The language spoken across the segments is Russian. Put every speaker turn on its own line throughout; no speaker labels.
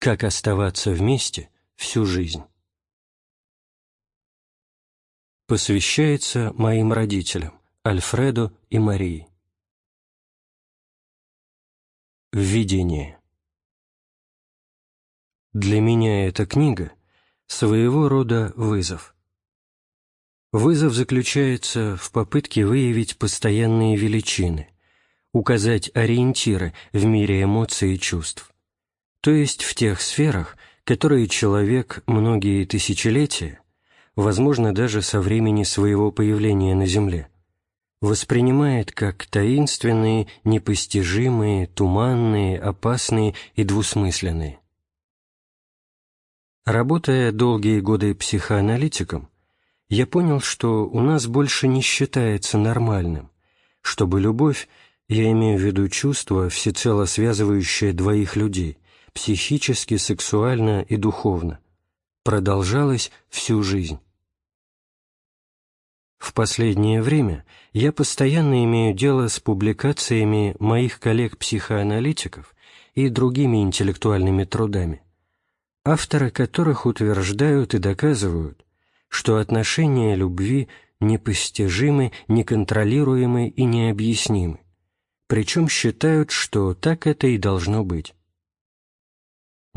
Как оставаться вместе всю жизнь. Посвящается моим родителям, Альфреду и Марии. Введение. Для меня эта книга – своего рода вызов. Вызов заключается в попытке выявить постоянные величины, указать ориентиры в мире эмоций и чувств то есть в тех сферах, которые человек многие тысячелетия, возможно, даже со времени своего появления на Земле, воспринимает как таинственные, непостижимые, туманные, опасные и двусмысленные. Работая долгие годы психоаналитиком, я понял, что у нас больше не считается нормальным, чтобы любовь, я имею в виду чувство, всецело связывающее двоих людей, психически, сексуально и духовно, продолжалось всю жизнь. В последнее время я постоянно имею дело с публикациями моих коллег-психоаналитиков и другими интеллектуальными трудами, авторы которых утверждают и доказывают, что отношения любви непостижимы, неконтролируемы и необъяснимы, причем считают, что так это и должно быть.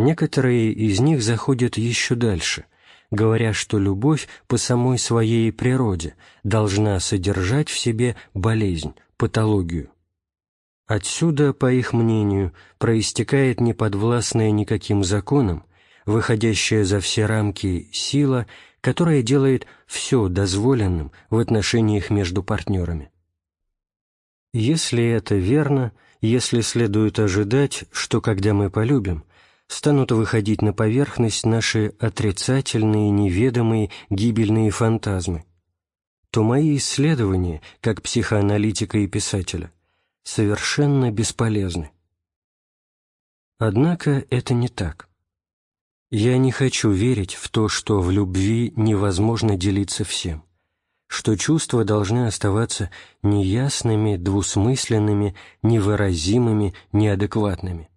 Некоторые из них заходят еще дальше, говоря, что любовь по самой своей природе должна содержать в себе болезнь, патологию. Отсюда, по их мнению, проистекает неподвластная никаким законам, выходящая за все рамки сила, которая делает все дозволенным в отношениях между партнерами. Если это верно, если следует ожидать, что когда мы полюбим, станут выходить на поверхность наши отрицательные, неведомые, гибельные фантазмы, то мои исследования, как психоаналитика и писателя, совершенно бесполезны. Однако это не так. Я не хочу верить в то, что в любви невозможно делиться всем, что чувства должны оставаться неясными, двусмысленными, невыразимыми, неадекватными.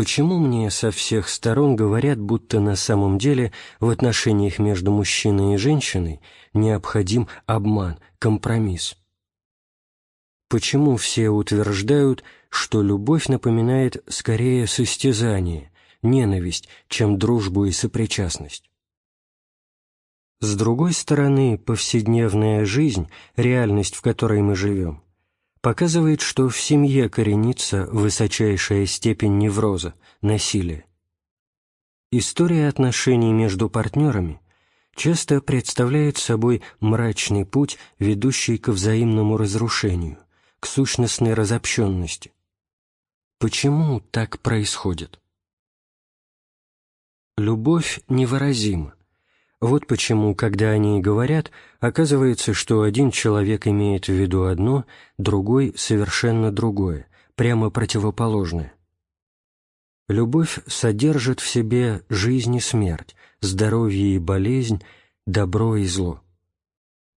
Почему мне со всех сторон говорят, будто на самом деле в отношениях между мужчиной и женщиной необходим обман, компромисс? Почему все утверждают, что любовь напоминает скорее состязание, ненависть, чем дружбу и сопричастность? С другой стороны, повседневная жизнь, реальность, в которой мы живем, показывает, что в семье коренится высочайшая степень невроза, насилия. История отношений между партнерами часто представляет собой мрачный путь, ведущий к взаимному разрушению, к сущностной разобщенности. Почему так происходит? Любовь невыразима. Вот почему, когда они говорят, оказывается, что один человек имеет в виду одно, другой — совершенно другое, прямо противоположное. Любовь содержит в себе жизнь и смерть, здоровье и болезнь, добро и зло.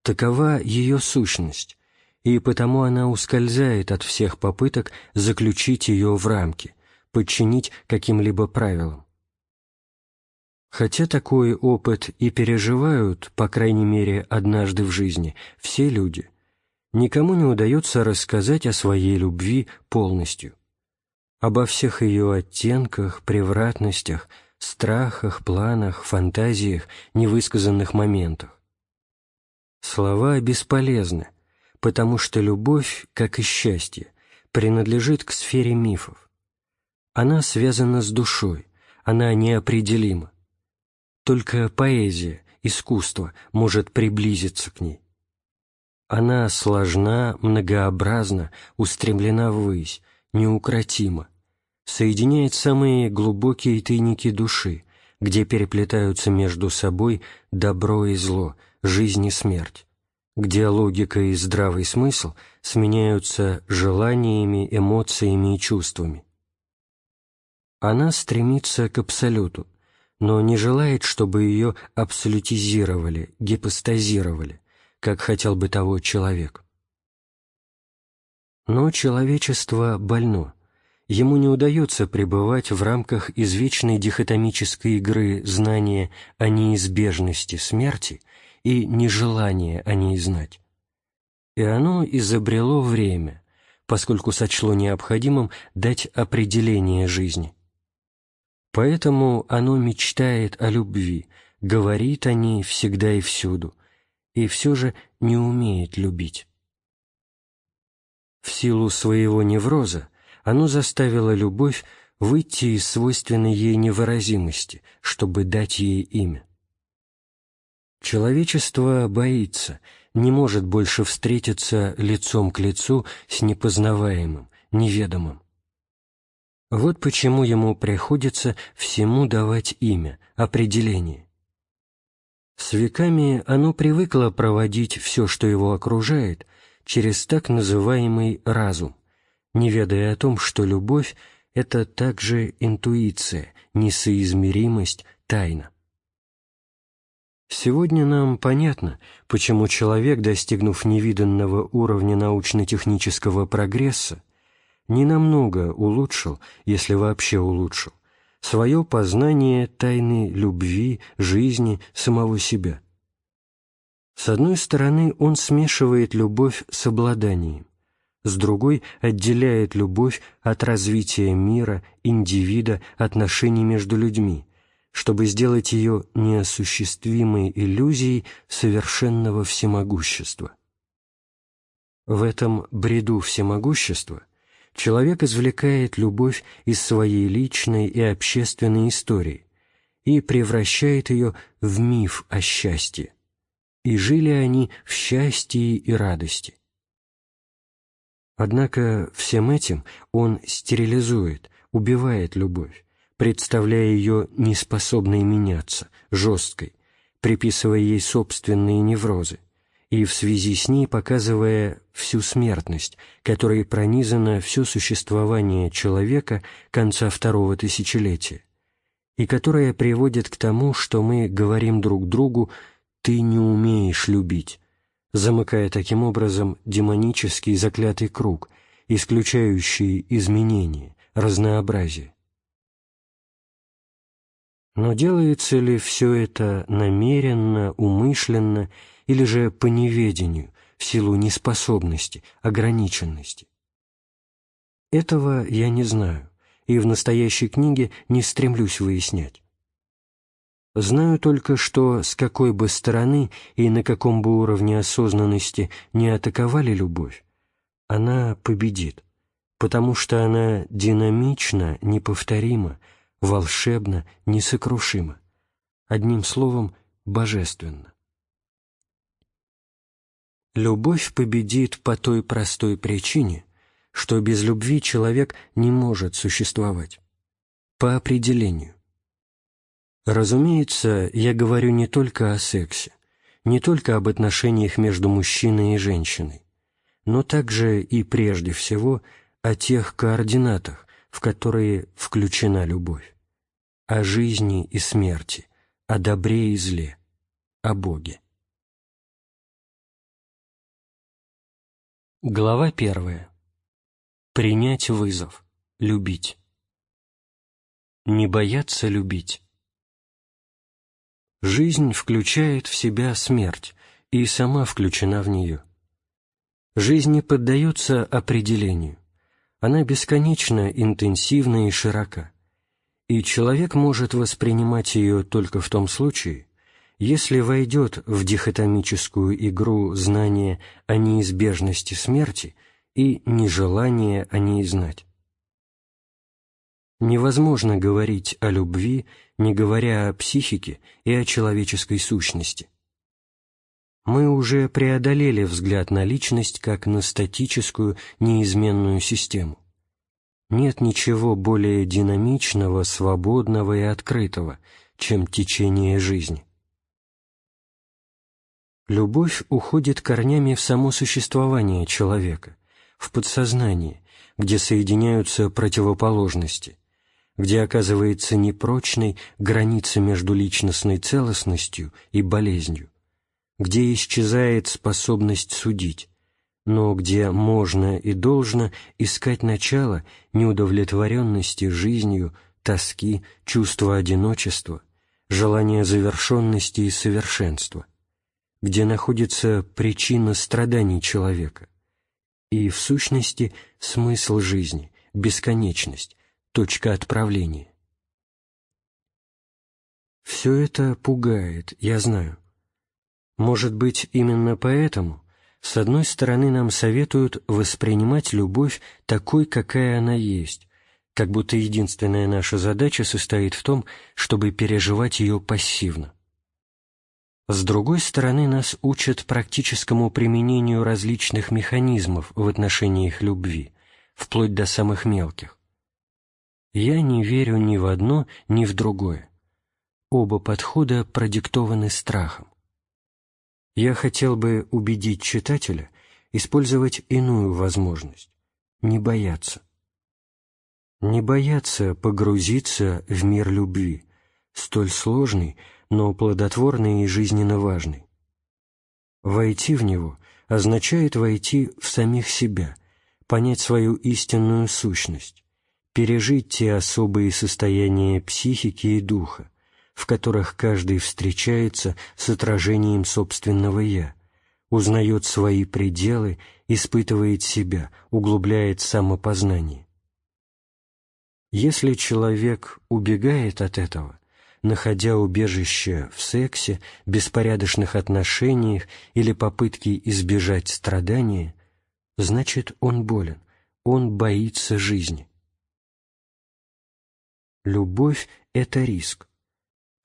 Такова ее сущность, и потому она ускользает от всех попыток заключить ее в рамки, подчинить каким-либо правилам. Хотя такой опыт и переживают, по крайней мере, однажды в жизни, все люди, никому не удается рассказать о своей любви полностью. Обо всех ее оттенках, превратностях, страхах, планах, фантазиях, невысказанных моментах. Слова бесполезны, потому что любовь, как и счастье, принадлежит к сфере мифов. Она связана с душой, она неопределима. Только поэзия, искусство может приблизиться к ней. Она сложна, многообразна, устремлена ввысь, неукротима, соединяет самые глубокие тайники души, где переплетаются между собой добро и зло, жизнь и смерть, где логика и здравый смысл сменяются желаниями, эмоциями и чувствами. Она стремится к абсолюту, но не желает, чтобы ее абсолютизировали, гипостазировали, как хотел бы того человек. Но человечество больно. Ему не удается пребывать в рамках извечной дихотомической игры знания о неизбежности смерти и нежелания о ней знать. И оно изобрело время, поскольку сочло необходимым дать определение жизни. Поэтому оно мечтает о любви, говорит о ней всегда и всюду, и все же не умеет любить. В силу своего невроза оно заставило любовь выйти из свойственной ей невыразимости, чтобы дать ей имя. Человечество боится, не может больше встретиться лицом к лицу с непознаваемым, неведомым. Вот почему ему приходится всему давать имя, определение. С веками оно привыкло проводить все, что его окружает, через так называемый разум, не ведая о том, что любовь — это также интуиция, несоизмеримость, тайна. Сегодня нам понятно, почему человек, достигнув невиданного уровня научно-технического прогресса, ненамного улучшил, если вообще улучшил, свое познание тайны любви, жизни, самого себя. С одной стороны, он смешивает любовь с обладанием, с другой отделяет любовь от развития мира, индивида, отношений между людьми, чтобы сделать ее неосуществимой иллюзией совершенного всемогущества. В этом бреду всемогущества человек извлекает любовь из своей личной и общественной истории и превращает ее в миф о счастье. И жили они в счастье и радости. Однако всем этим он стерилизует, убивает любовь, представляя ее неспособной меняться, жесткой, приписывая ей собственные неврозы, и в связи с ней показывая всю смертность, которой пронизано все существование человека конца второго тысячелетия, и которая приводит к тому, что мы говорим друг другу «ты не умеешь любить», замыкая таким образом демонический заклятый круг, исключающий изменения, разнообразие. Но делается ли все это намеренно, умышленно или же по неведению, в силу неспособности, ограниченности? Этого я не знаю, и в настоящей книге не стремлюсь выяснять. Знаю только, что с какой бы стороны и на каком бы уровне осознанности не атаковали любовь, она победит, потому что она динамична, неповторима, волшебна, несокрушима, одним словом, божественна. Любовь победит по той простой причине, что без любви человек не может существовать. По определению. Разумеется, я говорю не только о сексе, не только об отношениях между мужчиной и женщиной, но также и прежде всего о тех координатах, в которые включена любовь, о жизни и смерти, о добре и зле, о Боге. Глава первая. Принять вызов. Любить. Не бояться любить. Жизнь включает в себя смерть и сама включена в нее. Жизнь не поддается определению. Она бесконечно интенсивна и широка. И человек может воспринимать ее только в том случае, если войдет в дихотомическую игру знания о неизбежности смерти и нежелания о ней знать. Невозможно говорить о любви, не говоря о психике и о человеческой сущности. Мы уже преодолели взгляд на личность как на статическую, неизменную систему. Нет ничего более динамичного, свободного и открытого, чем течение жизни. Любовь уходит корнями в само существование человека, в подсознание, где соединяются противоположности, где оказывается непрочной граница между личностной целостностью и болезнью, где исчезает способность судить, но где можно и должно искать начало неудовлетворенности жизнью, тоски, чувства одиночества, желания завершенности и совершенства, где находится причина страданий человека и, в сущности, смысл жизни, бесконечность, точка отправления. Все это пугает, я знаю. Может быть, именно поэтому, с одной стороны, нам советуют воспринимать любовь такой, какая она есть, как будто единственная наша задача состоит в том, чтобы переживать ее пассивно. С другой стороны, нас учат практическому применению различных механизмов в отношении их любви, вплоть до самых мелких. Я не верю ни в одно, ни в другое. Оба подхода продиктованы страхом. Я хотел бы убедить читателя использовать иную возможность — не бояться. Не бояться погрузиться в мир любви, столь сложный, но плодотворный и жизненно важный. Войти в него означает войти в самих себя, понять свою истинную сущность, пережить те особые состояния психики и духа, в которых каждый встречается с отражением собственного «я», узнает свои пределы, испытывает себя, углубляет самопознание. Если человек убегает от этого, находя убежище в сексе, беспорядочных отношениях или попытке избежать страдания, значит, он болен, он боится жизни. Любовь — это риск.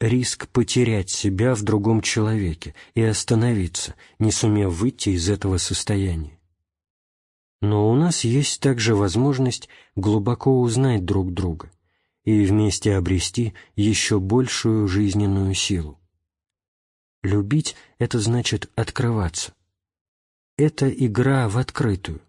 Риск потерять себя в другом человеке и остановиться, не сумев выйти из этого состояния. Но у нас есть также возможность глубоко узнать друг друга, и вместе обрести еще большую жизненную силу. Любить — это значит открываться. Это игра в открытую,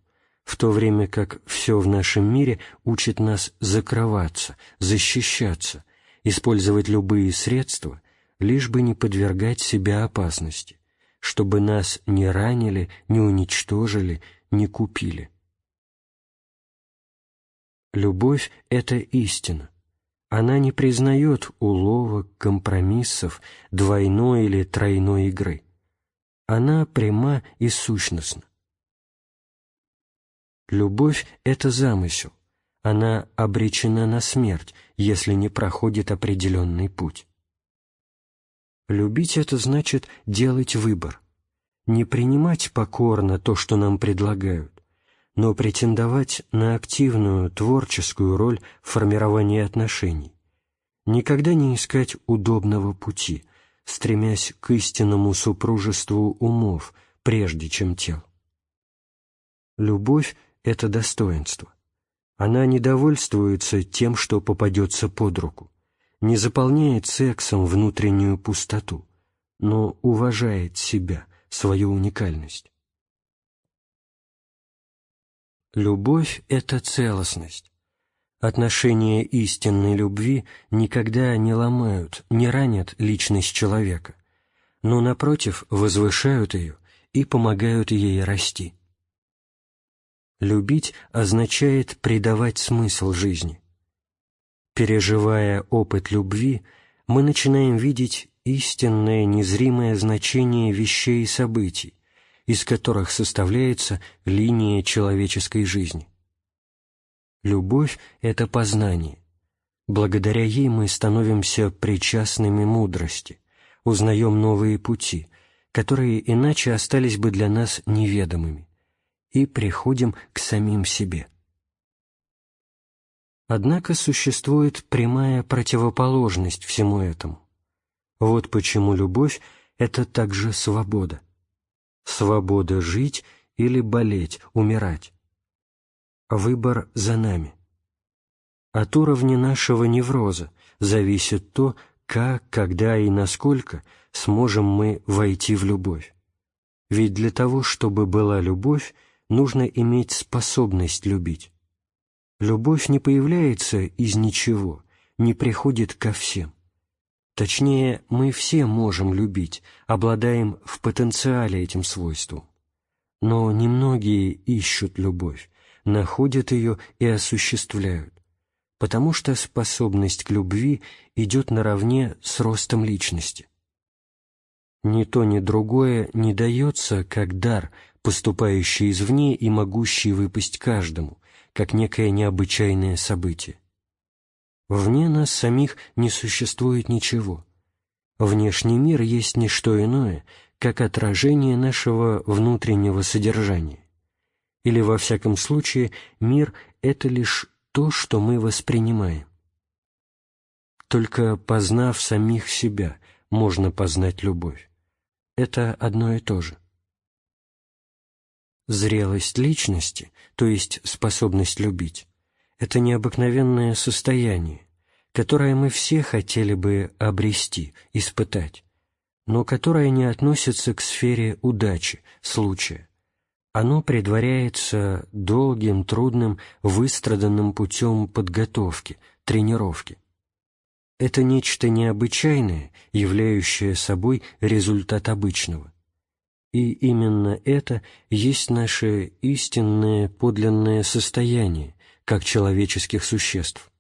в то время как все в нашем мире учит нас закрываться, защищаться, использовать любые средства, лишь бы не подвергать себя опасности, чтобы нас не ранили, не уничтожили, не купили. Любовь — это истина, она не признает уловок, компромиссов, двойной или тройной игры. Она пряма и сущностна. Любовь — это замысел. Она обречена на смерть, если не проходит определенный путь. Любить — это значит делать выбор. Не принимать покорно то, что нам предлагают, но претендовать на активную творческую роль в формировании отношений, никогда не искать удобного пути, стремясь к истинному супружеству умов, прежде чем тел. Любовь — это достоинство. Она не довольствуется тем, что попадется под руку, не заполняет сексом внутреннюю пустоту, но уважает себя, свою уникальность. Любовь — это целостность. Отношения истинной любви никогда не ломают, не ранят личность человека, но, напротив, возвышают ее и помогают ей расти. Любить означает придавать смысл жизни. Переживая опыт любви, мы начинаем видеть истинное незримое значение вещей и событий, из которых составляется линия человеческой жизни. Любовь — это познание. Благодаря ей мы становимся причастными мудрости, узнаем новые пути, которые иначе остались бы для нас неведомыми, и приходим к самим себе. Однако существует прямая противоположность всему этому. Вот почему любовь — это также свобода свобода жить или болеть, умирать. Выбор за нами. От уровня нашего невроза зависит то, как, когда и насколько сможем мы войти в любовь. Ведь для того, чтобы была любовь, нужно иметь способность любить. Любовь не появляется из ничего, не приходит ко всем. Точнее, мы все можем любить, обладаем в потенциале этим свойством. Но немногие ищут любовь, находят ее и осуществляют, потому что способность к любви идет наравне с ростом личности. Ни то, ни другое не дается как дар, поступающий извне и могущий выпасть каждому, как некое необычайное событие. Вне нас самих не существует ничего. Внешний мир есть не что иное, как отражение нашего внутреннего содержания. Или, во всяком случае, мир — это лишь то, что мы воспринимаем. Только познав самих себя, можно познать любовь. Это одно и то же. Зрелость личности, то есть способность любить, это необыкновенное состояние, которое мы все хотели бы обрести, испытать, но которое не относится к сфере удачи, случая. Оно предваряется долгим, трудным, выстраданным путем подготовки, тренировки. Это нечто необычайное, являющее собой результат обычного. И именно это есть наше истинное подлинное состояние, как человеческих существ.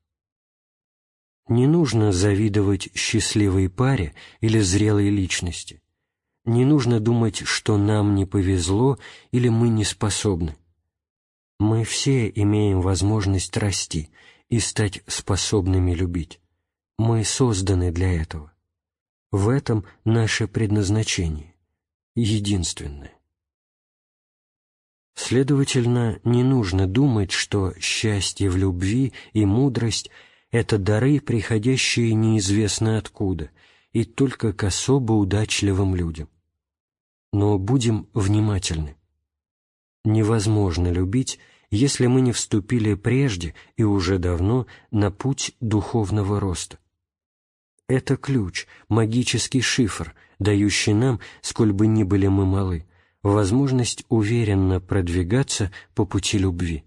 Не нужно завидовать счастливой паре или зрелой личности. Не нужно думать, что нам не повезло или мы не способны. Мы все имеем возможность расти и стать способными любить. Мы созданы для этого. В этом наше предназначение, единственное. Следовательно, не нужно думать, что счастье в любви и мудрость – это дары, приходящие неизвестно откуда, и только к особо удачливым людям. Но будем внимательны. Невозможно любить, если мы не вступили прежде и уже давно на путь духовного роста. Это ключ, магический шифр, дающий нам, сколь бы ни были мы малы, возможность уверенно продвигаться по пути любви.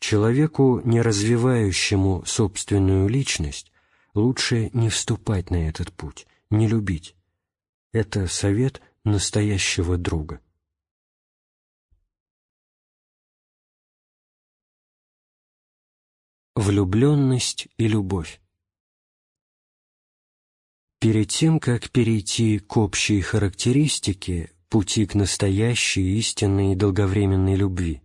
Человеку, не развивающему собственную личность, лучше не вступать на этот путь, не любить. Это совет настоящего друга. Влюбленность и любовь Перед тем, как перейти к общей характеристике, пути к настоящей, истинной и долговременной любви,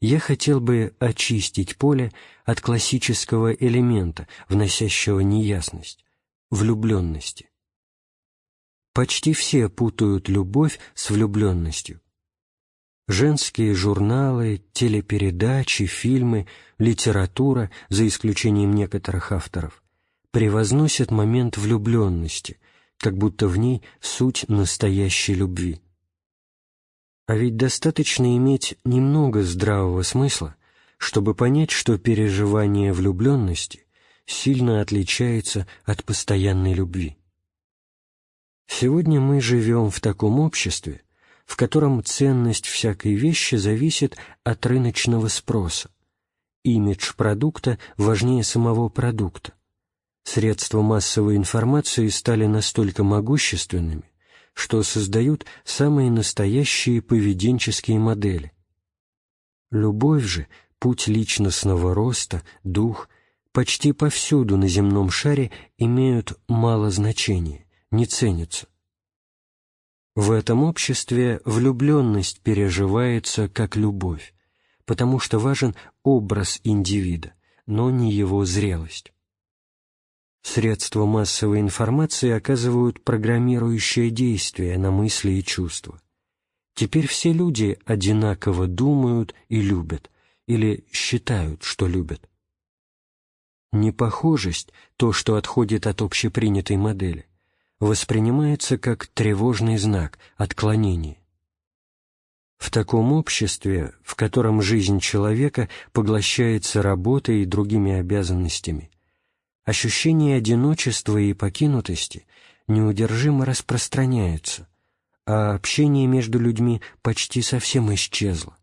я хотел бы очистить поле от классического элемента, вносящего неясность, влюбленности. Почти все путают любовь с влюбленностью. Женские журналы, телепередачи, фильмы, литература, за исключением некоторых авторов, превозносят момент влюбленности, как будто в ней суть настоящей любви. А ведь достаточно иметь немного здравого смысла, чтобы понять, что переживание влюбленности сильно отличается от постоянной любви. Сегодня мы живем в таком обществе, в котором ценность всякой вещи зависит от рыночного спроса. Имидж продукта важнее самого продукта. Средства массовой информации стали настолько могущественными, что создают самые настоящие поведенческие модели. Любовь же, путь личностного роста, дух, почти повсюду на земном шаре имеют мало значения, не ценятся. В этом обществе влюбленность переживается как любовь, потому что важен образ индивида, но не его зрелость. Средства массовой информации оказывают программирующее действие на мысли и чувства. Теперь все люди одинаково думают и любят, или считают, что любят. Непохожесть, то, что отходит от общепринятой модели, воспринимается как тревожный знак, отклонение. В таком обществе, в котором жизнь человека поглощается работой и другими обязанностями, ощущение одиночества и покинутости неудержимо распространяется, а общение между людьми почти совсем исчезло.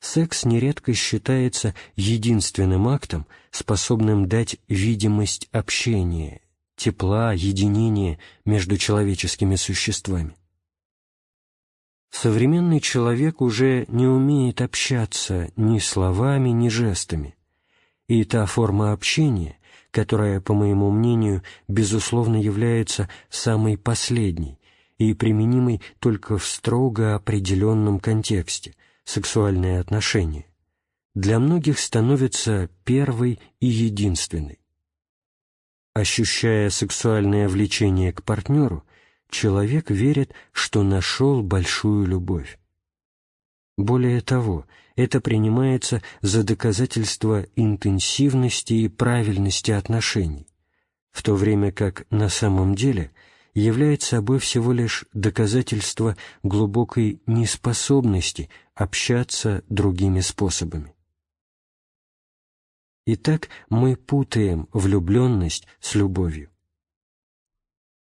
Секс нередко считается единственным актом, способным дать видимость общения, тепла, единения между человеческими существами. Современный человек уже не умеет общаться ни словами, ни жестами, и та форма общения, которая, по моему мнению, безусловно является самой последней и применимой только в строго определенном контексте – сексуальные отношения, для многих становится первой и единственной. Ощущая сексуальное влечение к партнеру, человек верит, что нашел большую любовь. Более того, это принимается за доказательство интенсивности и правильности отношений, в то время как на самом деле является собой всего лишь доказательство глубокой неспособности общаться другими способами. Итак, мы путаем влюбленность с любовью.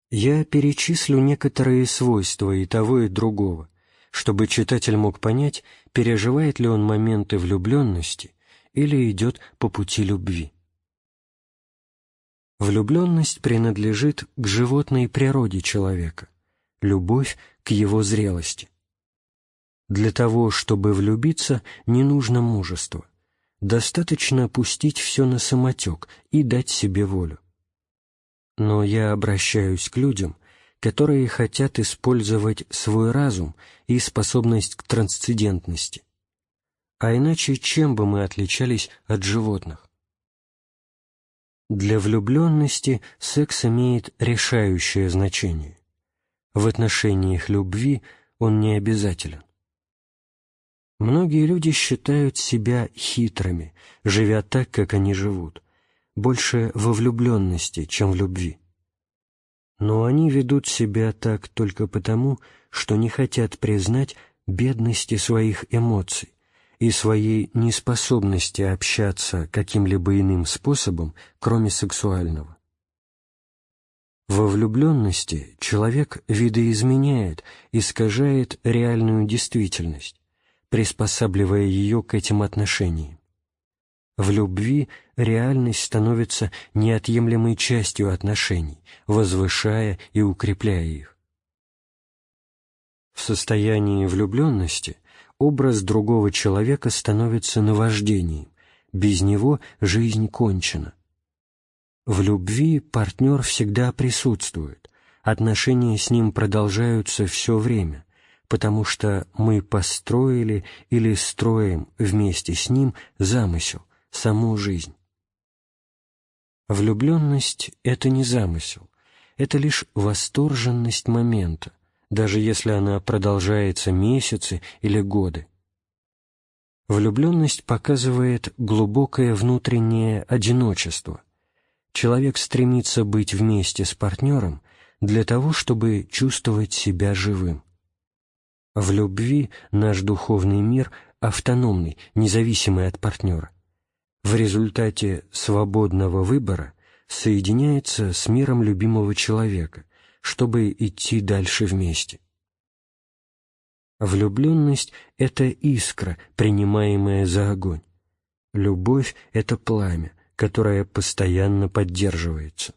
Я перечислю некоторые свойства и того, и другого, чтобы читатель мог понять, переживает ли он моменты влюбленности или идет по пути любви. Влюбленность принадлежит к животной природе человека, любовь к его зрелости. Для того, чтобы влюбиться, не нужно мужества. Достаточно пустить все на самотек и дать себе волю но я обращаюсь к людям, которые хотят использовать свой разум и способность к трансцендентности. А иначе чем бы мы отличались от животных? Для влюбленности секс имеет решающее значение. В отношениях любви он не обязателен. Многие люди считают себя хитрыми, живя так, как они живут, больше во влюбленности, чем в любви. Но они ведут себя так только потому, что не хотят признать бедности своих эмоций и своей неспособности общаться каким-либо иным способом, кроме сексуального. Во влюбленности человек видоизменяет, искажает реальную действительность, приспосабливая ее к этим отношениям. В любви реальность становится неотъемлемой частью отношений, возвышая и укрепляя их. В состоянии влюбленности образ другого человека становится наваждением, без него жизнь кончена. В любви партнер всегда присутствует, отношения с ним продолжаются все время, потому что мы построили или строим вместе с ним замысел, саму жизнь. Влюбленность — это не замысел, это лишь восторженность момента, даже если она продолжается месяцы или годы. Влюбленность показывает глубокое внутреннее одиночество. Человек стремится быть вместе с партнером для того, чтобы чувствовать себя живым. В любви наш духовный мир автономный, независимый от партнера в результате свободного выбора соединяется с миром любимого человека, чтобы идти дальше вместе. Влюбленность — это искра, принимаемая за огонь. Любовь — это пламя, которое постоянно поддерживается.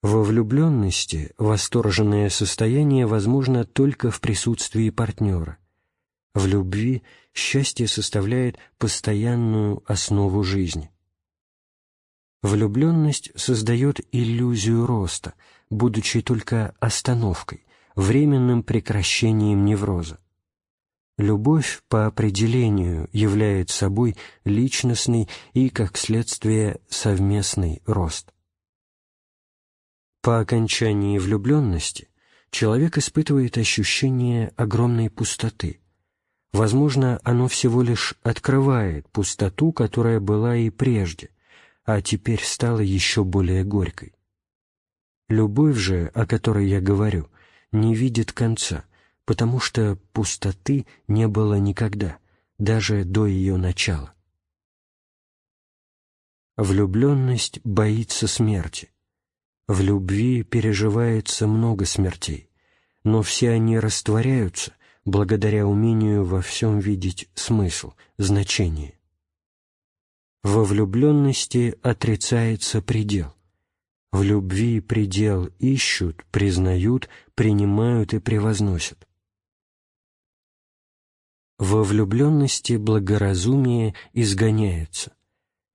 Во влюбленности восторженное состояние возможно только в присутствии партнера. В любви счастье составляет постоянную основу жизни. Влюбленность создает иллюзию роста, будучи только остановкой, временным прекращением невроза. Любовь по определению является собой личностный и, как следствие, совместный рост. По окончании влюбленности человек испытывает ощущение огромной пустоты – Возможно, оно всего лишь открывает пустоту, которая была и прежде, а теперь стала еще более горькой. Любовь же, о которой я говорю, не видит конца, потому что пустоты не было никогда, даже до ее начала. Влюбленность боится смерти. В любви переживается много смертей, но все они растворяются благодаря умению во всем видеть смысл, значение. Во влюбленности отрицается предел. В любви предел ищут, признают, принимают и превозносят. Во влюбленности благоразумие изгоняется.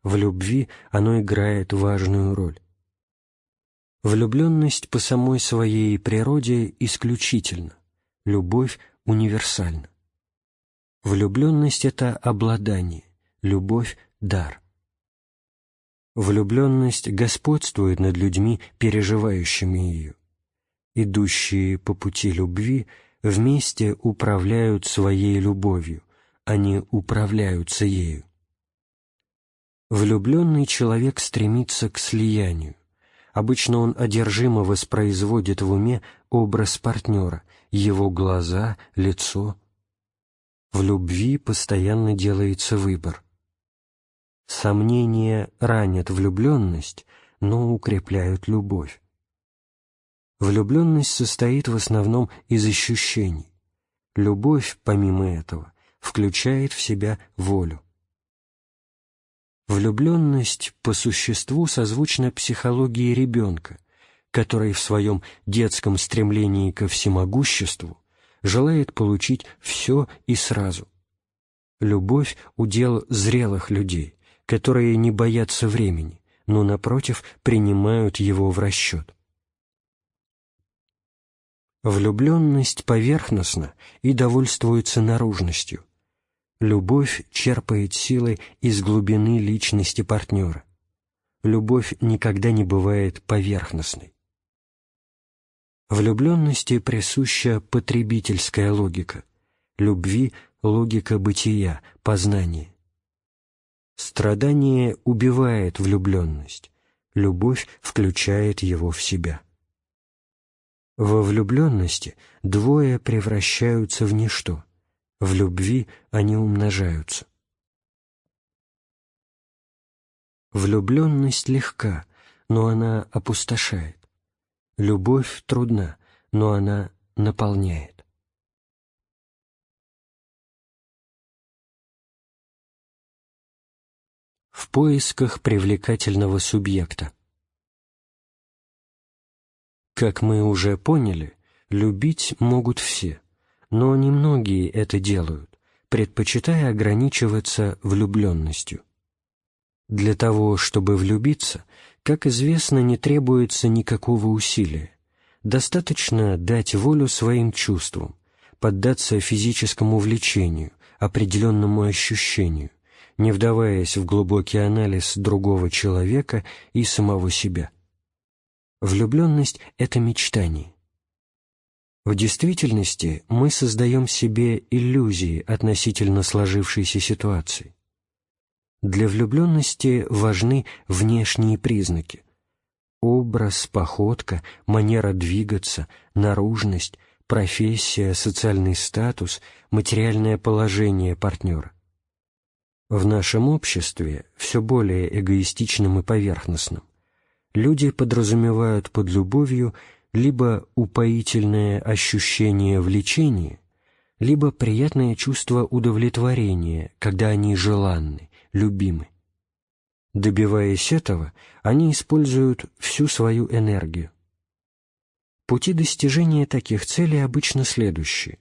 В любви оно играет важную роль. Влюбленность по самой своей природе исключительна, любовь универсальна. Влюбленность — это обладание, любовь — дар. Влюбленность господствует над людьми, переживающими ее. Идущие по пути любви вместе управляют своей любовью, они управляются ею. Влюбленный человек стремится к слиянию. Обычно он одержимо воспроизводит в уме образ партнера, его глаза, лицо. В любви постоянно делается выбор. Сомнения ранят влюбленность, но укрепляют любовь. Влюбленность состоит в основном из ощущений. Любовь, помимо этого, включает в себя волю. Влюбленность по существу созвучна психологии ребенка, который в своем детском стремлении ко всемогуществу желает получить все и сразу. Любовь – удел зрелых людей, которые не боятся времени, но, напротив, принимают его в расчет. Влюбленность поверхностна и довольствуется наружностью. Любовь черпает силы из глубины личности партнера. Любовь никогда не бывает поверхностной. Влюбленности присуща потребительская логика, любви — логика бытия, познания. Страдание убивает влюбленность, любовь включает его в себя. Во влюбленности двое превращаются в ничто, в любви они умножаются. Влюбленность легка, но она опустошает. Любовь трудна, но она наполняет. в поисках привлекательного субъекта. Как мы уже поняли, любить могут все, но немногие это делают, предпочитая ограничиваться влюбленностью. Для того, чтобы влюбиться, как известно, не требуется никакого усилия. Достаточно дать волю своим чувствам, поддаться физическому влечению, определенному ощущению, не вдаваясь в глубокий анализ другого человека и самого себя. Влюбленность — это мечтание. В действительности мы создаем себе иллюзии относительно сложившейся ситуации. Для влюбленности важны внешние признаки. Образ, походка, манера двигаться, наружность, профессия, социальный статус, материальное положение партнера. В нашем обществе, все более эгоистичным и поверхностным, люди подразумевают под любовью либо упоительное ощущение влечения, либо приятное чувство удовлетворения, когда они желанны, любимы. Добиваясь этого, они используют всю свою энергию. Пути достижения таких целей обычно следующие.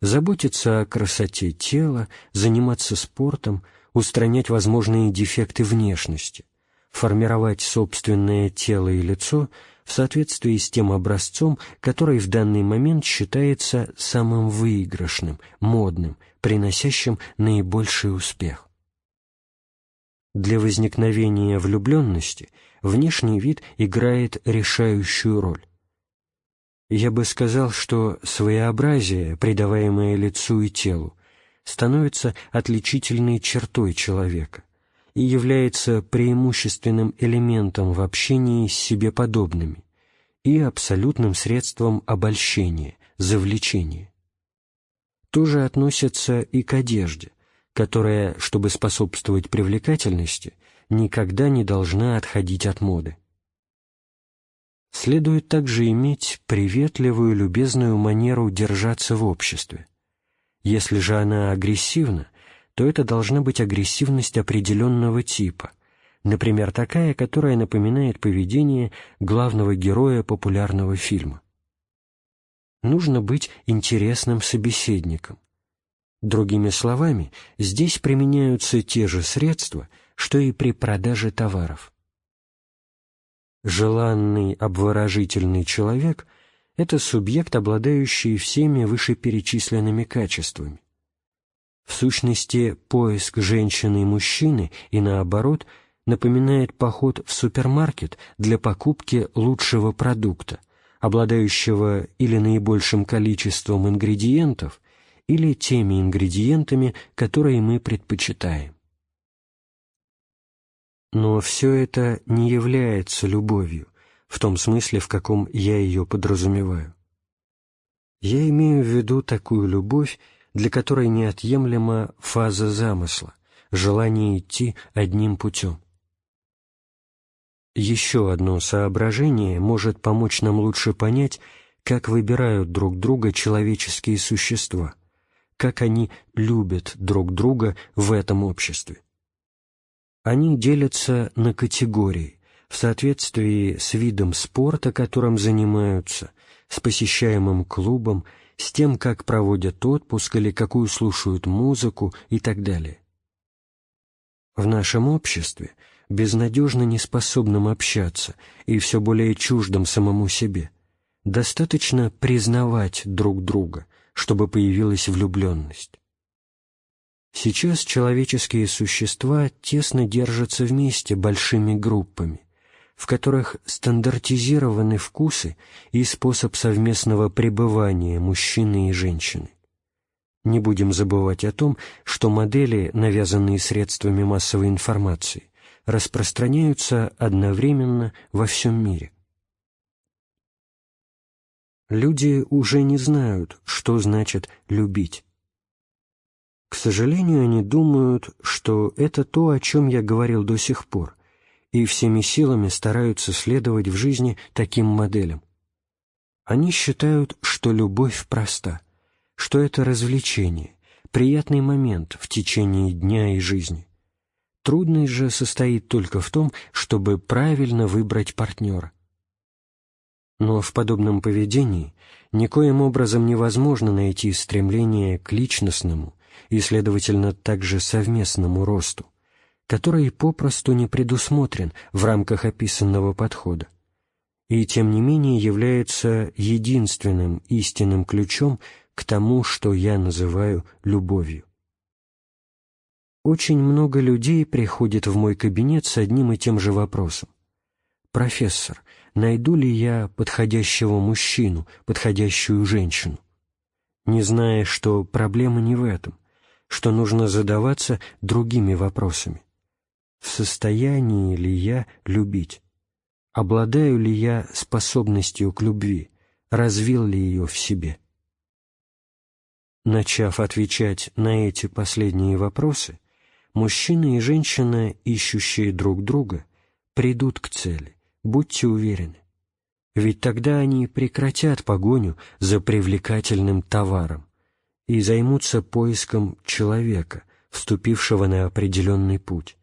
Заботиться о красоте тела, заниматься спортом – устранять возможные дефекты внешности, формировать собственное тело и лицо в соответствии с тем образцом, который в данный момент считается самым выигрышным, модным, приносящим наибольший успех. Для возникновения влюбленности внешний вид играет решающую роль. Я бы сказал, что своеобразие, придаваемое лицу и телу, становится отличительной чертой человека и является преимущественным элементом в общении с себе подобными и абсолютным средством обольщения, завлечения. тоже относятся и к одежде, которая, чтобы способствовать привлекательности, никогда не должна отходить от моды. Следует также иметь приветливую, любезную манеру держаться в обществе. Если же она агрессивна, то это должна быть агрессивность определенного типа, например, такая, которая напоминает поведение главного героя популярного фильма. Нужно быть интересным собеседником. Другими словами, здесь применяются те же средства, что и при продаже товаров. Желанный обворожительный человек – это субъект, обладающий всеми вышеперечисленными качествами. В сущности, поиск женщины и мужчины и наоборот напоминает поход в супермаркет для покупки лучшего продукта, обладающего или наибольшим количеством ингредиентов, или теми ингредиентами, которые мы предпочитаем. Но все это не является любовью, в том смысле, в каком я ее подразумеваю. Я имею в виду такую любовь, для которой неотъемлема фаза замысла, желание идти одним путем. Еще одно соображение может помочь нам лучше понять, как выбирают друг друга человеческие существа, как они любят друг друга в этом обществе. Они делятся на категории в соответствии с видом спорта, которым занимаются, с посещаемым клубом, с тем, как проводят отпуск или какую слушают музыку и так далее. В нашем обществе, безнадежно неспособным общаться и все более чуждым самому себе, достаточно признавать друг друга, чтобы появилась влюбленность. Сейчас человеческие существа тесно держатся вместе большими группами, в которых стандартизированы вкусы и способ совместного пребывания мужчины и женщины. Не будем забывать о том, что модели, навязанные средствами массовой информации, распространяются одновременно во всем мире. Люди уже не знают, что значит «любить». К сожалению, они думают, что это то, о чем я говорил до сих пор, и всеми силами стараются следовать в жизни таким моделям. Они считают, что любовь проста, что это развлечение, приятный момент в течение дня и жизни. Трудность же состоит только в том, чтобы правильно выбрать партнера. Но в подобном поведении никоим образом невозможно найти стремление к личностному, и, следовательно, также совместному росту, который попросту не предусмотрен в рамках описанного подхода, и тем не менее является единственным истинным ключом к тому, что я называю любовью. Очень много людей приходит в мой кабинет с одним и тем же вопросом. «Профессор, найду ли я подходящего мужчину, подходящую женщину?» Не зная, что проблема не в этом что нужно задаваться другими вопросами. В состоянии ли я любить? Обладаю ли я способностью к любви? Развил ли ее в себе? Начав отвечать на эти последние вопросы, мужчина и женщина, ищущие друг друга, придут к цели, будьте уверены. Ведь тогда они прекратят погоню за привлекательным товаром, и займутся поиском человека, вступившего на определенный путь,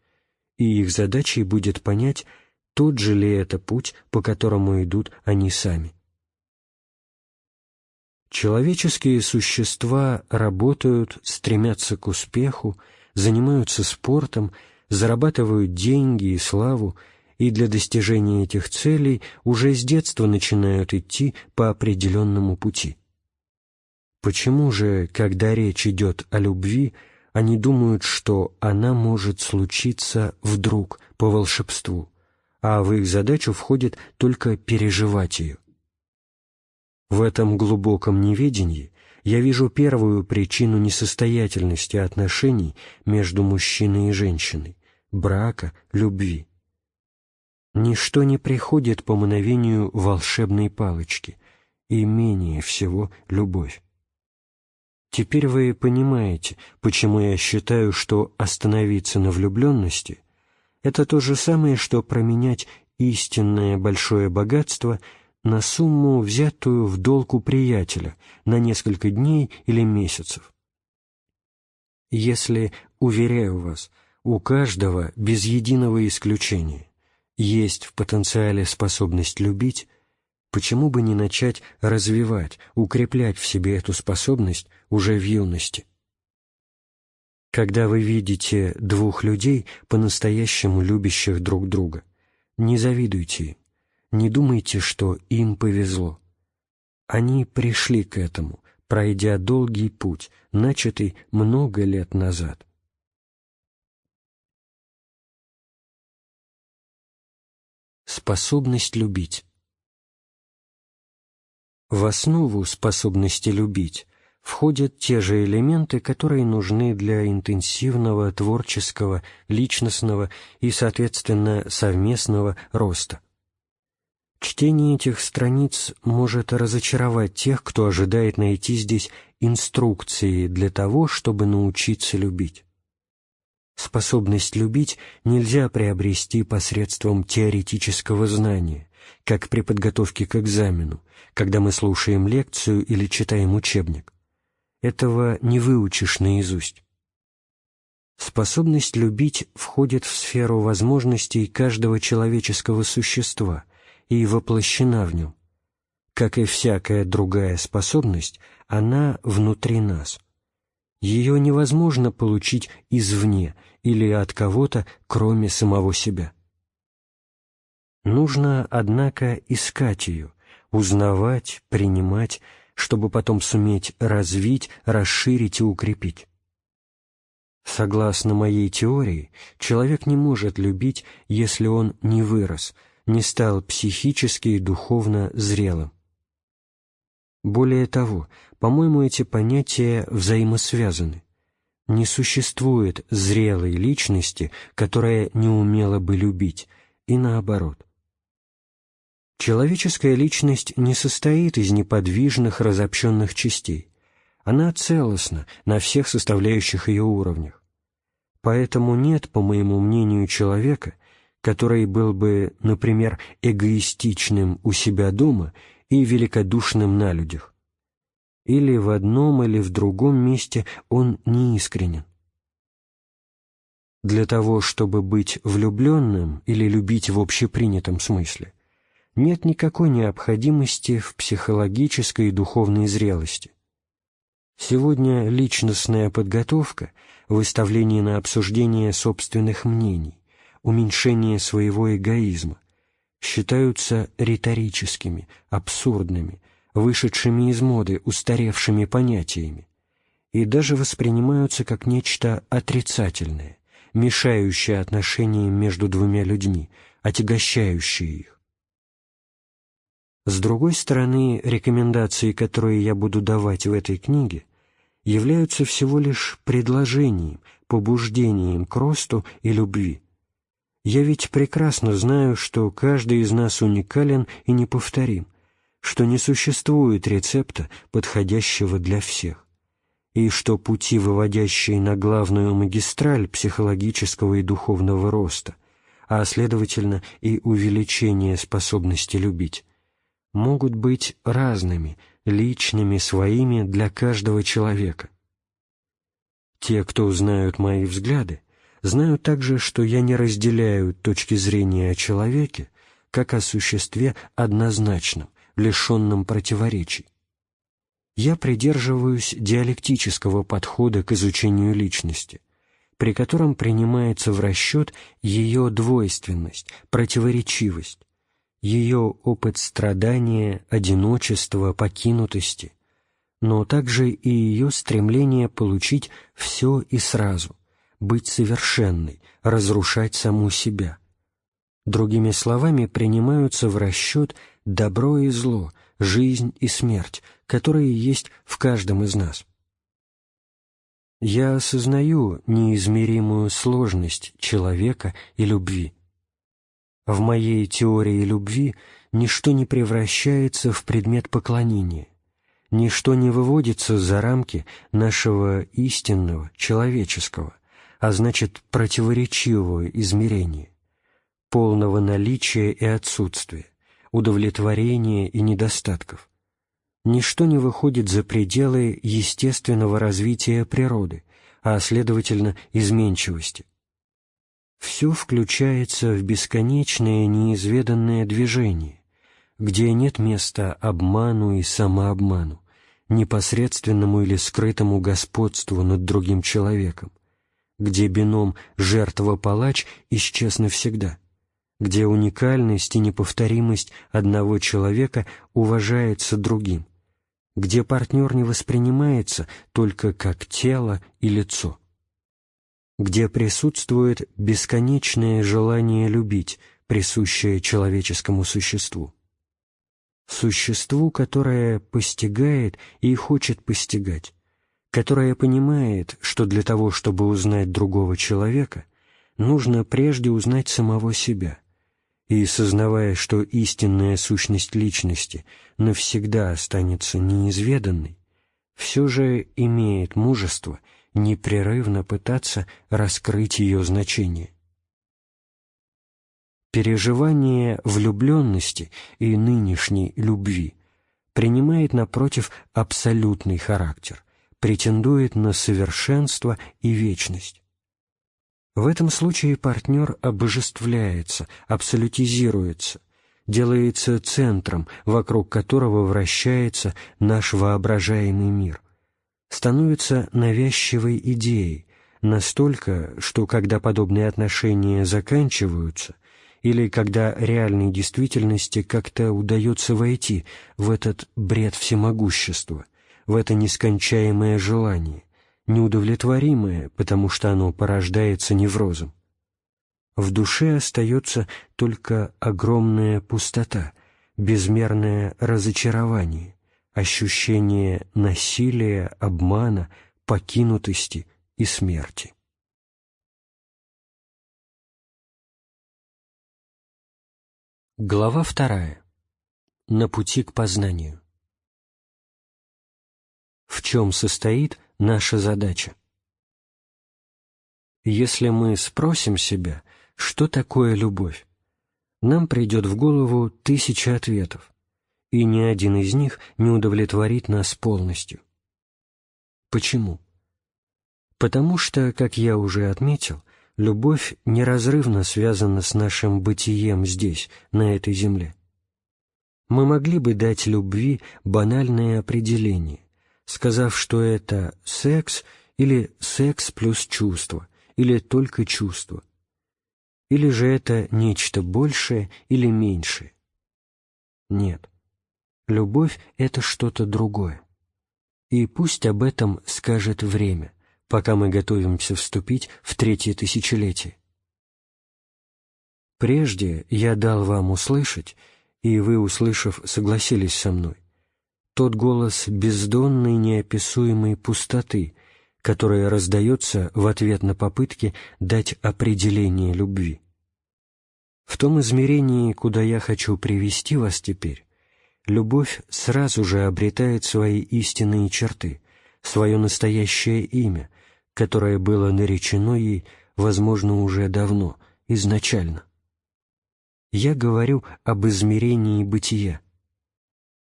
и их задачей будет понять, тот же ли это путь, по которому идут они сами. Человеческие существа работают, стремятся к успеху, занимаются спортом, зарабатывают деньги и славу, и для достижения этих целей уже с детства начинают идти по определенному пути. Почему же, когда речь идет о любви, они думают, что она может случиться вдруг, по волшебству, а в их задачу входит только переживать ее? В этом глубоком неведении я вижу первую причину несостоятельности отношений между мужчиной и женщиной, брака, любви. Ничто не приходит по мановению волшебной палочки, и менее всего любовь. Теперь вы понимаете, почему я считаю, что остановиться на влюбленности – это то же самое, что променять истинное большое богатство на сумму, взятую в долг у приятеля на несколько дней или месяцев. Если, уверяю вас, у каждого, без единого исключения, есть в потенциале способность любить, почему бы не начать развивать, укреплять в себе эту способность уже в юности? Когда вы видите двух людей, по-настоящему любящих друг друга, не завидуйте им, не думайте, что им повезло. Они пришли к этому, пройдя долгий путь, начатый много лет назад. Способность любить В основу способности любить входят те же элементы, которые нужны для интенсивного, творческого, личностного и, соответственно, совместного роста. Чтение этих страниц может разочаровать тех, кто ожидает найти здесь инструкции для того, чтобы научиться любить. Способность любить нельзя приобрести посредством теоретического знания, как при подготовке к экзамену, когда мы слушаем лекцию или читаем учебник. Этого не выучишь наизусть. Способность любить входит в сферу возможностей каждого человеческого существа и воплощена в нем. Как и всякая другая способность, она внутри нас. Ее невозможно получить извне или от кого-то, кроме самого себя. Нужно, однако, искать ее, узнавать, принимать, чтобы потом суметь развить, расширить и укрепить. Согласно моей теории, человек не может любить, если он не вырос, не стал психически и духовно зрелым. Более того, по-моему, эти понятия взаимосвязаны. Не существует зрелой личности, которая не умела бы любить, и наоборот. Человеческая личность не состоит из неподвижных разобщенных частей. Она целостна на всех составляющих ее уровнях. Поэтому нет, по моему мнению, человека, который был бы, например, эгоистичным у себя дома и великодушным на людях. Или в одном, или в другом месте он неискренен. Для того, чтобы быть влюбленным или любить в общепринятом смысле, нет никакой необходимости в психологической и духовной зрелости. Сегодня личностная подготовка, выставление на обсуждение собственных мнений, уменьшение своего эгоизма считаются риторическими, абсурдными, вышедшими из моды, устаревшими понятиями и даже воспринимаются как нечто отрицательное, мешающее отношениям между двумя людьми, отягощающее их. С другой стороны, рекомендации, которые я буду давать в этой книге, являются всего лишь предложением, побуждением к росту и любви. Я ведь прекрасно знаю, что каждый из нас уникален и неповторим, что не существует рецепта, подходящего для всех, и что пути, выводящие на главную магистраль психологического и духовного роста, а, следовательно, и увеличения способности любить, могут быть разными, личными, своими для каждого человека. Те, кто знают мои взгляды, знают также, что я не разделяю точки зрения о человеке как о существе однозначном, лишенном противоречий. Я придерживаюсь диалектического подхода к изучению личности, при котором принимается в расчет ее двойственность, противоречивость, ее опыт страдания, одиночества, покинутости, но также и ее стремление получить все и сразу, быть совершенной, разрушать саму себя. Другими словами, принимаются в расчет добро и зло, жизнь и смерть, которые есть в каждом из нас. Я осознаю неизмеримую сложность человека и любви, в моей теории любви ничто не превращается в предмет поклонения, ничто не выводится за рамки нашего истинного, человеческого, а значит противоречивого измерения, полного наличия и отсутствия, удовлетворения и недостатков. Ничто не выходит за пределы естественного развития природы, а, следовательно, изменчивости. Все включается в бесконечное неизведанное движение, где нет места обману и самообману, непосредственному или скрытому господству над другим человеком, где бином жертва-палач исчез навсегда, где уникальность и неповторимость одного человека уважается другим, где партнер не воспринимается только как тело и лицо, где присутствует бесконечное желание любить, присущее человеческому существу. Существу, которое постигает и хочет постигать, которое понимает, что для того, чтобы узнать другого человека, нужно прежде узнать самого себя, и, сознавая, что истинная сущность личности навсегда останется неизведанной, все же имеет мужество непрерывно пытаться раскрыть ее значение. Переживание влюбленности и нынешней любви принимает, напротив, абсолютный характер, претендует на совершенство и вечность. В этом случае партнер обожествляется, абсолютизируется, делается центром, вокруг которого вращается наш воображаемый мир, становится навязчивой идеей, настолько, что когда подобные отношения заканчиваются – или когда реальной действительности как-то удается войти в этот бред всемогущества, в это нескончаемое желание, неудовлетворимое, потому что оно порождается неврозом. В душе остается только огромная пустота, безмерное разочарование, ощущение насилия, обмана, покинутости и смерти. Глава вторая. На пути к познанию. В чем состоит наша задача? Если мы спросим себя, что такое любовь, нам придет в голову тысяча ответов, и ни один из них не удовлетворит нас полностью. Почему? Потому что, как я уже отметил, любовь неразрывно связана с нашим бытием здесь, на этой земле. Мы могли бы дать любви банальное определение, сказав, что это секс или секс плюс чувство, или только чувство. Или же это нечто большее или меньшее. Нет. Любовь — это что-то другое. И пусть об этом скажет время пока мы готовимся вступить в третье тысячелетие. Прежде я дал вам услышать, и вы, услышав, согласились со мной, тот голос бездонной неописуемой пустоты, которая раздается в ответ на попытки дать определение любви. В том измерении, куда я хочу привести вас теперь, любовь сразу же обретает свои истинные черты, свое настоящее имя, которое было наречено ей, возможно, уже давно, изначально. Я говорю об измерении бытия.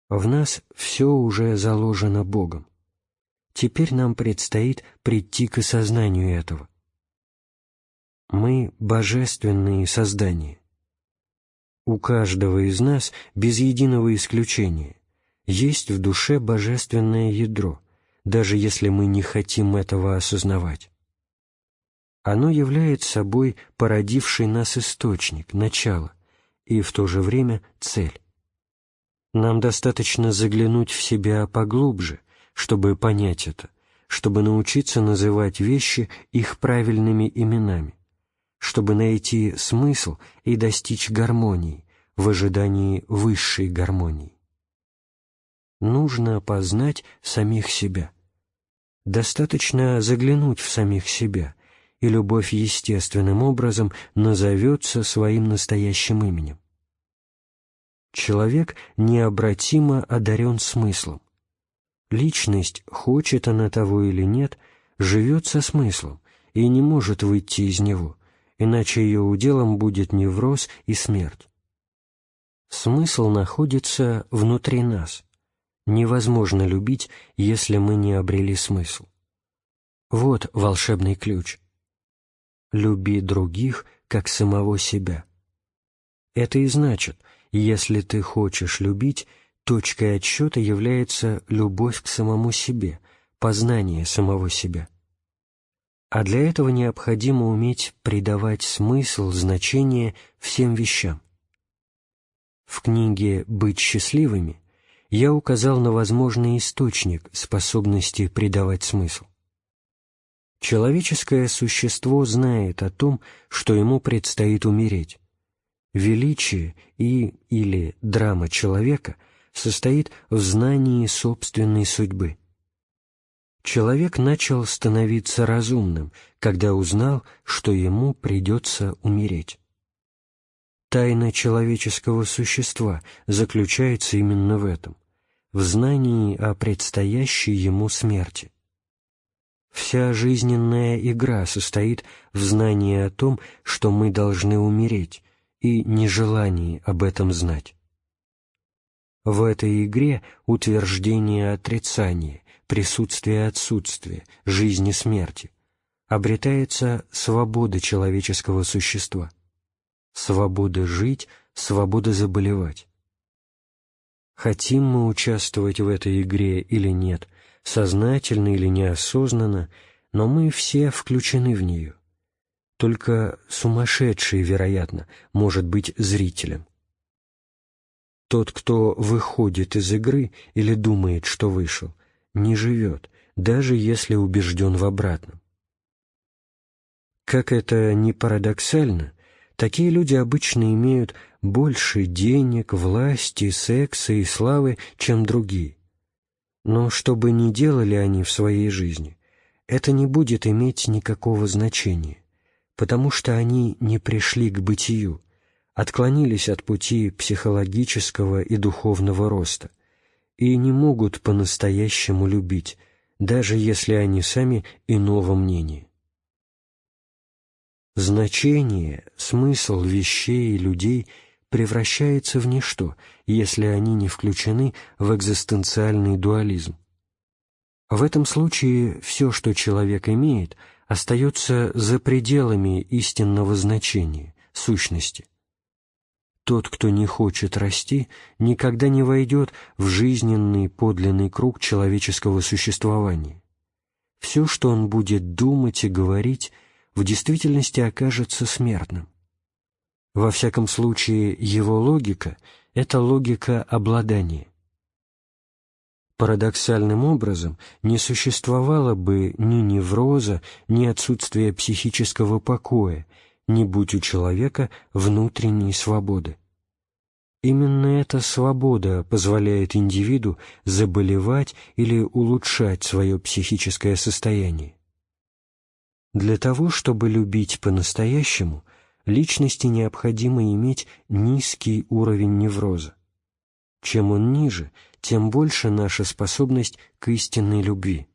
В нас все уже заложено Богом. Теперь нам предстоит прийти к осознанию этого. Мы — божественные создания. У каждого из нас, без единого исключения, есть в душе божественное ядро, даже если мы не хотим этого осознавать. Оно является собой породивший нас источник, начало, и в то же время цель. Нам достаточно заглянуть в себя поглубже, чтобы понять это, чтобы научиться называть вещи их правильными именами, чтобы найти смысл и достичь гармонии в ожидании высшей гармонии нужно познать самих себя. Достаточно заглянуть в самих себя, и любовь естественным образом назовется своим настоящим именем. Человек необратимо одарен смыслом. Личность, хочет она того или нет, живет со смыслом и не может выйти из него, иначе ее уделом будет невроз и смерть. Смысл находится внутри нас. Невозможно любить, если мы не обрели смысл. Вот волшебный ключ. Люби других, как самого себя. Это и значит, если ты хочешь любить, точкой отсчета является любовь к самому себе, познание самого себя. А для этого необходимо уметь придавать смысл, значение всем вещам. В книге «Быть счастливыми» я указал на возможный источник способности придавать смысл. Человеческое существо знает о том, что ему предстоит умереть. Величие и или драма человека состоит в знании собственной судьбы. Человек начал становиться разумным, когда узнал, что ему придется умереть. Тайна человеческого существа заключается именно в этом, в знании о предстоящей ему смерти. Вся жизненная игра состоит в знании о том, что мы должны умереть, и нежелании об этом знать. В этой игре утверждение отрицания, присутствие отсутствия, жизни смерти обретается свобода человеческого существа, свобода жить, свобода заболевать. Хотим мы участвовать в этой игре или нет, сознательно или неосознанно, но мы все включены в нее. Только сумасшедший, вероятно, может быть зрителем. Тот, кто выходит из игры или думает, что вышел, не живет, даже если убежден в обратном. Как это ни парадоксально, такие люди обычно имеют больше денег, власти, секса и славы, чем другие. Но что бы ни делали они в своей жизни, это не будет иметь никакого значения, потому что они не пришли к бытию, отклонились от пути психологического и духовного роста и не могут по-настоящему любить, даже если они сами иного мнения. Значение, смысл вещей и людей превращается в ничто, если они не включены в экзистенциальный дуализм. В этом случае все, что человек имеет, остается за пределами истинного значения, сущности. Тот, кто не хочет расти, никогда не войдет в жизненный подлинный круг человеческого существования. Все, что он будет думать и говорить, в действительности окажется смертным. Во всяком случае, его логика — это логика обладания. Парадоксальным образом не существовало бы ни невроза, ни отсутствия психического покоя, не будь у человека внутренней свободы. Именно эта свобода позволяет индивиду заболевать или улучшать свое психическое состояние. Для того, чтобы любить по-настоящему, личности необходимо иметь низкий уровень невроза. Чем он ниже, тем больше наша способность к истинной любви.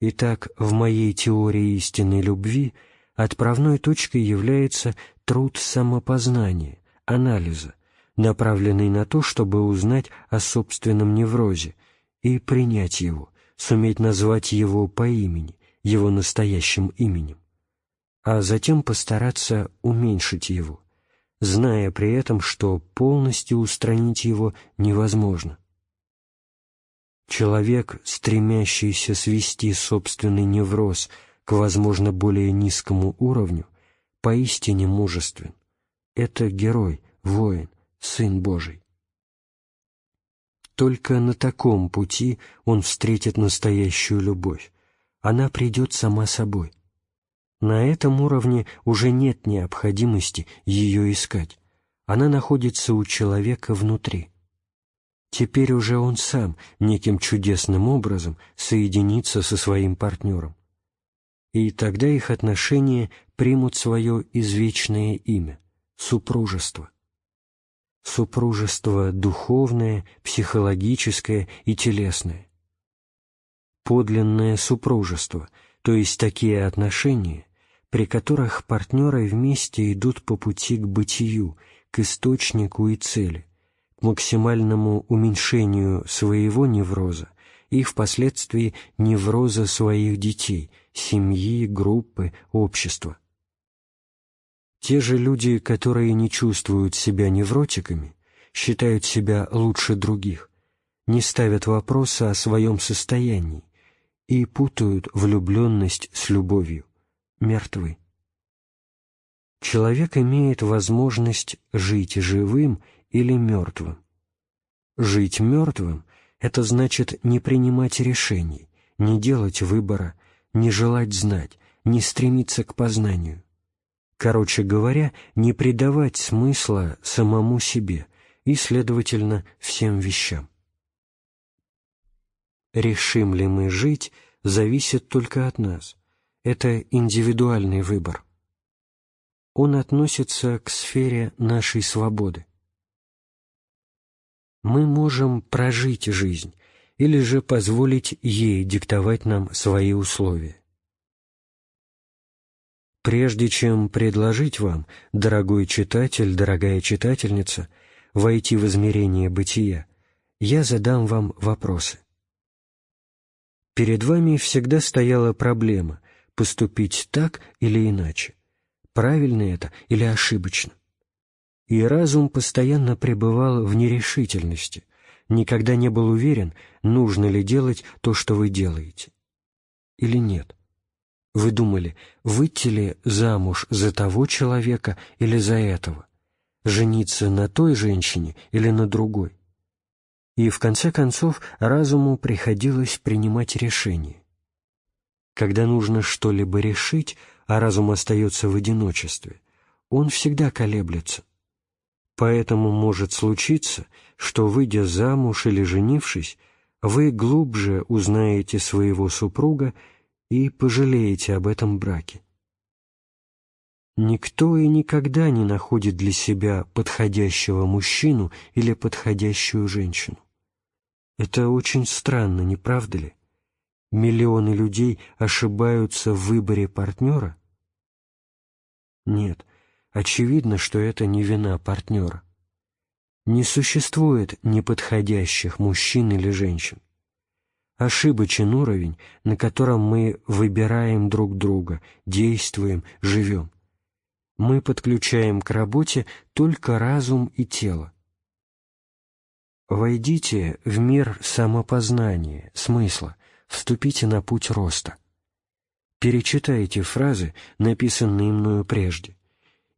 Итак, в моей теории истинной любви – отправной точкой является труд самопознания, анализа, направленный на то, чтобы узнать о собственном неврозе и принять его, суметь назвать его по имени, его настоящим именем, а затем постараться уменьшить его, зная при этом, что полностью устранить его невозможно. Человек, стремящийся свести собственный невроз к, возможно, более низкому уровню, поистине мужествен. Это герой, воин, Сын Божий. Только на таком пути он встретит настоящую любовь. Она придет сама собой. На этом уровне уже нет необходимости ее искать. Она находится у человека внутри. Теперь уже он сам неким чудесным образом соединится со своим партнером и тогда их отношения примут свое извечное имя — супружество. супружество духовное, психологическое и телесное. Подлинное супружество, то есть такие отношения, при которых партнеры вместе идут по пути к бытию, к источнику и цели, к максимальному уменьшению своего невроза и впоследствии невроза своих детей, семьи, группы, общества. Те же люди, которые не чувствуют себя невротиками, считают себя лучше других, не ставят вопроса о своем состоянии и путают влюбленность с любовью, мертвы. Человек имеет возможность жить живым или мертвым. Жить мертвым — это значит не принимать решений, не делать выбора, не желать знать, не стремиться к познанию. Короче говоря, не придавать смысла самому себе и, следовательно, всем вещам. Решим ли мы жить, зависит только от нас. Это индивидуальный выбор. Он относится к сфере нашей свободы. Мы можем прожить жизнь или же позволить ей диктовать нам свои условия. Прежде чем предложить вам, дорогой читатель, дорогая читательница, войти в измерение бытия, я задам вам вопросы. Перед вами всегда стояла проблема поступить так или иначе, правильно это или ошибочно. И разум постоянно пребывал в нерешительности, никогда не был уверен, нужно ли делать то, что вы делаете. Или нет. Вы думали, выйти ли замуж за того человека или за этого, жениться на той женщине или на другой. И в конце концов разуму приходилось принимать решение. Когда нужно что-либо решить, а разум остается в одиночестве, он всегда колеблется. Поэтому может случиться, что, выйдя замуж или женившись, вы глубже узнаете своего супруга и пожалеете об этом браке. Никто и никогда не находит для себя подходящего мужчину или подходящую женщину. Это очень странно, не правда ли? Миллионы людей ошибаются в выборе партнера? Нет, очевидно, что это не вина партнера. Не существует неподходящих мужчин или женщин ошибочен уровень, на котором мы выбираем друг друга, действуем, живем. Мы подключаем к работе только разум и тело. Войдите в мир самопознания, смысла, вступите на путь роста. Перечитайте фразы, написанные мною прежде,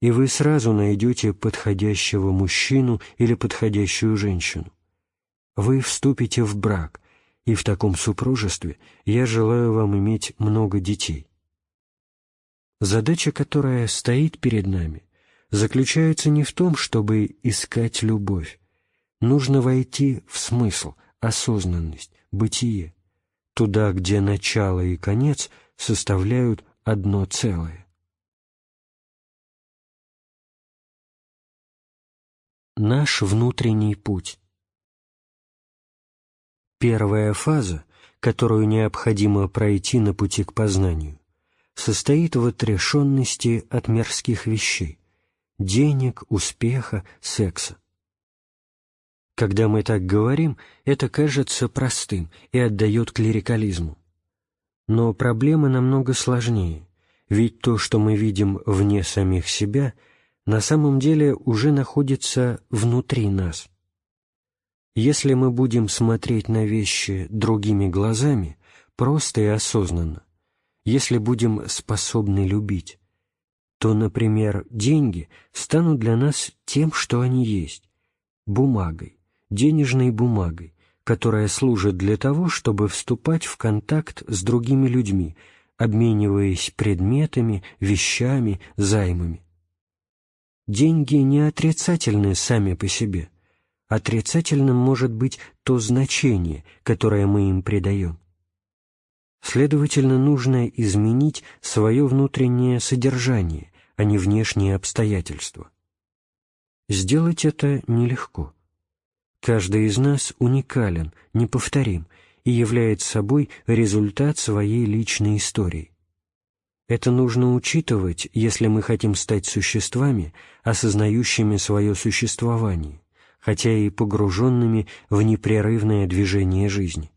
и вы сразу найдете подходящего мужчину или подходящую женщину. Вы вступите в брак, и в таком супружестве я желаю вам иметь много детей. Задача, которая стоит перед нами, заключается не в том, чтобы искать любовь. Нужно войти в смысл, осознанность, бытие, туда, где начало и конец составляют одно целое. Наш внутренний путь Первая фаза, которую необходимо пройти на пути к познанию, состоит в отрешенности от мирских вещей – денег, успеха, секса. Когда мы так говорим, это кажется простым и отдает клерикализму. Но проблема намного сложнее, ведь то, что мы видим вне самих себя, на самом деле уже находится внутри нас – если мы будем смотреть на вещи другими глазами, просто и осознанно, если будем способны любить, то, например, деньги станут для нас тем, что они есть, бумагой, денежной бумагой, которая служит для того, чтобы вступать в контакт с другими людьми, обмениваясь предметами, вещами, займами. Деньги не отрицательны сами по себе – Отрицательным может быть то значение, которое мы им придаем. Следовательно, нужно изменить свое внутреннее содержание, а не внешние обстоятельства. Сделать это нелегко. Каждый из нас уникален, неповторим и является собой результат своей личной истории. Это нужно учитывать, если мы хотим стать существами, осознающими свое существование, хотя и погруженными в непрерывное движение жизни.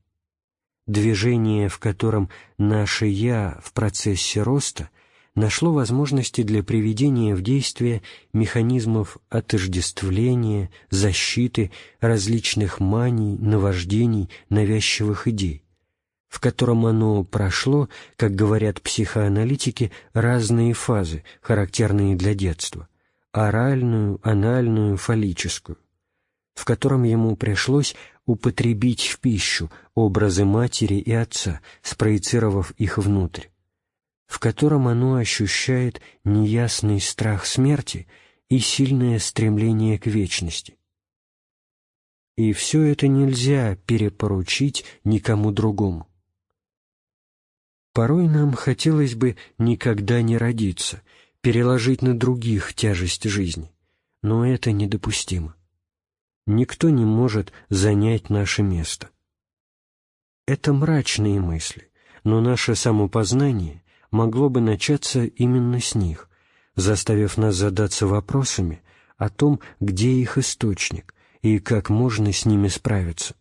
Движение, в котором наше «я» в процессе роста нашло возможности для приведения в действие механизмов отождествления, защиты, различных маний, наваждений, навязчивых идей, в котором оно прошло, как говорят психоаналитики, разные фазы, характерные для детства – оральную, анальную, фаллическую, в котором ему пришлось употребить в пищу образы матери и отца, спроецировав их внутрь, в котором оно ощущает неясный страх смерти и сильное стремление к вечности. И все это нельзя перепоручить никому другому. Порой нам хотелось бы никогда не родиться, переложить на других тяжесть жизни, но это недопустимо. Никто не может занять наше место. Это мрачные мысли, но наше самопознание могло бы начаться именно с них, заставив нас задаться вопросами о том, где их источник и как можно с ними справиться.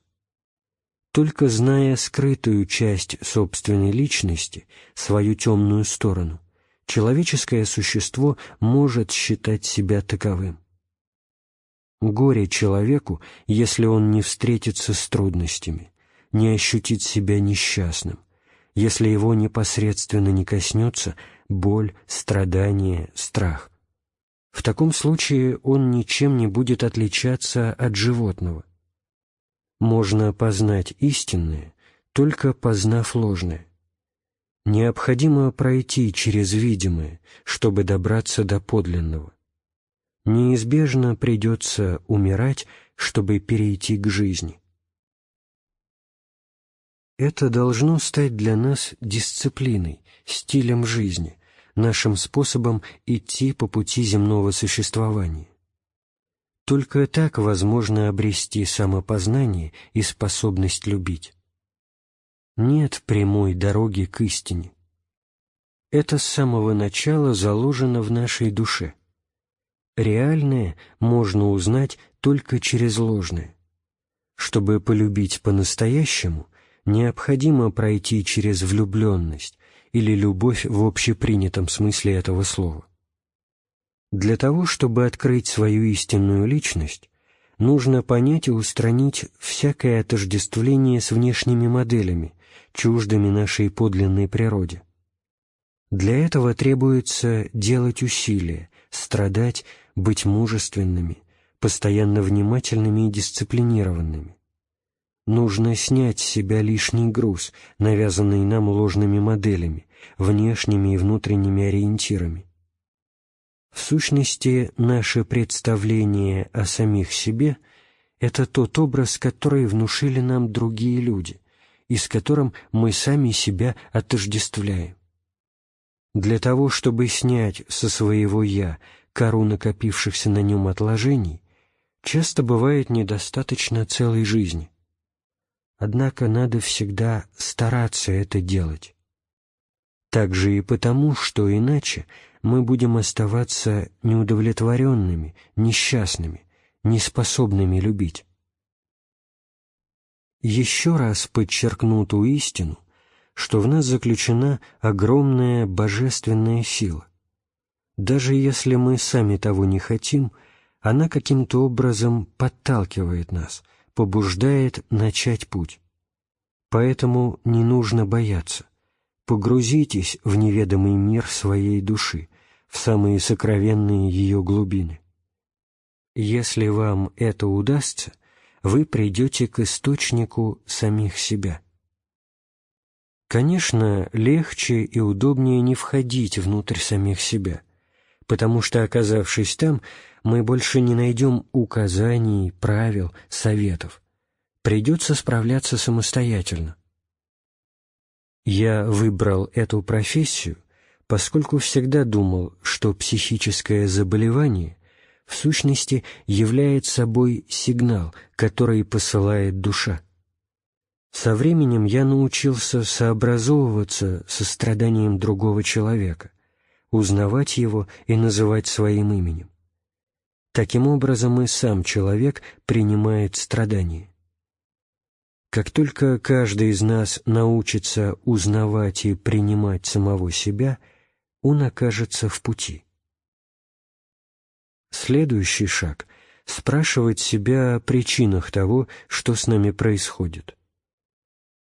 Только зная скрытую часть собственной личности, свою темную сторону, человеческое существо может считать себя таковым. Горе человеку, если он не встретится с трудностями, не ощутит себя несчастным, если его непосредственно не коснется боль, страдание, страх. В таком случае он ничем не будет отличаться от животного. Можно познать истинное, только познав ложное. Необходимо пройти через видимое, чтобы добраться до подлинного. Неизбежно придется умирать, чтобы перейти к жизни. Это должно стать для нас дисциплиной, стилем жизни, нашим способом идти по пути земного существования. Только так возможно обрести самопознание и способность любить. Нет прямой дороги к истине. Это с самого начала заложено в нашей душе. Реальное можно узнать только через ложное. Чтобы полюбить по-настоящему – необходимо пройти через влюбленность или любовь в общепринятом смысле этого слова. Для того, чтобы открыть свою истинную личность, нужно понять и устранить всякое отождествление с внешними моделями, чуждыми нашей подлинной природе. Для этого требуется делать усилия, страдать, быть мужественными, постоянно внимательными и дисциплинированными. Нужно снять с себя лишний груз, навязанный нам ложными моделями, внешними и внутренними ориентирами. В сущности, наше представление о самих себе — это тот образ, который внушили нам другие люди, и с которым мы сами себя отождествляем. Для того, чтобы снять со своего «я» кору накопившихся на нем отложений, часто бывает недостаточно целой жизни — Однако надо всегда стараться это делать. Также и потому, что иначе мы будем оставаться неудовлетворенными, несчастными, неспособными любить. Еще раз подчеркну ту истину, что в нас заключена огромная божественная сила. Даже если мы сами того не хотим, она каким-то образом подталкивает нас – побуждает начать путь. Поэтому не нужно бояться. Погрузитесь в неведомый мир своей души, в самые сокровенные ее глубины. Если вам это удастся, вы придете к источнику самих себя. Конечно, легче и удобнее не входить внутрь самих себя, потому что, оказавшись там, мы больше не найдем указаний, правил, советов. Придется справляться самостоятельно. Я выбрал эту профессию, поскольку всегда думал, что психическое заболевание в сущности являет собой сигнал, который посылает душа. Со временем я научился сообразовываться со страданием другого человека, узнавать его и называть своим именем. Таким образом и сам человек принимает страдания. Как только каждый из нас научится узнавать и принимать самого себя, он окажется в пути. Следующий шаг — спрашивать себя о причинах того, что с нами происходит.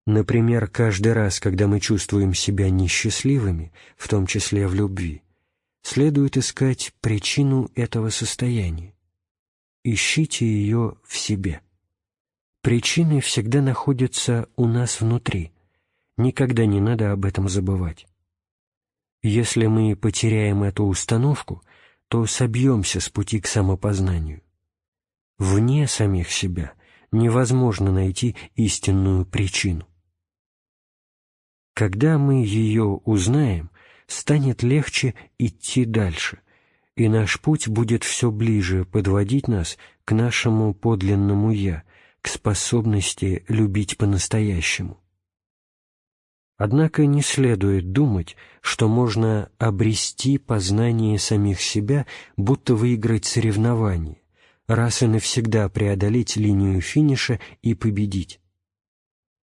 Например, каждый раз, когда мы чувствуем себя несчастливыми, в том числе в любви, следует искать причину этого состояния. Ищите ее в себе. Причины всегда находятся у нас внутри. Никогда не надо об этом забывать. Если мы потеряем эту установку, то собьемся с пути к самопознанию. Вне самих себя невозможно найти истинную причину. Когда мы ее узнаем, станет легче идти дальше, и наш путь будет все ближе подводить нас к нашему подлинному «я», к способности любить по-настоящему. Однако не следует думать, что можно обрести познание самих себя, будто выиграть соревнование, раз и навсегда преодолеть линию финиша и победить.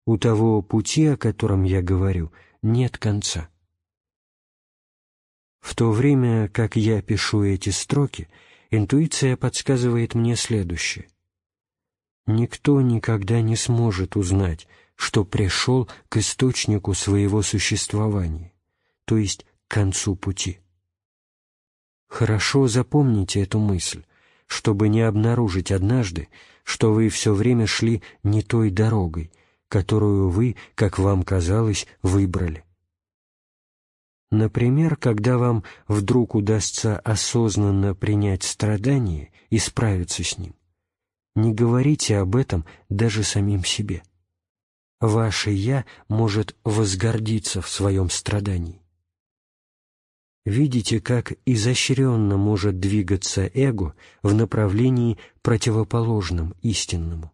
У того пути, о котором я говорю, нет конца. В то время, как я пишу эти строки, интуиция подсказывает мне следующее. Никто никогда не сможет узнать, что пришел к источнику своего существования, то есть к концу пути. Хорошо запомните эту мысль, чтобы не обнаружить однажды, что вы все время шли не той дорогой, которую вы, как вам казалось, выбрали. Например, когда вам вдруг удастся осознанно принять страдание и справиться с ним, не говорите об этом даже самим себе. Ваше «я» может возгордиться в своем страдании. Видите, как изощренно может двигаться эго в направлении противоположном истинному.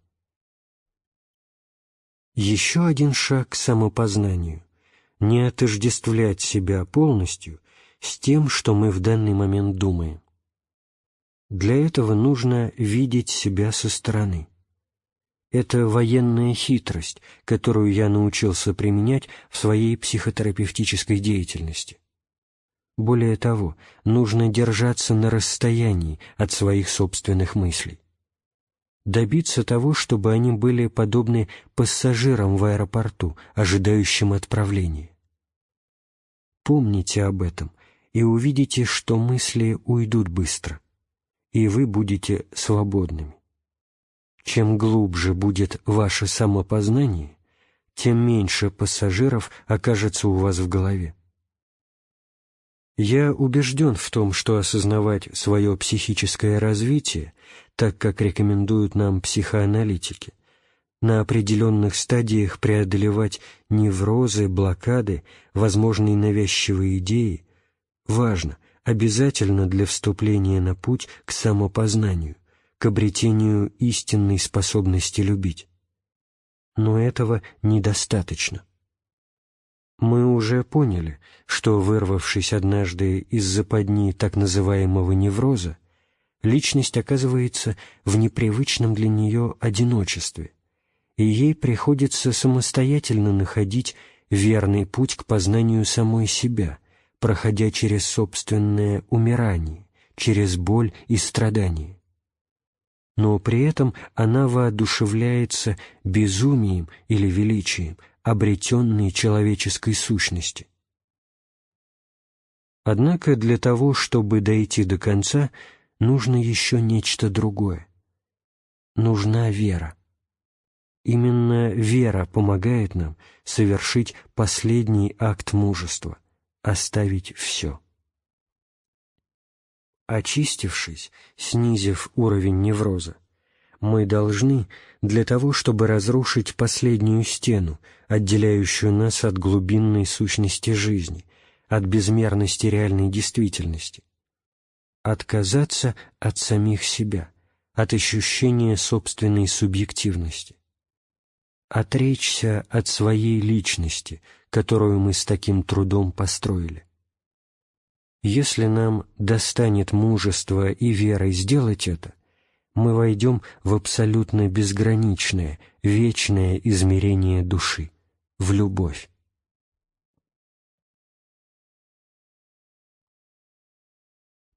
Еще один шаг к самопознанию — не отождествлять себя полностью с тем, что мы в данный момент думаем. Для этого нужно видеть себя со стороны. Это военная хитрость, которую я научился применять в своей психотерапевтической деятельности. Более того, нужно держаться на расстоянии от своих собственных мыслей добиться того, чтобы они были подобны пассажирам в аэропорту, ожидающим отправления. Помните об этом и увидите, что мысли уйдут быстро, и вы будете свободными. Чем глубже будет ваше самопознание, тем меньше пассажиров окажется у вас в голове. Я убежден в том, что осознавать свое психическое развитие так как рекомендуют нам психоаналитики, на определенных стадиях преодолевать неврозы, блокады, возможные навязчивые идеи, важно, обязательно для вступления на путь к самопознанию, к обретению истинной способности любить. Но этого недостаточно. Мы уже поняли, что, вырвавшись однажды из западни так называемого невроза, личность оказывается в непривычном для нее одиночестве, и ей приходится самостоятельно находить верный путь к познанию самой себя, проходя через собственное умирание, через боль и страдания. Но при этом она воодушевляется безумием или величием обретенной человеческой сущности. Однако для того, чтобы дойти до конца – нужно еще нечто другое. Нужна вера. Именно вера помогает нам совершить последний акт мужества — оставить все. Очистившись, снизив уровень невроза, мы должны, для того чтобы разрушить последнюю стену, отделяющую нас от глубинной сущности жизни, от безмерности реальной действительности, отказаться от самих себя, от ощущения собственной субъективности, отречься от своей личности, которую мы с таким трудом построили. Если нам достанет мужества и веры сделать это, мы войдем в абсолютно безграничное, вечное измерение души, в любовь.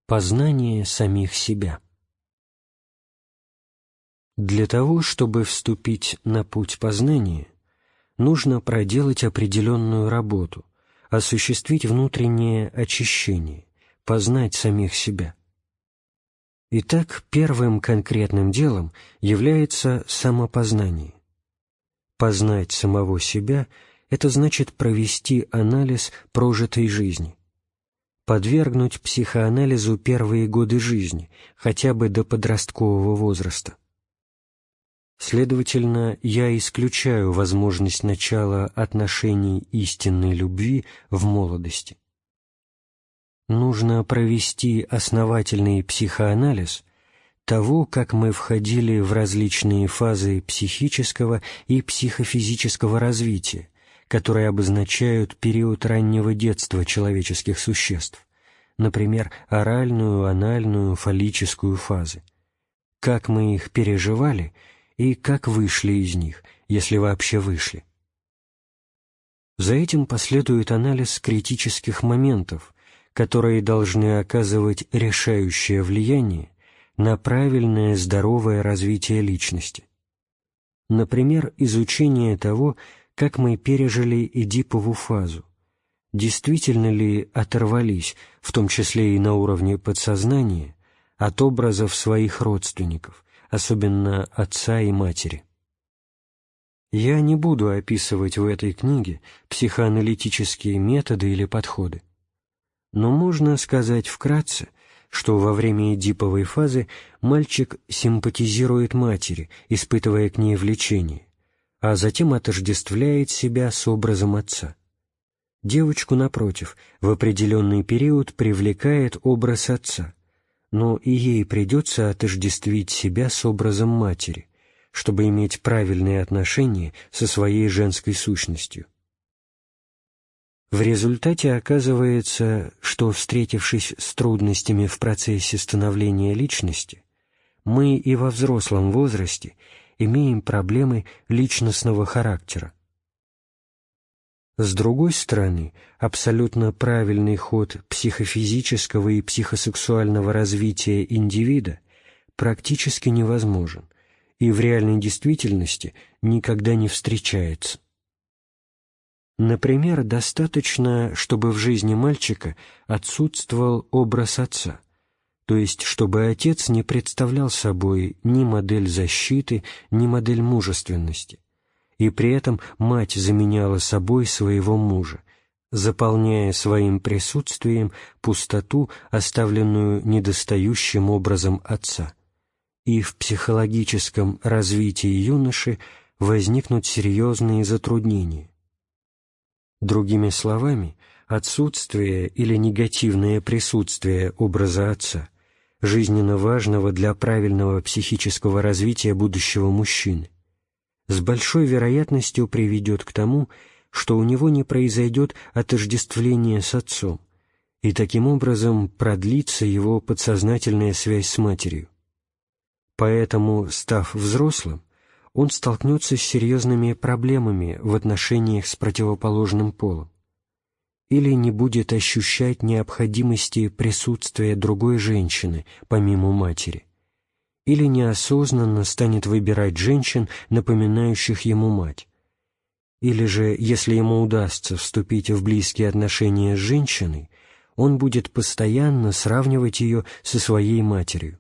Познание самих себя Для того, чтобы вступить на путь познания, нужно проделать определенную работу, осуществить внутреннее очищение, познать самих себя. Итак, первым конкретным делом является самопознание. Познать самого себя – это значит провести анализ прожитой жизни, подвергнуть психоанализу первые годы жизни, хотя бы до подросткового возраста. Следовательно, я исключаю возможность начала отношений истинной любви в молодости. Нужно провести основательный психоанализ того, как мы входили в различные фазы психического и психофизического развития, которые обозначают период раннего детства человеческих существ, например, оральную, анальную, фаллическую фазы. Как мы их переживали – и как вышли из них, если вообще вышли. За этим последует анализ критических моментов, которые должны оказывать решающее влияние на правильное здоровое развитие личности. Например, изучение того, как мы пережили Эдипову фазу, действительно ли оторвались, в том числе и на уровне подсознания, от образов своих родственников, особенно отца и матери. Я не буду описывать в этой книге психоаналитические методы или подходы, но можно сказать вкратце, что во время эдиповой фазы мальчик симпатизирует матери, испытывая к ней влечение, а затем отождествляет себя с образом отца. Девочку, напротив, в определенный период привлекает образ отца, но и ей придется отождествить себя с образом матери, чтобы иметь правильные отношения со своей женской сущностью. В результате оказывается, что, встретившись с трудностями в процессе становления личности, мы и во взрослом возрасте имеем проблемы личностного характера, с другой стороны, абсолютно правильный ход психофизического и психосексуального развития индивида практически невозможен и в реальной действительности никогда не встречается. Например, достаточно, чтобы в жизни мальчика отсутствовал образ отца, то есть чтобы отец не представлял собой ни модель защиты, ни модель мужественности, и при этом мать заменяла собой своего мужа, заполняя своим присутствием пустоту, оставленную недостающим образом отца. И в психологическом развитии юноши возникнут серьезные затруднения. Другими словами, отсутствие или негативное присутствие образа отца, жизненно важного для правильного психического развития будущего мужчины, с большой вероятностью приведет к тому, что у него не произойдет отождествление с отцом, и таким образом продлится его подсознательная связь с матерью. Поэтому, став взрослым, он столкнется с серьезными проблемами в отношениях с противоположным полом или не будет ощущать необходимости присутствия другой женщины помимо матери – или неосознанно станет выбирать женщин, напоминающих ему мать. Или же, если ему удастся вступить в близкие отношения с женщиной, он будет постоянно сравнивать ее со своей матерью.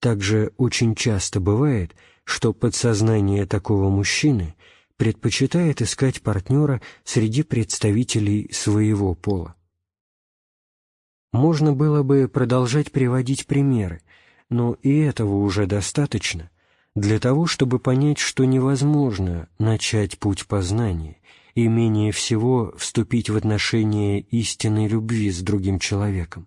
Также очень часто бывает, что подсознание такого мужчины предпочитает искать партнера среди представителей своего пола. Можно было бы продолжать приводить примеры, но и этого уже достаточно для того, чтобы понять, что невозможно начать путь познания и менее всего вступить в отношения истинной любви с другим человеком,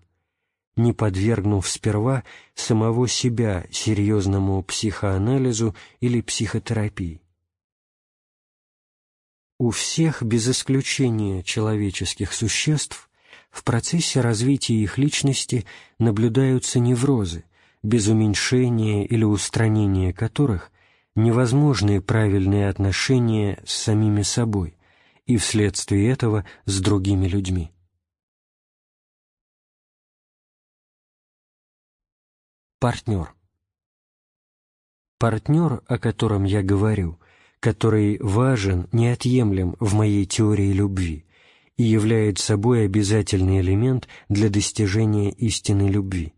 не подвергнув сперва самого себя серьезному психоанализу или психотерапии. У всех, без исключения человеческих существ, в процессе развития их личности наблюдаются неврозы, без уменьшения или устранения которых невозможны правильные отношения с самими собой и вследствие этого с другими людьми. Партнер Партнер, о котором я говорю, который важен, неотъемлем в моей теории любви и является собой обязательный элемент для достижения истинной любви.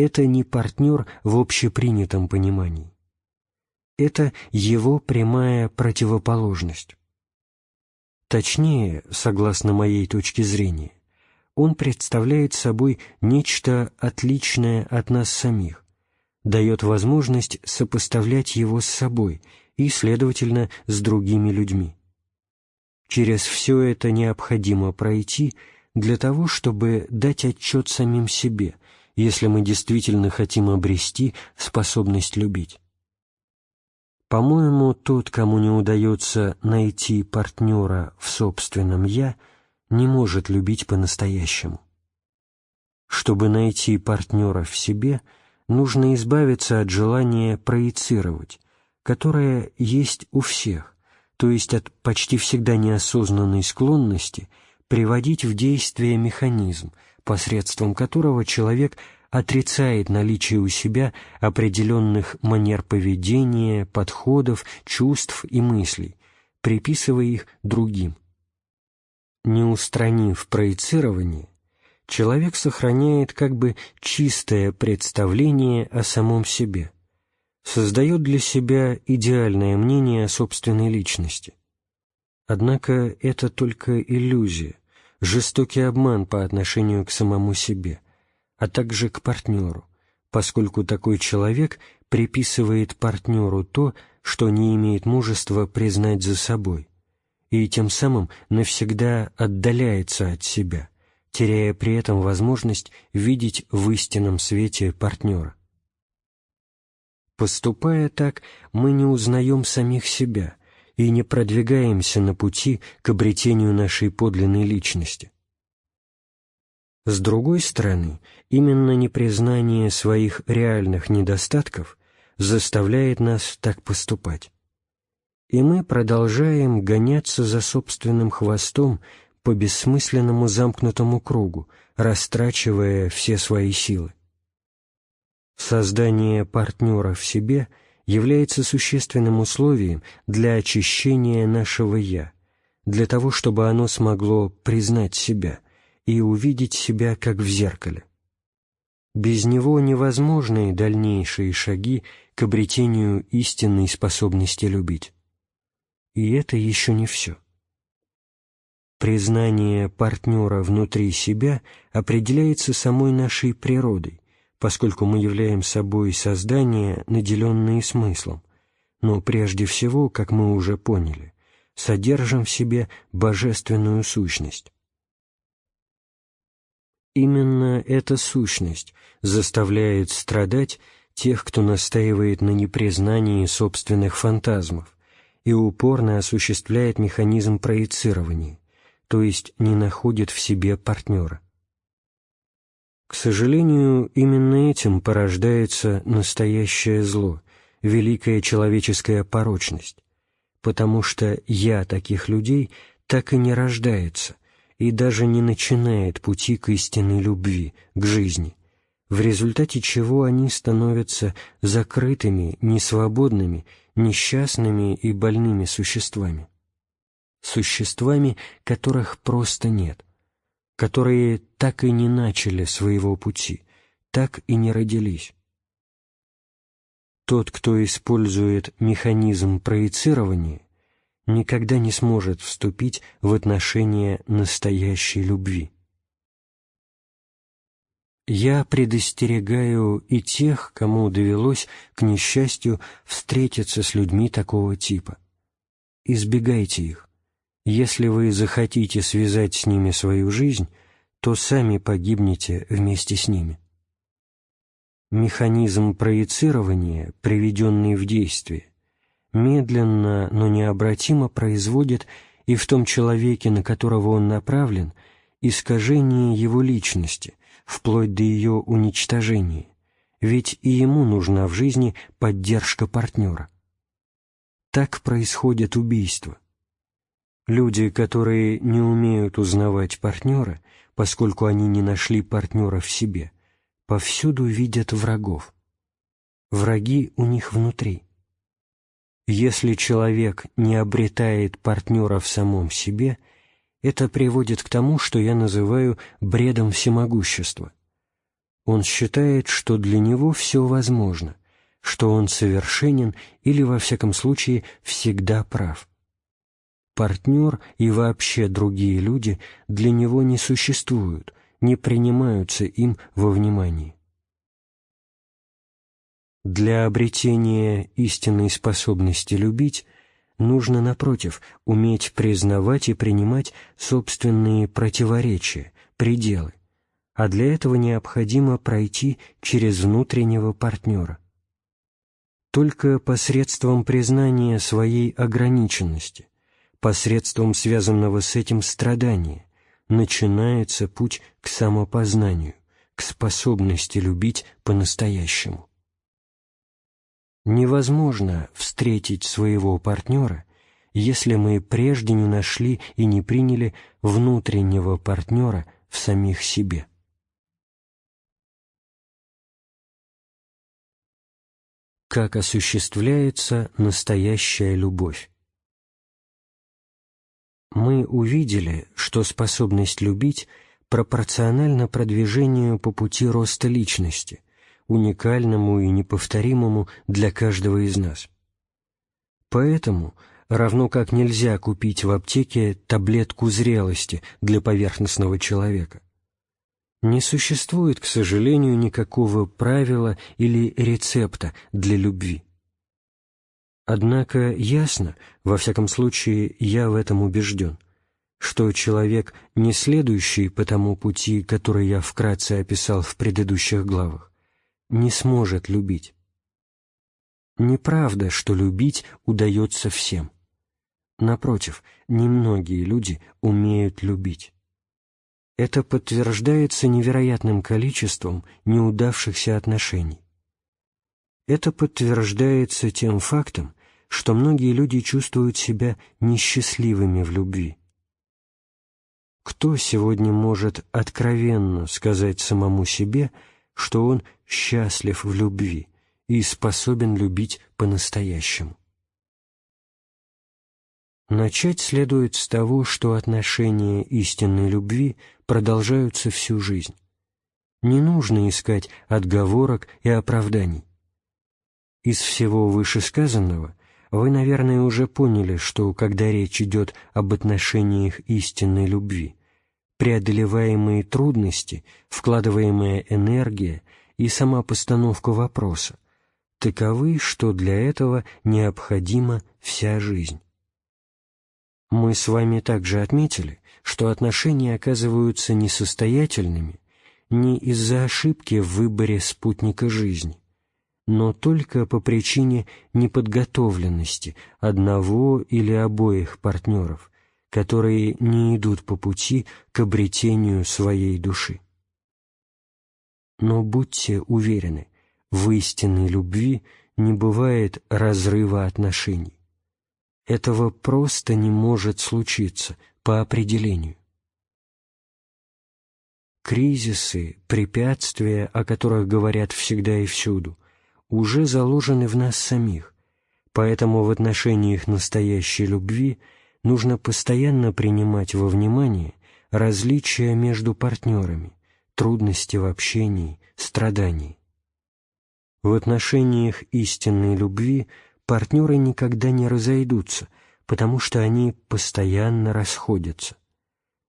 Это не партнер в общепринятом понимании. Это его прямая противоположность. Точнее, согласно моей точке зрения, он представляет собой нечто отличное от нас самих, дает возможность сопоставлять его с собой и, следовательно, с другими людьми. Через все это необходимо пройти для того, чтобы дать отчет самим себе, если мы действительно хотим обрести способность любить. По-моему, тот, кому не удается найти партнера в собственном «я», не может любить по-настоящему. Чтобы найти партнера в себе, нужно избавиться от желания проецировать, которое есть у всех, то есть от почти всегда неосознанной склонности приводить в действие механизм, посредством которого человек отрицает наличие у себя определенных манер поведения, подходов, чувств и мыслей, приписывая их другим. Не устранив проецирование, человек сохраняет как бы чистое представление о самом себе – создает для себя идеальное мнение о собственной личности. Однако это только иллюзия, жестокий обман по отношению к самому себе, а также к партнеру, поскольку такой человек приписывает партнеру то, что не имеет мужества признать за собой, и тем самым навсегда отдаляется от себя, теряя при этом возможность видеть в истинном свете партнера. Поступая так, мы не узнаем самих себя и не продвигаемся на пути к обретению нашей подлинной личности. С другой стороны, именно непризнание своих реальных недостатков заставляет нас так поступать. И мы продолжаем гоняться за собственным хвостом по бессмысленному замкнутому кругу, растрачивая все свои силы. Создание партнера в себе является существенным условием для очищения нашего «я», для того, чтобы оно смогло признать себя и увидеть себя как в зеркале. Без него невозможны дальнейшие шаги к обретению истинной способности любить. И это еще не все. Признание партнера внутри себя определяется самой нашей природой, поскольку мы являем собой создания, наделенные смыслом, но прежде всего, как мы уже поняли, содержим в себе божественную сущность. Именно эта сущность заставляет страдать тех, кто настаивает на непризнании собственных фантазмов и упорно осуществляет механизм проецирования, то есть не находит в себе партнера. К сожалению, именно этим порождается настоящее зло, великая человеческая порочность, потому что «я» таких людей так и не рождается и даже не начинает пути к истинной любви, к жизни, в результате чего они становятся закрытыми, несвободными, несчастными и больными существами. Существами, которых просто нет, которые так и не начали своего пути, так и не родились. Тот, кто использует механизм проецирования, никогда не сможет вступить в отношения настоящей любви. Я предостерегаю и тех, кому довелось, к несчастью, встретиться с людьми такого типа. Избегайте их. Если вы захотите связать с ними свою жизнь, то сами погибнете вместе с ними. Механизм проецирования, приведенный в действие, медленно, но необратимо производит и в том человеке, на которого он направлен, искажение его личности, вплоть до ее уничтожения, ведь и ему нужна в жизни поддержка партнера. Так происходит убийство. Люди, которые не умеют узнавать партнера, поскольку они не нашли партнера в себе, повсюду видят врагов. Враги у них внутри. Если человек не обретает партнера в самом себе, это приводит к тому, что я называю бредом всемогущества. Он считает, что для него все возможно, что он совершенен или, во всяком случае, всегда прав. Партнер и вообще другие люди для него не существуют, не принимаются им во внимание. Для обретения истинной способности любить нужно, напротив, уметь признавать и принимать собственные противоречия, пределы, а для этого необходимо пройти через внутреннего партнера. Только посредством признания своей ограниченности, посредством связанного с этим страдания, начинается путь к самопознанию, к способности любить по-настоящему. Невозможно встретить своего партнера, если мы прежде не нашли и не приняли внутреннего партнера в самих себе. Как осуществляется настоящая любовь? Мы увидели, что способность любить пропорциональна продвижению по пути роста личности, уникальному и неповторимому для каждого из нас. Поэтому, равно как нельзя купить в аптеке таблетку зрелости для поверхностного человека, не существует, к сожалению, никакого правила или рецепта для любви. Однако ясно, во всяком случае я в этом убежден, что человек, не следующий по тому пути, который я вкратце описал в предыдущих главах, не сможет любить. Неправда, что любить удается всем. Напротив, немногие люди умеют любить. Это подтверждается невероятным количеством неудавшихся отношений. Это подтверждается тем фактом, что многие люди чувствуют себя несчастливыми в любви. Кто сегодня может откровенно сказать самому себе, что он счастлив в любви и способен любить по-настоящему. Начать следует с того, что отношения истинной любви продолжаются всю жизнь. Не нужно искать отговорок и оправданий. Из всего вышесказанного вы, наверное, уже поняли, что когда речь идет об отношениях истинной любви, преодолеваемые трудности, вкладываемая энергия и сама постановка вопроса таковы, что для этого необходима вся жизнь. Мы с вами также отметили, что отношения оказываются несостоятельными не из-за ошибки в выборе спутника жизни, но только по причине неподготовленности одного или обоих партнеров, которые не идут по пути к обретению своей души. Но будьте уверены, в истинной любви не бывает разрыва отношений. Этого просто не может случиться по определению. Кризисы, препятствия, о которых говорят всегда и всюду, уже заложены в нас самих, поэтому в отношениях настоящей любви – нужно постоянно принимать во внимание различия между партнерами, трудности в общении, страдания. В отношениях истинной любви партнеры никогда не разойдутся, потому что они постоянно расходятся.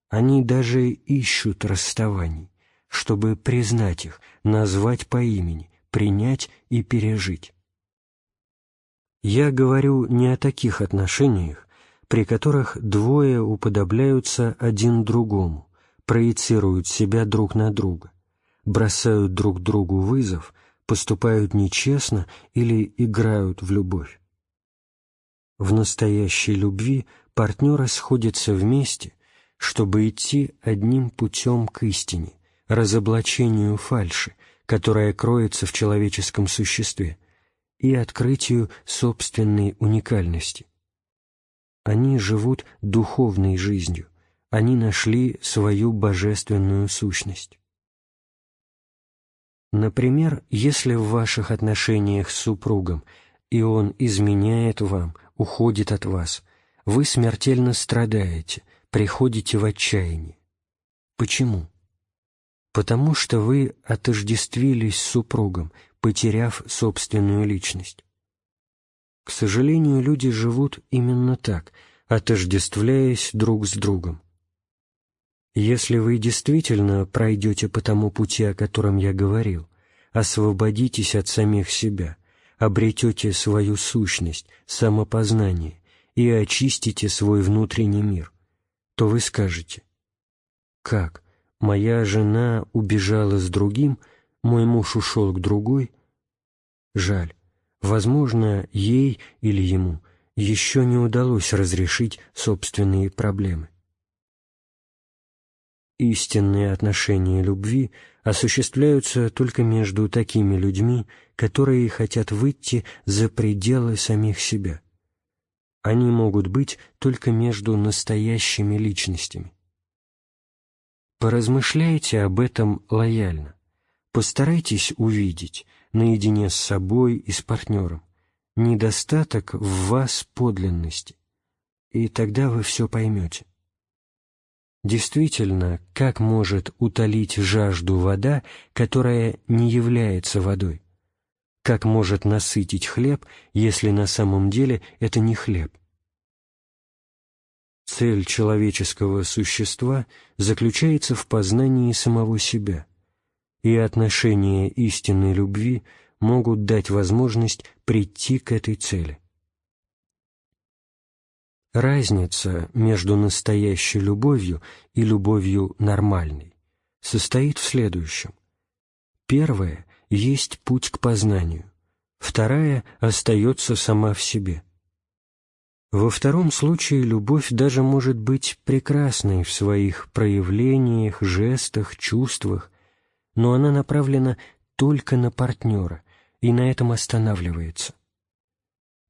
Они даже ищут расставаний, чтобы признать их, назвать по имени, принять и пережить. Я говорю не о таких отношениях, при которых двое уподобляются один другому, проецируют себя друг на друга, бросают друг другу вызов, поступают нечестно или играют в любовь. В настоящей любви партнеры сходятся вместе, чтобы идти одним путем к истине, разоблачению фальши, которая кроется в человеческом существе, и открытию собственной уникальности. Они живут духовной жизнью, они нашли свою божественную сущность. Например, если в ваших отношениях с супругом и он изменяет вам, уходит от вас, вы смертельно страдаете, приходите в отчаяние. Почему? Потому что вы отождествились с супругом, потеряв собственную личность. К сожалению, люди живут именно так, отождествляясь друг с другом. Если вы действительно пройдете по тому пути, о котором я говорил, освободитесь от самих себя, обретете свою сущность, самопознание и очистите свой внутренний мир, то вы скажете, «Как? Моя жена убежала с другим, мой муж ушел к другой? Жаль, возможно, ей или ему еще не удалось разрешить собственные проблемы». Истинные отношения любви осуществляются только между такими людьми, которые хотят выйти за пределы самих себя. Они могут быть только между настоящими личностями. Поразмышляйте об этом лояльно. Постарайтесь увидеть, наедине с собой и с партнером, недостаток в вас подлинности, и тогда вы все поймете. Действительно, как может утолить жажду вода, которая не является водой? Как может насытить хлеб, если на самом деле это не хлеб? Цель человеческого существа заключается в познании самого себя, и отношения истинной любви могут дать возможность прийти к этой цели. Разница между настоящей любовью и любовью нормальной состоит в следующем. Первая есть путь к познанию, вторая остается сама в себе. Во втором случае любовь даже может быть прекрасной в своих проявлениях, жестах, чувствах, но она направлена только на партнера и на этом останавливается.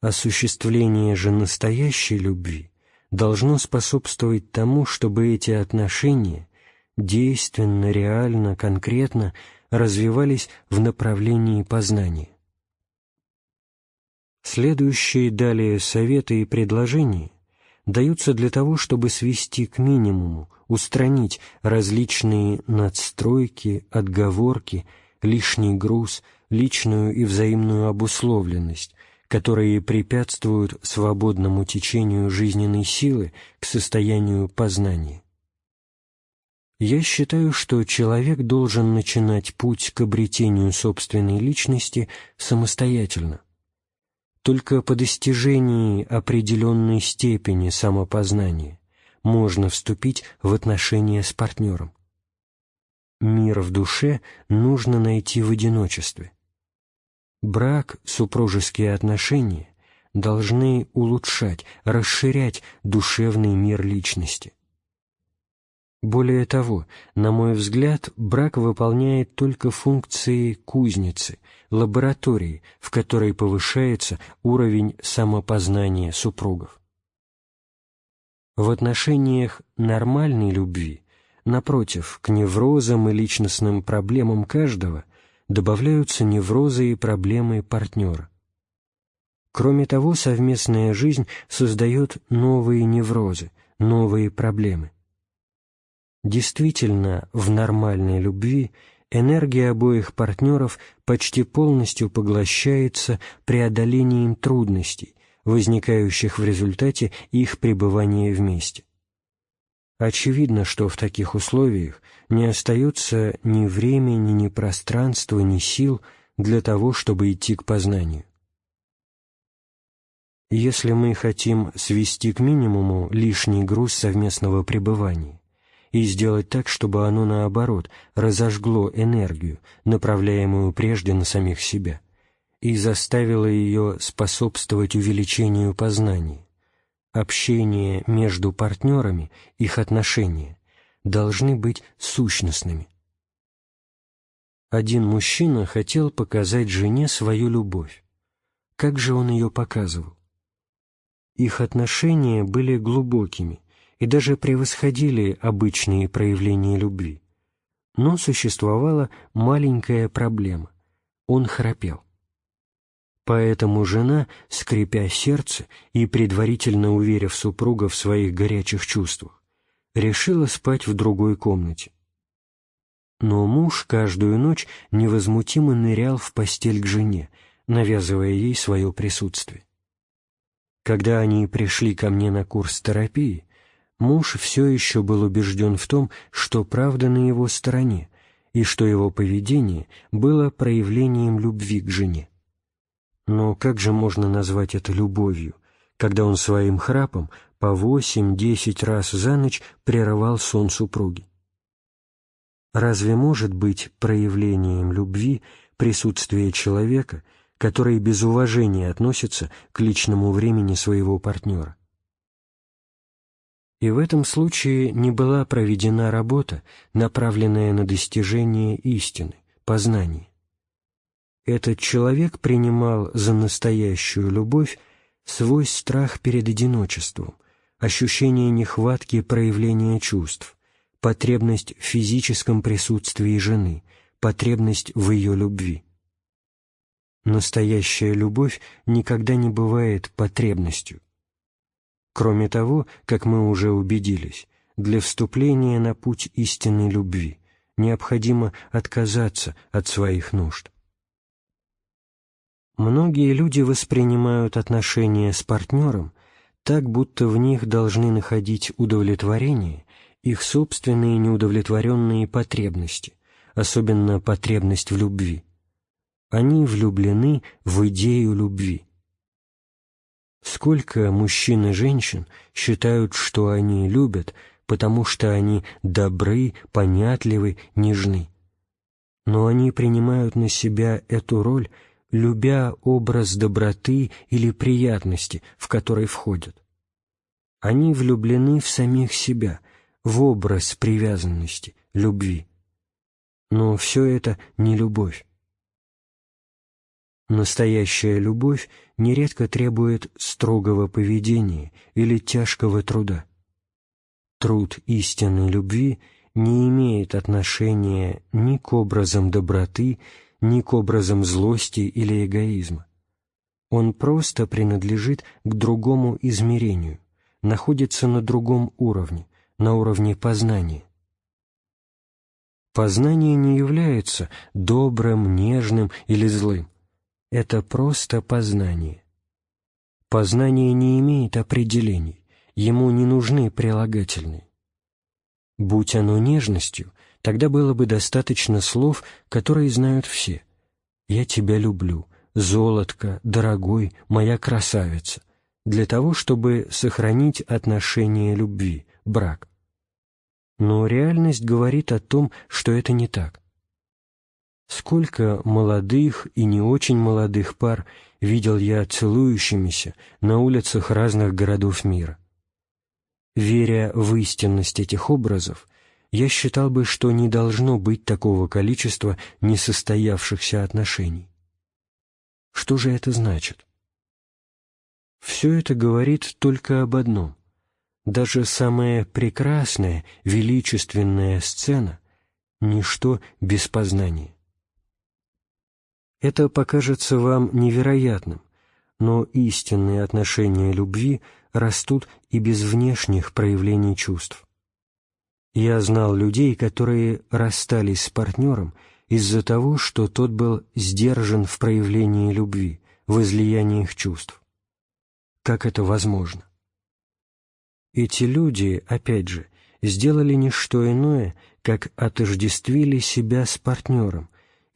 Осуществление же настоящей любви должно способствовать тому, чтобы эти отношения действенно, реально, конкретно развивались в направлении познания. Следующие далее советы и предложения даются для того, чтобы свести к минимуму, устранить различные надстройки, отговорки, лишний груз, личную и взаимную обусловленность, которые препятствуют свободному течению жизненной силы к состоянию познания. Я считаю, что человек должен начинать путь к обретению собственной личности самостоятельно. Только по достижении определенной степени самопознания можно вступить в отношения с партнером. Мир в душе нужно найти в одиночестве. Брак, супружеские отношения должны улучшать, расширять душевный мир личности. Более того, на мой взгляд, брак выполняет только функции кузницы, лаборатории, в которой повышается уровень самопознания супругов. В отношениях нормальной любви, напротив, к неврозам и личностным проблемам каждого добавляются неврозы и проблемы партнера. Кроме того, совместная жизнь создает новые неврозы, новые проблемы. Действительно, в нормальной любви энергия обоих партнеров почти полностью поглощается преодолением трудностей, возникающих в результате их пребывания вместе. Очевидно, что в таких условиях не остается ни времени, ни пространства, ни сил для того, чтобы идти к познанию. Если мы хотим свести к минимуму лишний груз совместного пребывания и сделать так, чтобы оно, наоборот, разожгло энергию, направляемую прежде на самих себя, и заставило ее способствовать увеличению познания. Общение между партнерами, их отношения, должны быть сущностными. Один мужчина хотел показать жене свою любовь. Как же он ее показывал? Их отношения были глубокими и даже превосходили обычные проявления любви. Но существовала маленькая проблема. Он храпел. Поэтому жена, скрипя сердце и предварительно уверив супруга в своих горячих чувствах, решила спать в другой комнате. Но муж каждую ночь невозмутимо нырял в постель к жене, навязывая ей свое присутствие. Когда они пришли ко мне на курс терапии, муж все еще был убежден в том, что правда на его стороне, и что его поведение было проявлением любви к жене. Но как же можно назвать это любовью, когда он своим храпом по восемь-десять раз за ночь прерывал сон супруги? Разве может быть проявлением любви присутствие человека, который без уважения относится к личному времени своего партнера? И в этом случае не была проведена работа, направленная на достижение истины, познания. Этот человек принимал за настоящую любовь свой страх перед одиночеством, ощущение нехватки проявления чувств, потребность в физическом присутствии жены, потребность в ее любви. Настоящая любовь никогда не бывает потребностью. Кроме того, как мы уже убедились, для вступления на путь истинной любви необходимо отказаться от своих нужд. Многие люди воспринимают отношения с партнером так, будто в них должны находить удовлетворение их собственные неудовлетворенные потребности, особенно потребность в любви. Они влюблены в идею любви. Сколько мужчин и женщин считают, что они любят, потому что они добры, понятливы, нежны. Но они принимают на себя эту роль, любя образ доброты или приятности, в который входят. Они влюблены в самих себя, в образ привязанности, любви. Но все это не любовь. Настоящая любовь нередко требует строгого поведения или тяжкого труда. Труд истинной любви не имеет отношения ни к образам доброты, ни к образам злости или эгоизма. Он просто принадлежит к другому измерению, находится на другом уровне, на уровне познания. Познание не является добрым, нежным или злым. Это просто познание. Познание не имеет определений, ему не нужны прилагательные. Будь оно нежностью, тогда было бы достаточно слов, которые знают все. «Я тебя люблю», «Золотко», «Дорогой», «Моя красавица», для того, чтобы сохранить отношение любви, брак. Но реальность говорит о том, что это не так. Сколько молодых и не очень молодых пар видел я целующимися на улицах разных городов мира. Веря в истинность этих образов, я считал бы, что не должно быть такого количества несостоявшихся отношений. Что же это значит? Все это говорит только об одном. Даже самая прекрасная, величественная сцена — ничто без познания. Это покажется вам невероятным, но истинные отношения любви растут и без внешних проявлений чувств. Я знал людей, которые расстались с партнером из-за того, что тот был сдержан в проявлении любви, в излиянии их чувств. Как это возможно? Эти люди, опять же, сделали не что иное, как отождествили себя с партнером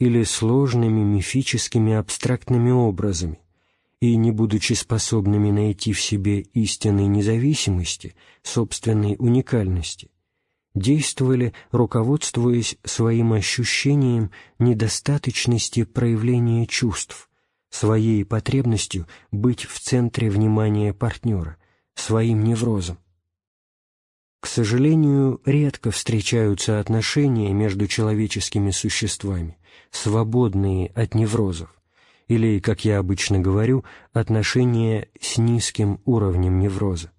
или сложными мифическими абстрактными образами, и, не будучи способными найти в себе истинной независимости, собственной уникальности, действовали, руководствуясь своим ощущением недостаточности проявления чувств, своей потребностью быть в центре внимания партнера, своим неврозом. К сожалению, редко встречаются отношения между человеческими существами, свободные от неврозов, или, как я обычно говорю, отношения с низким уровнем невроза.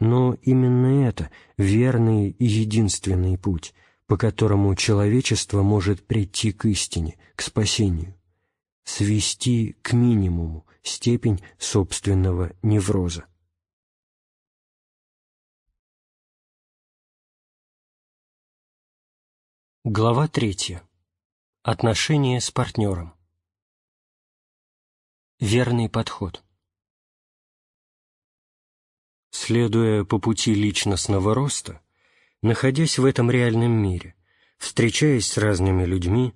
Но именно это верный и единственный путь, по которому человечество может прийти к истине, к спасению, свести к минимуму степень собственного невроза. Глава третья. Отношения с партнером. Верный подход. Следуя по пути личностного роста, находясь в этом реальном мире, встречаясь с разными людьми,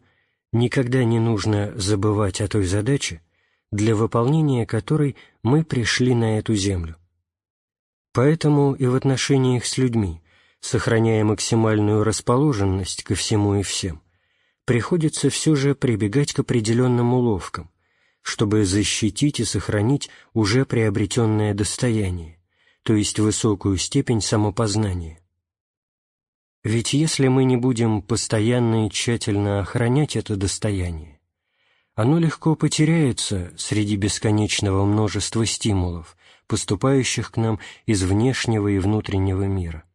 никогда не нужно забывать о той задаче, для выполнения которой мы пришли на эту землю. Поэтому и в отношениях с людьми, сохраняя максимальную расположенность ко всему и всем, приходится все же прибегать к определенным уловкам, чтобы защитить и сохранить уже приобретенное достояние, то есть высокую степень самопознания. Ведь если мы не будем постоянно и тщательно охранять это достояние, оно легко потеряется среди бесконечного множества стимулов, поступающих к нам из внешнего и внутреннего мира.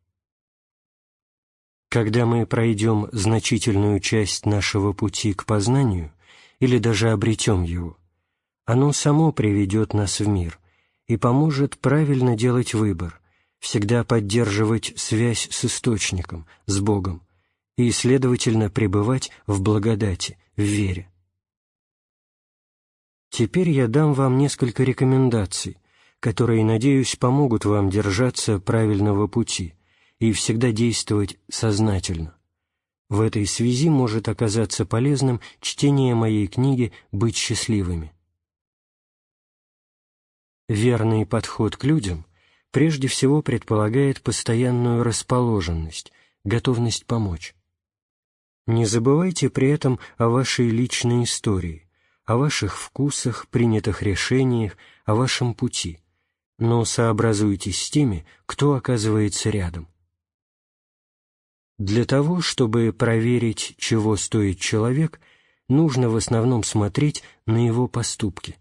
Когда мы пройдем значительную часть нашего пути к познанию или даже обретем его, оно само приведет нас в мир, и поможет правильно делать выбор, всегда поддерживать связь с Источником, с Богом, и, следовательно, пребывать в благодати, в вере. Теперь я дам вам несколько рекомендаций, которые, надеюсь, помогут вам держаться правильного пути и всегда действовать сознательно. В этой связи может оказаться полезным чтение моей книги «Быть счастливыми». Верный подход к людям прежде всего предполагает постоянную расположенность, готовность помочь. Не забывайте при этом о вашей личной истории, о ваших вкусах, принятых решениях, о вашем пути, но сообразуйтесь с теми, кто оказывается рядом. Для того, чтобы проверить, чего стоит человек, нужно в основном смотреть на его поступки.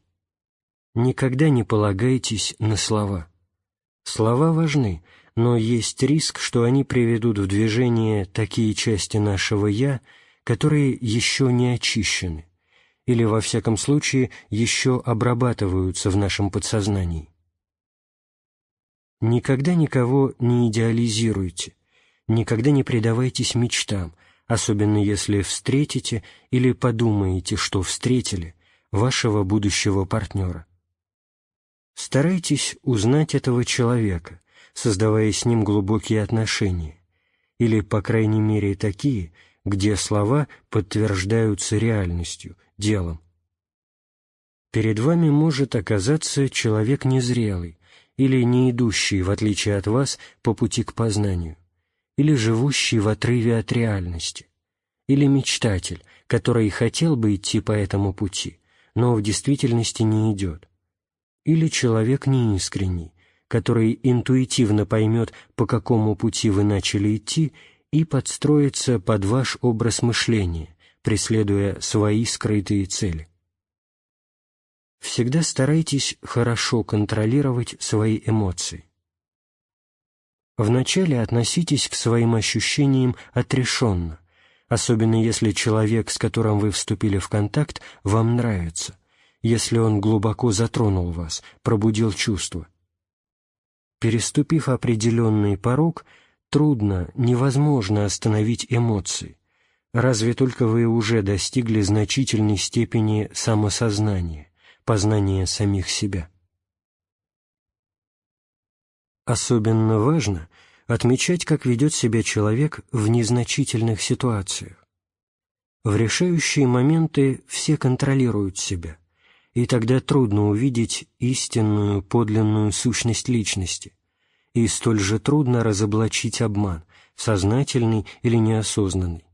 Никогда не полагайтесь на слова. Слова важны, но есть риск, что они приведут в движение такие части нашего «я», которые еще не очищены, или, во всяком случае, еще обрабатываются в нашем подсознании. Никогда никого не идеализируйте, никогда не предавайтесь мечтам, особенно если встретите или подумаете, что встретили вашего будущего партнера. Старайтесь узнать этого человека, создавая с ним глубокие отношения, или, по крайней мере, такие, где слова подтверждаются реальностью, делом. Перед вами может оказаться человек незрелый или не идущий, в отличие от вас, по пути к познанию, или живущий в отрыве от реальности, или мечтатель, который хотел бы идти по этому пути, но в действительности не идет или человек неискренний, который интуитивно поймет, по какому пути вы начали идти, и подстроится под ваш образ мышления, преследуя свои скрытые цели. Всегда старайтесь хорошо контролировать свои эмоции. Вначале относитесь к своим ощущениям отрешенно, особенно если человек, с которым вы вступили в контакт, вам нравится если он глубоко затронул вас, пробудил чувства. Переступив определенный порог, трудно, невозможно остановить эмоции, разве только вы уже достигли значительной степени самосознания, познания самих себя. Особенно важно отмечать, как ведет себя человек в незначительных ситуациях. В решающие моменты все контролируют себя и тогда трудно увидеть истинную, подлинную сущность личности, и столь же трудно разоблачить обман, сознательный или неосознанный.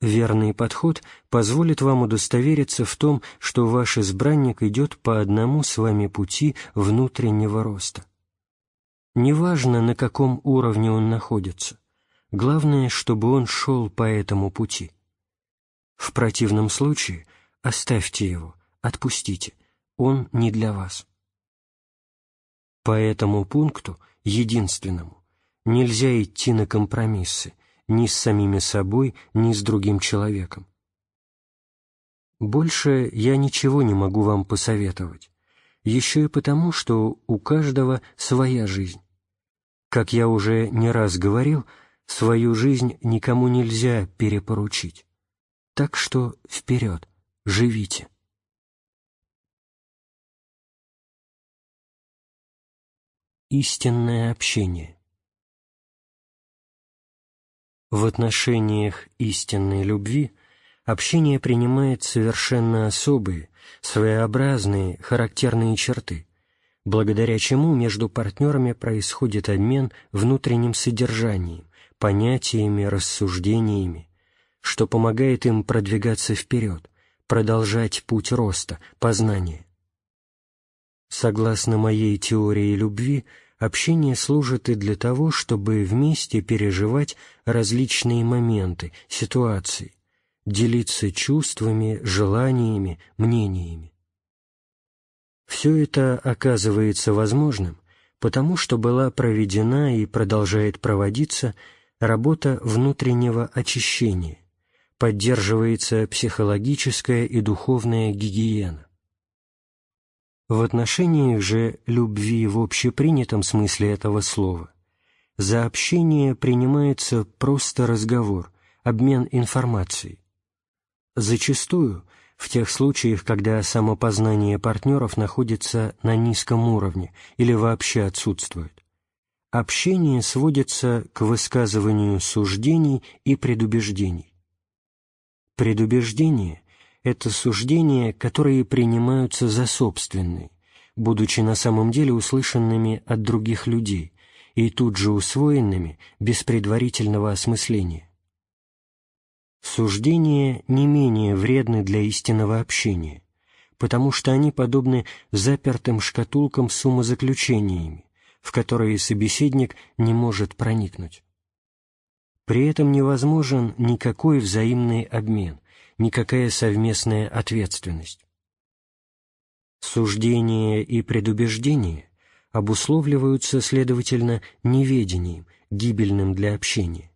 Верный подход позволит вам удостовериться в том, что ваш избранник идет по одному с вами пути внутреннего роста. Неважно, на каком уровне он находится, главное, чтобы он шел по этому пути. В противном случае оставьте его, отпустите, он не для вас. По этому пункту, единственному, нельзя идти на компромиссы, ни с самими собой, ни с другим человеком. Больше я ничего не могу вам посоветовать, еще и потому, что у каждого своя жизнь. Как я уже не раз говорил, свою жизнь никому нельзя перепоручить. Так что вперед, живите. Истинное общение в отношениях истинной любви общение принимает совершенно особые, своеобразные, характерные черты, благодаря чему между партнерами происходит обмен внутренним содержанием, понятиями, рассуждениями, что помогает им продвигаться вперед, продолжать путь роста, познания. Согласно моей теории любви, общение служит и для того, чтобы вместе переживать различные моменты, ситуации, делиться чувствами, желаниями, мнениями. Все это оказывается возможным, потому что была проведена и продолжает проводиться работа внутреннего очищения, поддерживается психологическая и духовная гигиена. В отношениях же любви в общепринятом смысле этого слова за общение принимается просто разговор, обмен информацией. Зачастую, в тех случаях, когда самопознание партнеров находится на низком уровне или вообще отсутствует, общение сводится к высказыванию суждений и предубеждений. Предубеждение это суждения, которые принимаются за собственные, будучи на самом деле услышанными от других людей и тут же усвоенными без предварительного осмысления. Суждения не менее вредны для истинного общения, потому что они подобны запертым шкатулкам с умозаключениями, в которые собеседник не может проникнуть. При этом невозможен никакой взаимный обмен, никакая совместная ответственность. Суждение и предубеждение обусловливаются, следовательно, неведением, гибельным для общения.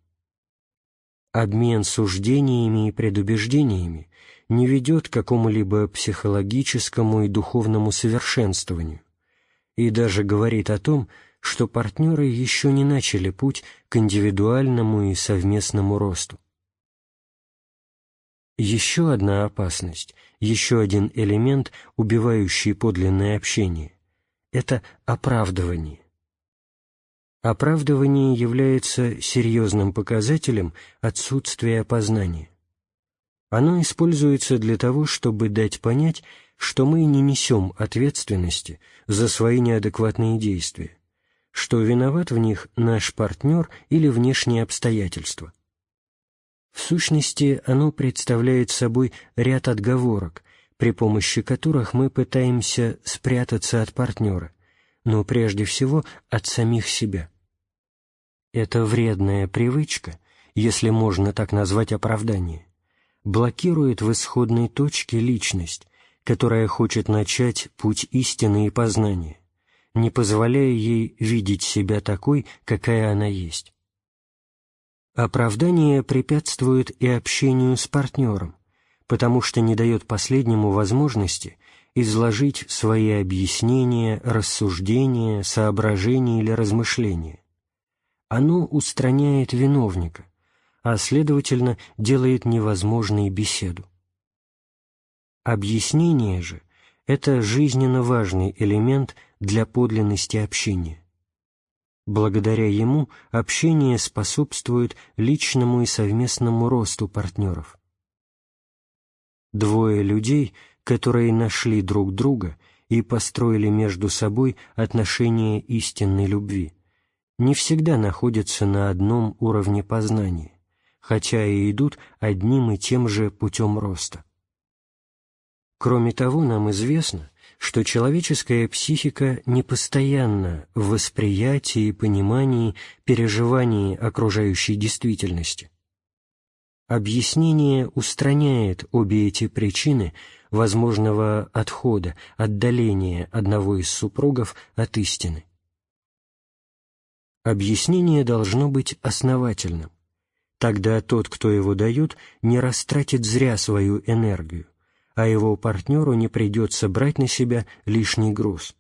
Обмен суждениями и предубеждениями не ведет к какому-либо психологическому и духовному совершенствованию и даже говорит о том, что партнеры еще не начали путь к индивидуальному и совместному росту. Еще одна опасность, еще один элемент, убивающий подлинное общение – это оправдывание. Оправдывание является серьезным показателем отсутствия познания. Оно используется для того, чтобы дать понять, что мы не несем ответственности за свои неадекватные действия, что виноват в них наш партнер или внешние обстоятельства – в сущности, оно представляет собой ряд отговорок, при помощи которых мы пытаемся спрятаться от партнера, но прежде всего от самих себя. Эта вредная привычка, если можно так назвать оправдание, блокирует в исходной точке личность, которая хочет начать путь истины и познания, не позволяя ей видеть себя такой, какая она есть. Оправдание препятствует и общению с партнером, потому что не дает последнему возможности изложить свои объяснения, рассуждения, соображения или размышления. Оно устраняет виновника, а, следовательно, делает невозможной беседу. Объяснение же – это жизненно важный элемент для подлинности общения. Благодаря ему общение способствует личному и совместному росту партнеров. Двое людей, которые нашли друг друга и построили между собой отношения истинной любви, не всегда находятся на одном уровне познания, хотя и идут одним и тем же путем роста. Кроме того, нам известно, что человеческая психика непостоянна в восприятии, понимании, переживании окружающей действительности. Объяснение устраняет обе эти причины возможного отхода, отдаления одного из супругов от истины. Объяснение должно быть основательным. Тогда тот, кто его дает, не растратит зря свою энергию, а его партнеру не придется брать на себя лишний груз.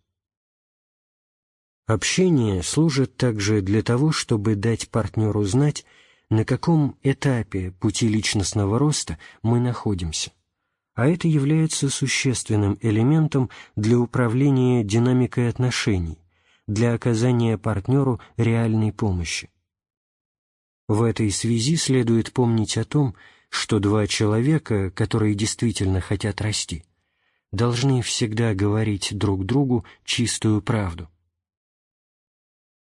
Общение служит также для того, чтобы дать партнеру знать, на каком этапе пути личностного роста мы находимся, а это является существенным элементом для управления динамикой отношений, для оказания партнеру реальной помощи. В этой связи следует помнить о том, что два человека, которые действительно хотят расти, должны всегда говорить друг другу чистую правду.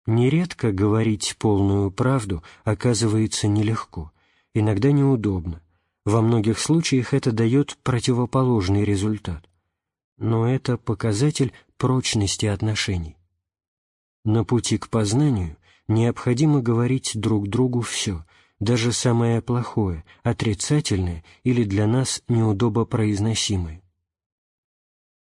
Нередко говорить полную правду оказывается нелегко, иногда неудобно. Во многих случаях это дает противоположный результат. Но это показатель прочности отношений. На пути к познанию необходимо говорить друг другу все, даже самое плохое, отрицательное или для нас неудобопроизносимое.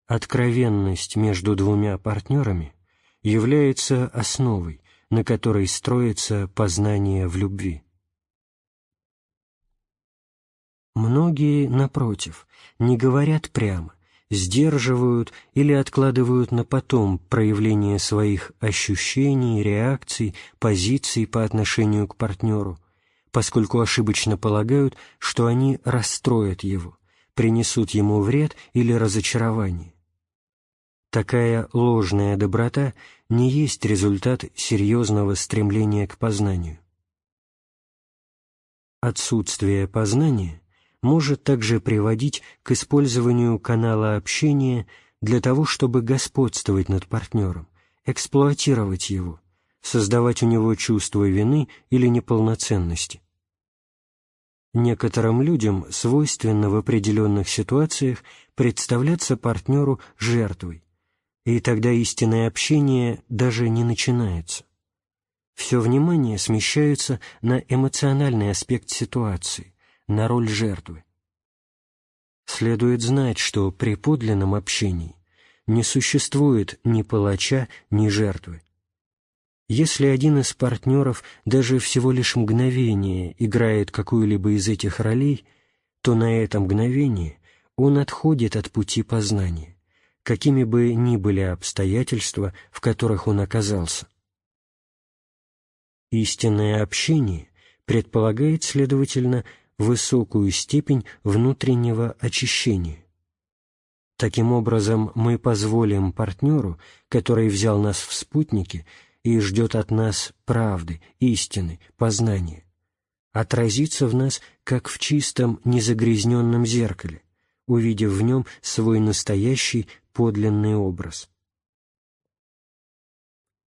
Откровенность между двумя партнерами является основой, на которой строится познание в любви. Многие, напротив, не говорят прямо, сдерживают или откладывают на потом проявление своих ощущений, реакций, позиций по отношению к партнеру, поскольку ошибочно полагают, что они расстроят его, принесут ему вред или разочарование. Такая ложная доброта не есть результат серьезного стремления к познанию. Отсутствие познания может также приводить к использованию канала общения для того, чтобы господствовать над партнером, эксплуатировать его, создавать у него чувство вины или неполноценности. Некоторым людям свойственно в определенных ситуациях представляться партнеру жертвой, и тогда истинное общение даже не начинается. Все внимание смещается на эмоциональный аспект ситуации, на роль жертвы. Следует знать, что при подлинном общении не существует ни палача, ни жертвы. Если один из партнеров даже всего лишь мгновение играет какую-либо из этих ролей, то на это мгновение он отходит от пути познания, какими бы ни были обстоятельства, в которых он оказался. Истинное общение предполагает, следовательно, высокую степень внутреннего очищения. Таким образом, мы позволим партнеру, который взял нас в спутники и ждет от нас правды, истины, познания, отразиться в нас, как в чистом, незагрязненном зеркале, увидев в нем свой настоящий подлинный образ.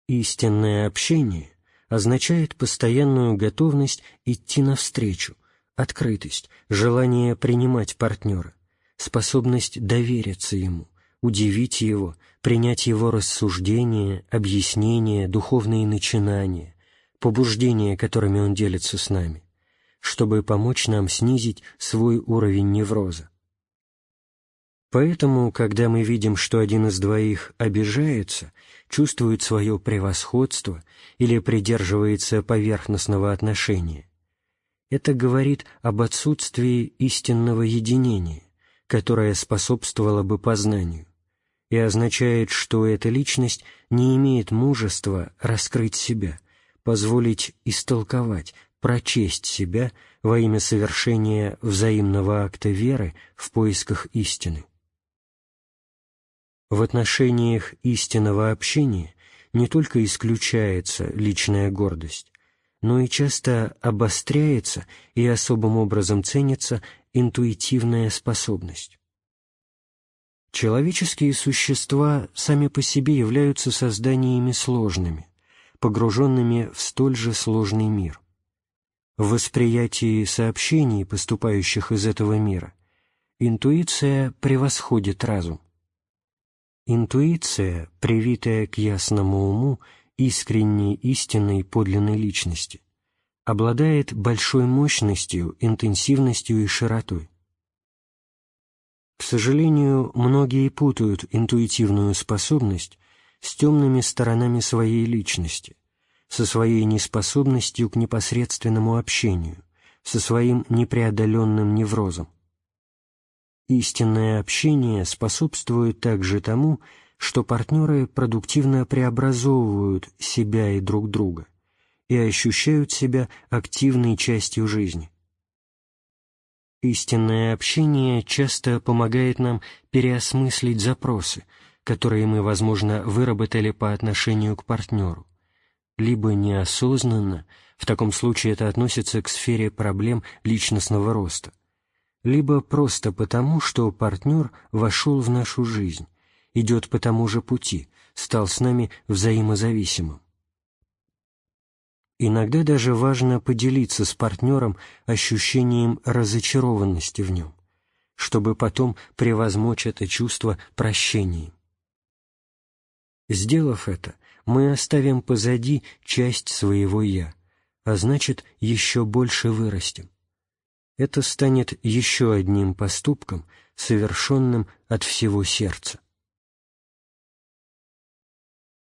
Истинное общение означает постоянную готовность идти навстречу, открытость, желание принимать партнера, способность довериться ему, удивить его, принять его рассуждения, объяснения, духовные начинания, побуждения, которыми он делится с нами, чтобы помочь нам снизить свой уровень невроза. Поэтому, когда мы видим, что один из двоих обижается, чувствует свое превосходство или придерживается поверхностного отношения, это говорит об отсутствии истинного единения, которое способствовало бы познанию, и означает, что эта личность не имеет мужества раскрыть себя, позволить истолковать, прочесть себя во имя совершения взаимного акта веры в поисках истины. В отношениях истинного общения не только исключается личная гордость, но и часто обостряется и особым образом ценится интуитивная способность. Человеческие существа сами по себе являются созданиями сложными, погруженными в столь же сложный мир. В восприятии сообщений, поступающих из этого мира, интуиция превосходит разум. Интуиция, привитая к ясному уму, искренней истинной подлинной личности, обладает большой мощностью, интенсивностью и широтой. К сожалению, многие путают интуитивную способность с темными сторонами своей личности, со своей неспособностью к непосредственному общению, со своим непреодоленным неврозом. Истинное общение способствует также тому, что партнеры продуктивно преобразовывают себя и друг друга и ощущают себя активной частью жизни. Истинное общение часто помогает нам переосмыслить запросы, которые мы, возможно, выработали по отношению к партнеру, либо неосознанно, в таком случае это относится к сфере проблем личностного роста, либо просто потому, что партнер вошел в нашу жизнь, идет по тому же пути, стал с нами взаимозависимым. Иногда даже важно поделиться с партнером ощущением разочарованности в нем, чтобы потом превозмочь это чувство прощением. Сделав это, мы оставим позади часть своего «я», а значит, еще больше вырастем. Это станет еще одним поступком, совершенным от всего сердца.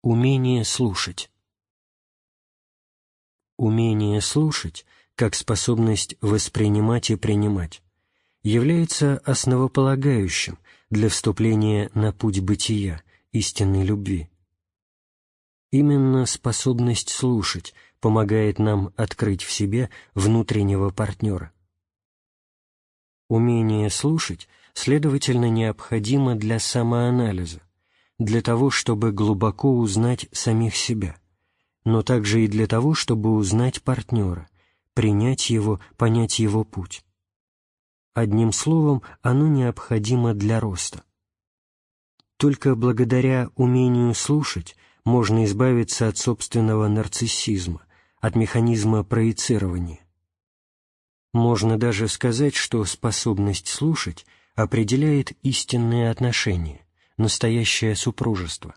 Умение слушать Умение слушать, как способность воспринимать и принимать, является основополагающим для вступления на путь бытия, истинной любви. Именно способность слушать помогает нам открыть в себе внутреннего партнера. Умение слушать, следовательно, необходимо для самоанализа, для того, чтобы глубоко узнать самих себя – но также и для того, чтобы узнать партнера, принять его, понять его путь. Одним словом, оно необходимо для роста. Только благодаря умению слушать можно избавиться от собственного нарциссизма, от механизма проецирования. Можно даже сказать, что способность слушать определяет истинные отношения, настоящее супружество.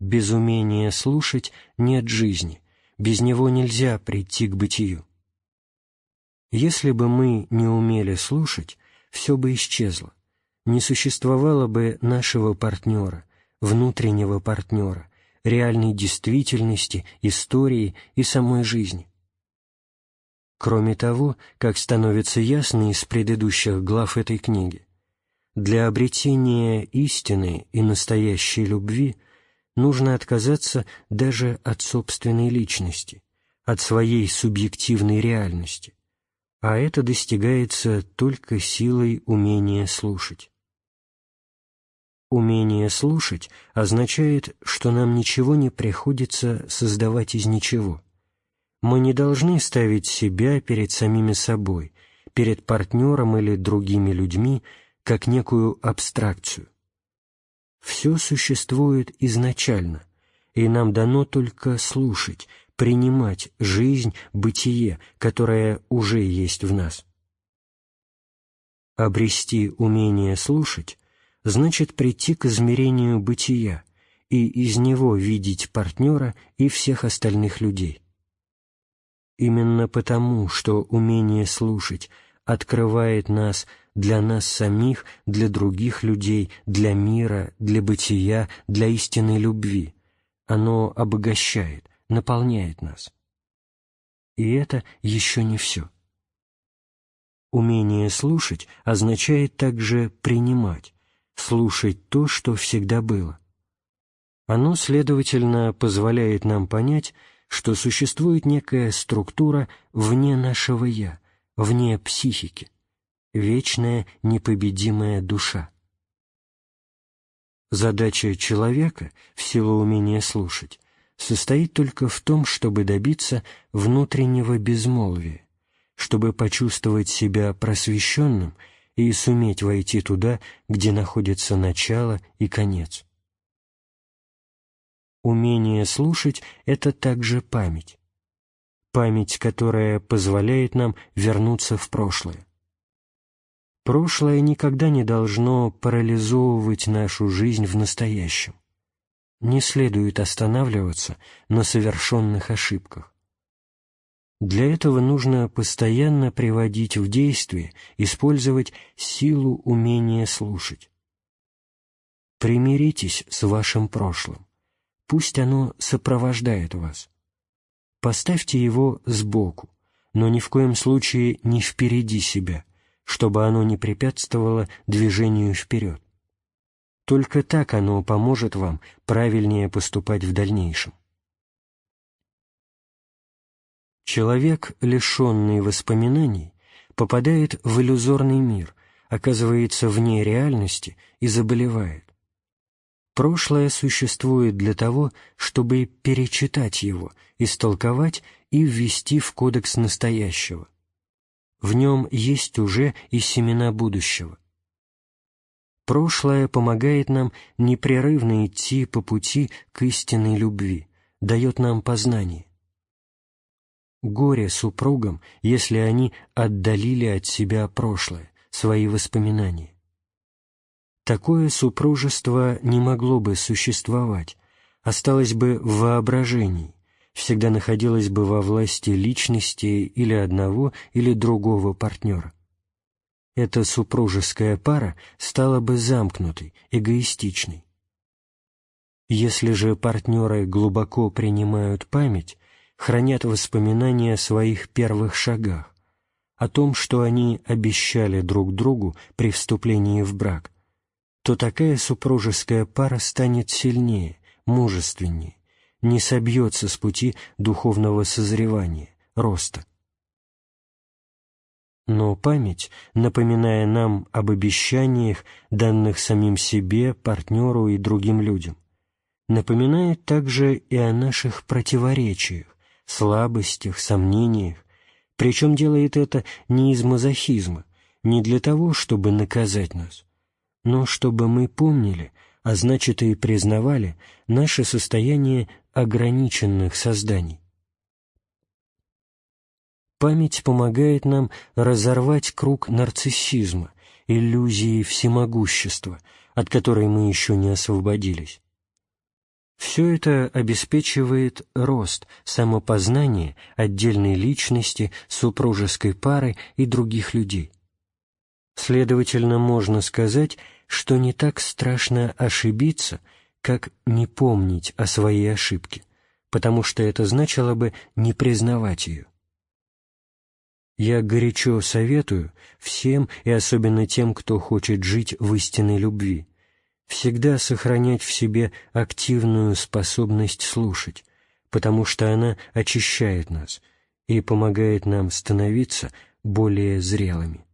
Без умения слушать нет жизни, без него нельзя прийти к бытию. Если бы мы не умели слушать, все бы исчезло, не существовало бы нашего партнера, внутреннего партнера, реальной действительности, истории и самой жизни. Кроме того, как становится ясно из предыдущих глав этой книги, для обретения истины и настоящей любви – нужно отказаться даже от собственной личности, от своей субъективной реальности, а это достигается только силой умения слушать. Умение слушать означает, что нам ничего не приходится создавать из ничего. Мы не должны ставить себя перед самими собой, перед партнером или другими людьми, как некую абстракцию. Все существует изначально, и нам дано только слушать, принимать жизнь, бытие, которое уже есть в нас. Обрести умение слушать значит прийти к измерению бытия и из него видеть партнера и всех остальных людей. Именно потому, что умение слушать открывает нас для нас самих, для других людей, для мира, для бытия, для истинной любви. Оно обогащает, наполняет нас. И это еще не все. Умение слушать означает также принимать, слушать то, что всегда было. Оно, следовательно, позволяет нам понять, что существует некая структура вне нашего «я», вне психики, вечная непобедимая душа. Задача человека, в силу умения слушать, состоит только в том, чтобы добиться внутреннего безмолвия, чтобы почувствовать себя просвещенным и суметь войти туда, где находится начало и конец. Умение слушать — это также память. Память, которая позволяет нам вернуться в прошлое. Прошлое никогда не должно парализовывать нашу жизнь в настоящем. Не следует останавливаться на совершенных ошибках. Для этого нужно постоянно приводить в действие, использовать силу умения слушать. Примиритесь с вашим прошлым. Пусть оно сопровождает вас. Поставьте его сбоку, но ни в коем случае не впереди себя, чтобы оно не препятствовало движению вперед. Только так оно поможет вам правильнее поступать в дальнейшем. Человек, лишенный воспоминаний, попадает в иллюзорный мир, оказывается вне реальности и заболевает. Прошлое существует для того, чтобы перечитать его, истолковать и ввести в кодекс настоящего. В нем есть уже и семена будущего. Прошлое помогает нам непрерывно идти по пути к истинной любви, дает нам познание. Горе супругам, если они отдалили от себя прошлое, свои воспоминания. Такое супружество не могло бы существовать, осталось бы в воображении, всегда находилось бы во власти личности или одного или другого партнера. Эта супружеская пара стала бы замкнутой, эгоистичной. Если же партнеры глубоко принимают память, хранят воспоминания о своих первых шагах, о том, что они обещали друг другу при вступлении в брак, то такая супружеская пара станет сильнее, мужественнее, не собьется с пути духовного созревания, роста. Но память, напоминая нам об обещаниях, данных самим себе, партнеру и другим людям, напоминает также и о наших противоречиях, слабостях, сомнениях, причем делает это не из мазохизма, не для того, чтобы наказать нас, но чтобы мы помнили, а значит и признавали наше состояние ограниченных созданий. Память помогает нам разорвать круг нарциссизма, иллюзии всемогущества, от которой мы еще не освободились. Все это обеспечивает рост, самопознание отдельной личности, супружеской пары и других людей. Следовательно, можно сказать, что не так страшно ошибиться, как не помнить о своей ошибке, потому что это значило бы не признавать ее. Я горячо советую всем и особенно тем, кто хочет жить в истинной любви, всегда сохранять в себе активную способность слушать, потому что она очищает нас и помогает нам становиться более зрелыми.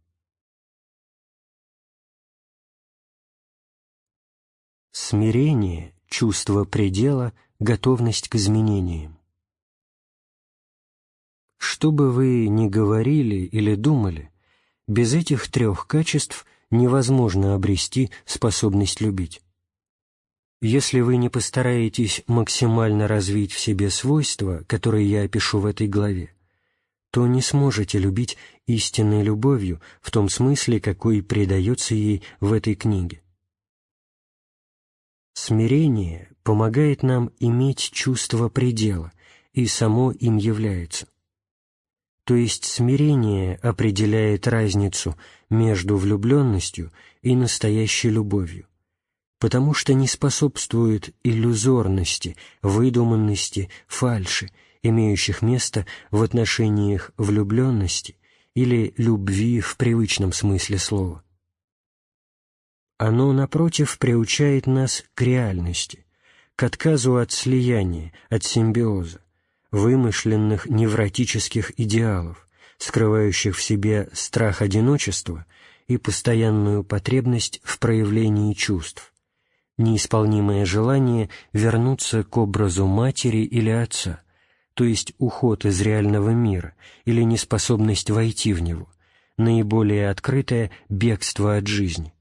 Смирение, чувство предела, готовность к изменениям. Что бы вы ни говорили или думали, без этих трех качеств – невозможно обрести способность любить. Если вы не постараетесь максимально развить в себе свойства, которые я опишу в этой главе, то не сможете любить истинной любовью в том смысле, какой придается ей в этой книге. Смирение помогает нам иметь чувство предела, и само им является – то есть смирение определяет разницу между влюбленностью и настоящей любовью, потому что не способствует иллюзорности, выдуманности, фальши, имеющих место в отношениях влюбленности или любви в привычном смысле слова. Оно, напротив, приучает нас к реальности, к отказу от слияния, от симбиоза, вымышленных невротических идеалов, скрывающих в себе страх одиночества и постоянную потребность в проявлении чувств, неисполнимое желание вернуться к образу матери или отца, то есть уход из реального мира или неспособность войти в него, наиболее открытое бегство от жизни.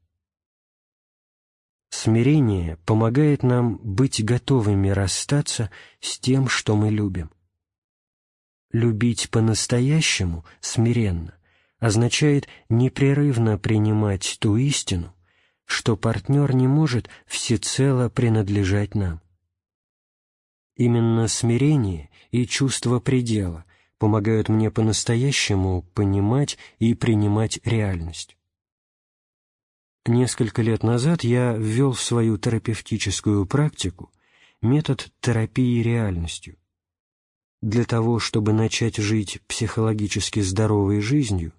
Смирение помогает нам быть готовыми расстаться с тем, что мы любим. Любить по-настоящему, смиренно, означает непрерывно принимать ту истину, что партнер не может всецело принадлежать нам. Именно смирение и чувство предела помогают мне по-настоящему понимать и принимать реальность. Несколько лет назад я ввел в свою терапевтическую практику метод терапии реальностью. Для того, чтобы начать жить психологически здоровой жизнью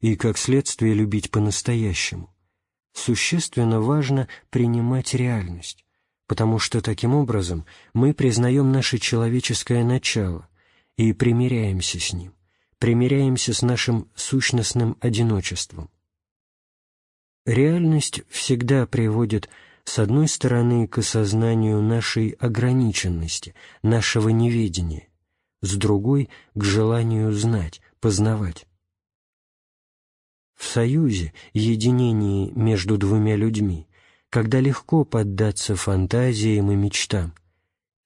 и, как следствие, любить по-настоящему, существенно важно принимать реальность, потому что таким образом мы признаем наше человеческое начало и примиряемся с ним, примиряемся с нашим сущностным одиночеством. Реальность всегда приводит, с одной стороны, к осознанию нашей ограниченности, нашего неведения, с другой — к желанию знать, познавать. В союзе, единении между двумя людьми, когда легко поддаться фантазиям и мечтам,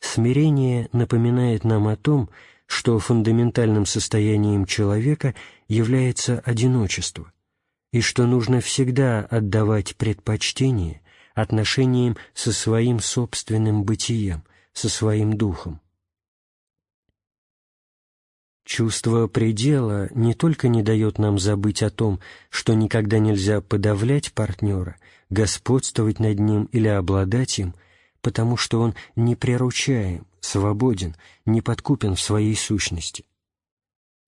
смирение напоминает нам о том, что фундаментальным состоянием человека является одиночество, и что нужно всегда отдавать предпочтение отношениям со своим собственным бытием, со своим духом. Чувство предела не только не дает нам забыть о том, что никогда нельзя подавлять партнера, господствовать над ним или обладать им, потому что он неприручаем, свободен, не подкупен в своей сущности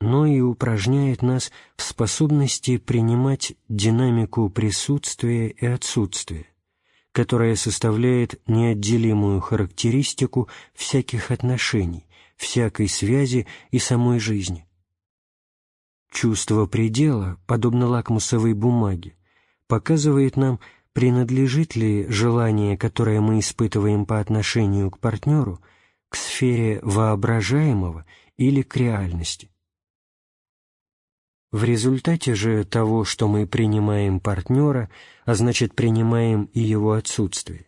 но и упражняет нас в способности принимать динамику присутствия и отсутствия, которая составляет неотделимую характеристику всяких отношений, всякой связи и самой жизни. Чувство предела, подобно лакмусовой бумаге, показывает нам, принадлежит ли желание, которое мы испытываем по отношению к партнеру, к сфере воображаемого или к реальности. В результате же того, что мы принимаем партнера, а значит принимаем и его отсутствие,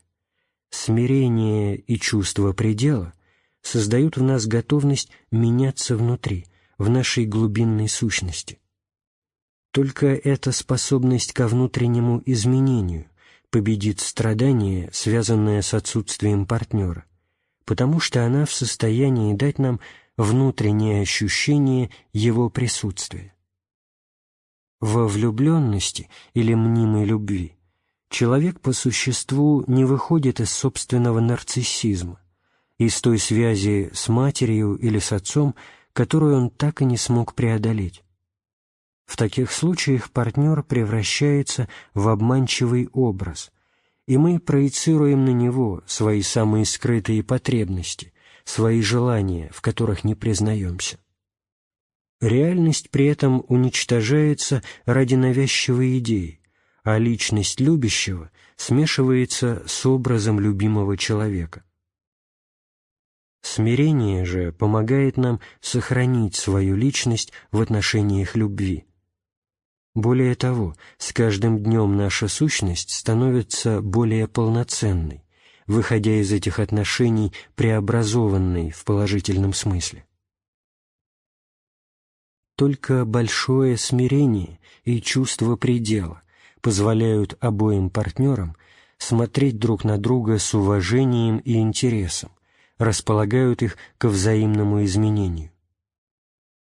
смирение и чувство предела создают в нас готовность меняться внутри, в нашей глубинной сущности. Только эта способность ко внутреннему изменению победит страдание, связанное с отсутствием партнера, потому что она в состоянии дать нам внутреннее ощущение его присутствия. Во влюбленности или мнимой любви человек по существу не выходит из собственного нарциссизма, из той связи с матерью или с отцом, которую он так и не смог преодолеть. В таких случаях партнер превращается в обманчивый образ, и мы проецируем на него свои самые скрытые потребности, свои желания, в которых не признаемся. Реальность при этом уничтожается ради навязчивой идеи, а личность любящего смешивается с образом любимого человека. Смирение же помогает нам сохранить свою личность в отношениях любви. Более того, с каждым днем наша сущность становится более полноценной, выходя из этих отношений преобразованной в положительном смысле. Только большое смирение и чувство предела позволяют обоим партнерам смотреть друг на друга с уважением и интересом, располагают их к взаимному изменению.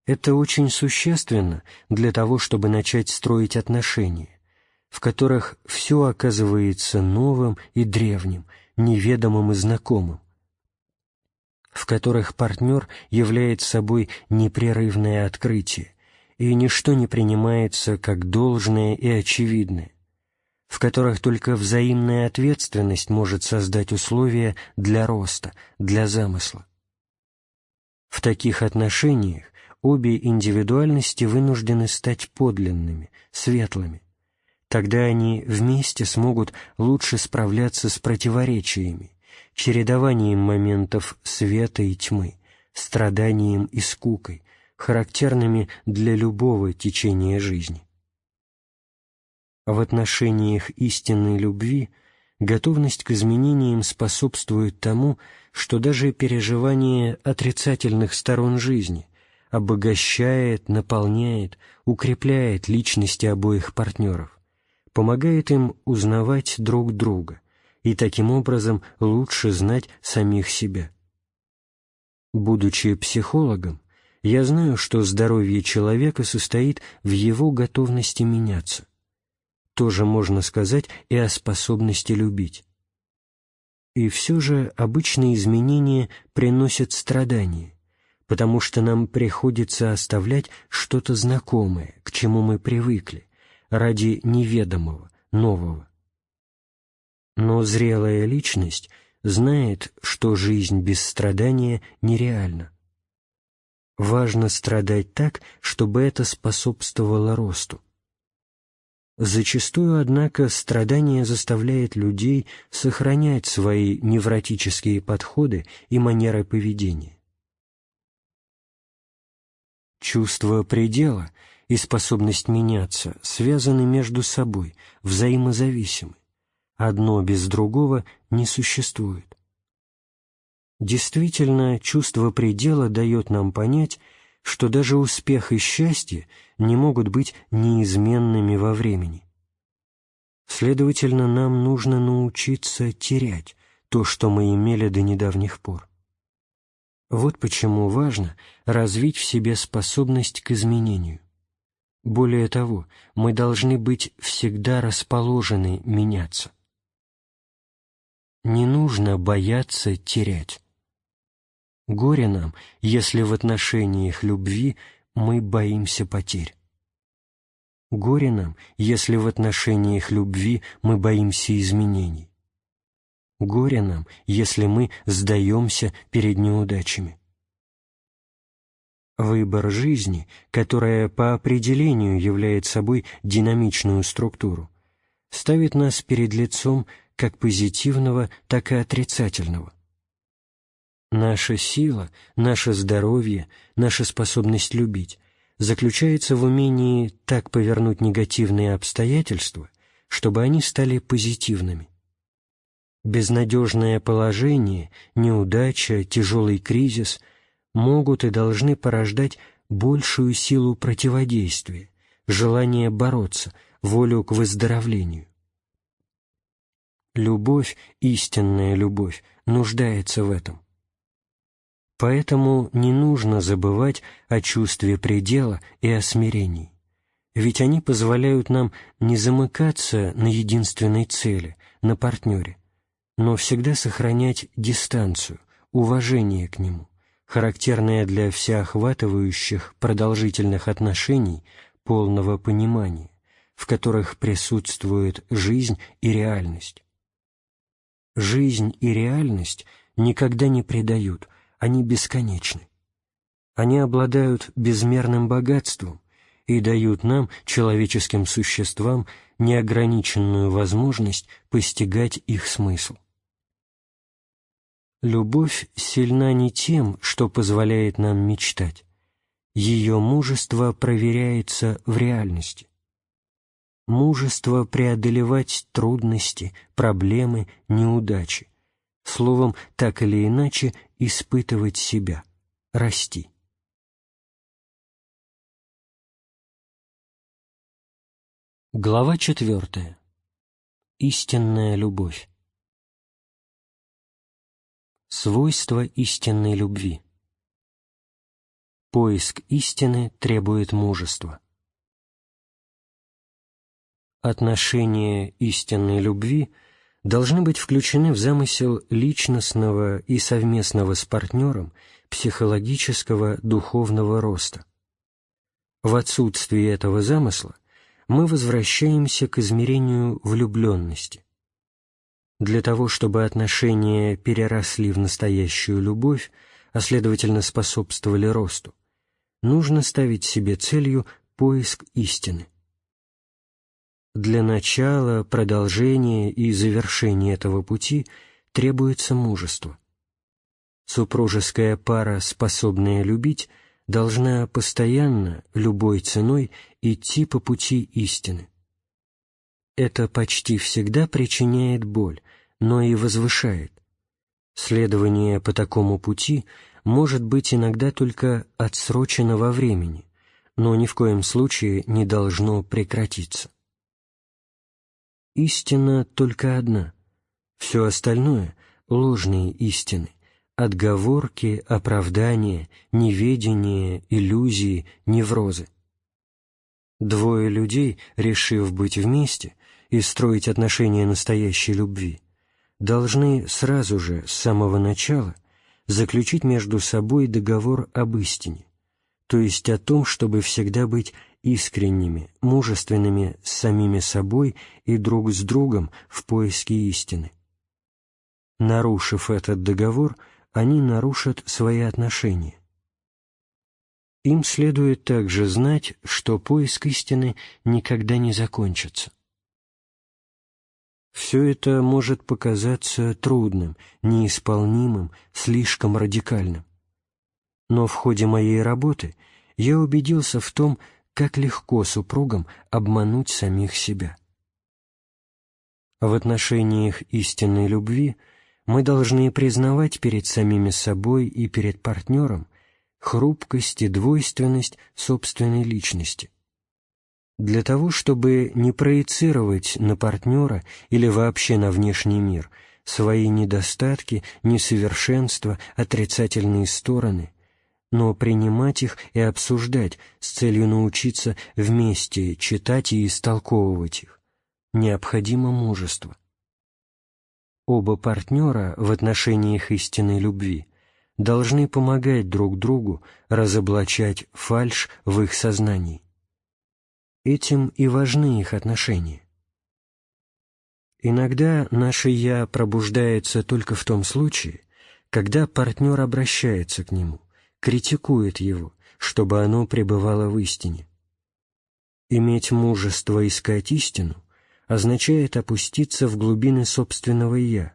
Это очень существенно для того, чтобы начать строить отношения, в которых все оказывается новым и древним, неведомым и знакомым, в которых партнер является собой непрерывное открытие, и ничто не принимается как должное и очевидное, в которых только взаимная ответственность может создать условия для роста, для замысла. В таких отношениях обе индивидуальности вынуждены стать подлинными, светлыми. Тогда они вместе смогут лучше справляться с противоречиями, чередованием моментов света и тьмы, страданием и скукой, характерными для любого течения жизни. В отношениях истинной любви готовность к изменениям способствует тому, что даже переживание отрицательных сторон жизни обогащает, наполняет, укрепляет личности обоих партнеров, помогает им узнавать друг друга и таким образом лучше знать самих себя. Будучи психологом, я знаю, что здоровье человека состоит в его готовности меняться. Тоже можно сказать и о способности любить. И все же обычные изменения приносят страдания, потому что нам приходится оставлять что-то знакомое, к чему мы привыкли, ради неведомого, нового. Но зрелая личность знает, что жизнь без страдания нереальна. Важно страдать так, чтобы это способствовало росту. Зачастую, однако, страдание заставляет людей сохранять свои невротические подходы и манеры поведения. Чувство предела и способность меняться связаны между собой, взаимозависимы. Одно без другого не существует. Действительно, чувство предела дает нам понять, что даже успех и счастье не могут быть неизменными во времени. Следовательно, нам нужно научиться терять то, что мы имели до недавних пор. Вот почему важно развить в себе способность к изменению. Более того, мы должны быть всегда расположены меняться. Не нужно бояться терять. Горе нам, если в отношениях любви мы боимся потерь. Горе нам, если в отношениях любви мы боимся изменений. Горе нам, если мы сдаемся перед неудачами. Выбор жизни, которая по определению является собой динамичную структуру, ставит нас перед лицом как позитивного, так и отрицательного – Наша сила, наше здоровье, наша способность любить заключается в умении так повернуть негативные обстоятельства, чтобы они стали позитивными. Безнадежное положение, неудача, тяжелый кризис могут и должны порождать большую силу противодействия, желание бороться, волю к выздоровлению. Любовь, истинная любовь, нуждается в этом. Поэтому не нужно забывать о чувстве предела и о смирении, ведь они позволяют нам не замыкаться на единственной цели, на партнере, но всегда сохранять дистанцию, уважение к нему, характерное для всеохватывающих продолжительных отношений полного понимания, в которых присутствует жизнь и реальность. Жизнь и реальность никогда не предают, они бесконечны. Они обладают безмерным богатством и дают нам, человеческим существам, неограниченную возможность постигать их смысл. Любовь сильна не тем, что позволяет нам мечтать. Ее мужество проверяется в реальности. Мужество преодолевать трудности, проблемы, неудачи словом, так или иначе испытывать себя, расти. Глава четвертая. Истинная любовь. Свойства истинной любви. Поиск истины требует мужества. Отношение истинной любви – должны быть включены в замысел личностного и совместного с партнером психологического духовного роста. В отсутствии этого замысла мы возвращаемся к измерению влюбленности. Для того, чтобы отношения переросли в настоящую любовь, а следовательно способствовали росту, нужно ставить себе целью поиск истины. Для начала, продолжения и завершения этого пути требуется мужество. Супружеская пара, способная любить, должна постоянно, любой ценой, идти по пути истины. Это почти всегда причиняет боль, но и возвышает. Следование по такому пути может быть иногда только отсрочено во времени, но ни в коем случае не должно прекратиться. Истина только одна. Все остальное — ложные истины, отговорки, оправдания, неведение, иллюзии, неврозы. Двое людей, решив быть вместе и строить отношения настоящей любви, должны сразу же, с самого начала, заключить между собой договор об истине, то есть о том, чтобы всегда быть искренними, мужественными с самими собой и друг с другом в поиске истины. Нарушив этот договор, они нарушат свои отношения. Им следует также знать, что поиск истины никогда не закончится. Все это может показаться трудным, неисполнимым, слишком радикальным. Но в ходе моей работы я убедился в том, как легко супругам обмануть самих себя. В отношениях истинной любви мы должны признавать перед самими собой и перед партнером хрупкость и двойственность собственной личности. Для того, чтобы не проецировать на партнера или вообще на внешний мир свои недостатки, несовершенства, отрицательные стороны, но принимать их и обсуждать с целью научиться вместе читать и истолковывать их, необходимо мужество. Оба партнера в отношениях истинной любви должны помогать друг другу разоблачать фальшь в их сознании. Этим и важны их отношения. Иногда наше «я» пробуждается только в том случае, когда партнер обращается к нему, критикует его, чтобы оно пребывало в истине. Иметь мужество искать истину означает опуститься в глубины собственного «я»,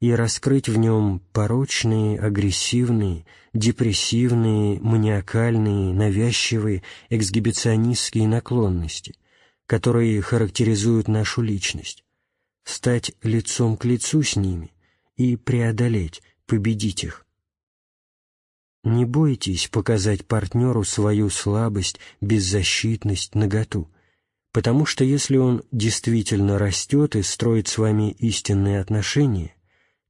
и раскрыть в нем порочные, агрессивные, депрессивные, маниакальные, навязчивые, эксгибиционистские наклонности, которые характеризуют нашу личность, стать лицом к лицу с ними и преодолеть, победить их. Не бойтесь показать партнеру свою слабость, беззащитность, наготу, потому что если он действительно растет и строит с вами истинные отношения,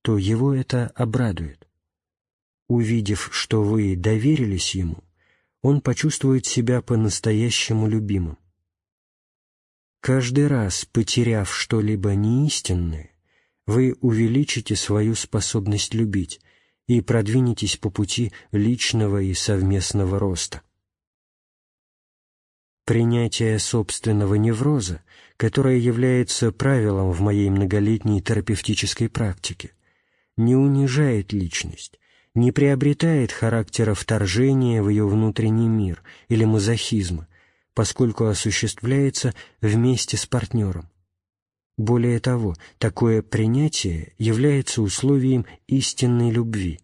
то его это обрадует. Увидев, что вы доверились ему, он почувствует себя по-настоящему любимым. Каждый раз, потеряв что-либо неистинное, вы увеличите свою способность любить и продвинетесь по пути личного и совместного роста. Принятие собственного невроза, которое является правилом в моей многолетней терапевтической практике, не унижает личность, не приобретает характера вторжения в ее внутренний мир или мазохизма, поскольку осуществляется вместе с партнером. Более того, такое принятие является условием истинной любви,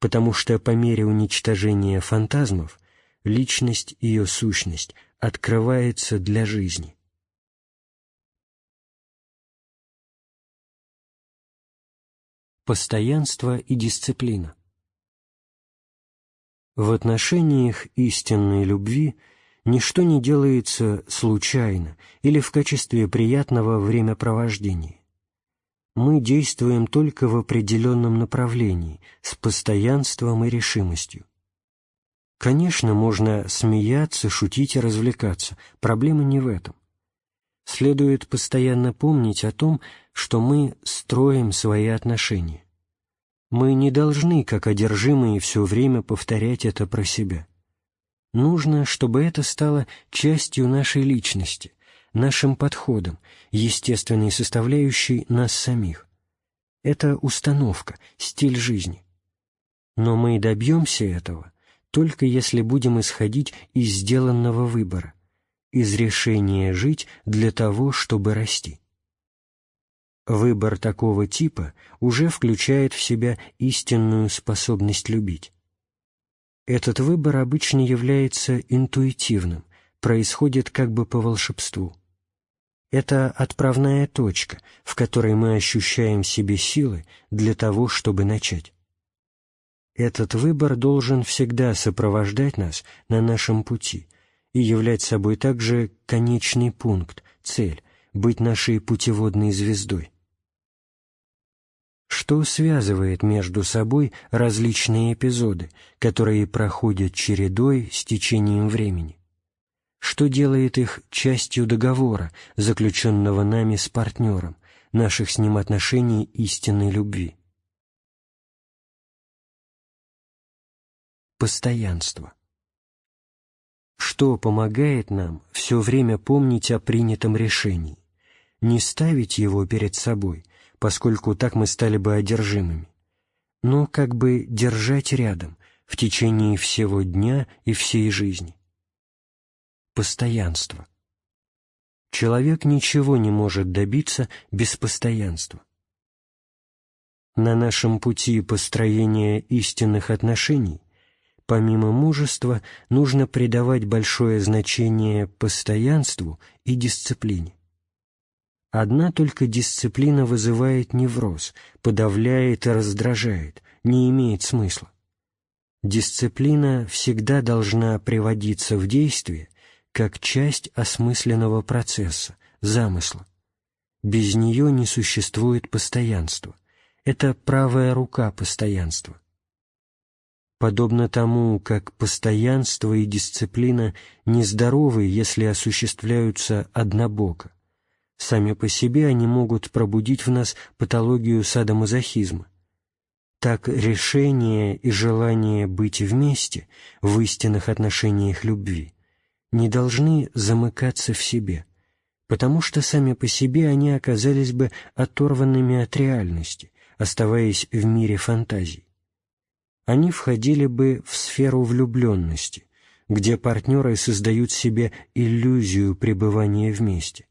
потому что по мере уничтожения фантазмов личность и ее сущность открывается для жизни. Постоянство и дисциплина. В отношениях истинной любви ничто не делается случайно или в качестве приятного времяпровождения. Мы действуем только в определенном направлении, с постоянством и решимостью. Конечно, можно смеяться, шутить и развлекаться, проблема не в этом. Следует постоянно помнить о том, что мы строим свои отношения. Мы не должны, как одержимые, все время повторять это про себя. Нужно, чтобы это стало частью нашей личности, нашим подходом, естественной составляющей нас самих. Это установка, стиль жизни. Но мы добьемся этого только если будем исходить из сделанного выбора, из решения жить для того, чтобы расти. Выбор такого типа уже включает в себя истинную способность любить. Этот выбор обычно является интуитивным, происходит как бы по волшебству. Это отправная точка, в которой мы ощущаем себе силы для того, чтобы начать. Этот выбор должен всегда сопровождать нас на нашем пути и являть собой также конечный пункт, цель, быть нашей путеводной звездой. Что связывает между собой различные эпизоды, которые проходят чередой с течением времени? Что делает их частью договора, заключенного нами с партнером, наших с ним отношений истинной любви? Постоянство. Что помогает нам все время помнить о принятом решении? Не ставить его перед собой, поскольку так мы стали бы одержимыми, но как бы держать рядом в течение всего дня и всей жизни. Постоянство. Человек ничего не может добиться без постоянства. На нашем пути построения истинных отношений помимо мужества нужно придавать большое значение постоянству и дисциплине. Одна только дисциплина вызывает невроз, подавляет и раздражает, не имеет смысла. Дисциплина всегда должна приводиться в действие как часть осмысленного процесса, замысла. Без нее не существует постоянства. Это правая рука постоянства. Подобно тому, как постоянство и дисциплина нездоровы, если осуществляются однобоко, Сами по себе они могут пробудить в нас патологию садомазохизма. Так решение и желание быть вместе в истинных отношениях любви не должны замыкаться в себе, потому что сами по себе они оказались бы оторванными от реальности, оставаясь в мире фантазий. Они входили бы в сферу влюбленности, где партнеры создают себе иллюзию пребывания вместе,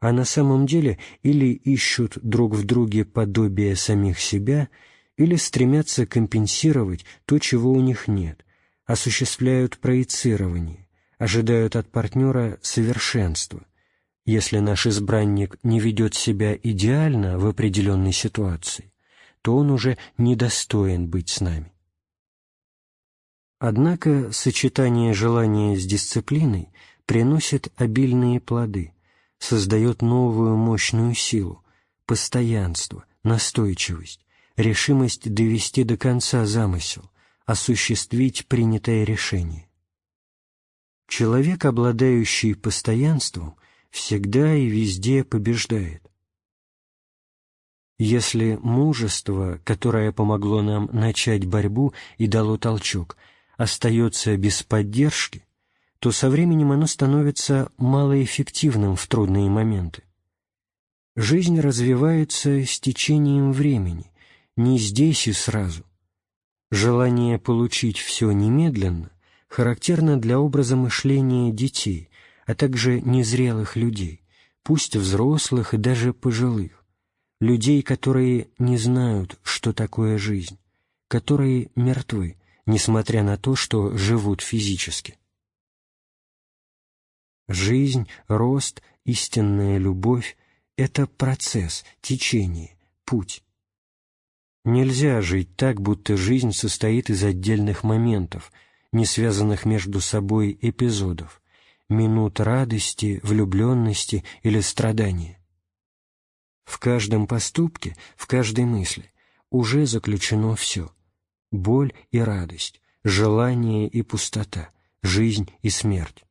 а на самом деле или ищут друг в друге подобие самих себя, или стремятся компенсировать то, чего у них нет, осуществляют проецирование, ожидают от партнера совершенства. Если наш избранник не ведет себя идеально в определенной ситуации, то он уже недостоин быть с нами. Однако сочетание желания с дисциплиной приносит обильные плоды – создает новую мощную силу, постоянство, настойчивость, решимость довести до конца замысел, осуществить принятое решение. Человек, обладающий постоянством, всегда и везде побеждает. Если мужество, которое помогло нам начать борьбу и дало толчок, остается без поддержки, то со временем оно становится малоэффективным в трудные моменты. Жизнь развивается с течением времени, не здесь и сразу. Желание получить все немедленно характерно для образа мышления детей, а также незрелых людей, пусть взрослых и даже пожилых, людей, которые не знают, что такое жизнь, которые мертвы, несмотря на то, что живут физически. Жизнь, рост, истинная любовь — это процесс, течение, путь. Нельзя жить так, будто жизнь состоит из отдельных моментов, не связанных между собой эпизодов, минут радости, влюбленности или страдания. В каждом поступке, в каждой мысли уже заключено все — боль и радость, желание и пустота, жизнь и смерть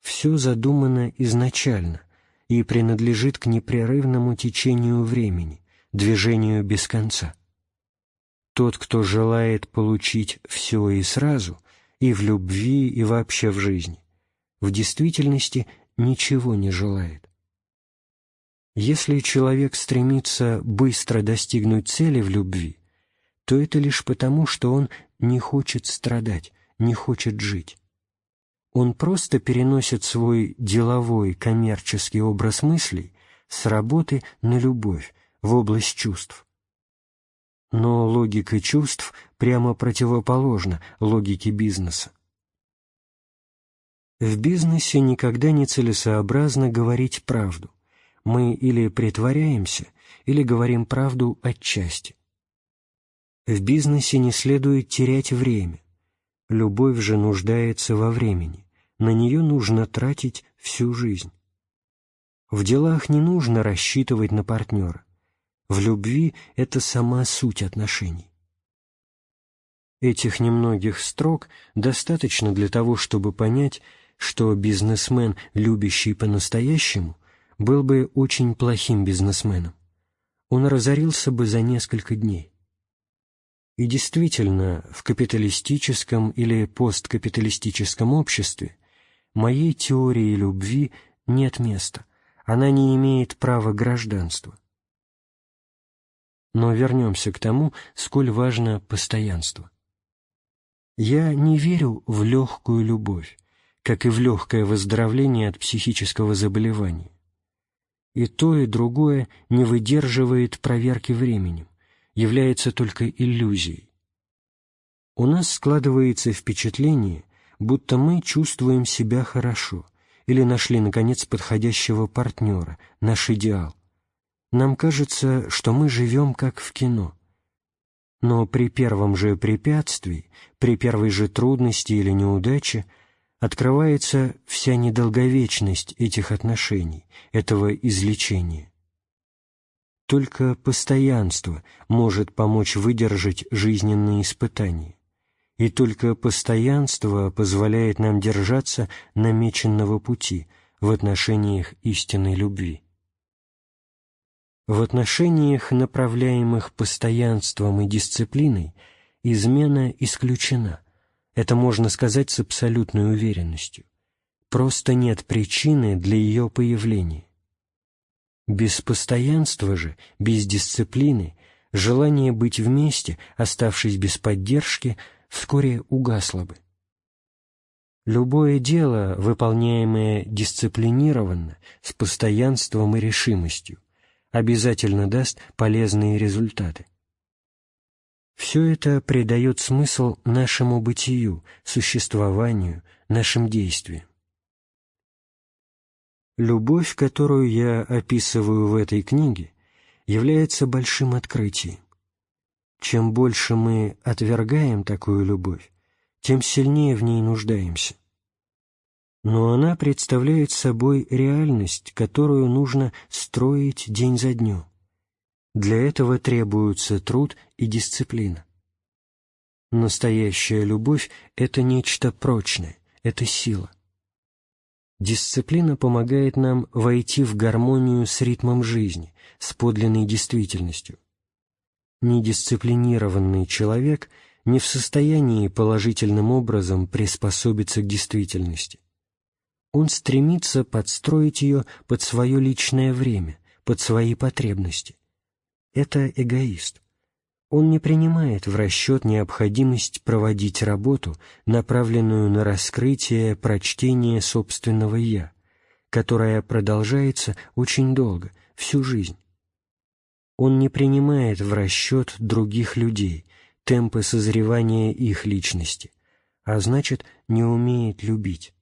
все задумано изначально и принадлежит к непрерывному течению времени, движению без конца. Тот, кто желает получить все и сразу, и в любви, и вообще в жизни, в действительности ничего не желает. Если человек стремится быстро достигнуть цели в любви, то это лишь потому, что он не хочет страдать, не хочет жить он просто переносит свой деловой коммерческий образ мыслей с работы на любовь, в область чувств. Но логика чувств прямо противоположна логике бизнеса. В бизнесе никогда не целесообразно говорить правду. Мы или притворяемся, или говорим правду отчасти. В бизнесе не следует терять время. Любовь же нуждается во времени. На нее нужно тратить всю жизнь. В делах не нужно рассчитывать на партнера. В любви это сама суть отношений. Этих немногих строк достаточно для того, чтобы понять, что бизнесмен, любящий по-настоящему, был бы очень плохим бизнесменом. Он разорился бы за несколько дней. И действительно, в капиталистическом или посткапиталистическом обществе моей теории любви нет места, она не имеет права гражданства. Но вернемся к тому, сколь важно постоянство. Я не верю в легкую любовь, как и в легкое выздоровление от психического заболевания. И то, и другое не выдерживает проверки временем, является только иллюзией. У нас складывается впечатление, будто мы чувствуем себя хорошо или нашли, наконец, подходящего партнера, наш идеал. Нам кажется, что мы живем как в кино. Но при первом же препятствии, при первой же трудности или неудаче открывается вся недолговечность этих отношений, этого излечения. Только постоянство может помочь выдержать жизненные испытания, и только постоянство позволяет нам держаться намеченного пути в отношениях истинной любви. В отношениях, направляемых постоянством и дисциплиной, измена исключена. Это можно сказать с абсолютной уверенностью. Просто нет причины для ее появления. Без постоянства же, без дисциплины, желание быть вместе, оставшись без поддержки, вскоре угасло бы. Любое дело, выполняемое дисциплинированно, с постоянством и решимостью, обязательно даст полезные результаты. Все это придает смысл нашему бытию, существованию, нашим действиям. Любовь, которую я описываю в этой книге, является большим открытием. Чем больше мы отвергаем такую любовь, тем сильнее в ней нуждаемся. Но она представляет собой реальность, которую нужно строить день за днем. Для этого требуются труд и дисциплина. Настоящая любовь — это нечто прочное, это сила. Дисциплина помогает нам войти в гармонию с ритмом жизни, с подлинной действительностью. Недисциплинированный человек не в состоянии положительным образом приспособиться к действительности. Он стремится подстроить ее под свое личное время, под свои потребности. Это эгоист он не принимает в расчет необходимость проводить работу, направленную на раскрытие прочтения собственного «я», которая продолжается очень долго, всю жизнь. Он не принимает в расчет других людей, темпы созревания их личности, а значит, не умеет любить.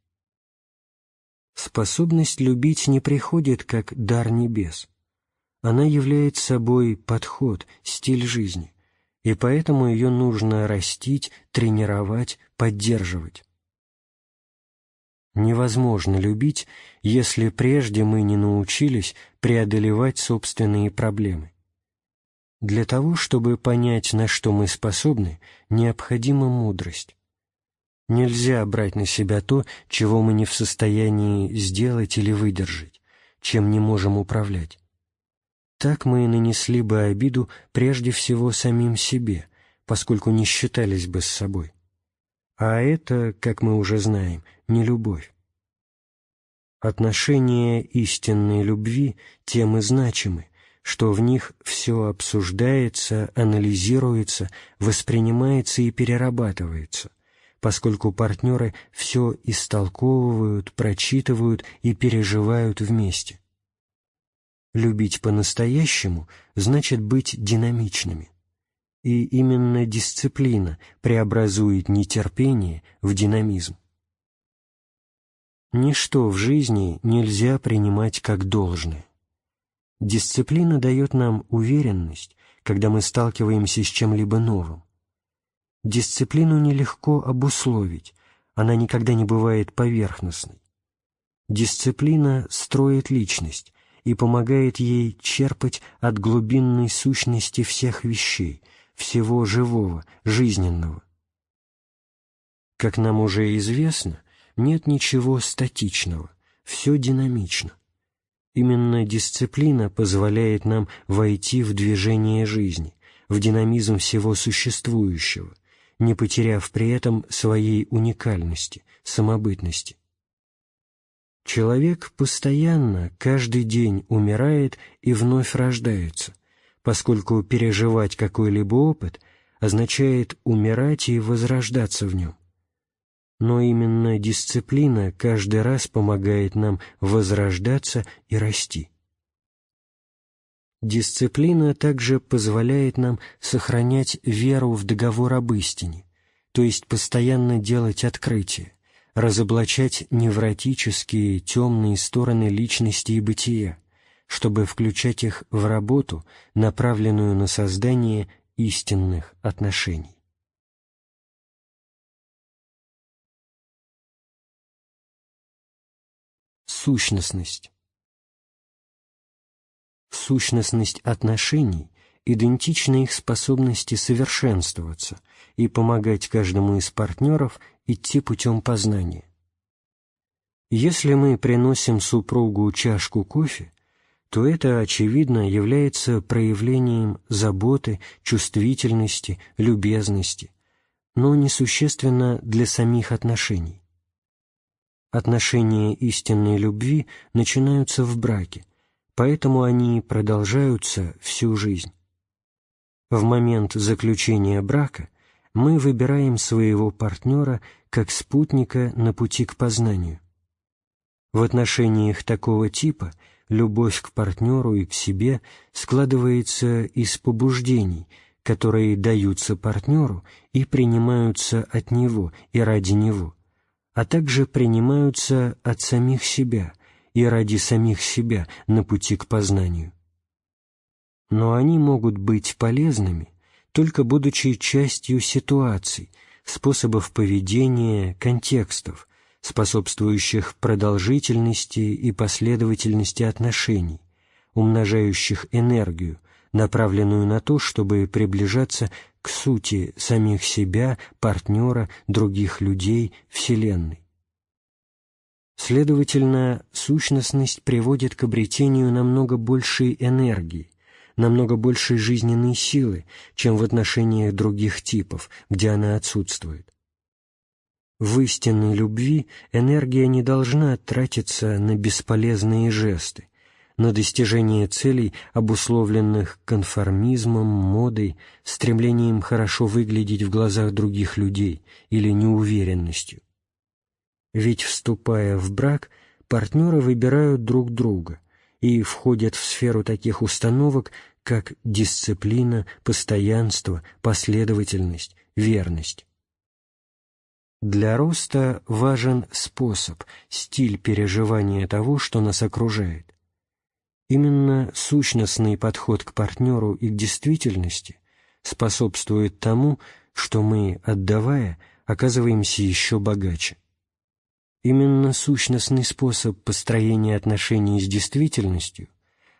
Способность любить не приходит как дар небес. Она является собой подход, стиль жизни и поэтому ее нужно растить, тренировать, поддерживать. Невозможно любить, если прежде мы не научились преодолевать собственные проблемы. Для того, чтобы понять, на что мы способны, необходима мудрость. Нельзя брать на себя то, чего мы не в состоянии сделать или выдержать, чем не можем управлять. Так мы нанесли бы обиду прежде всего самим себе, поскольку не считались бы с собой. А это, как мы уже знаем, не любовь. Отношения истинной любви тем и значимы, что в них все обсуждается, анализируется, воспринимается и перерабатывается, поскольку партнеры все истолковывают, прочитывают и переживают вместе. Любить по-настоящему значит быть динамичными. И именно дисциплина преобразует нетерпение в динамизм. Ничто в жизни нельзя принимать как должное. Дисциплина дает нам уверенность, когда мы сталкиваемся с чем-либо новым. Дисциплину нелегко обусловить, она никогда не бывает поверхностной. Дисциплина строит личность и помогает ей черпать от глубинной сущности всех вещей, всего живого, жизненного. Как нам уже известно, нет ничего статичного, все динамично. Именно дисциплина позволяет нам войти в движение жизни, в динамизм всего существующего, не потеряв при этом своей уникальности, самобытности. Человек постоянно, каждый день умирает и вновь рождается, поскольку переживать какой-либо опыт означает умирать и возрождаться в нем но именно дисциплина каждый раз помогает нам возрождаться и расти. Дисциплина также позволяет нам сохранять веру в договор об истине, то есть постоянно делать открытия, разоблачать невротические темные стороны личности и бытия, чтобы включать их в работу, направленную на создание истинных отношений. Сущностность Сущностность отношений идентична их способности совершенствоваться и помогать каждому из партнеров идти путем познания. Если мы приносим супругу чашку кофе, то это, очевидно, является проявлением заботы, чувствительности, любезности, но несущественно для самих отношений. Отношения истинной любви начинаются в браке, поэтому они продолжаются всю жизнь. В момент заключения брака мы выбираем своего партнера как спутника на пути к познанию. В отношениях такого типа любовь к партнеру и к себе складывается из побуждений, которые даются партнеру и принимаются от него и ради него а также принимаются от самих себя и ради самих себя на пути к познанию. Но они могут быть полезными, только будучи частью ситуаций, способов поведения, контекстов, способствующих продолжительности и последовательности отношений, умножающих энергию, направленную на то, чтобы приближаться к сути самих себя, партнера, других людей, Вселенной. Следовательно, сущностность приводит к обретению намного большей энергии, намного большей жизненной силы, чем в отношениях других типов, где она отсутствует. В истинной любви энергия не должна тратиться на бесполезные жесты, на достижение целей, обусловленных конформизмом, модой, стремлением хорошо выглядеть в глазах других людей или неуверенностью. Ведь, вступая в брак, партнеры выбирают друг друга и входят в сферу таких установок, как дисциплина, постоянство, последовательность, верность. Для роста важен способ, стиль переживания того, что нас окружает. Именно сущностный подход к партнеру и к действительности способствует тому, что мы, отдавая, оказываемся еще богаче. Именно сущностный способ построения отношений с действительностью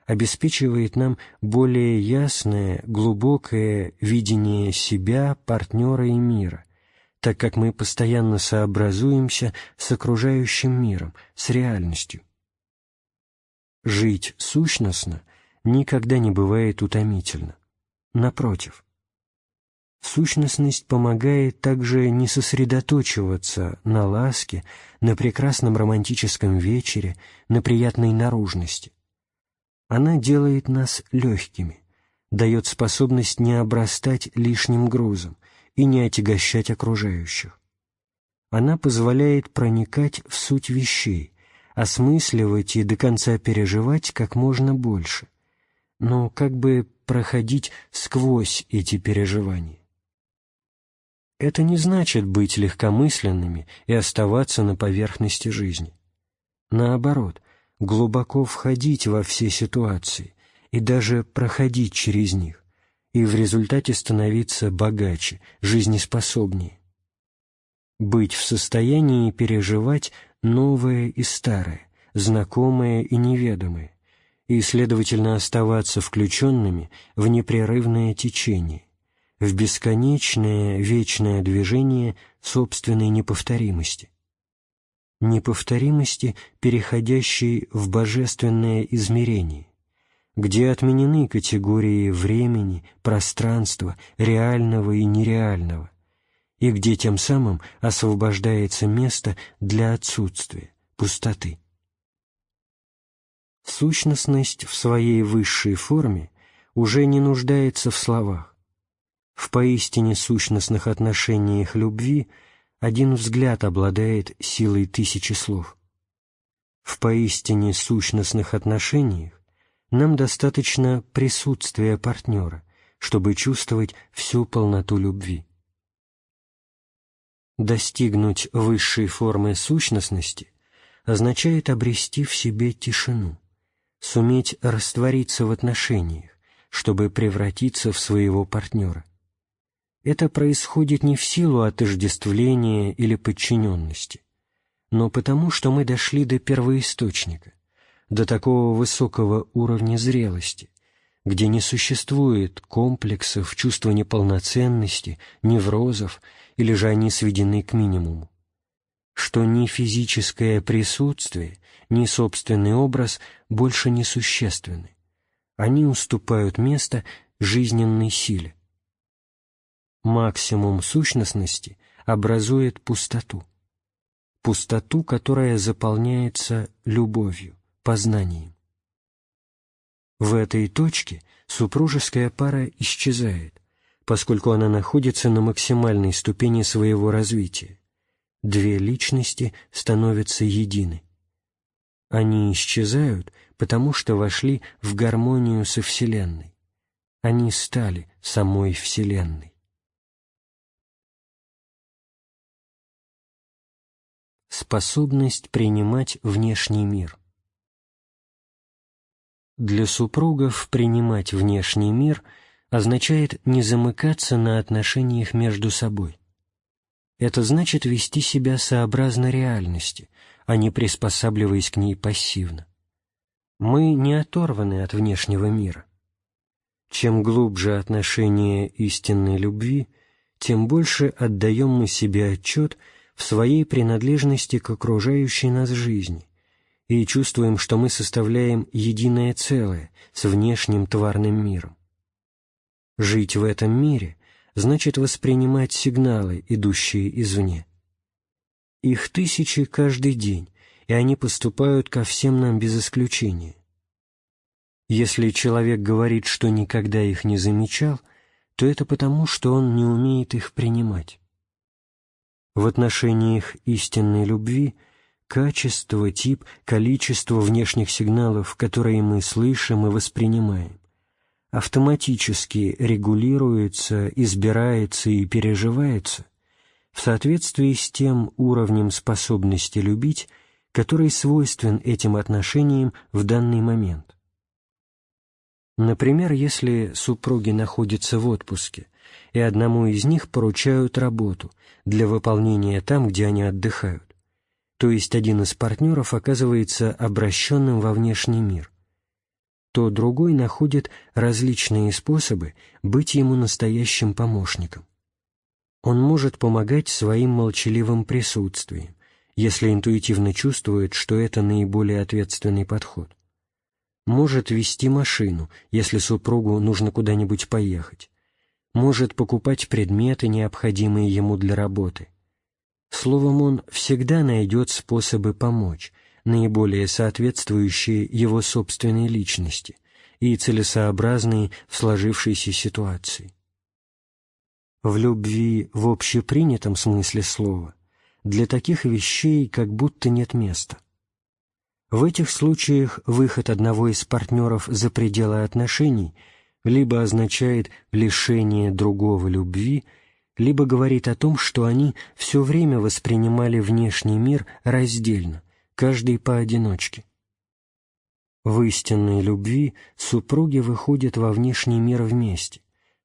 обеспечивает нам более ясное, глубокое видение себя, партнера и мира, так как мы постоянно сообразуемся с окружающим миром, с реальностью. Жить сущностно никогда не бывает утомительно. Напротив, сущностность помогает также не сосредоточиваться на ласке, на прекрасном романтическом вечере, на приятной наружности. Она делает нас легкими, дает способность не обрастать лишним грузом и не отягощать окружающих. Она позволяет проникать в суть вещей, осмысливать и до конца переживать как можно больше, но как бы проходить сквозь эти переживания. Это не значит быть легкомысленными и оставаться на поверхности жизни. Наоборот, глубоко входить во все ситуации и даже проходить через них, и в результате становиться богаче, жизнеспособнее. Быть в состоянии переживать новое и старое, знакомое и неведомое, и, следовательно, оставаться включенными в непрерывное течение, в бесконечное вечное движение собственной неповторимости. Неповторимости, переходящей в божественное измерение, где отменены категории времени, пространства, реального и нереального, и где тем самым освобождается место для отсутствия, пустоты. Сущностность в своей высшей форме уже не нуждается в словах. В поистине сущностных отношениях любви один взгляд обладает силой тысячи слов. В поистине сущностных отношениях нам достаточно присутствия партнера, чтобы чувствовать всю полноту любви. Достигнуть высшей формы сущностности означает обрести в себе тишину суметь раствориться в отношениях, чтобы превратиться в своего партнера. Это происходит не в силу отождествления или подчиненности, но потому, что мы дошли до первоисточника, до такого высокого уровня зрелости, где не существует комплексов, чувства неполноценности, неврозов, или же они сведены к минимуму что ни физическое присутствие, ни собственный образ больше не существенны. Они уступают место жизненной силе. Максимум сущностности образует пустоту. Пустоту, которая заполняется любовью, познанием. В этой точке супружеская пара исчезает, поскольку она находится на максимальной ступени своего развития две личности становятся едины. Они исчезают, потому что вошли в гармонию со Вселенной. Они стали самой Вселенной. Способность принимать внешний мир Для супругов принимать внешний мир означает не замыкаться на отношениях между собой – это значит вести себя сообразно реальности, а не приспосабливаясь к ней пассивно. Мы не оторваны от внешнего мира. Чем глубже отношение истинной любви, тем больше отдаем мы себе отчет в своей принадлежности к окружающей нас жизни и чувствуем, что мы составляем единое целое с внешним тварным миром. Жить в этом мире значит воспринимать сигналы, идущие извне. Их тысячи каждый день, и они поступают ко всем нам без исключения. Если человек говорит, что никогда их не замечал, то это потому, что он не умеет их принимать. В отношениях истинной любви качество, тип, количество внешних сигналов, которые мы слышим и воспринимаем, автоматически регулируется, избирается и переживается в соответствии с тем уровнем способности любить, который свойствен этим отношениям в данный момент. Например, если супруги находятся в отпуске, и одному из них поручают работу для выполнения там, где они отдыхают, то есть один из партнеров оказывается обращенным во внешний мир, то другой находит различные способы быть ему настоящим помощником. Он может помогать своим молчаливым присутствием, если интуитивно чувствует, что это наиболее ответственный подход. Может вести машину, если супругу нужно куда-нибудь поехать. Может покупать предметы, необходимые ему для работы. Словом, он всегда найдет способы помочь – наиболее соответствующие его собственной личности и целесообразные в сложившейся ситуации. В любви в общепринятом смысле слова для таких вещей как будто нет места. В этих случаях выход одного из партнеров за пределы отношений либо означает лишение другого любви, либо говорит о том, что они все время воспринимали внешний мир раздельно, каждый поодиночке. В истинной любви супруги выходят во внешний мир вместе,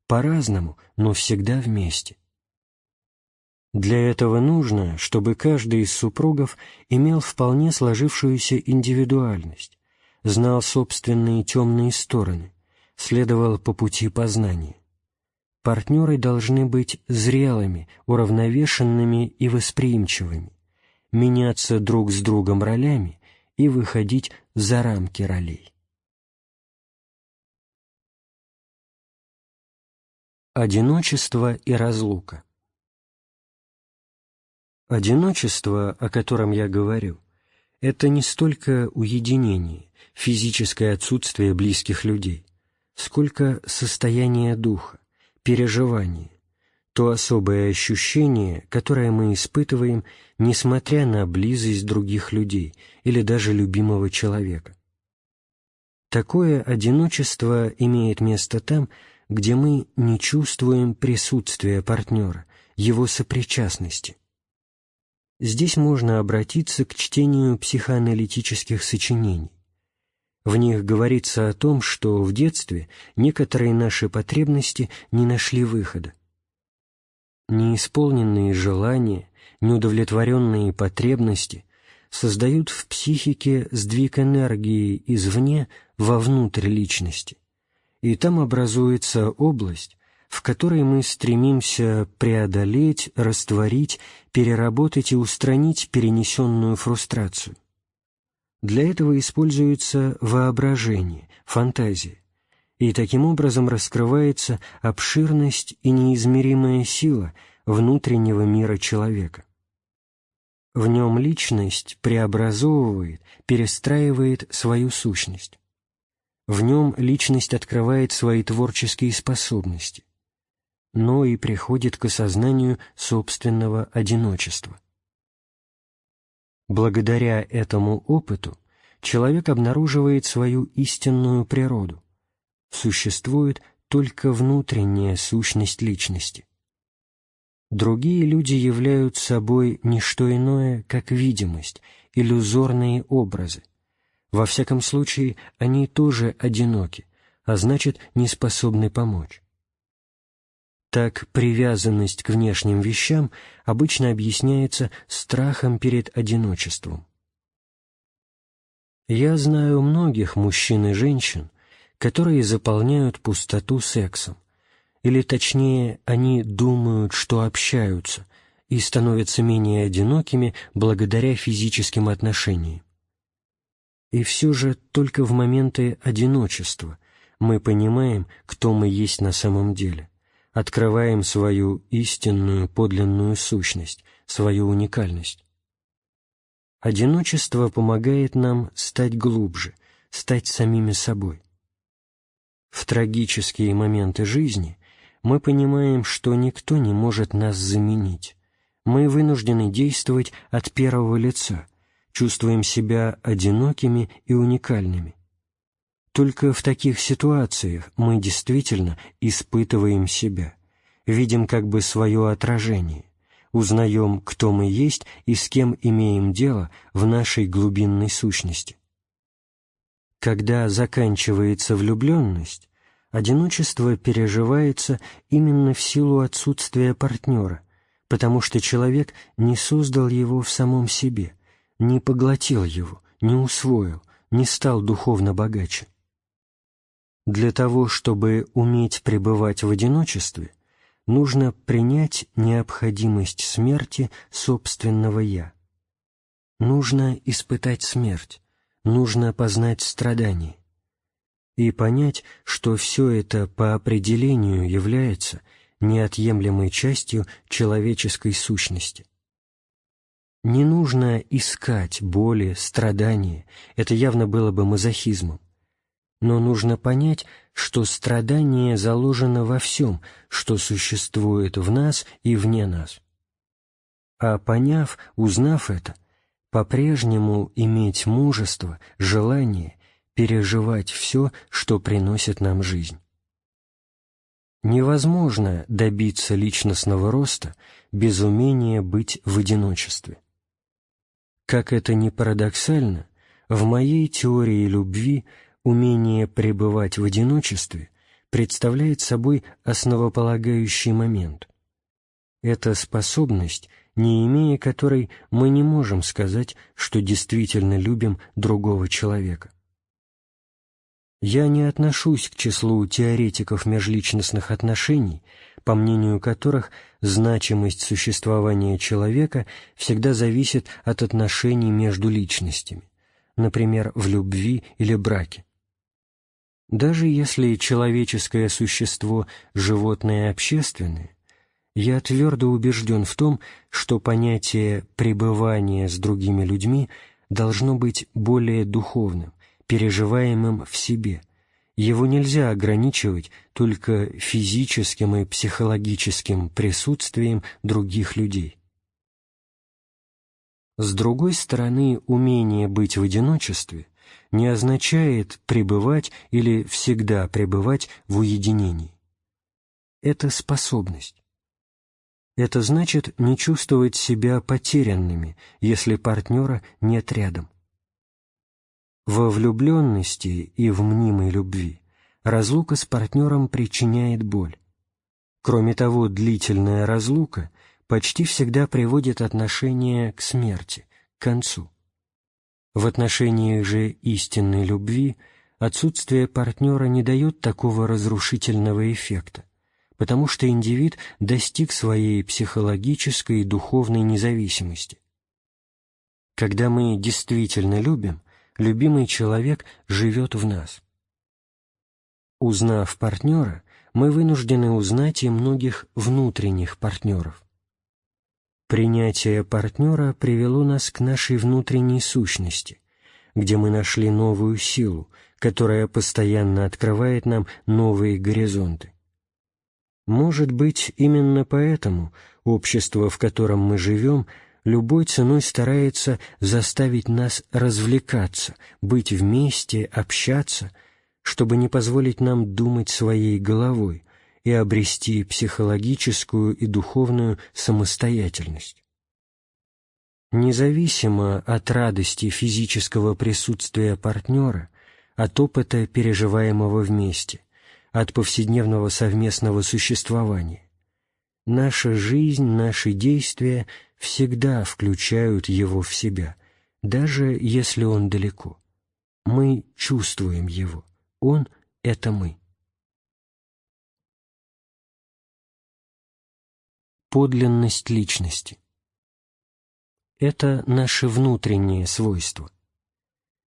по-разному, но всегда вместе. Для этого нужно, чтобы каждый из супругов имел вполне сложившуюся индивидуальность, знал собственные темные стороны, следовал по пути познания. Партнеры должны быть зрелыми, уравновешенными и восприимчивыми, меняться друг с другом ролями и выходить за рамки ролей. Одиночество и разлука Одиночество, о котором я говорю, это не столько уединение, физическое отсутствие близких людей, сколько состояние духа, переживание, то особое ощущение, которое мы испытываем, несмотря на близость других людей или даже любимого человека. Такое одиночество имеет место там, где мы не чувствуем присутствия партнера, его сопричастности. Здесь можно обратиться к чтению психоаналитических сочинений. В них говорится о том, что в детстве некоторые наши потребности не нашли выхода. Неисполненные желания, неудовлетворенные потребности создают в психике сдвиг энергии извне вовнутрь личности, и там образуется область, в которой мы стремимся преодолеть, растворить, переработать и устранить перенесенную фрустрацию. Для этого используется воображение, фантазия, и таким образом раскрывается обширность и неизмеримая сила внутреннего мира человека. В нем личность преобразовывает, перестраивает свою сущность. В нем личность открывает свои творческие способности, но и приходит к осознанию собственного одиночества. Благодаря этому опыту человек обнаруживает свою истинную природу. Существует только внутренняя сущность личности. Другие люди являются собой не что иное, как видимость, иллюзорные образы. Во всяком случае, они тоже одиноки, а значит, не способны помочь. Так привязанность к внешним вещам обычно объясняется страхом перед одиночеством. Я знаю многих мужчин и женщин, которые заполняют пустоту сексом, или точнее, они думают, что общаются, и становятся менее одинокими благодаря физическим отношениям. И все же только в моменты одиночества мы понимаем, кто мы есть на самом деле открываем свою истинную подлинную сущность, свою уникальность. Одиночество помогает нам стать глубже, стать самими собой. В трагические моменты жизни мы понимаем, что никто не может нас заменить. Мы вынуждены действовать от первого лица, чувствуем себя одинокими и уникальными. Только в таких ситуациях мы действительно испытываем себя, видим как бы свое отражение, узнаем, кто мы есть и с кем имеем дело в нашей глубинной сущности. Когда заканчивается влюбленность, одиночество переживается именно в силу отсутствия партнера, потому что человек не создал его в самом себе, не поглотил его, не усвоил, не стал духовно богаче. Для того, чтобы уметь пребывать в одиночестве, нужно принять необходимость смерти собственного «я». Нужно испытать смерть, нужно познать страдания и понять, что все это по определению является неотъемлемой частью человеческой сущности. Не нужно искать боли, страдания, это явно было бы мазохизмом но нужно понять, что страдание заложено во всем, что существует в нас и вне нас. А поняв, узнав это, по-прежнему иметь мужество, желание переживать все, что приносит нам жизнь. Невозможно добиться личностного роста без умения быть в одиночестве. Как это ни парадоксально, в моей теории любви умение пребывать в одиночестве представляет собой основополагающий момент. Это способность, не имея которой мы не можем сказать, что действительно любим другого человека. Я не отношусь к числу теоретиков межличностных отношений, по мнению которых значимость существования человека всегда зависит от отношений между личностями, например, в любви или браке. Даже если человеческое существо – животное общественное, я твердо убежден в том, что понятие пребывания с другими людьми должно быть более духовным, переживаемым в себе. Его нельзя ограничивать только физическим и психологическим присутствием других людей. С другой стороны, умение быть в одиночестве не означает пребывать или всегда пребывать в уединении. Это способность. Это значит не чувствовать себя потерянными, если партнера нет рядом. Во влюбленности и в мнимой любви разлука с партнером причиняет боль. Кроме того, длительная разлука почти всегда приводит отношения к смерти, к концу. В отношении же истинной любви отсутствие партнера не дает такого разрушительного эффекта, потому что индивид достиг своей психологической и духовной независимости. Когда мы действительно любим, любимый человек живет в нас. Узнав партнера, мы вынуждены узнать и многих внутренних партнеров. Принятие партнера привело нас к нашей внутренней сущности, где мы нашли новую силу, которая постоянно открывает нам новые горизонты. Может быть, именно поэтому общество, в котором мы живем, любой ценой старается заставить нас развлекаться, быть вместе, общаться, чтобы не позволить нам думать своей головой и обрести психологическую и духовную самостоятельность. Независимо от радости физического присутствия партнера, от опыта, переживаемого вместе, от повседневного совместного существования, наша жизнь, наши действия всегда включают его в себя, даже если он далеко. Мы чувствуем его. Он — это мы. Подлинность личности. Это наше внутреннее свойство.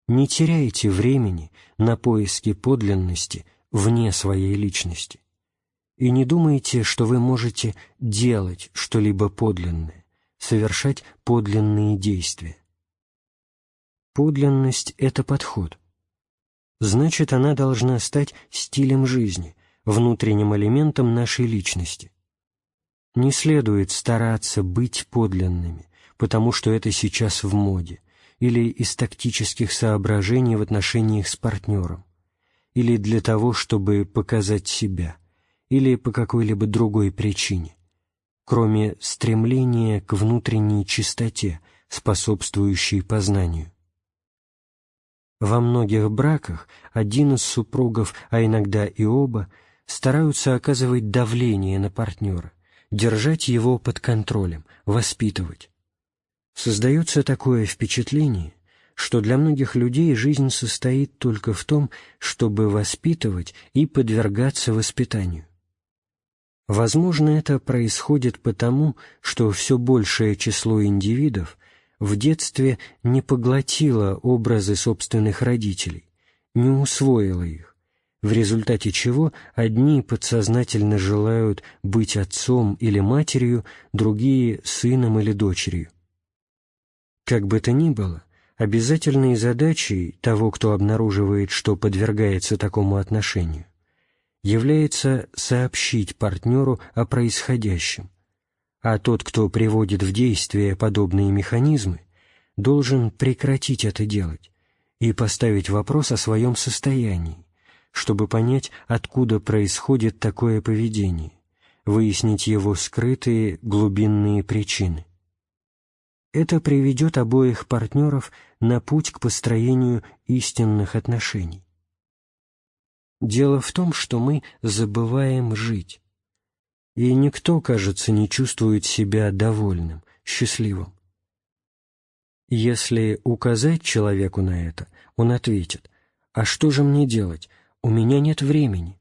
Не теряйте времени на поиски подлинности вне своей личности. И не думайте, что вы можете делать что-либо подлинное совершать подлинные действия. Подлинность — это подход. Значит, она должна стать стилем жизни, внутренним элементом нашей личности. Не следует стараться быть подлинными, потому что это сейчас в моде, или из тактических соображений в отношениях с партнером, или для того, чтобы показать себя, или по какой-либо другой причине кроме стремления к внутренней чистоте, способствующей познанию. Во многих браках один из супругов, а иногда и оба, стараются оказывать давление на партнера, держать его под контролем, воспитывать. Создается такое впечатление, что для многих людей жизнь состоит только в том, чтобы воспитывать и подвергаться воспитанию. Возможно, это происходит потому, что все большее число индивидов в детстве не поглотило образы собственных родителей, не усвоило их, в результате чего одни подсознательно желают быть отцом или матерью, другие — сыном или дочерью. Как бы то ни было, обязательной задачей того, кто обнаруживает, что подвергается такому отношению, является сообщить партнеру о происходящем, а тот, кто приводит в действие подобные механизмы, должен прекратить это делать и поставить вопрос о своем состоянии, чтобы понять, откуда происходит такое поведение, выяснить его скрытые глубинные причины. Это приведет обоих партнеров на путь к построению истинных отношений. Дело в том, что мы забываем жить, и никто, кажется, не чувствует себя довольным, счастливым. Если указать человеку на это, он ответит, «А что же мне делать? У меня нет времени».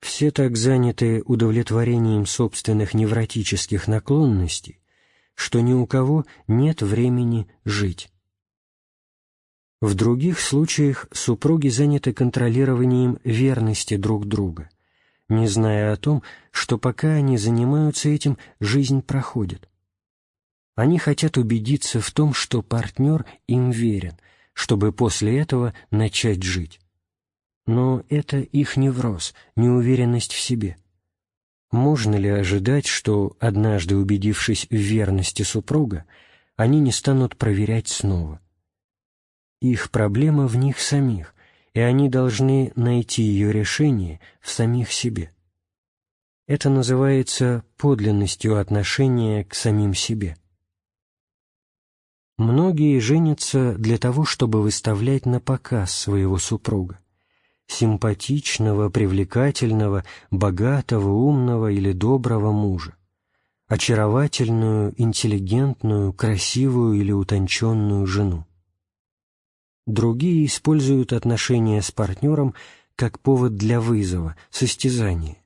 Все так заняты удовлетворением собственных невротических наклонностей, что ни у кого нет времени жить. В других случаях супруги заняты контролированием верности друг друга, не зная о том, что пока они занимаются этим, жизнь проходит. Они хотят убедиться в том, что партнер им верен, чтобы после этого начать жить. Но это их невроз, неуверенность в себе. Можно ли ожидать, что, однажды убедившись в верности супруга, они не станут проверять снова? Их проблема в них самих, и они должны найти ее решение в самих себе. Это называется подлинностью отношения к самим себе. Многие женятся для того, чтобы выставлять на показ своего супруга симпатичного, привлекательного, богатого, умного или доброго мужа, очаровательную, интеллигентную, красивую или утонченную жену. Другие используют отношения с партнером как повод для вызова, состязания.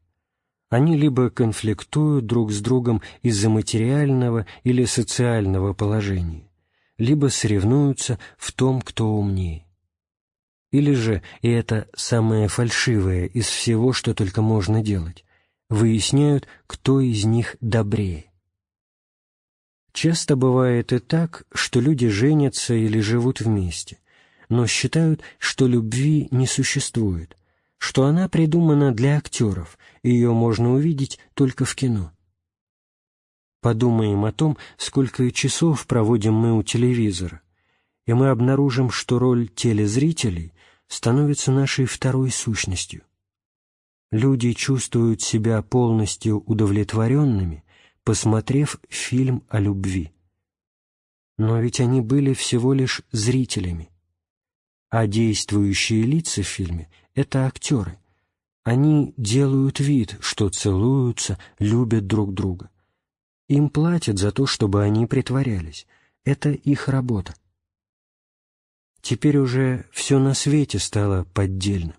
Они либо конфликтуют друг с другом из-за материального или социального положения, либо соревнуются в том, кто умнее. Или же, и это самое фальшивое из всего, что только можно делать, выясняют, кто из них добрее. Часто бывает и так, что люди женятся или живут вместе, но считают, что любви не существует, что она придумана для актеров, ее можно увидеть только в кино. Подумаем о том, сколько часов проводим мы у телевизора, и мы обнаружим, что роль телезрителей становится нашей второй сущностью. Люди чувствуют себя полностью удовлетворенными, посмотрев фильм о любви. Но ведь они были всего лишь зрителями. А действующие лица в фильме — это актеры. Они делают вид, что целуются, любят друг друга. Им платят за то, чтобы они притворялись. Это их работа. Теперь уже все на свете стало поддельным.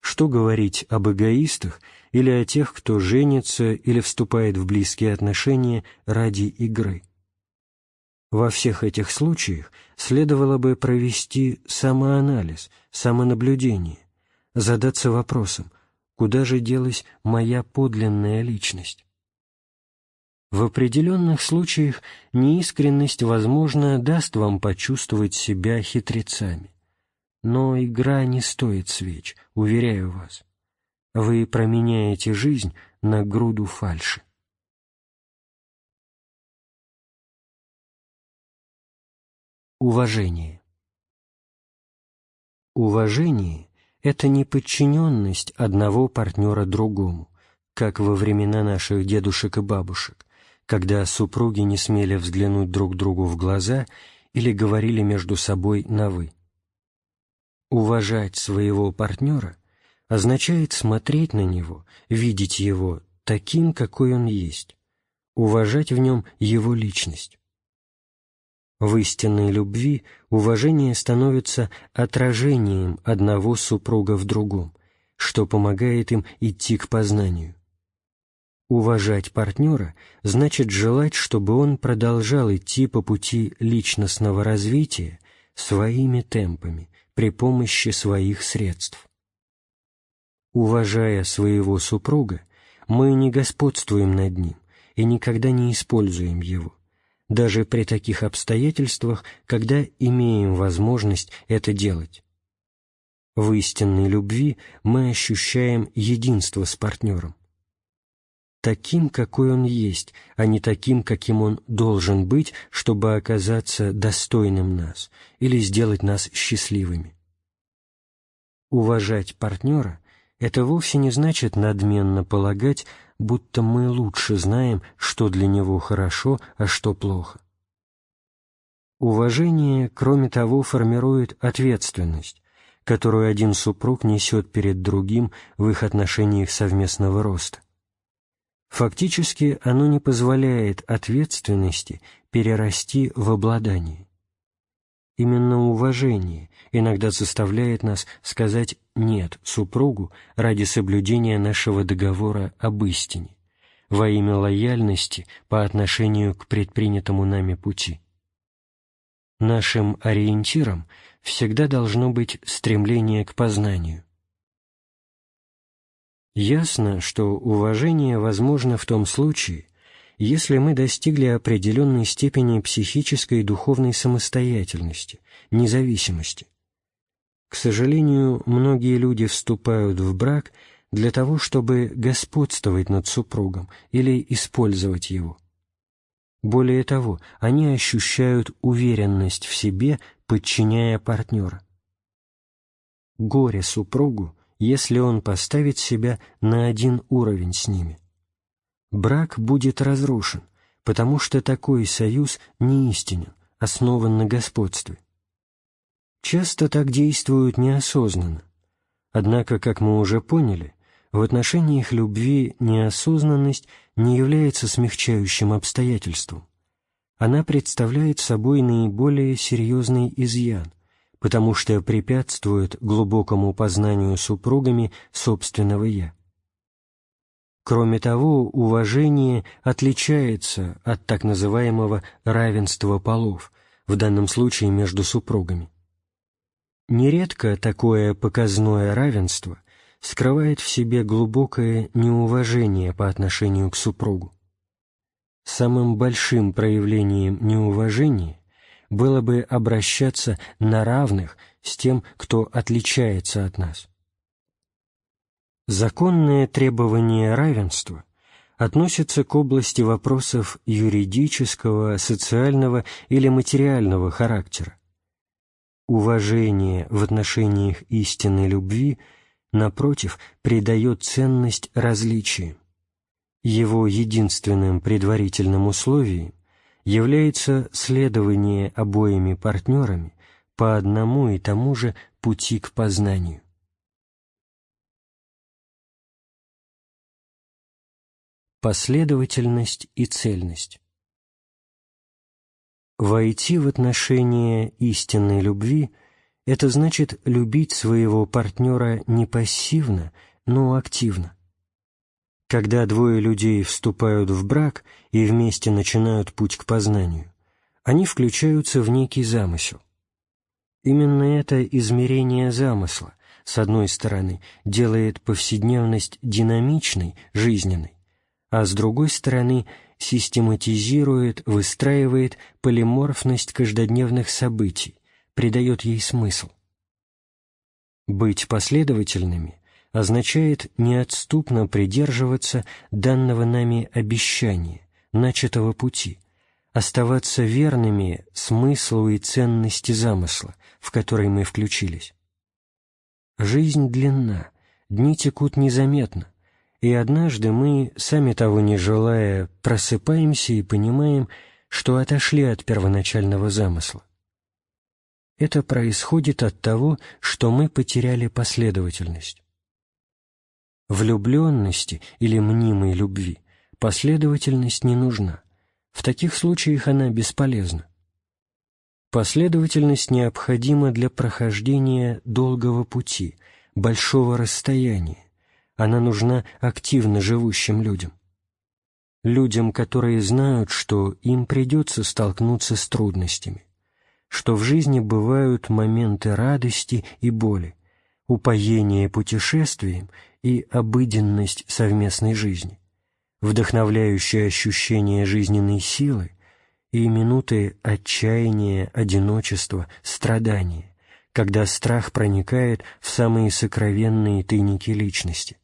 Что говорить об эгоистах или о тех, кто женится или вступает в близкие отношения ради игры? Во всех этих случаях следовало бы провести самоанализ, самонаблюдение, задаться вопросом, куда же делась моя подлинная личность? В определенных случаях неискренность, возможно, даст вам почувствовать себя хитрецами. Но игра не стоит свеч, уверяю вас. Вы променяете жизнь на груду фальши. Уважение Уважение — это не подчиненность одного партнера другому, как во времена наших дедушек и бабушек, когда супруги не смели взглянуть друг другу в глаза или говорили между собой на «вы». Уважать своего партнера означает смотреть на него, видеть его таким, какой он есть, уважать в нем его личность. В истинной любви уважение становится отражением одного супруга в другом, что помогает им идти к познанию. Уважать партнера значит желать, чтобы он продолжал идти по пути личностного развития своими темпами, при помощи своих средств. Уважая своего супруга, мы не господствуем над ним и никогда не используем его, даже при таких обстоятельствах, когда имеем возможность это делать. В истинной любви мы ощущаем единство с партнером таким, какой он есть, а не таким, каким он должен быть, чтобы оказаться достойным нас или сделать нас счастливыми. Уважать партнера — это вовсе не значит надменно полагать, будто мы лучше знаем, что для него хорошо, а что плохо. Уважение, кроме того, формирует ответственность, которую один супруг несет перед другим в их отношениях совместного роста. Фактически оно не позволяет ответственности перерасти в обладание. Именно уважение иногда заставляет нас сказать «нет» супругу ради соблюдения нашего договора об истине, во имя лояльности по отношению к предпринятому нами пути. Нашим ориентиром всегда должно быть стремление к познанию. Ясно, что уважение возможно в том случае, если мы достигли определенной степени психической и духовной самостоятельности, независимости. К сожалению, многие люди вступают в брак для того, чтобы господствовать над супругом или использовать его. Более того, они ощущают уверенность в себе, подчиняя партнера. Горе супругу, если он поставит себя на один уровень с ними. Брак будет разрушен, потому что такой союз не истинен, основан на господстве. Часто так действуют неосознанно. Однако, как мы уже поняли, в отношениях любви неосознанность не является смягчающим обстоятельством. Она представляет собой наиболее серьезный изъян, потому что препятствует глубокому познанию супругами собственного «я». Кроме того, уважение отличается от так называемого равенства полов, в данном случае между супругами. Нередко такое показное равенство – скрывает в себе глубокое неуважение по отношению к супругу. Самым большим проявлением неуважения было бы обращаться на равных с тем, кто отличается от нас. Законное требование равенства относится к области вопросов юридического, социального или материального характера. Уважение в отношениях истинной любви – напротив, придает ценность различиям. Его единственным предварительным условием является следование обоими партнерами по одному и тому же пути к познанию. Последовательность и цельность Войти в отношения истинной любви – это значит любить своего партнера не пассивно, но активно. Когда двое людей вступают в брак и вместе начинают путь к познанию, они включаются в некий замысел. Именно это измерение замысла, с одной стороны, делает повседневность динамичной, жизненной, а с другой стороны, систематизирует, выстраивает полиморфность каждодневных событий, придает ей смысл. Быть последовательными означает неотступно придерживаться данного нами обещания, начатого пути, оставаться верными смыслу и ценности замысла, в который мы включились. Жизнь длинна, дни текут незаметно, и однажды мы, сами того не желая, просыпаемся и понимаем, что отошли от первоначального замысла. Это происходит от того, что мы потеряли последовательность. Влюбленности или мнимой любви последовательность не нужна. В таких случаях она бесполезна. Последовательность необходима для прохождения долгого пути, большого расстояния. Она нужна активно живущим людям. Людям, которые знают, что им придется столкнуться с трудностями что в жизни бывают моменты радости и боли, упоение путешествием и обыденность совместной жизни, вдохновляющее ощущение жизненной силы и минуты отчаяния, одиночества, страдания, когда страх проникает в самые сокровенные тайники личности.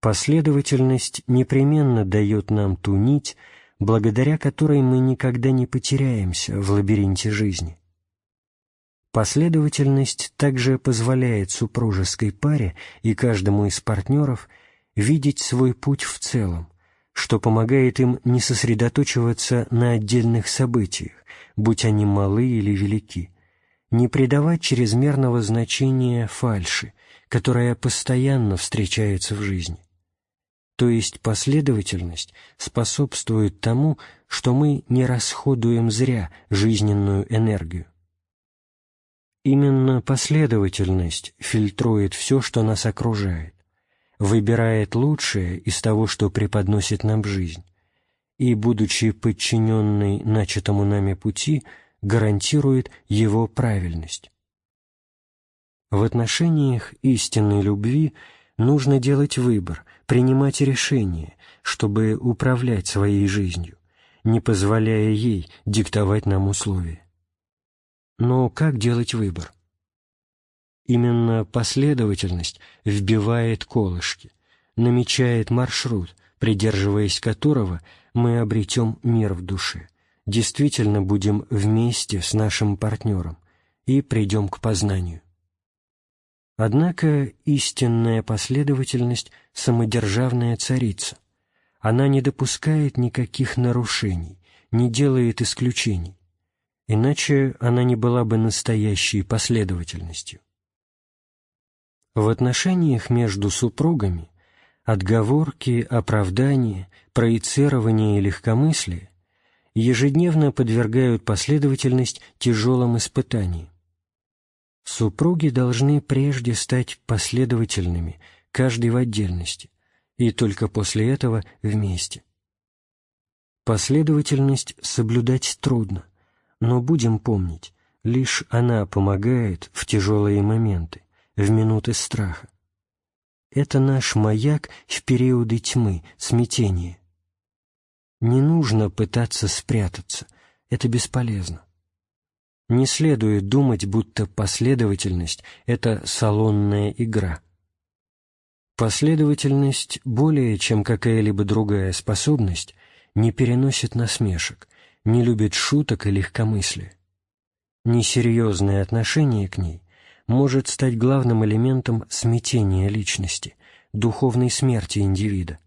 Последовательность непременно дает нам ту нить, благодаря которой мы никогда не потеряемся в лабиринте жизни. Последовательность также позволяет супружеской паре и каждому из партнеров видеть свой путь в целом, что помогает им не сосредоточиваться на отдельных событиях, будь они малы или велики, не придавать чрезмерного значения фальши, которая постоянно встречается в жизни. То есть последовательность способствует тому, что мы не расходуем зря жизненную энергию. Именно последовательность фильтрует все, что нас окружает, выбирает лучшее из того, что преподносит нам жизнь, и, будучи подчиненной начатому нами пути, гарантирует его правильность. В отношениях истинной любви нужно делать выбор, принимать решения, чтобы управлять своей жизнью, не позволяя ей диктовать нам условия. Но как делать выбор? Именно последовательность вбивает колышки, намечает маршрут, придерживаясь которого мы обретем мир в душе, действительно будем вместе с нашим партнером и придем к познанию. Однако истинная последовательность – самодержавная царица. Она не допускает никаких нарушений, не делает исключений. Иначе она не была бы настоящей последовательностью. В отношениях между супругами отговорки, оправдания, проецирование и легкомыслие ежедневно подвергают последовательность тяжелым испытаниям. Супруги должны прежде стать последовательными, каждый в отдельности, и только после этого вместе. Последовательность соблюдать трудно, но будем помнить, лишь она помогает в тяжелые моменты в минуты страха. Это наш маяк в периоды тьмы, смятения. Не нужно пытаться спрятаться, это бесполезно. Не следует думать, будто последовательность — это салонная игра. Последовательность, более чем какая-либо другая способность, не переносит насмешек, не любит шуток и легкомыслия. Несерьезное отношение к ней может стать главным элементом смятения личности, духовной смерти индивида.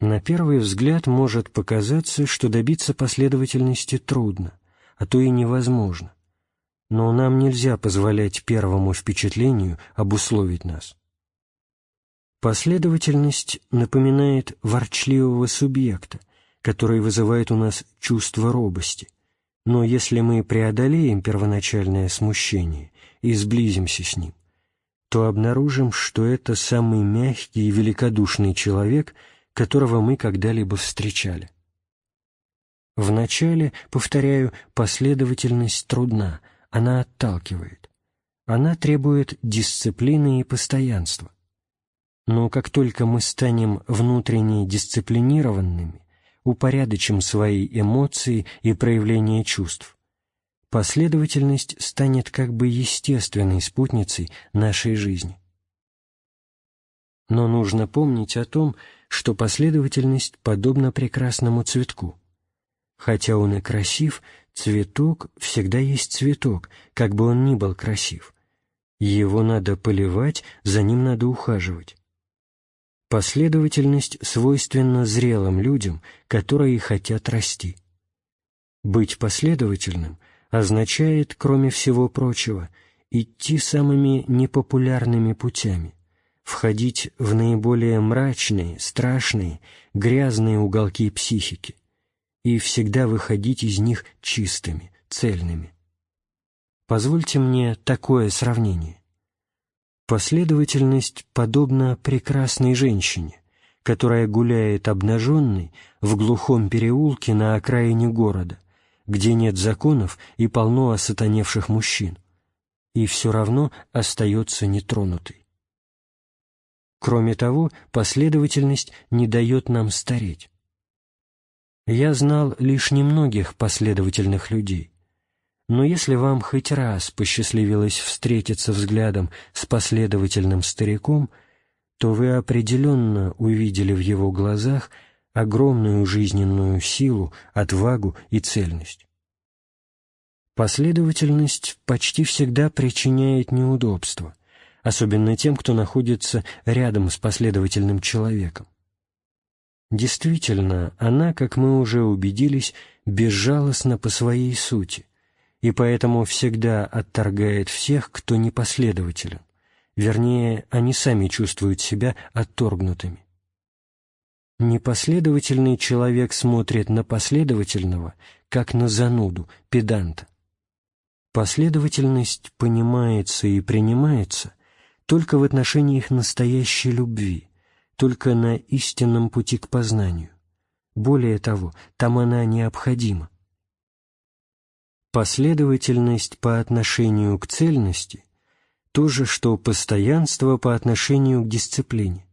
На первый взгляд может показаться, что добиться последовательности трудно, а то и невозможно. Но нам нельзя позволять первому впечатлению обусловить нас. Последовательность напоминает ворчливого субъекта, который вызывает у нас чувство робости, но если мы преодолеем первоначальное смущение и сблизимся с ним, то обнаружим, что это самый мягкий и великодушный человек, которого мы когда-либо встречали. Вначале, повторяю, последовательность трудна, она отталкивает. Она требует дисциплины и постоянства. Но как только мы станем внутренне дисциплинированными, упорядочим свои эмоции и проявления чувств. Последовательность станет как бы естественной спутницей нашей жизни. Но нужно помнить о том, что последовательность подобна прекрасному цветку. Хотя он и красив, цветок всегда есть цветок, как бы он ни был красив. Его надо поливать, за ним надо ухаживать. Последовательность свойственна зрелым людям, которые хотят расти. Быть последовательным означает, кроме всего прочего, идти самыми непопулярными путями, входить в наиболее мрачные, страшные, грязные уголки психики и всегда выходить из них чистыми, цельными. Позвольте мне такое сравнение. Последовательность подобна прекрасной женщине, которая гуляет обнаженной в глухом переулке на окраине города, где нет законов и полно осатаневших мужчин, и все равно остается нетронутой. Кроме того, последовательность не дает нам стареть. Я знал лишь немногих последовательных людей, но если вам хоть раз посчастливилось встретиться взглядом с последовательным стариком, то вы определенно увидели в его глазах огромную жизненную силу, отвагу и цельность. Последовательность почти всегда причиняет неудобства, особенно тем, кто находится рядом с последовательным человеком. Действительно, она, как мы уже убедились, безжалостна по своей сути, и поэтому всегда отторгает всех, кто непоследователен. Вернее, они сами чувствуют себя отторгнутыми. Непоследовательный человек смотрит на последовательного, как на зануду, педанта. Последовательность понимается и принимается только в отношениях настоящей любви, только на истинном пути к познанию. Более того, там она необходима. Последовательность по отношению к цельности – то же, что постоянство по отношению к дисциплине.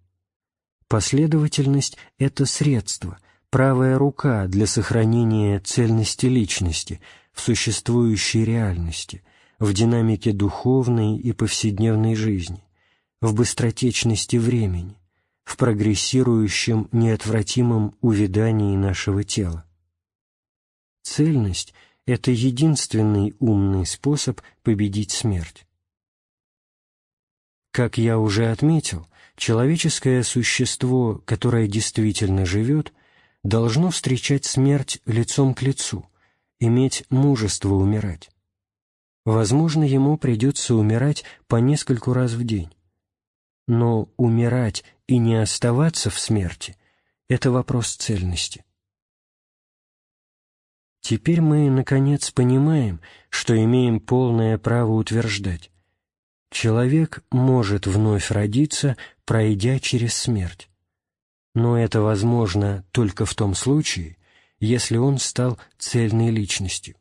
Последовательность – это средство, правая рука для сохранения цельности личности в существующей реальности, в динамике духовной и повседневной жизни, в быстротечности времени, в прогрессирующем неотвратимом увядании нашего тела. Цельность – это единственный умный способ победить смерть. Как я уже отметил, человеческое существо, которое действительно живет, должно встречать смерть лицом к лицу, иметь мужество умирать. Возможно, ему придется умирать по нескольку раз в день. Но умирать и не оставаться в смерти — это вопрос цельности. Теперь мы, наконец, понимаем, что имеем полное право утверждать. Человек может вновь родиться, пройдя через смерть. Но это возможно только в том случае, если он стал цельной личностью.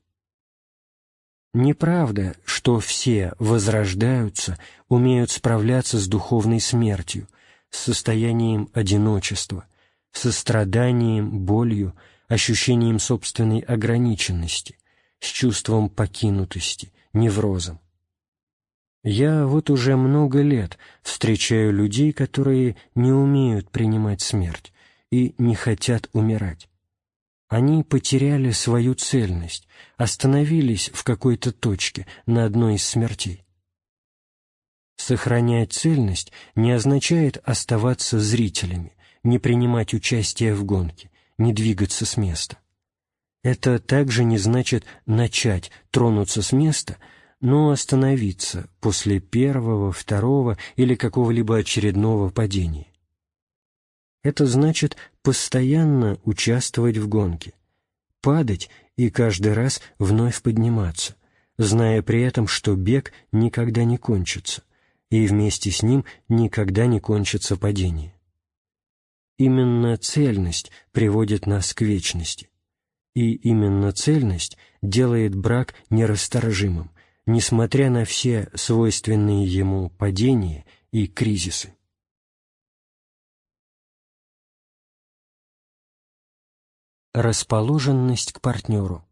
Неправда, что все возрождаются, умеют справляться с духовной смертью, с состоянием одиночества, со страданием, болью, ощущением собственной ограниченности, с чувством покинутости, неврозом. Я вот уже много лет встречаю людей, которые не умеют принимать смерть и не хотят умирать. Они потеряли свою цельность, остановились в какой-то точке на одной из смертей. Сохранять цельность не означает оставаться зрителями, не принимать участие в гонке, не двигаться с места. Это также не значит начать тронуться с места, но остановиться после первого, второго или какого-либо очередного падения. Это значит постоянно участвовать в гонке, падать и каждый раз вновь подниматься, зная при этом, что бег никогда не кончится, и вместе с ним никогда не кончится падение. Именно цельность приводит нас к вечности, и именно цельность делает брак нерасторжимым, несмотря на все свойственные ему падения и кризисы. Расположенность к партнеру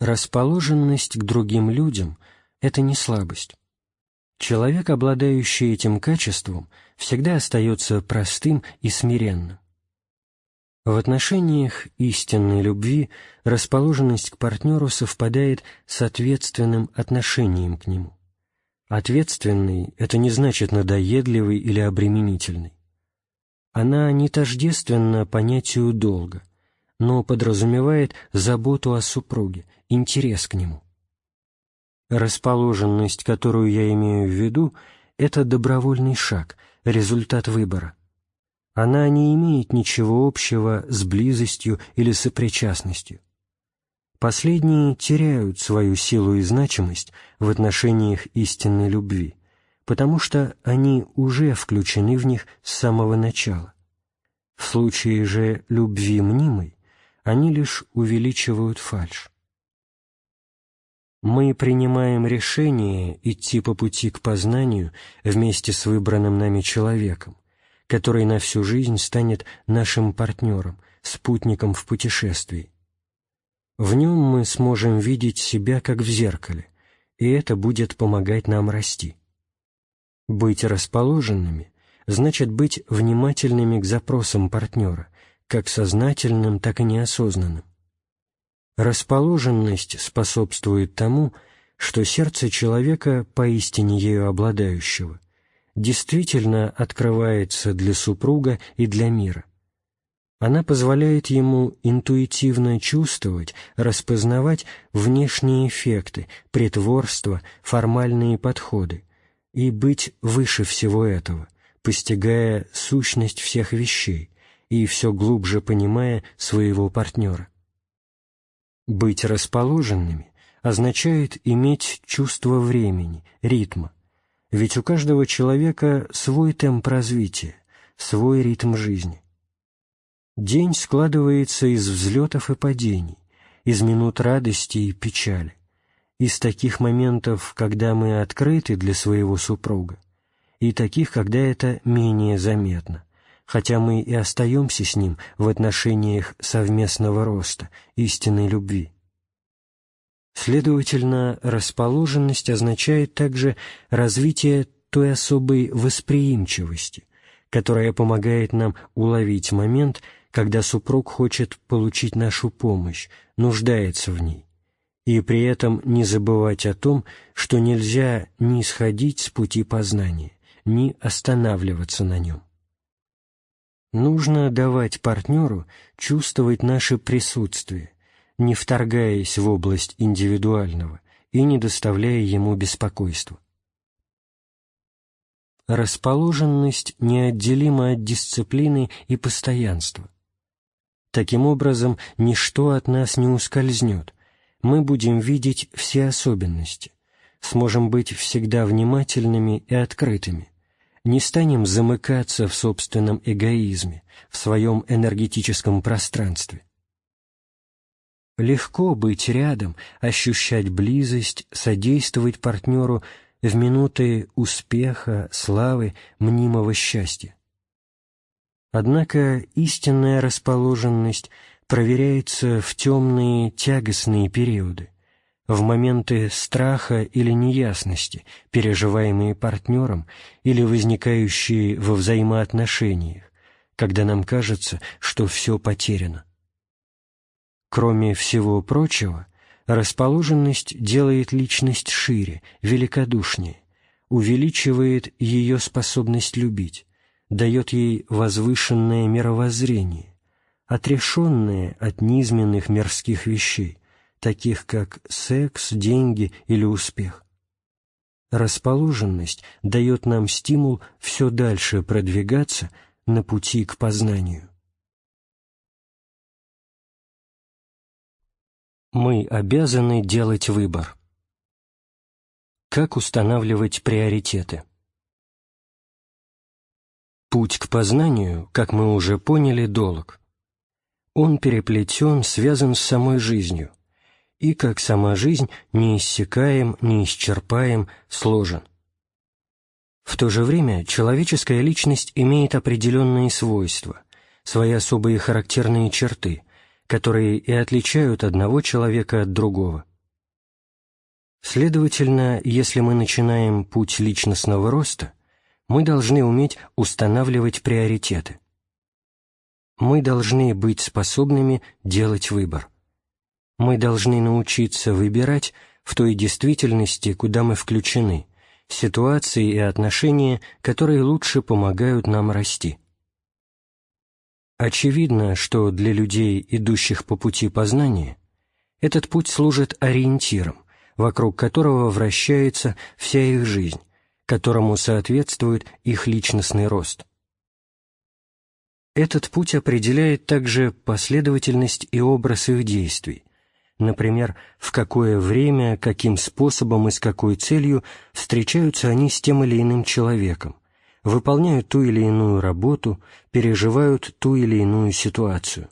Расположенность к другим людям – это не слабость. Человек, обладающий этим качеством, всегда остается простым и смиренным. В отношениях истинной любви расположенность к партнеру совпадает с ответственным отношением к нему. Ответственный – это не значит надоедливый или обременительный. Она не тождественна понятию долга, но подразумевает заботу о супруге, интерес к нему. Расположенность, которую я имею в виду, это добровольный шаг, результат выбора. Она не имеет ничего общего с близостью или сопричастностью. Последние теряют свою силу и значимость в отношениях истинной любви потому что они уже включены в них с самого начала. В случае же любви мнимой они лишь увеличивают фальшь. Мы принимаем решение идти по пути к познанию вместе с выбранным нами человеком, который на всю жизнь станет нашим партнером, спутником в путешествии. В нем мы сможем видеть себя как в зеркале, и это будет помогать нам расти. Быть расположенными значит быть внимательными к запросам партнера, как сознательным, так и неосознанным. Расположенность способствует тому, что сердце человека, поистине ею обладающего, действительно открывается для супруга и для мира. Она позволяет ему интуитивно чувствовать, распознавать внешние эффекты, притворства, формальные подходы и быть выше всего этого, постигая сущность всех вещей и все глубже понимая своего партнера. Быть расположенными означает иметь чувство времени, ритма, ведь у каждого человека свой темп развития, свой ритм жизни. День складывается из взлетов и падений, из минут радости и печали, из таких моментов, когда мы открыты для своего супруга, и таких, когда это менее заметно, хотя мы и остаемся с ним в отношениях совместного роста, истинной любви. Следовательно, расположенность означает также развитие той особой восприимчивости, которая помогает нам уловить момент, когда супруг хочет получить нашу помощь, нуждается в ней, и при этом не забывать о том, что нельзя ни сходить с пути познания, ни останавливаться на нем. Нужно давать партнеру чувствовать наше присутствие, не вторгаясь в область индивидуального и не доставляя ему беспокойства. Расположенность неотделима от дисциплины и постоянства. Таким образом, ничто от нас не ускользнет, мы будем видеть все особенности, сможем быть всегда внимательными и открытыми, не станем замыкаться в собственном эгоизме, в своем энергетическом пространстве. Легко быть рядом, ощущать близость, содействовать партнеру в минуты успеха, славы, мнимого счастья. Однако истинная расположенность проверяется в темные тягостные периоды, в моменты страха или неясности, переживаемые партнером или возникающие во взаимоотношениях, когда нам кажется, что все потеряно. Кроме всего прочего, расположенность делает личность шире, великодушнее, увеличивает ее способность любить, дает ей возвышенное мировоззрение, отрешенное от низменных мирских вещей, таких как секс, деньги или успех. Расположенность дает нам стимул все дальше продвигаться на пути к познанию. Мы обязаны делать выбор. Как устанавливать приоритеты? Путь к познанию, как мы уже поняли, долг. Он переплетен, связан с самой жизнью, и, как сама жизнь, неиссякаем, неисчерпаем, сложен. В то же время человеческая личность имеет определенные свойства, свои особые характерные черты – которые и отличают одного человека от другого. Следовательно, если мы начинаем путь личностного роста, мы должны уметь устанавливать приоритеты. Мы должны быть способными делать выбор. Мы должны научиться выбирать в той действительности, куда мы включены, ситуации и отношения, которые лучше помогают нам расти. Очевидно, что для людей, идущих по пути познания, этот путь служит ориентиром, вокруг которого вращается вся их жизнь, которому соответствует их личностный рост. Этот путь определяет также последовательность и образ их действий, например, в какое время, каким способом и с какой целью встречаются они с тем или иным человеком, выполняют ту или иную работу, переживают ту или иную ситуацию.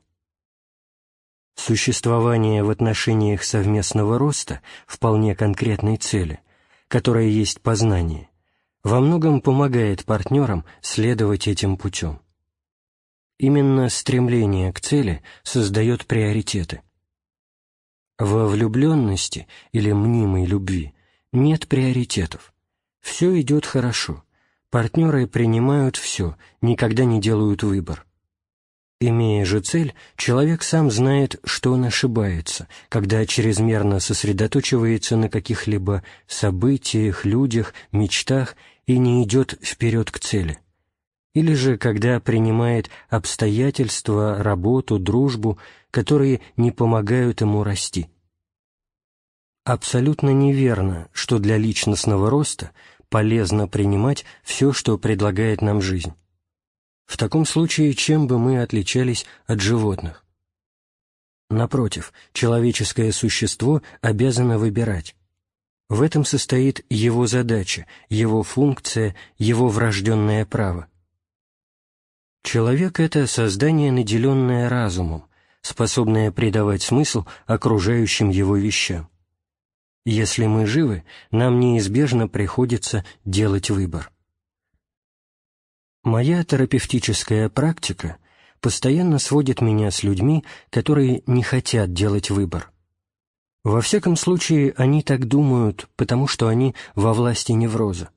Существование в отношениях совместного роста вполне конкретной цели, которая есть познание, во многом помогает партнерам следовать этим путем. Именно стремление к цели создает приоритеты. Во влюбленности или мнимой любви нет приоритетов. Все идет хорошо – Партнеры принимают все, никогда не делают выбор. Имея же цель, человек сам знает, что он ошибается, когда чрезмерно сосредоточивается на каких-либо событиях, людях, мечтах и не идет вперед к цели. Или же когда принимает обстоятельства, работу, дружбу, которые не помогают ему расти. Абсолютно неверно, что для личностного роста полезно принимать все, что предлагает нам жизнь. В таком случае чем бы мы отличались от животных? Напротив, человеческое существо обязано выбирать. В этом состоит его задача, его функция, его врожденное право. Человек — это создание, наделенное разумом, способное придавать смысл окружающим его вещам. Если мы живы, нам неизбежно приходится делать выбор. Моя терапевтическая практика постоянно сводит меня с людьми, которые не хотят делать выбор. Во всяком случае, они так думают, потому что они во власти невроза.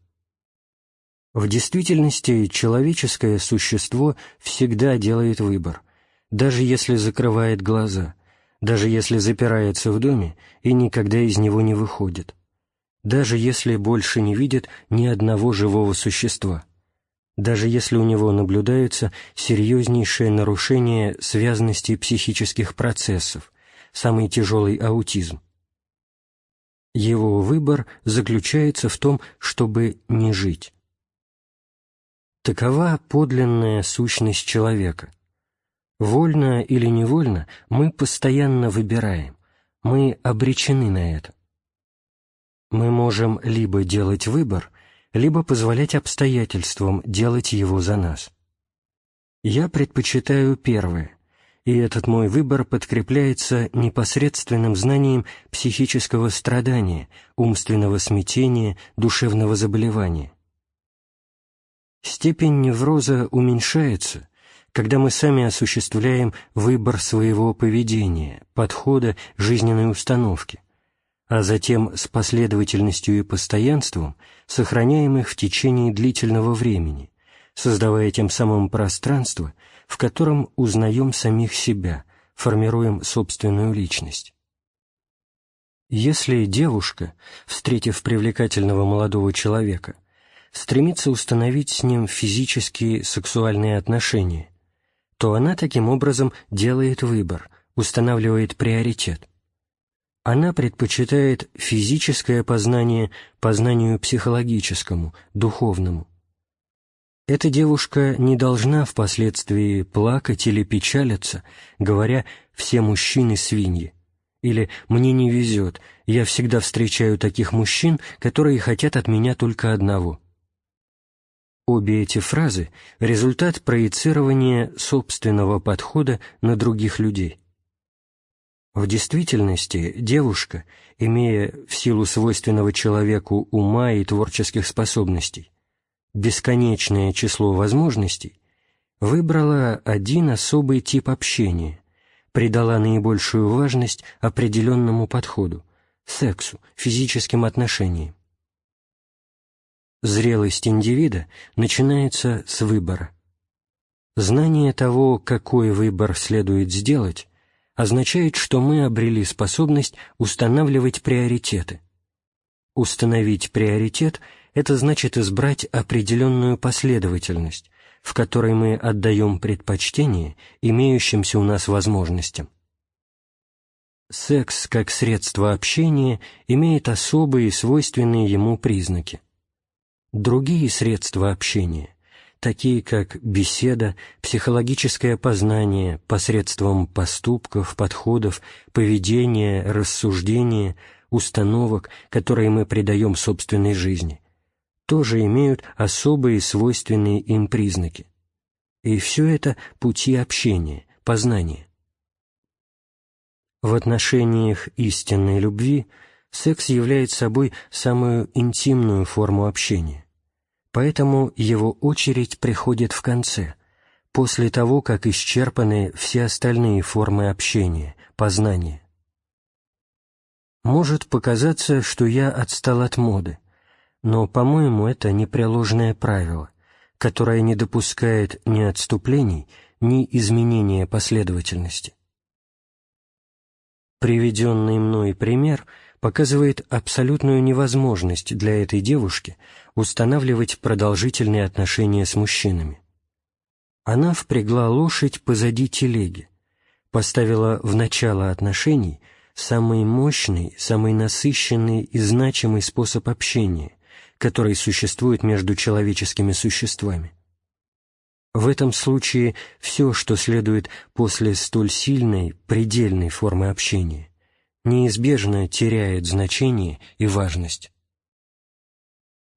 В действительности человеческое существо всегда делает выбор, даже если закрывает глаза, даже если запирается в доме и никогда из него не выходит, даже если больше не видит ни одного живого существа даже если у него наблюдается серьезнейшее нарушение связанности психических процессов, самый тяжелый аутизм. Его выбор заключается в том, чтобы не жить. Такова подлинная сущность человека. Вольно или невольно мы постоянно выбираем, мы обречены на это. Мы можем либо делать выбор, либо позволять обстоятельствам делать его за нас. Я предпочитаю первое, и этот мой выбор подкрепляется непосредственным знанием психического страдания, умственного смятения, душевного заболевания. Степень невроза уменьшается, когда мы сами осуществляем выбор своего поведения, подхода, жизненной установки – а затем с последовательностью и постоянством сохраняем их в течение длительного времени, создавая тем самым пространство, в котором узнаем самих себя, формируем собственную личность. Если девушка, встретив привлекательного молодого человека, стремится установить с ним физические сексуальные отношения, то она таким образом делает выбор, устанавливает приоритет. Она предпочитает физическое познание познанию психологическому, духовному. Эта девушка не должна впоследствии плакать или печалиться, говоря «все мужчины свиньи» или «мне не везет, я всегда встречаю таких мужчин, которые хотят от меня только одного». Обе эти фразы – результат проецирования собственного подхода на других людей. В действительности девушка, имея в силу свойственного человеку ума и творческих способностей бесконечное число возможностей, выбрала один особый тип общения, придала наибольшую важность определенному подходу – сексу, физическим отношениям. Зрелость индивида начинается с выбора. Знание того, какой выбор следует сделать, означает, что мы обрели способность устанавливать приоритеты. Установить приоритет – это значит избрать определенную последовательность, в которой мы отдаем предпочтение имеющимся у нас возможностям. Секс как средство общения имеет особые свойственные ему признаки. Другие средства общения такие как беседа, психологическое познание посредством поступков, подходов, поведения, рассуждения, установок, которые мы придаем собственной жизни, тоже имеют особые свойственные им признаки. И все это пути общения, познания. В отношениях истинной любви секс является собой самую интимную форму общения поэтому его очередь приходит в конце, после того, как исчерпаны все остальные формы общения, познания. Может показаться, что я отстал от моды, но, по-моему, это непреложное правило, которое не допускает ни отступлений, ни изменения последовательности. Приведенный мной пример показывает абсолютную невозможность для этой девушки устанавливать продолжительные отношения с мужчинами. Она впрягла лошадь позади телеги, поставила в начало отношений самый мощный, самый насыщенный и значимый способ общения, который существует между человеческими существами. В этом случае все, что следует после столь сильной, предельной формы общения, неизбежно теряет значение и важность.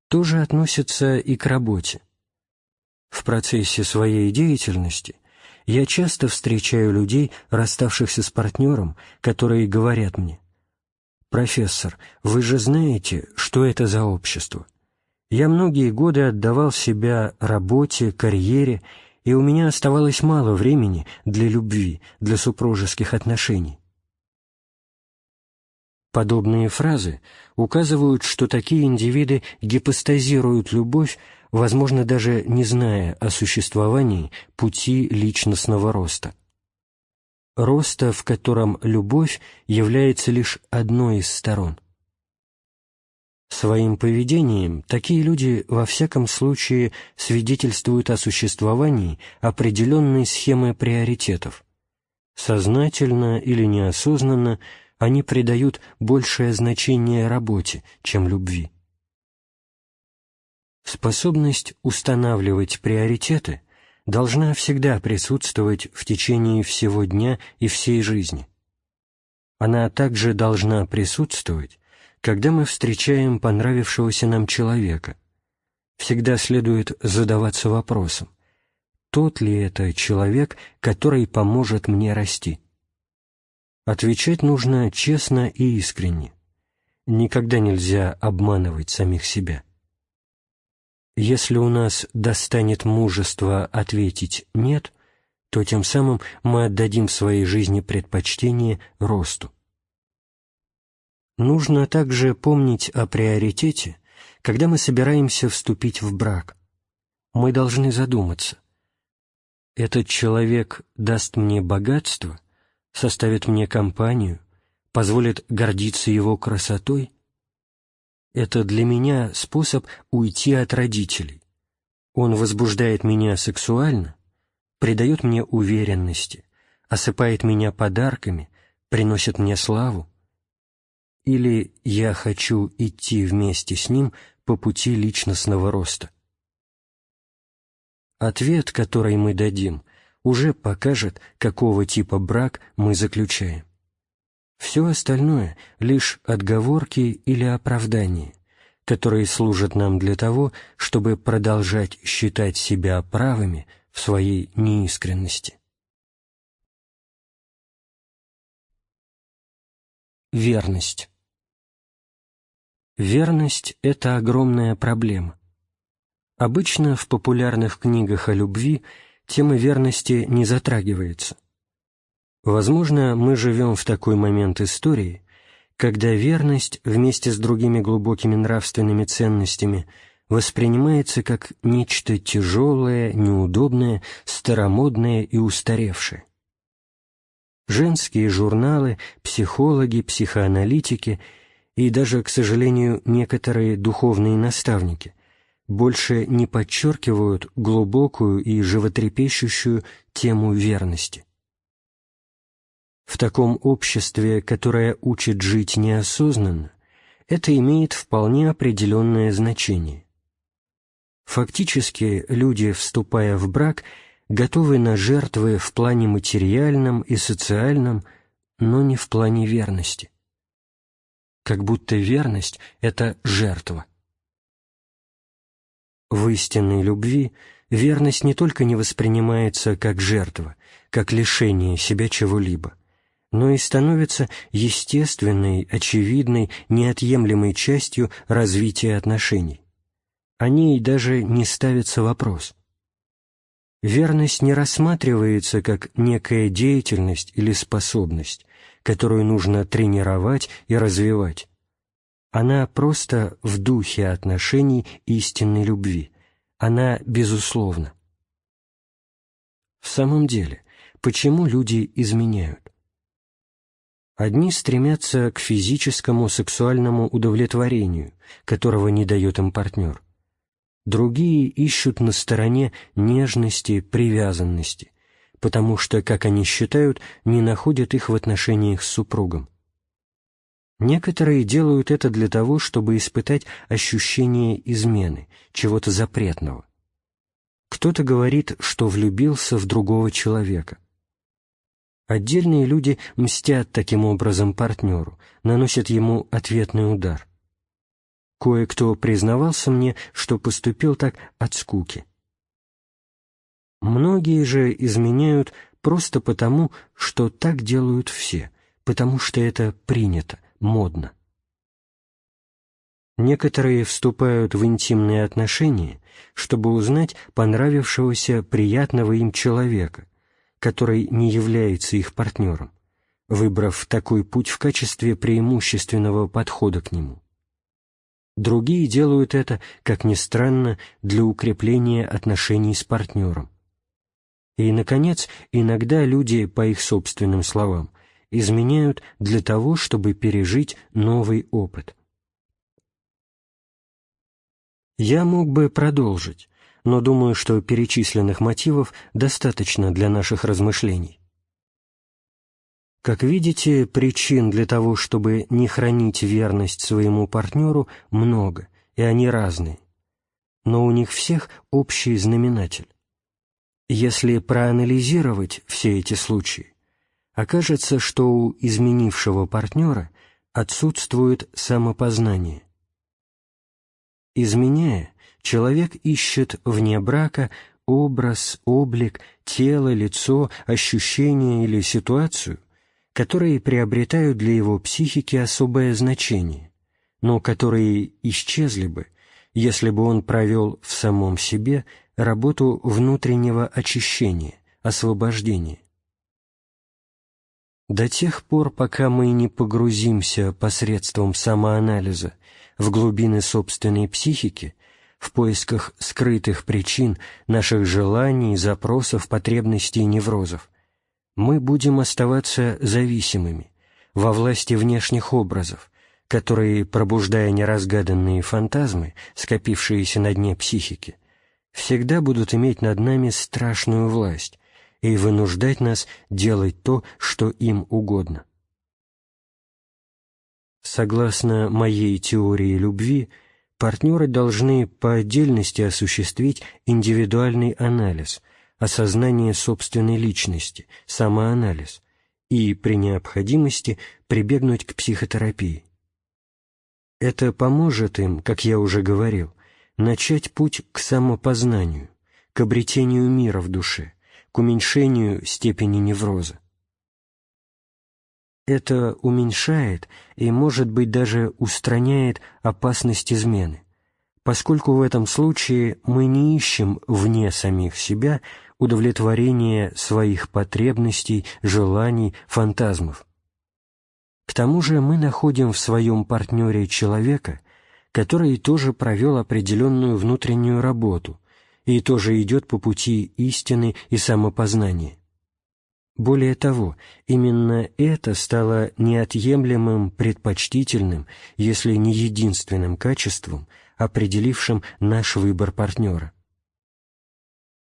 То же относится и к работе. В процессе своей деятельности я часто встречаю людей, расставшихся с партнером, которые говорят мне, «Профессор, вы же знаете, что это за общество? Я многие годы отдавал себя работе, карьере, и у меня оставалось мало времени для любви, для супружеских отношений. Подобные фразы указывают, что такие индивиды гипостазируют любовь, возможно, даже не зная о существовании пути личностного роста. Роста, в котором любовь является лишь одной из сторон. Своим поведением такие люди во всяком случае свидетельствуют о существовании определенной схемы приоритетов. Сознательно или неосознанно они придают большее значение работе, чем любви. Способность устанавливать приоритеты должна всегда присутствовать в течение всего дня и всей жизни. Она также должна присутствовать когда мы встречаем понравившегося нам человека, всегда следует задаваться вопросом, тот ли это человек, который поможет мне расти? Отвечать нужно честно и искренне. Никогда нельзя обманывать самих себя. Если у нас достанет мужества ответить «нет», то тем самым мы отдадим в своей жизни предпочтение росту. Нужно также помнить о приоритете, когда мы собираемся вступить в брак. Мы должны задуматься. Этот человек даст мне богатство, составит мне компанию, позволит гордиться его красотой? Это для меня способ уйти от родителей. Он возбуждает меня сексуально, придает мне уверенности, осыпает меня подарками, приносит мне славу или я хочу идти вместе с ним по пути личностного роста. Ответ, который мы дадим, уже покажет, какого типа брак мы заключаем. Все остальное — лишь отговорки или оправдания, которые служат нам для того, чтобы продолжать считать себя правыми в своей неискренности. Верность Верность — это огромная проблема. Обычно в популярных книгах о любви тема верности не затрагивается. Возможно, мы живем в такой момент истории, когда верность вместе с другими глубокими нравственными ценностями воспринимается как нечто тяжелое, неудобное, старомодное и устаревшее. Женские журналы, психологи, психоаналитики — и даже, к сожалению, некоторые духовные наставники больше не подчеркивают глубокую и животрепещущую тему верности. В таком обществе, которое учит жить неосознанно, это имеет вполне определенное значение. Фактически люди, вступая в брак, готовы на жертвы в плане материальном и социальном, но не в плане верности как будто верность — это жертва. В истинной любви верность не только не воспринимается как жертва, как лишение себя чего-либо, но и становится естественной, очевидной, неотъемлемой частью развития отношений. О ней даже не ставится вопрос. Верность не рассматривается как некая деятельность или способность, которую нужно тренировать и развивать. Она просто в духе отношений истинной любви. Она безусловна. В самом деле, почему люди изменяют? Одни стремятся к физическому сексуальному удовлетворению, которого не дает им партнер. Другие ищут на стороне нежности, привязанности, потому что, как они считают, не находят их в отношениях с супругом. Некоторые делают это для того, чтобы испытать ощущение измены, чего-то запретного. Кто-то говорит, что влюбился в другого человека. Отдельные люди мстят таким образом партнеру, наносят ему ответный удар. Кое-кто признавался мне, что поступил так от скуки. Многие же изменяют просто потому, что так делают все, потому что это принято, модно. Некоторые вступают в интимные отношения, чтобы узнать понравившегося приятного им человека, который не является их партнером, выбрав такой путь в качестве преимущественного подхода к нему. Другие делают это, как ни странно, для укрепления отношений с партнером. И, наконец, иногда люди, по их собственным словам, изменяют для того, чтобы пережить новый опыт. Я мог бы продолжить, но думаю, что перечисленных мотивов достаточно для наших размышлений. Как видите, причин для того, чтобы не хранить верность своему партнеру, много, и они разные. Но у них всех общий знаменатель. Если проанализировать все эти случаи, окажется, что у изменившего партнера отсутствует самопознание. Изменяя, человек ищет вне брака образ, облик, тело, лицо, ощущение или ситуацию, которые приобретают для его психики особое значение, но которые исчезли бы, если бы он провел в самом себе работу внутреннего очищения, освобождения. До тех пор, пока мы не погрузимся посредством самоанализа в глубины собственной психики, в поисках скрытых причин наших желаний, запросов, потребностей и неврозов, мы будем оставаться зависимыми, во власти внешних образов, которые, пробуждая неразгаданные фантазмы, скопившиеся на дне психики, всегда будут иметь над нами страшную власть, и вынуждать нас делать то, что им угодно. Согласно моей теории любви, партнеры должны по отдельности осуществить индивидуальный анализ, осознание собственной личности, самоанализ и, при необходимости, прибегнуть к психотерапии. Это поможет им, как я уже говорил, начать путь к самопознанию, к обретению мира в душе, к уменьшению степени невроза. Это уменьшает и, может быть, даже устраняет опасность измены, поскольку в этом случае мы не ищем вне самих себя удовлетворения своих потребностей, желаний, фантазмов. К тому же мы находим в своем партнере человека, который тоже провел определенную внутреннюю работу, и тоже идет по пути истины и самопознания. Более того, именно это стало неотъемлемым, предпочтительным, если не единственным качеством, определившим наш выбор партнера.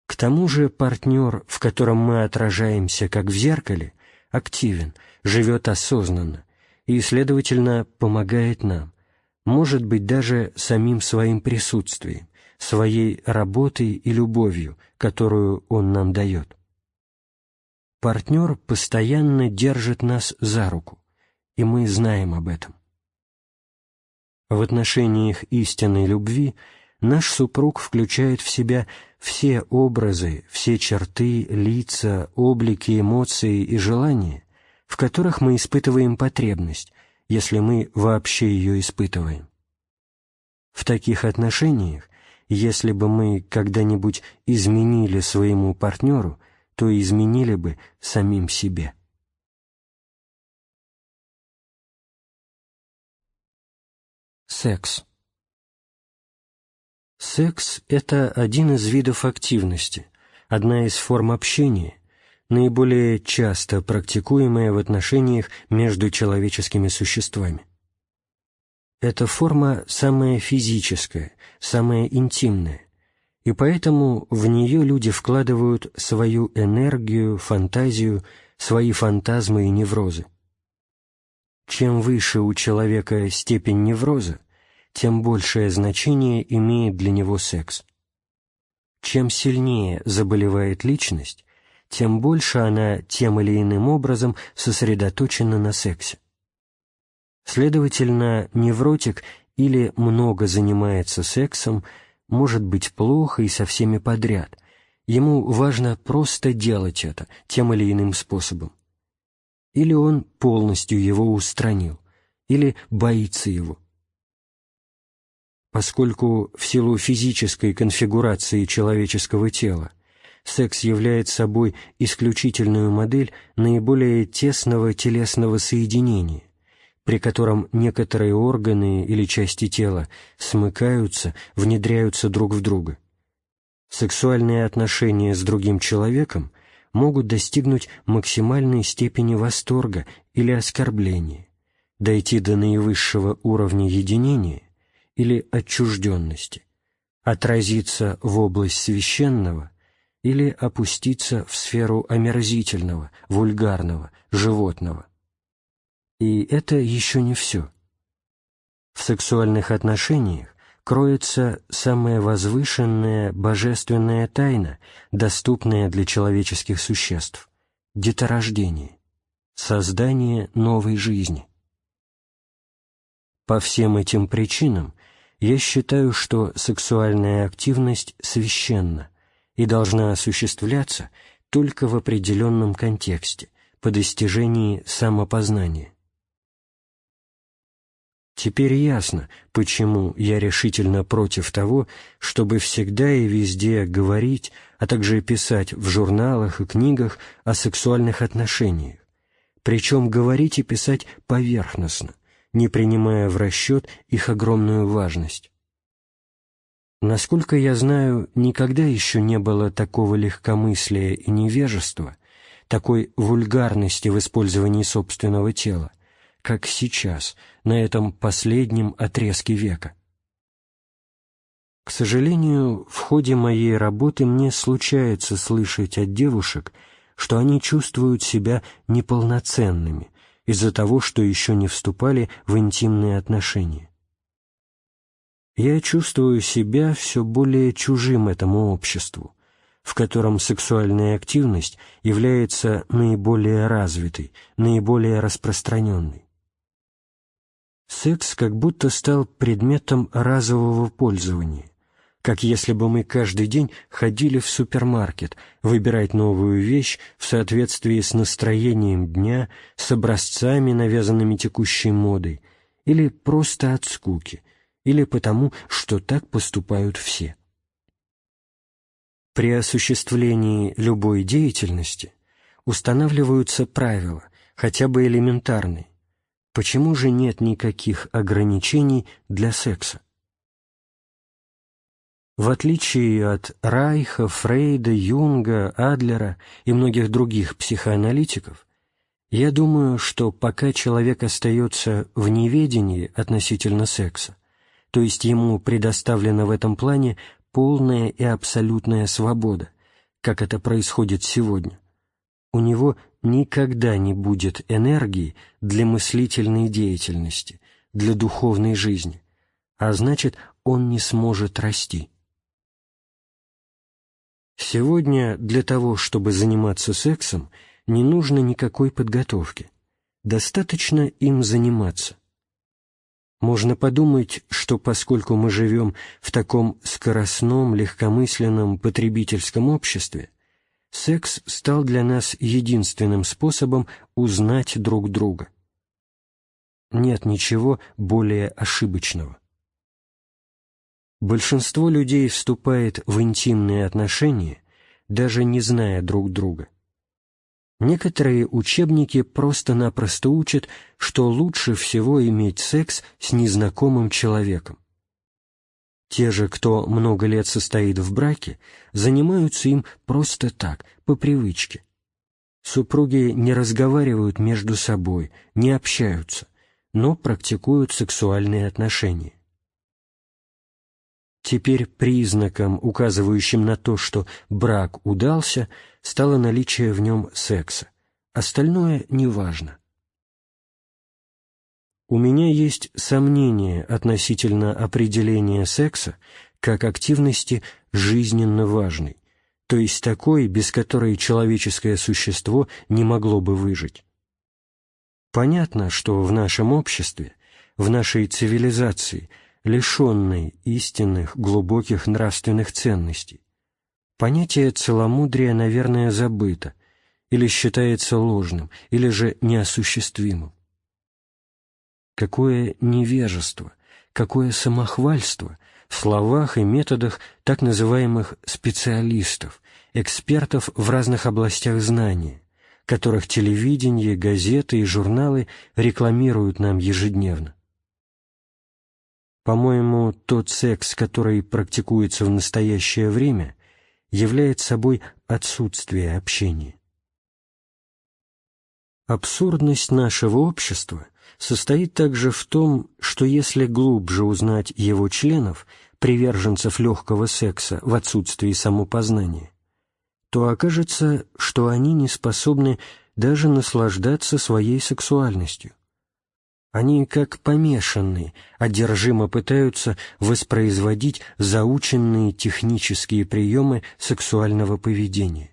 К тому же партнер, в котором мы отражаемся как в зеркале, активен, живет осознанно и, следовательно, помогает нам, может быть, даже самим своим присутствием, своей работой и любовью, которую Он нам дает. Партнер постоянно держит нас за руку, и мы знаем об этом. В отношениях истинной любви наш супруг включает в себя все образы, все черты, лица, облики, эмоции и желания, в которых мы испытываем потребность, если мы вообще ее испытываем. В таких отношениях если бы мы когда-нибудь изменили своему партнеру, то изменили бы самим себе. Секс Секс – это один из видов активности, одна из форм общения, наиболее часто практикуемая в отношениях между человеческими существами. Эта форма самая физическая, самая интимная, и поэтому в нее люди вкладывают свою энергию, фантазию, свои фантазмы и неврозы. Чем выше у человека степень невроза, тем большее значение имеет для него секс. Чем сильнее заболевает личность, тем больше она тем или иным образом сосредоточена на сексе. Следовательно, невротик или много занимается сексом, может быть плохо и со всеми подряд. Ему важно просто делать это тем или иным способом. Или он полностью его устранил, или боится его. Поскольку в силу физической конфигурации человеческого тела секс является собой исключительную модель наиболее тесного телесного соединения, при котором некоторые органы или части тела смыкаются, внедряются друг в друга. Сексуальные отношения с другим человеком могут достигнуть максимальной степени восторга или оскорбления, дойти до наивысшего уровня единения или отчужденности, отразиться в область священного или опуститься в сферу омерзительного, вульгарного, животного. И это еще не все. В сексуальных отношениях кроется самая возвышенная божественная тайна, доступная для человеческих существ – деторождение, создание новой жизни. По всем этим причинам я считаю, что сексуальная активность священна, и должна осуществляться только в определенном контексте, по достижении самопознания. Теперь ясно, почему я решительно против того, чтобы всегда и везде говорить, а также писать в журналах и книгах о сексуальных отношениях, причем говорить и писать поверхностно, не принимая в расчет их огромную важность. Насколько я знаю, никогда еще не было такого легкомыслия и невежества, такой вульгарности в использовании собственного тела, как сейчас, на этом последнем отрезке века. К сожалению, в ходе моей работы мне случается слышать от девушек, что они чувствуют себя неполноценными из-за того, что еще не вступали в интимные отношения я чувствую себя все более чужим этому обществу, в котором сексуальная активность является наиболее развитой, наиболее распространенной. Секс как будто стал предметом разового пользования, как если бы мы каждый день ходили в супермаркет выбирать новую вещь в соответствии с настроением дня, с образцами, навязанными текущей модой, или просто от скуки – или потому, что так поступают все. При осуществлении любой деятельности устанавливаются правила, хотя бы элементарные. Почему же нет никаких ограничений для секса? В отличие от Райха, Фрейда, Юнга, Адлера и многих других психоаналитиков, я думаю, что пока человек остается в неведении относительно секса, то есть ему предоставлена в этом плане полная и абсолютная свобода, как это происходит сегодня. У него никогда не будет энергии для мыслительной деятельности, для духовной жизни, а значит, он не сможет расти. Сегодня для того, чтобы заниматься сексом, не нужно никакой подготовки. Достаточно им заниматься. Можно подумать, что поскольку мы живем в таком скоростном, легкомысленном потребительском обществе, секс стал для нас единственным способом узнать друг друга. Нет ничего более ошибочного. Большинство людей вступает в интимные отношения, даже не зная друг друга. Некоторые учебники просто-напросто учат, что лучше всего иметь секс с незнакомым человеком. Те же, кто много лет состоит в браке, занимаются им просто так, по привычке. Супруги не разговаривают между собой, не общаются, но практикуют сексуальные отношения. Теперь признаком, указывающим на то, что брак удался, стало наличие в нем секса. Остальное неважно. У меня есть сомнения относительно определения секса как активности жизненно важной, то есть такой, без которой человеческое существо не могло бы выжить. Понятно, что в нашем обществе, в нашей цивилизации – лишенной истинных, глубоких нравственных ценностей. Понятие целомудрия, наверное, забыто, или считается ложным, или же неосуществимым. Какое невежество, какое самохвальство в словах и методах так называемых специалистов, экспертов в разных областях знания, которых телевидение, газеты и журналы рекламируют нам ежедневно. По-моему, тот секс, который практикуется в настоящее время, является собой отсутствие общения. Абсурдность нашего общества состоит также в том, что если глубже узнать его членов, приверженцев легкого секса в отсутствии самопознания, то окажется, что они не способны даже наслаждаться своей сексуальностью – они, как помешанные, одержимо пытаются воспроизводить заученные технические приемы сексуального поведения.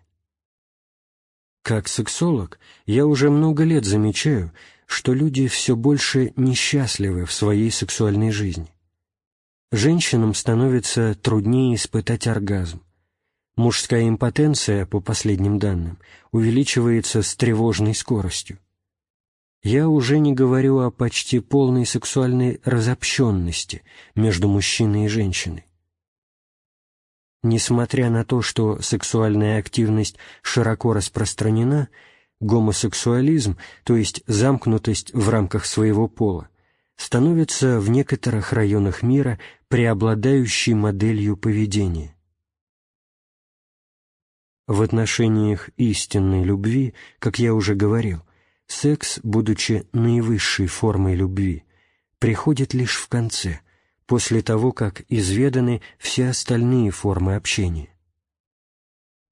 Как сексолог я уже много лет замечаю, что люди все больше несчастливы в своей сексуальной жизни. Женщинам становится труднее испытать оргазм. Мужская импотенция, по последним данным, увеличивается с тревожной скоростью. Я уже не говорю о почти полной сексуальной разобщенности между мужчиной и женщиной. Несмотря на то, что сексуальная активность широко распространена, гомосексуализм, то есть замкнутость в рамках своего пола, становится в некоторых районах мира преобладающей моделью поведения. В отношениях истинной любви, как я уже говорил, Секс, будучи наивысшей формой любви, приходит лишь в конце, после того, как изведаны все остальные формы общения.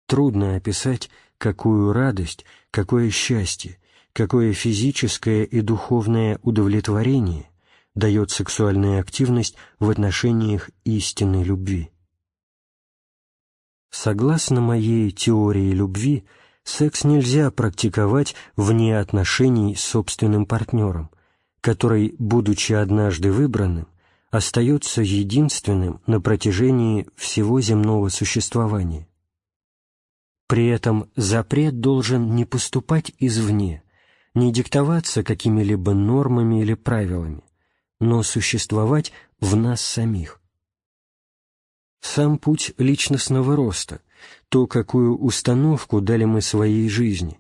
Трудно описать, какую радость, какое счастье, какое физическое и духовное удовлетворение дает сексуальная активность в отношениях истинной любви. Согласно моей теории любви, секс нельзя практиковать вне отношений с собственным партнером, который, будучи однажды выбранным, остается единственным на протяжении всего земного существования. При этом запрет должен не поступать извне, не диктоваться какими-либо нормами или правилами, но существовать в нас самих. Сам путь личностного роста, то, какую установку дали мы своей жизни,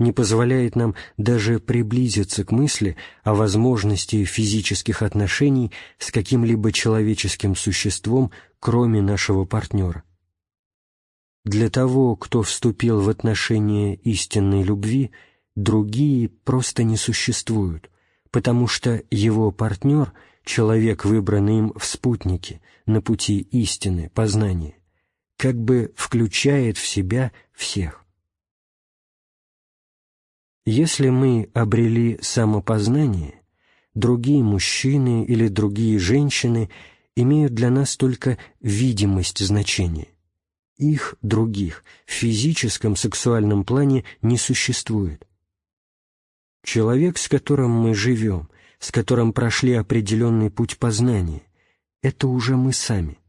не позволяет нам даже приблизиться к мысли о возможности физических отношений с каким-либо человеческим существом, кроме нашего партнера. Для того, кто вступил в отношения истинной любви, другие просто не существуют, потому что его партнер — человек, выбранный им в спутнике, на пути истины, познания, как бы включает в себя всех. Если мы обрели самопознание, другие мужчины или другие женщины имеют для нас только видимость значения. Их, других, в физическом сексуальном плане не существует. Человек, с которым мы живем, с которым прошли определенный путь познания, это уже мы сами –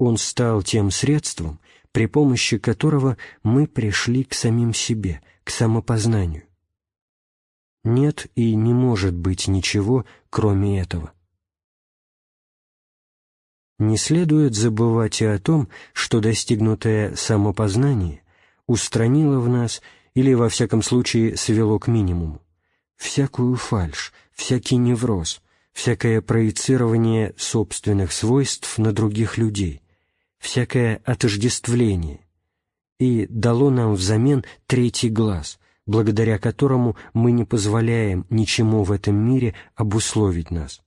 он стал тем средством, при помощи которого мы пришли к самим себе, к самопознанию. Нет и не может быть ничего, кроме этого. Не следует забывать и о том, что достигнутое самопознание устранило в нас или, во всяком случае, свело к минимуму всякую фальшь, всякий невроз, всякое проецирование собственных свойств на других людей, всякое отождествление, и дало нам взамен третий глаз, благодаря которому мы не позволяем ничему в этом мире обусловить нас.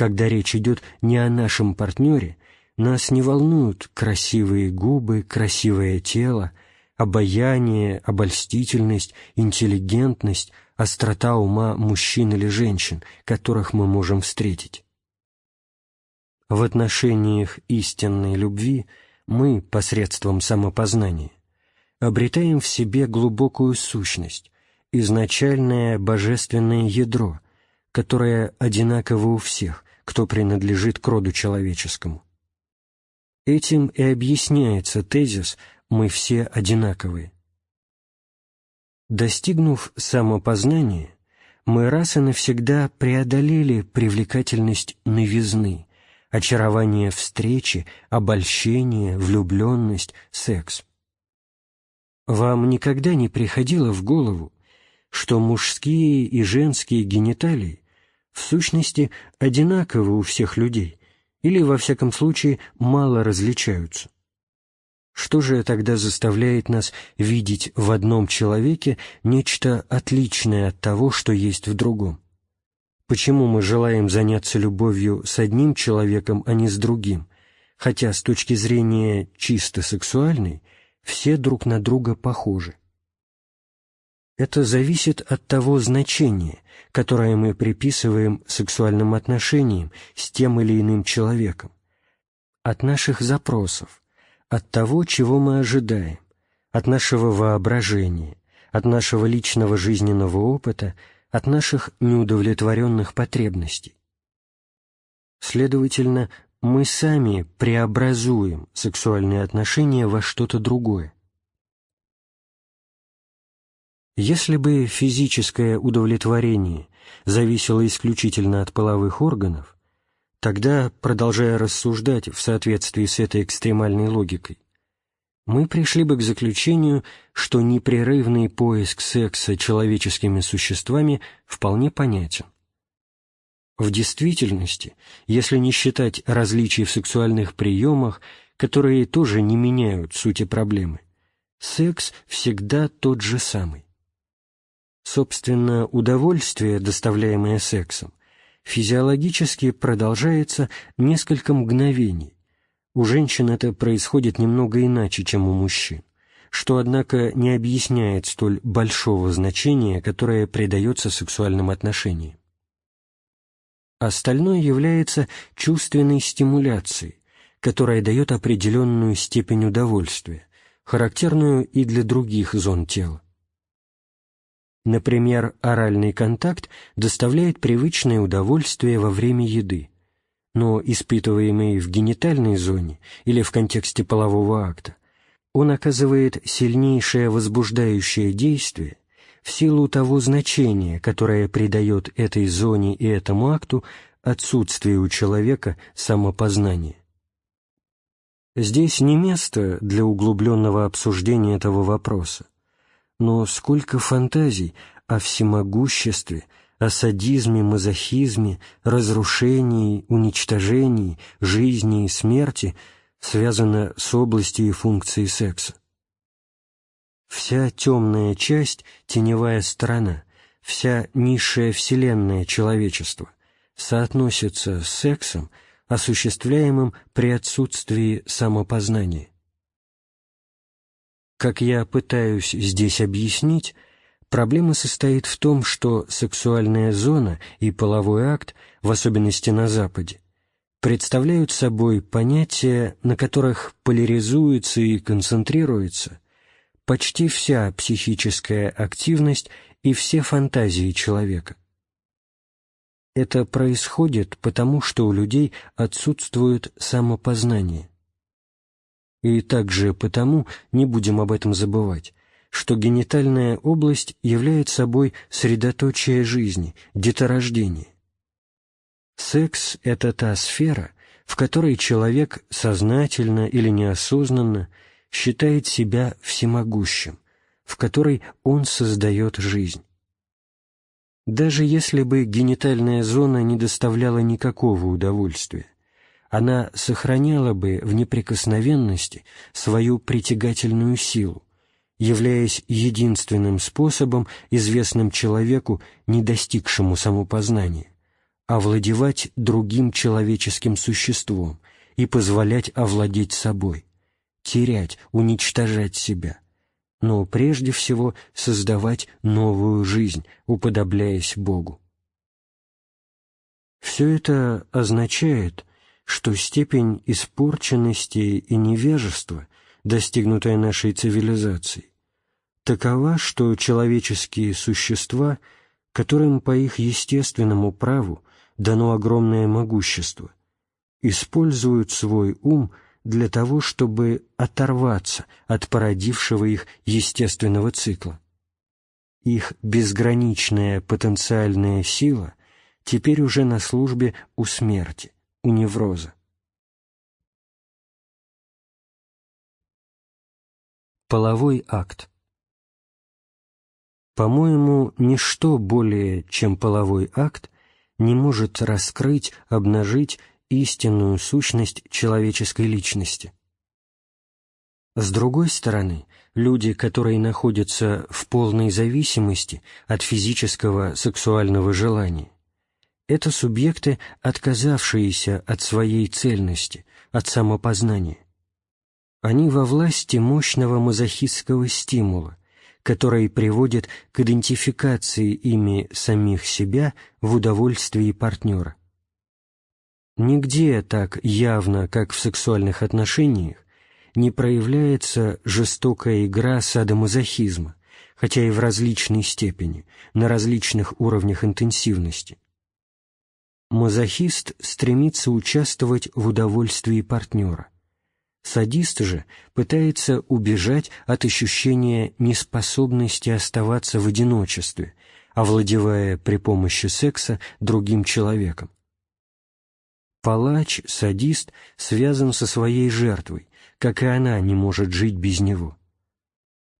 Когда речь идет не о нашем партнере, нас не волнуют красивые губы, красивое тело, обаяние, обольстительность, интеллигентность, острота ума мужчин или женщин, которых мы можем встретить. В отношениях истинной любви мы, посредством самопознания, обретаем в себе глубокую сущность, изначальное божественное ядро, которое одинаково у всех, кто принадлежит к роду человеческому. Этим и объясняется тезис «мы все одинаковые». Достигнув самопознания, мы раз и навсегда преодолели привлекательность новизны, очарование встречи, обольщение, влюбленность, секс. Вам никогда не приходило в голову, что мужские и женские гениталии в сущности одинаковы у всех людей или, во всяком случае, мало различаются? Что же тогда заставляет нас видеть в одном человеке нечто отличное от того, что есть в другом? Почему мы желаем заняться любовью с одним человеком, а не с другим, хотя с точки зрения чисто сексуальной все друг на друга похожи? Это зависит от того значения, которое мы приписываем сексуальным отношениям с тем или иным человеком, от наших запросов, от того, чего мы ожидаем, от нашего воображения, от нашего личного жизненного опыта, от наших неудовлетворенных потребностей. Следовательно, мы сами преобразуем сексуальные отношения во что-то другое. Если бы физическое удовлетворение зависело исключительно от половых органов, Тогда, продолжая рассуждать в соответствии с этой экстремальной логикой, мы пришли бы к заключению, что непрерывный поиск секса человеческими существами вполне понятен. В действительности, если не считать различий в сексуальных приемах, которые тоже не меняют сути проблемы, секс всегда тот же самый. Собственно, удовольствие, доставляемое сексом, физиологически продолжается несколько мгновений. У женщин это происходит немного иначе, чем у мужчин, что, однако, не объясняет столь большого значения, которое придается сексуальным отношениям. Остальное является чувственной стимуляцией, которая дает определенную степень удовольствия, характерную и для других зон тела. Например, оральный контакт доставляет привычное удовольствие во время еды, но испытываемый в генитальной зоне или в контексте полового акта, он оказывает сильнейшее возбуждающее действие в силу того значения, которое придает этой зоне и этому акту отсутствие у человека самопознания. Здесь не место для углубленного обсуждения этого вопроса но сколько фантазий о всемогуществе, о садизме, мазохизме, разрушении, уничтожении, жизни и смерти связано с областью и функцией секса. Вся темная часть, теневая сторона, вся низшая вселенная человечества соотносится с сексом, осуществляемым при отсутствии самопознания. Как я пытаюсь здесь объяснить, проблема состоит в том, что сексуальная зона и половой акт, в особенности на Западе, представляют собой понятия, на которых поляризуется и концентрируется почти вся психическая активность и все фантазии человека. Это происходит потому, что у людей отсутствует самопознание. И также потому, не будем об этом забывать, что генитальная область является собой средоточие жизни, деторождение. Секс — это та сфера, в которой человек сознательно или неосознанно считает себя всемогущим, в которой он создает жизнь. Даже если бы генитальная зона не доставляла никакого удовольствия, она сохраняла бы в неприкосновенности свою притягательную силу, являясь единственным способом, известным человеку, не достигшему самопознания, овладевать другим человеческим существом и позволять овладеть собой, терять, уничтожать себя, но прежде всего создавать новую жизнь, уподобляясь Богу. Все это означает, что степень испорченности и невежества, достигнутая нашей цивилизацией, такова, что человеческие существа, которым по их естественному праву дано огромное могущество, используют свой ум для того, чтобы оторваться от породившего их естественного цикла. Их безграничная потенциальная сила теперь уже на службе у смерти, у невроза. Половой акт По-моему, ничто более, чем половой акт, не может раскрыть, обнажить истинную сущность человеческой личности. С другой стороны, люди, которые находятся в полной зависимости от физического сексуального желания, это субъекты, отказавшиеся от своей цельности, от самопознания. Они во власти мощного мазохистского стимула, который приводит к идентификации ими самих себя в удовольствии партнера. Нигде так явно, как в сексуальных отношениях, не проявляется жестокая игра садомазохизма, хотя и в различной степени, на различных уровнях интенсивности. Мазохист стремится участвовать в удовольствии партнера. Садист же пытается убежать от ощущения неспособности оставаться в одиночестве, овладевая при помощи секса другим человеком. Палач, садист, связан со своей жертвой, как и она не может жить без него.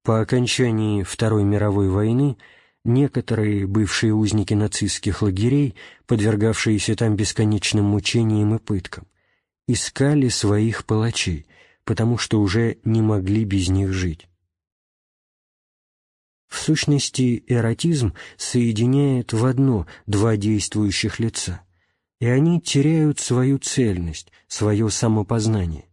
По окончании Второй мировой войны некоторые бывшие узники нацистских лагерей, подвергавшиеся там бесконечным мучениям и пыткам, искали своих палачей, потому что уже не могли без них жить. В сущности, эротизм соединяет в одно два действующих лица, и они теряют свою цельность, свое самопознание.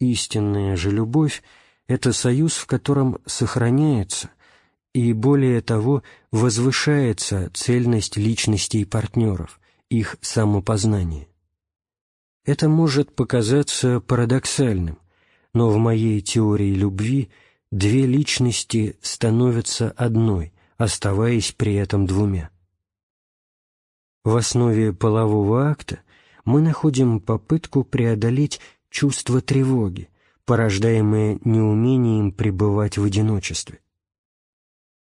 Истинная же любовь — это союз, в котором сохраняется и, более того, возвышается цельность личностей партнеров, их самопознание. Это может показаться парадоксальным, но в моей теории любви две личности становятся одной, оставаясь при этом двумя. В основе полового акта мы находим попытку преодолеть чувство тревоги, порождаемое неумением пребывать в одиночестве.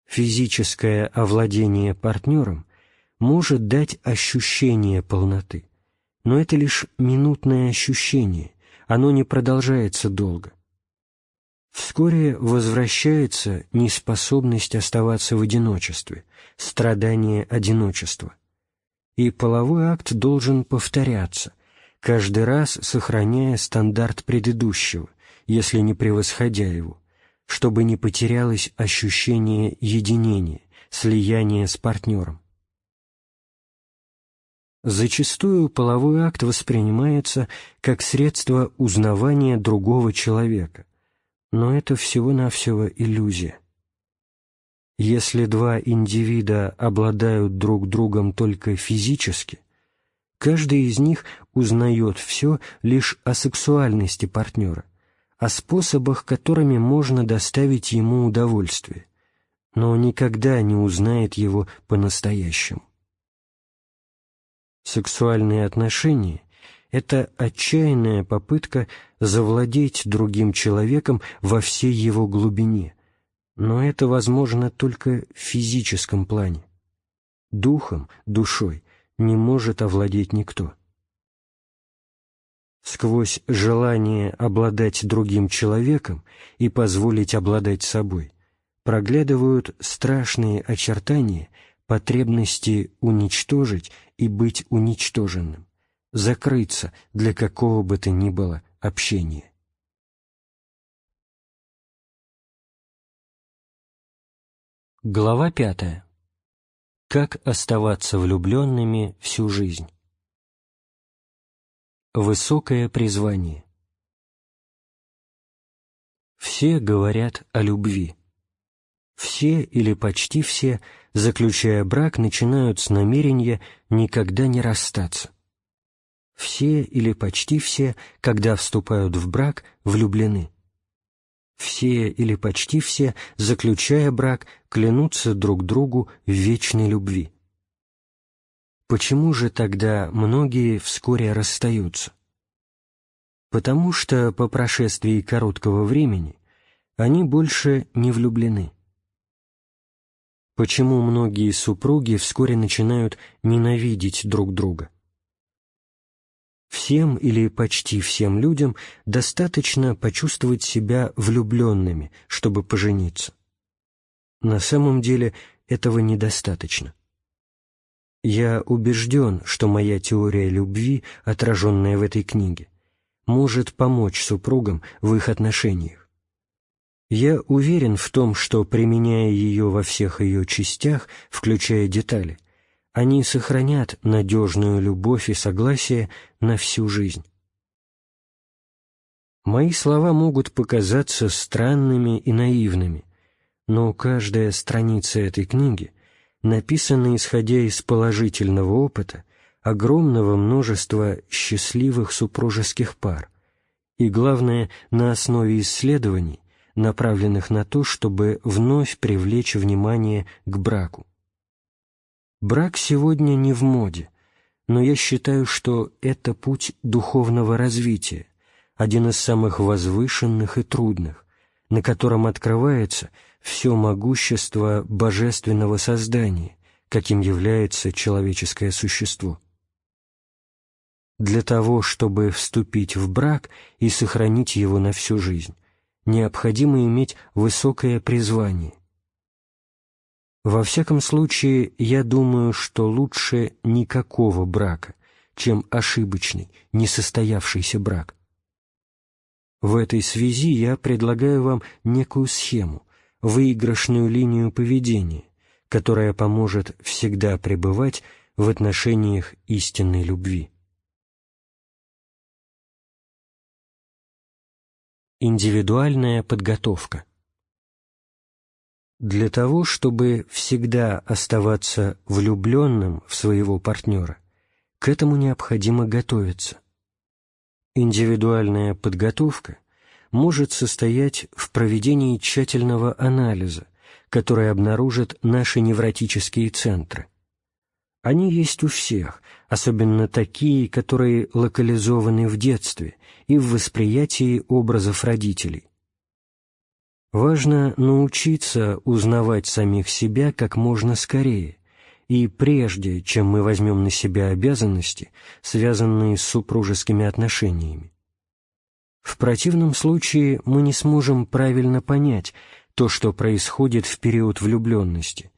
Физическое овладение партнером может дать ощущение полноты, но это лишь минутное ощущение, оно не продолжается долго. Вскоре возвращается неспособность оставаться в одиночестве, страдание одиночества. И половой акт должен повторяться, каждый раз сохраняя стандарт предыдущего, если не превосходя его, чтобы не потерялось ощущение единения, слияния с партнером. Зачастую половой акт воспринимается как средство узнавания другого человека, но это всего-навсего иллюзия. Если два индивида обладают друг другом только физически, каждый из них узнает все лишь о сексуальности партнера – о способах, которыми можно доставить ему удовольствие, но никогда не узнает его по-настоящему. Сексуальные отношения — это отчаянная попытка завладеть другим человеком во всей его глубине, но это возможно только в физическом плане. Духом, душой не может овладеть никто сквозь желание обладать другим человеком и позволить обладать собой, проглядывают страшные очертания потребности уничтожить и быть уничтоженным, закрыться для какого бы то ни было общения. Глава пятая. Как оставаться влюбленными всю жизнь? Высокое призвание. Все говорят о любви. Все или почти все, заключая брак, начинают с намерения никогда не расстаться. Все или почти все, когда вступают в брак, влюблены. Все или почти все, заключая брак, клянутся друг другу в вечной любви. Почему же тогда многие вскоре расстаются? Потому что по прошествии короткого времени они больше не влюблены. Почему многие супруги вскоре начинают ненавидеть друг друга? Всем или почти всем людям достаточно почувствовать себя влюбленными, чтобы пожениться. На самом деле этого недостаточно. Я убежден, что моя теория любви, отраженная в этой книге, может помочь супругам в их отношениях. Я уверен в том, что, применяя ее во всех ее частях, включая детали, они сохранят надежную любовь и согласие на всю жизнь. Мои слова могут показаться странными и наивными, но каждая страница этой книги написана исходя из положительного опыта огромного множества счастливых супружеских пар и, главное, на основе исследований, направленных на то, чтобы вновь привлечь внимание к браку. Брак сегодня не в моде, но я считаю, что это путь духовного развития, один из самых возвышенных и трудных, на котором открывается все могущество божественного создания, каким является человеческое существо. Для того, чтобы вступить в брак и сохранить его на всю жизнь, необходимо иметь высокое призвание, во всяком случае, я думаю, что лучше никакого брака, чем ошибочный, несостоявшийся брак. В этой связи я предлагаю вам некую схему, выигрышную линию поведения, которая поможет всегда пребывать в отношениях истинной любви. Индивидуальная подготовка для того, чтобы всегда оставаться влюбленным в своего партнера, к этому необходимо готовиться. Индивидуальная подготовка может состоять в проведении тщательного анализа, который обнаружит наши невротические центры. Они есть у всех, особенно такие, которые локализованы в детстве и в восприятии образов родителей. Важно научиться узнавать самих себя как можно скорее, и прежде, чем мы возьмем на себя обязанности, связанные с супружескими отношениями. В противном случае мы не сможем правильно понять то, что происходит в период влюбленности,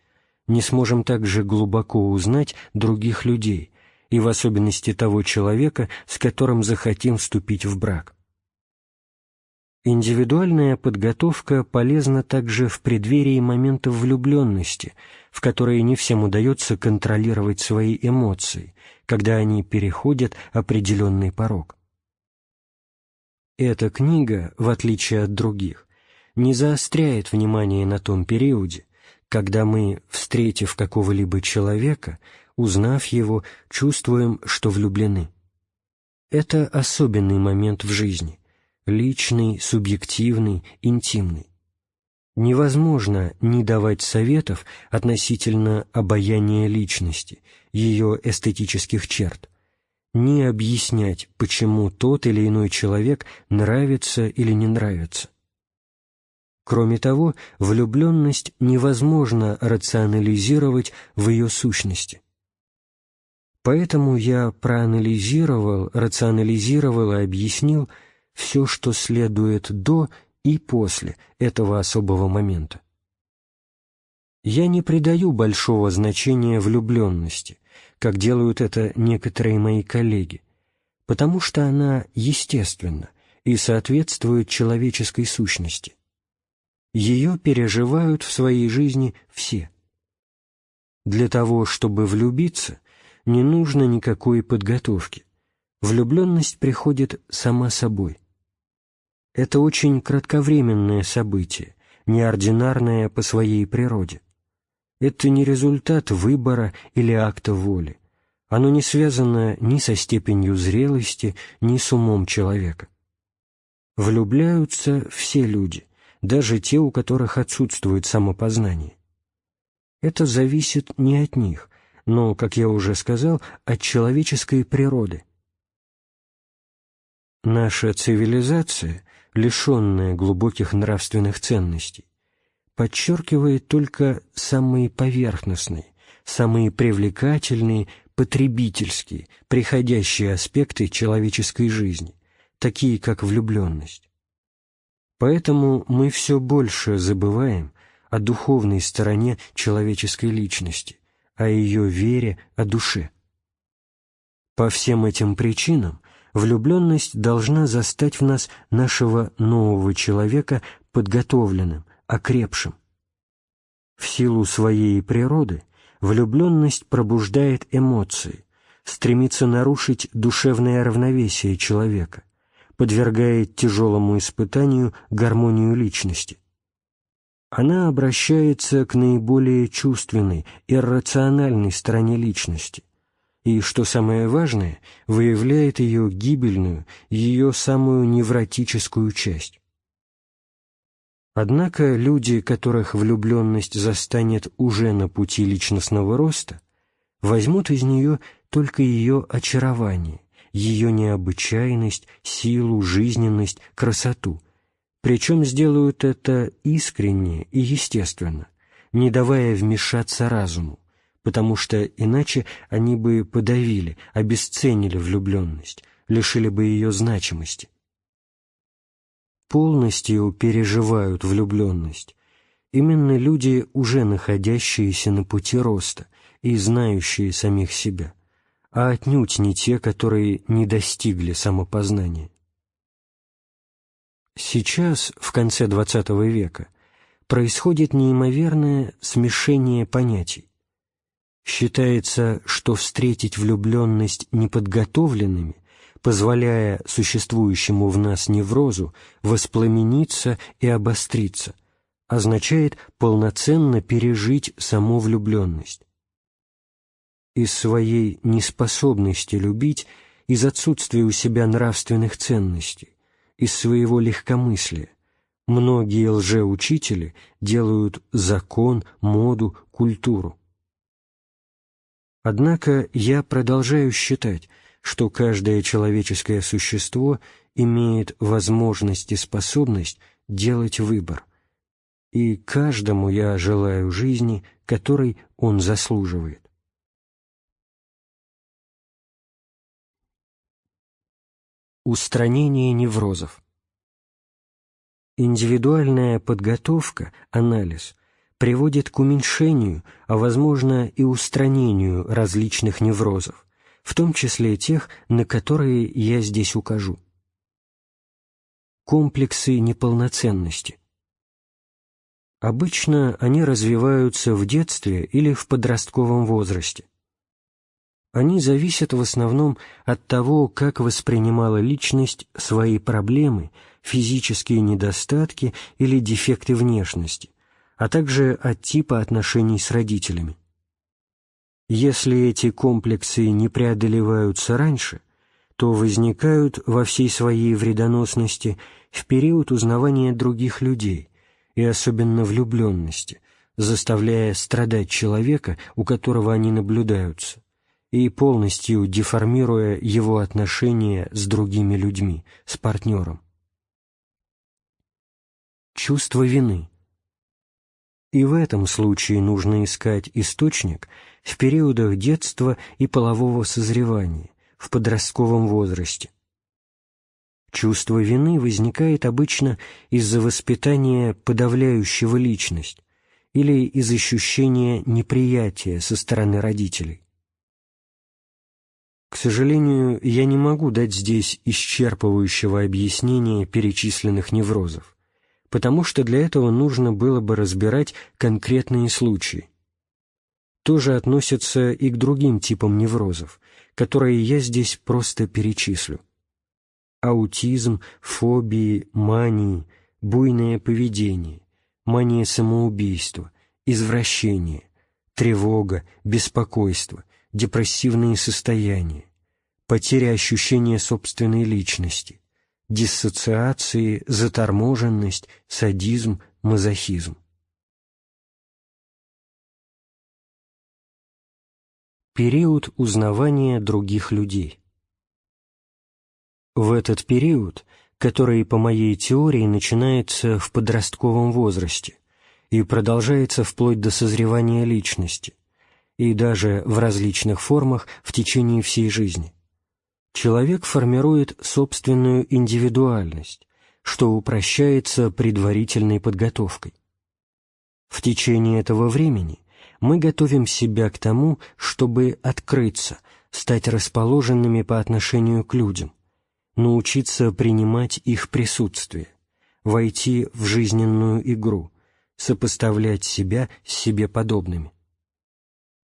не сможем также глубоко узнать других людей, и в особенности того человека, с которым захотим вступить в брак. Индивидуальная подготовка полезна также в преддверии моментов влюбленности, в которые не всем удается контролировать свои эмоции, когда они переходят определенный порог. Эта книга, в отличие от других, не заостряет внимание на том периоде, когда мы, встретив какого-либо человека, узнав его, чувствуем, что влюблены. Это особенный момент в жизни, личный, субъективный, интимный. Невозможно не давать советов относительно обаяния личности, ее эстетических черт, не объяснять, почему тот или иной человек нравится или не нравится. Кроме того, влюбленность невозможно рационализировать в ее сущности. Поэтому я проанализировал, рационализировал и объяснил, все, что следует до и после этого особого момента. Я не придаю большого значения влюбленности, как делают это некоторые мои коллеги, потому что она естественна и соответствует человеческой сущности. Ее переживают в своей жизни все. Для того, чтобы влюбиться, не нужно никакой подготовки. Влюбленность приходит сама собой. Это очень кратковременное событие, неординарное по своей природе. Это не результат выбора или акта воли. Оно не связано ни со степенью зрелости, ни с умом человека. Влюбляются все люди, даже те, у которых отсутствует самопознание. Это зависит не от них, но, как я уже сказал, от человеческой природы. Наша цивилизация, лишенная глубоких нравственных ценностей, подчеркивает только самые поверхностные, самые привлекательные, потребительские, приходящие аспекты человеческой жизни, такие как влюбленность. Поэтому мы все больше забываем о духовной стороне человеческой личности, о ее вере, о душе. По всем этим причинам влюбленность должна застать в нас нашего нового человека подготовленным, окрепшим. В силу своей природы влюбленность пробуждает эмоции, стремится нарушить душевное равновесие человека, подвергает тяжелому испытанию гармонию личности. Она обращается к наиболее чувственной, иррациональной стороне личности, и, что самое важное, выявляет ее гибельную, ее самую невротическую часть. Однако люди, которых влюбленность застанет уже на пути личностного роста, возьмут из нее только ее очарование, ее необычайность, силу, жизненность, красоту, причем сделают это искренне и естественно, не давая вмешаться разуму, потому что иначе они бы подавили, обесценили влюбленность, лишили бы ее значимости полностью переживают влюбленность, именно люди, уже находящиеся на пути роста и знающие самих себя, а отнюдь не те, которые не достигли самопознания. Сейчас, в конце XX века, происходит неимоверное смешение понятий. Считается, что встретить влюбленность неподготовленными позволяя существующему в нас неврозу воспламениться и обостриться, означает полноценно пережить саму влюбленность. Из своей неспособности любить, из отсутствия у себя нравственных ценностей, из своего легкомыслия, многие лжеучители делают закон, моду, культуру. Однако я продолжаю считать, что каждое человеческое существо имеет возможность и способность делать выбор, и каждому я желаю жизни, которой он заслуживает. Устранение неврозов. Индивидуальная подготовка, анализ, приводит к уменьшению, а возможно и устранению различных неврозов, в том числе тех, на которые я здесь укажу. Комплексы неполноценности. Обычно они развиваются в детстве или в подростковом возрасте. Они зависят в основном от того, как воспринимала личность свои проблемы, физические недостатки или дефекты внешности, а также от типа отношений с родителями. Если эти комплексы не преодолеваются раньше, то возникают во всей своей вредоносности в период узнавания других людей и особенно влюбленности, заставляя страдать человека, у которого они наблюдаются, и полностью деформируя его отношения с другими людьми, с партнером. Чувство вины. И в этом случае нужно искать источник – в периодах детства и полового созревания, в подростковом возрасте. Чувство вины возникает обычно из-за воспитания, подавляющего личность, или из ощущения неприятия со стороны родителей. К сожалению, я не могу дать здесь исчерпывающего объяснения перечисленных неврозов, потому что для этого нужно было бы разбирать конкретные случаи. То же относится и к другим типам неврозов, которые я здесь просто перечислю. Аутизм, фобии, мании, буйное поведение, мания самоубийства, извращение, тревога, беспокойство, депрессивные состояния, потеря ощущения собственной личности, диссоциации, заторможенность, садизм, мазохизм. Период узнавания других людей В этот период, который, по моей теории, начинается в подростковом возрасте и продолжается вплоть до созревания личности, и даже в различных формах в течение всей жизни. Человек формирует собственную индивидуальность, что упрощается предварительной подготовкой. В течение этого времени мы готовим себя к тому, чтобы открыться, стать расположенными по отношению к людям, научиться принимать их присутствие, войти в жизненную игру, сопоставлять себя с себе подобными.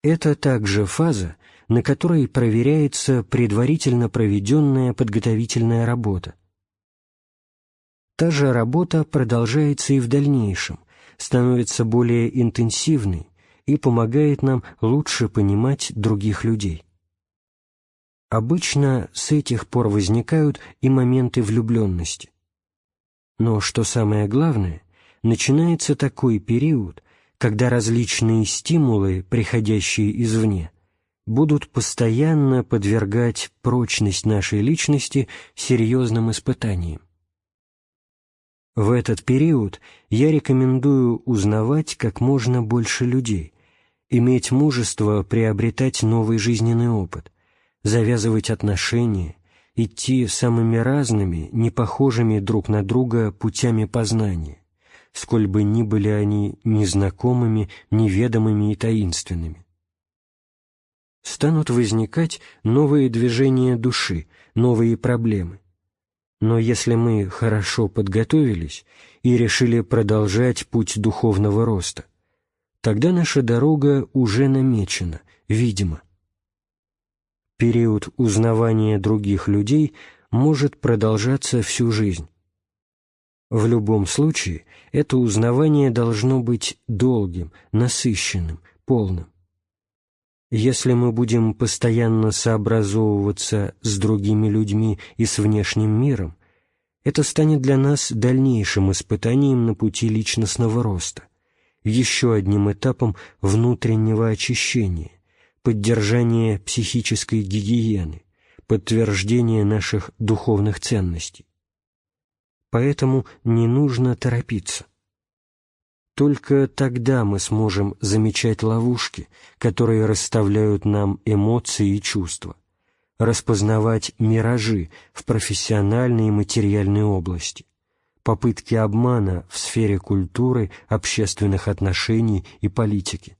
Это также фаза, на которой проверяется предварительно проведенная подготовительная работа. Та же работа продолжается и в дальнейшем, становится более интенсивной и помогает нам лучше понимать других людей. Обычно с этих пор возникают и моменты влюбленности. Но, что самое главное, начинается такой период, когда различные стимулы, приходящие извне, будут постоянно подвергать прочность нашей личности серьезным испытаниям. В этот период я рекомендую узнавать как можно больше людей, иметь мужество приобретать новый жизненный опыт, завязывать отношения, идти самыми разными, непохожими друг на друга путями познания сколь бы ни были они незнакомыми, неведомыми и таинственными. Станут возникать новые движения души, новые проблемы. Но если мы хорошо подготовились и решили продолжать путь духовного роста, тогда наша дорога уже намечена, видимо. Период узнавания других людей может продолжаться всю жизнь. В любом случае, это узнавание должно быть долгим, насыщенным, полным. Если мы будем постоянно сообразовываться с другими людьми и с внешним миром, это станет для нас дальнейшим испытанием на пути личностного роста, еще одним этапом внутреннего очищения, поддержания психической гигиены, подтверждения наших духовных ценностей поэтому не нужно торопиться. Только тогда мы сможем замечать ловушки, которые расставляют нам эмоции и чувства, распознавать миражи в профессиональной и материальной области, попытки обмана в сфере культуры, общественных отношений и политики.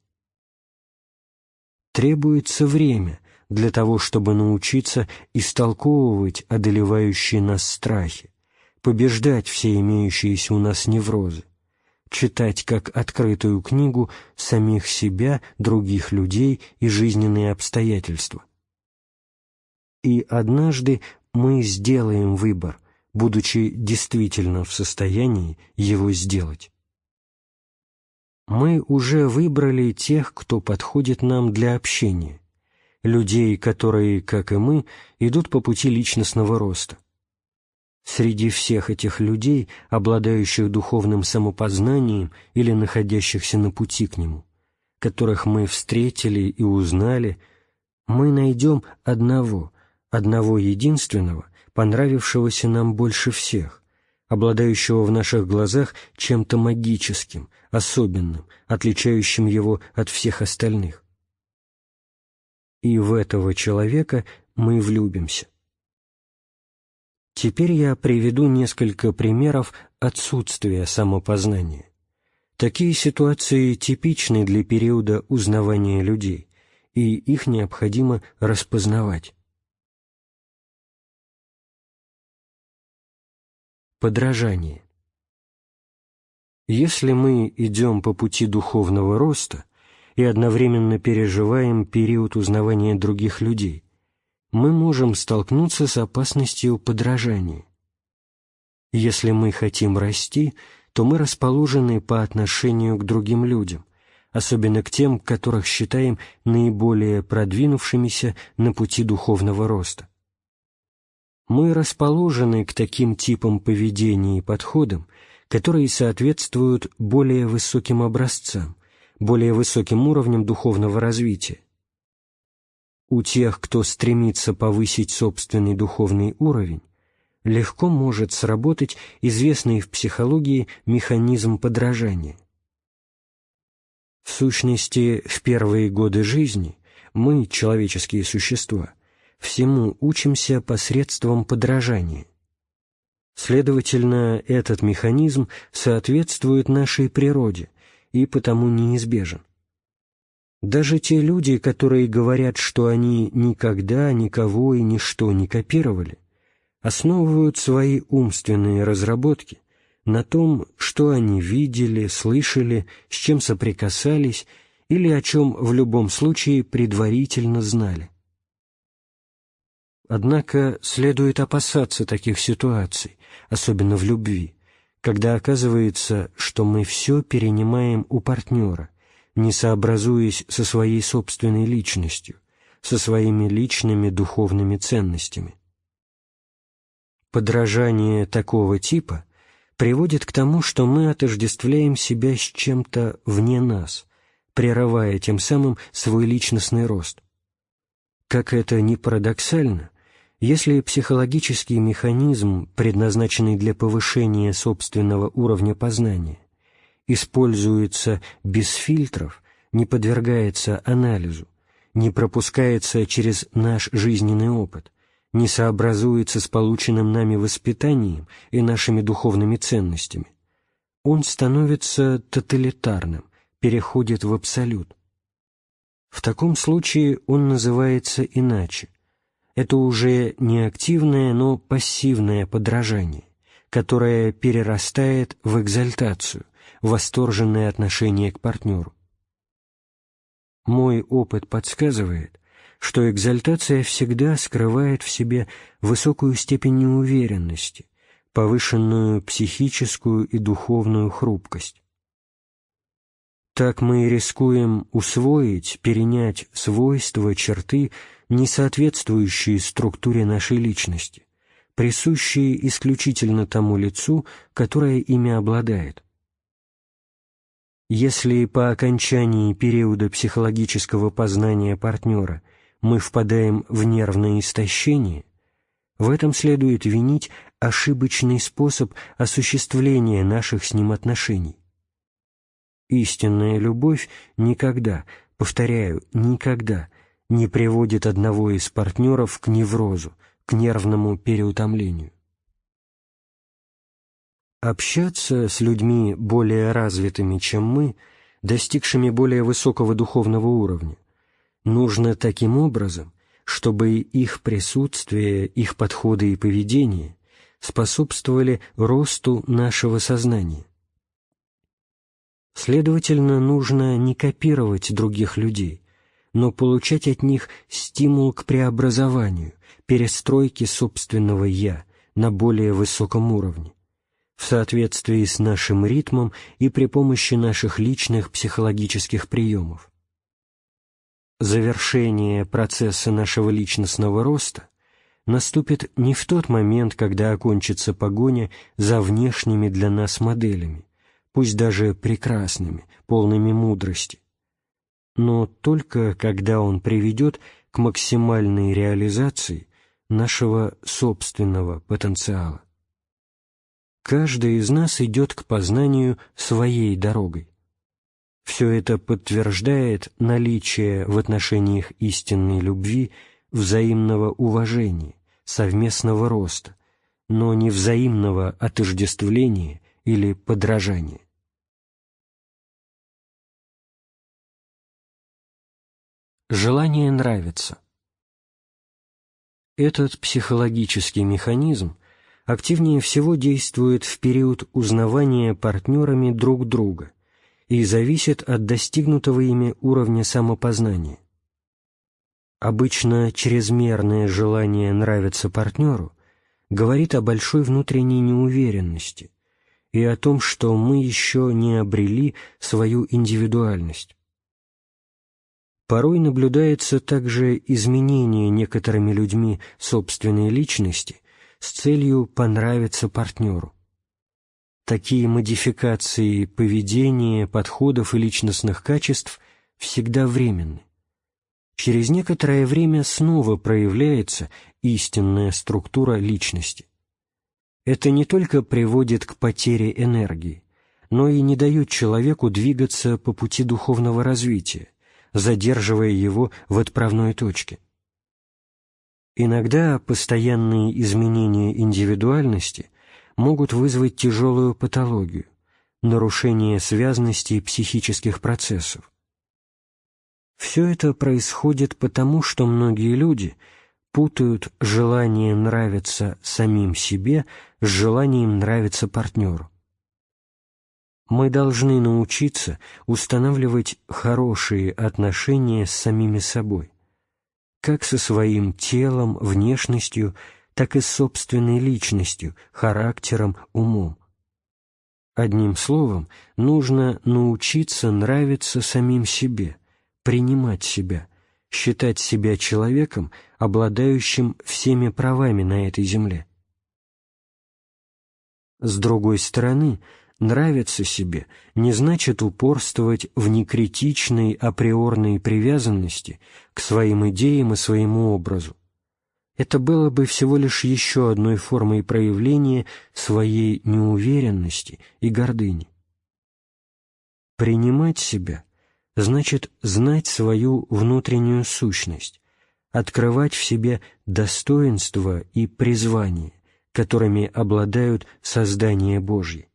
Требуется время для того, чтобы научиться истолковывать одолевающие нас страхи, побеждать все имеющиеся у нас неврозы, читать как открытую книгу самих себя, других людей и жизненные обстоятельства. И однажды мы сделаем выбор, будучи действительно в состоянии его сделать. Мы уже выбрали тех, кто подходит нам для общения, людей, которые, как и мы, идут по пути личностного роста. Среди всех этих людей, обладающих духовным самопознанием или находящихся на пути к нему, которых мы встретили и узнали, мы найдем одного, одного единственного, понравившегося нам больше всех, обладающего в наших глазах чем-то магическим, особенным, отличающим его от всех остальных. И в этого человека мы влюбимся. Теперь я приведу несколько примеров отсутствия самопознания, Такие ситуации типичны для периода узнавания людей, и их необходимо распознавать. Подражание Если мы идем по пути духовного роста и одновременно переживаем период узнавания других людей, мы можем столкнуться с опасностью подражания. Если мы хотим расти, то мы расположены по отношению к другим людям, особенно к тем, которых считаем наиболее продвинувшимися на пути духовного роста. Мы расположены к таким типам поведения и подходам, которые соответствуют более высоким образцам, более высоким уровням духовного развития. У тех, кто стремится повысить собственный духовный уровень, легко может сработать известный в психологии механизм подражания. В сущности, в первые годы жизни мы, человеческие существа, всему учимся посредством подражания. Следовательно, этот механизм соответствует нашей природе и потому неизбежен. Даже те люди, которые говорят, что они никогда никого и ничто не копировали, основывают свои умственные разработки на том, что они видели, слышали, с чем соприкасались или о чем в любом случае предварительно знали. Однако следует опасаться таких ситуаций, особенно в любви, когда оказывается, что мы все перенимаем у партнера, не сообразуясь со своей собственной личностью, со своими личными духовными ценностями. Подражание такого типа приводит к тому, что мы отождествляем себя с чем-то вне нас, прерывая тем самым свой личностный рост. Как это ни парадоксально, если психологический механизм, предназначенный для повышения собственного уровня познания, используется без фильтров, не подвергается анализу, не пропускается через наш жизненный опыт, не сообразуется с полученным нами воспитанием и нашими духовными ценностями, он становится тоталитарным, переходит в абсолют. В таком случае он называется иначе. Это уже не активное, но пассивное подражание, которое перерастает в экзальтацию, восторженное отношение к партнеру. Мой опыт подсказывает, что экзальтация всегда скрывает в себе высокую степень неуверенности, повышенную психическую и духовную хрупкость. Так мы рискуем усвоить, перенять свойства, черты, не соответствующие структуре нашей личности, присущие исключительно тому лицу, которое ими обладает. Если по окончании периода психологического познания партнера – мы впадаем в нервное истощение, в этом следует винить ошибочный способ осуществления наших с ним отношений. Истинная любовь никогда, повторяю, никогда не приводит одного из партнеров к неврозу, к нервному переутомлению. Общаться с людьми более развитыми, чем мы, достигшими более высокого духовного уровня, нужно таким образом, чтобы их присутствие, их подходы и поведение способствовали росту нашего сознания. Следовательно, нужно не копировать других людей, но получать от них стимул к преобразованию, перестройке собственного «я» на более высоком уровне, в соответствии с нашим ритмом и при помощи наших личных психологических приемов. Завершение процесса нашего личностного роста наступит не в тот момент, когда окончится погоня за внешними для нас моделями, пусть даже прекрасными, полными мудрости, но только когда он приведет к максимальной реализации нашего собственного потенциала. Каждый из нас идет к познанию своей дорогой. Все это подтверждает наличие в отношениях истинной любви взаимного уважения, совместного роста, но не взаимного отождествления или подражания. Желание нравится. Этот психологический механизм активнее всего действует в период узнавания партнерами друг друга и зависит от достигнутого ими уровня самопознания. Обычно чрезмерное желание нравиться партнеру говорит о большой внутренней неуверенности и о том, что мы еще не обрели свою индивидуальность. Порой наблюдается также изменение некоторыми людьми собственной личности с целью понравиться партнеру. Такие модификации поведения, подходов и личностных качеств всегда временны. Через некоторое время снова проявляется истинная структура личности. Это не только приводит к потере энергии, но и не дает человеку двигаться по пути духовного развития, задерживая его в отправной точке. Иногда постоянные изменения индивидуальности могут вызвать тяжелую патологию, нарушение связности психических процессов. Все это происходит потому, что многие люди путают желание нравиться самим себе с желанием нравиться партнеру. Мы должны научиться устанавливать хорошие отношения с самими собой, как со своим телом, внешностью, так и с собственной личностью, характером, умом. Одним словом, нужно научиться нравиться самим себе, принимать себя, считать себя человеком, обладающим всеми правами на этой земле. С другой стороны, нравиться себе не значит упорствовать в некритичной априорной привязанности к своим идеям и своему образу. Это было бы всего лишь еще одной формой проявления своей неуверенности и гордыни. Принимать себя значит знать свою внутреннюю сущность, открывать в себе достоинство и призвание, которыми обладают создания Божьи.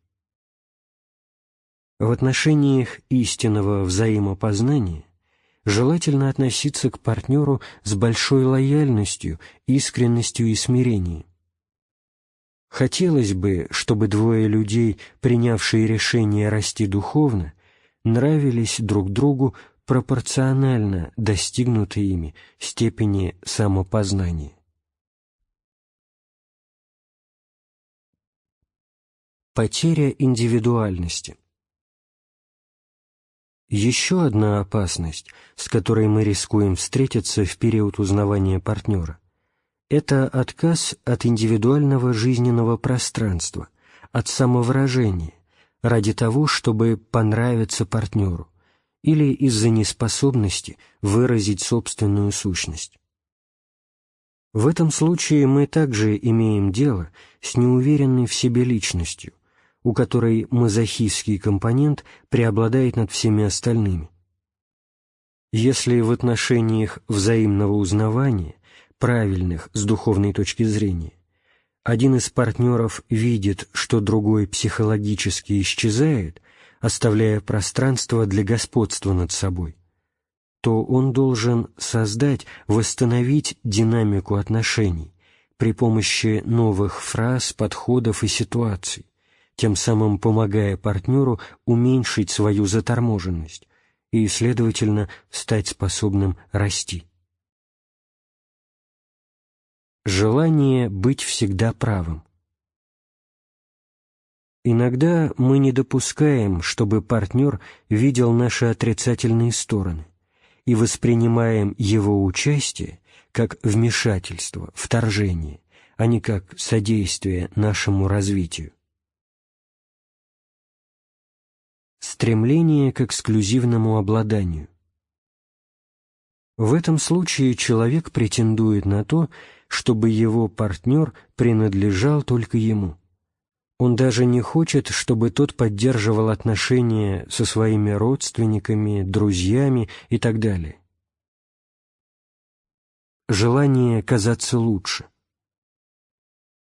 В отношениях истинного взаимопознания желательно относиться к партнеру с большой лояльностью, искренностью и смирением. Хотелось бы, чтобы двое людей, принявшие решение расти духовно, нравились друг другу пропорционально достигнутой ими степени самопознания. Потеря индивидуальности еще одна опасность, с которой мы рискуем встретиться в период узнавания партнера, это отказ от индивидуального жизненного пространства, от самовыражения, ради того, чтобы понравиться партнеру, или из-за неспособности выразить собственную сущность. В этом случае мы также имеем дело с неуверенной в себе личностью, у которой мазохистский компонент преобладает над всеми остальными. Если в отношениях взаимного узнавания, правильных с духовной точки зрения, один из партнеров видит, что другой психологически исчезает, оставляя пространство для господства над собой, то он должен создать, восстановить динамику отношений при помощи новых фраз, подходов и ситуаций, тем самым помогая партнеру уменьшить свою заторможенность и, следовательно, стать способным расти. Желание быть всегда правым. Иногда мы не допускаем, чтобы партнер видел наши отрицательные стороны и воспринимаем его участие как вмешательство, вторжение, а не как содействие нашему развитию. Стремление к эксклюзивному обладанию. В этом случае человек претендует на то, чтобы его партнер принадлежал только ему. Он даже не хочет, чтобы тот поддерживал отношения со своими родственниками, друзьями и так далее. Желание казаться лучше.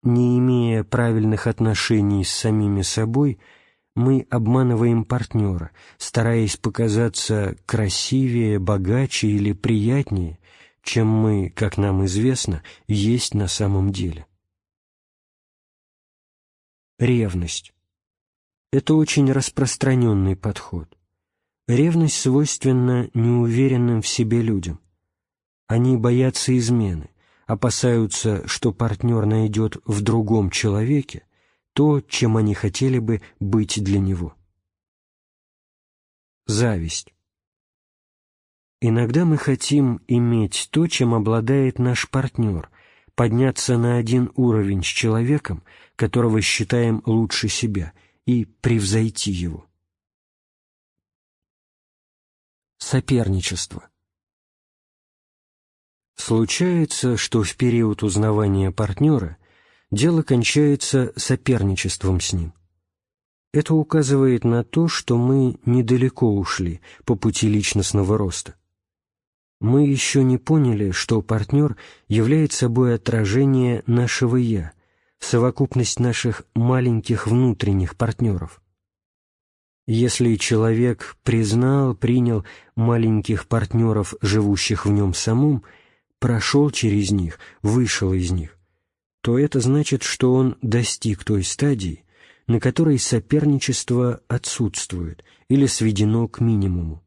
Не имея правильных отношений с самими собой – Мы обманываем партнера, стараясь показаться красивее, богаче или приятнее, чем мы, как нам известно, есть на самом деле. Ревность. Это очень распространенный подход. Ревность свойственна неуверенным в себе людям. Они боятся измены, опасаются, что партнер найдет в другом человеке то, чем они хотели бы быть для него. Зависть. Иногда мы хотим иметь то, чем обладает наш партнер, подняться на один уровень с человеком, которого считаем лучше себя, и превзойти его. Соперничество. Случается, что в период узнавания партнера дело кончается соперничеством с ним. Это указывает на то, что мы недалеко ушли по пути личностного роста. Мы еще не поняли, что партнер является собой отражение нашего «я», совокупность наших маленьких внутренних партнеров. Если человек признал, принял маленьких партнеров, живущих в нем самом, прошел через них, вышел из них, то это значит, что он достиг той стадии, на которой соперничество отсутствует или сведено к минимуму.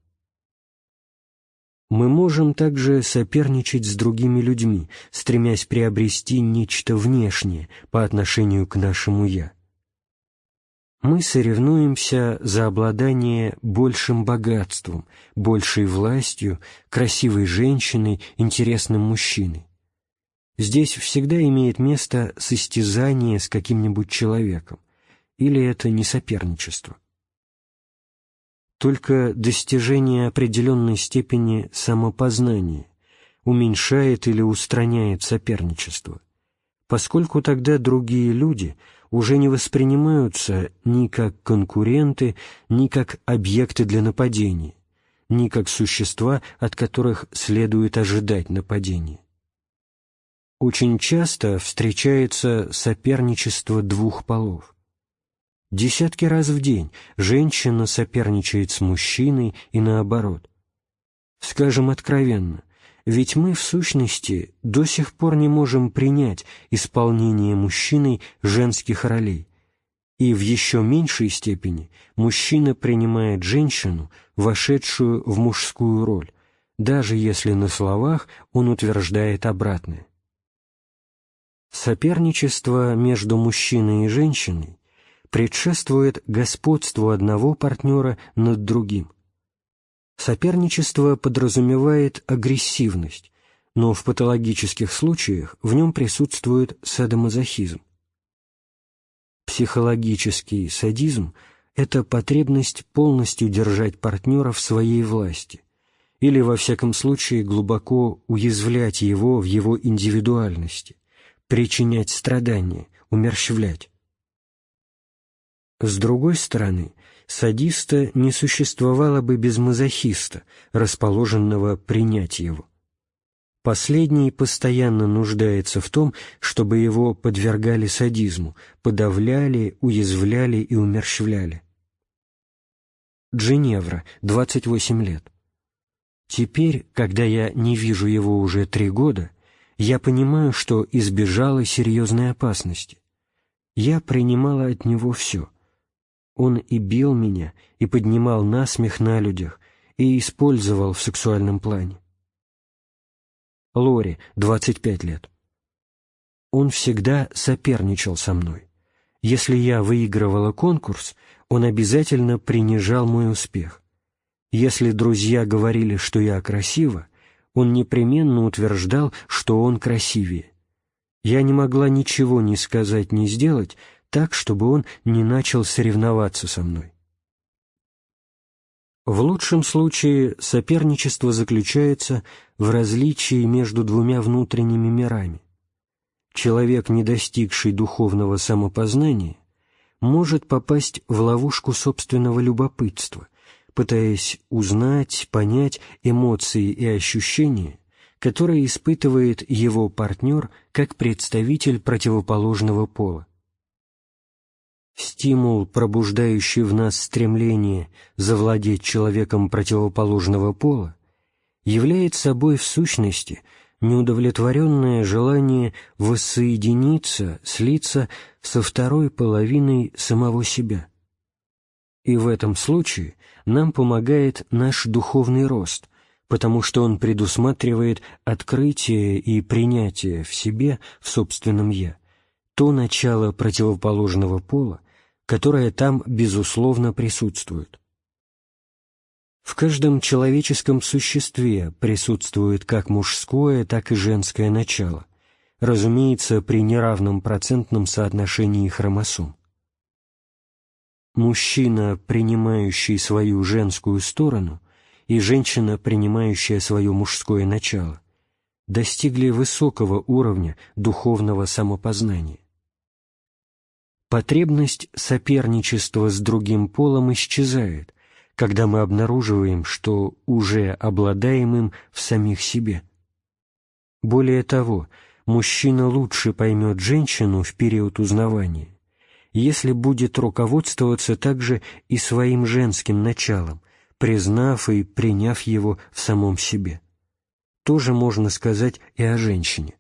Мы можем также соперничать с другими людьми, стремясь приобрести нечто внешнее по отношению к нашему «я». Мы соревнуемся за обладание большим богатством, большей властью, красивой женщиной, интересным мужчиной. Здесь всегда имеет место состязание с каким-нибудь человеком, или это не соперничество. Только достижение определенной степени самопознания уменьшает или устраняет соперничество, поскольку тогда другие люди уже не воспринимаются ни как конкуренты, ни как объекты для нападения, ни как существа, от которых следует ожидать нападения. Очень часто встречается соперничество двух полов. Десятки раз в день женщина соперничает с мужчиной и наоборот. Скажем откровенно, ведь мы, в сущности, до сих пор не можем принять исполнение мужчиной женских ролей, и в еще меньшей степени мужчина принимает женщину, вошедшую в мужскую роль, даже если на словах он утверждает обратное. Соперничество между мужчиной и женщиной предшествует господству одного партнера над другим. Соперничество подразумевает агрессивность, но в патологических случаях в нем присутствует садомазохизм. Психологический садизм – это потребность полностью держать партнера в своей власти или, во всяком случае, глубоко уязвлять его в его индивидуальности, причинять страдания, умерщвлять. С другой стороны, садиста не существовало бы без мазохиста, расположенного принять его. Последний постоянно нуждается в том, чтобы его подвергали садизму, подавляли, уязвляли и умерщвляли. Джиневра, 28 лет. Теперь, когда я не вижу его уже три года, я понимаю, что избежала серьезной опасности. Я принимала от него все — он и бил меня, и поднимал насмех на людях, и использовал в сексуальном плане. Лори, 25 лет. Он всегда соперничал со мной. Если я выигрывала конкурс, он обязательно принижал мой успех. Если друзья говорили, что я красива, он непременно утверждал, что он красивее. Я не могла ничего ни сказать, ни сделать, так, чтобы он не начал соревноваться со мной. В лучшем случае соперничество заключается в различии между двумя внутренними мирами. Человек, не достигший духовного самопознания, может попасть в ловушку собственного любопытства, пытаясь узнать, понять эмоции и ощущения, которые испытывает его партнер как представитель противоположного пола. Стимул, пробуждающий в нас стремление завладеть человеком противоположного пола, является собой в сущности неудовлетворенное желание воссоединиться, слиться со второй половиной самого себя. И в этом случае нам помогает наш духовный рост, потому что он предусматривает открытие и принятие в себе, в собственном «я», то начало противоположного пола, которое там, безусловно, присутствует. В каждом человеческом существе присутствует как мужское, так и женское начало, разумеется, при неравном процентном соотношении хромосом. Мужчина, принимающий свою женскую сторону, и женщина, принимающая свое мужское начало, достигли высокого уровня духовного самопознания. Потребность соперничества с другим полом исчезает, когда мы обнаруживаем, что уже обладаем им в самих себе. Более того, мужчина лучше поймет женщину в период узнавания, если будет руководствоваться также и своим женским началом, признав и приняв его в самом себе. Тоже можно сказать и о женщине.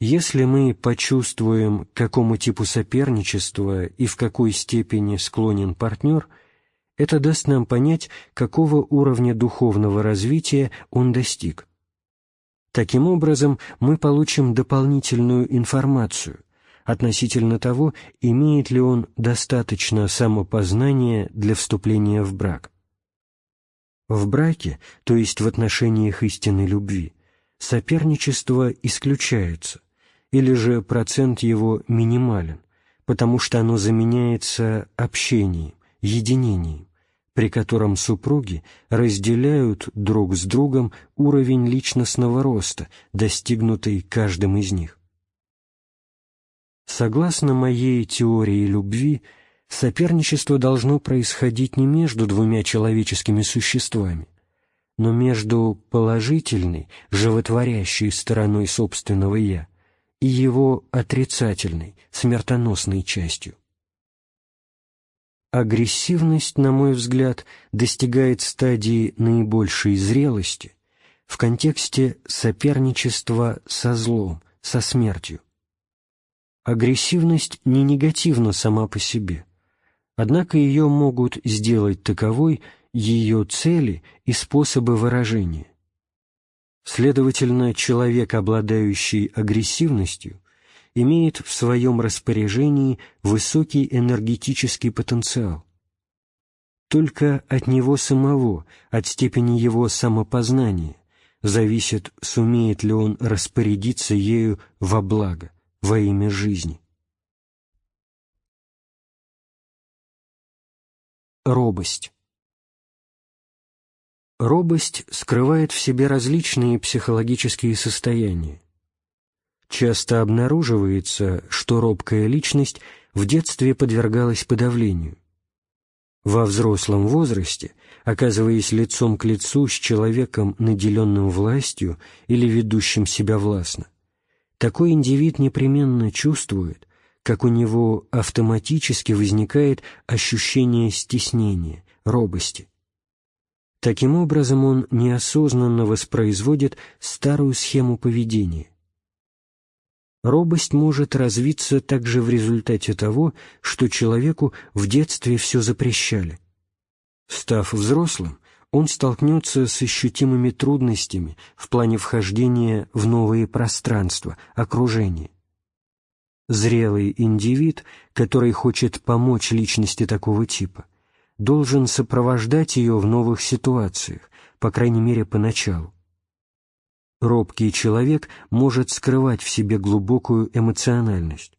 Если мы почувствуем, к какому типу соперничества и в какой степени склонен партнер, это даст нам понять, какого уровня духовного развития он достиг. Таким образом, мы получим дополнительную информацию, относительно того, имеет ли он достаточно самопознания для вступления в брак. В браке, то есть в отношениях истинной любви, соперничество исключается, или же процент его минимален, потому что оно заменяется общением, единением, при котором супруги разделяют друг с другом уровень личностного роста, достигнутый каждым из них. Согласно моей теории любви, соперничество должно происходить не между двумя человеческими существами, но между положительной, животворящей стороной собственного «я» и его отрицательной, смертоносной частью. Агрессивность, на мой взгляд, достигает стадии наибольшей зрелости в контексте соперничества со злом, со смертью. Агрессивность не негативна сама по себе, однако ее могут сделать таковой ее цели и способы выражения. Следовательно, человек, обладающий агрессивностью, имеет в своем распоряжении высокий энергетический потенциал. Только от него самого, от степени его самопознания, зависит, сумеет ли он распорядиться ею во благо во имя жизни. Робость Робость скрывает в себе различные психологические состояния. Часто обнаруживается, что робкая личность в детстве подвергалась подавлению. Во взрослом возрасте, оказываясь лицом к лицу с человеком, наделенным властью или ведущим себя властно, такой индивид непременно чувствует, как у него автоматически возникает ощущение стеснения, робости. Таким образом, он неосознанно воспроизводит старую схему поведения. Робость может развиться также в результате того, что человеку в детстве все запрещали. Став взрослым, он столкнется с ощутимыми трудностями в плане вхождения в новые пространства, окружение. Зрелый индивид, который хочет помочь личности такого типа, должен сопровождать ее в новых ситуациях, по крайней мере, поначалу. Робкий человек может скрывать в себе глубокую эмоциональность.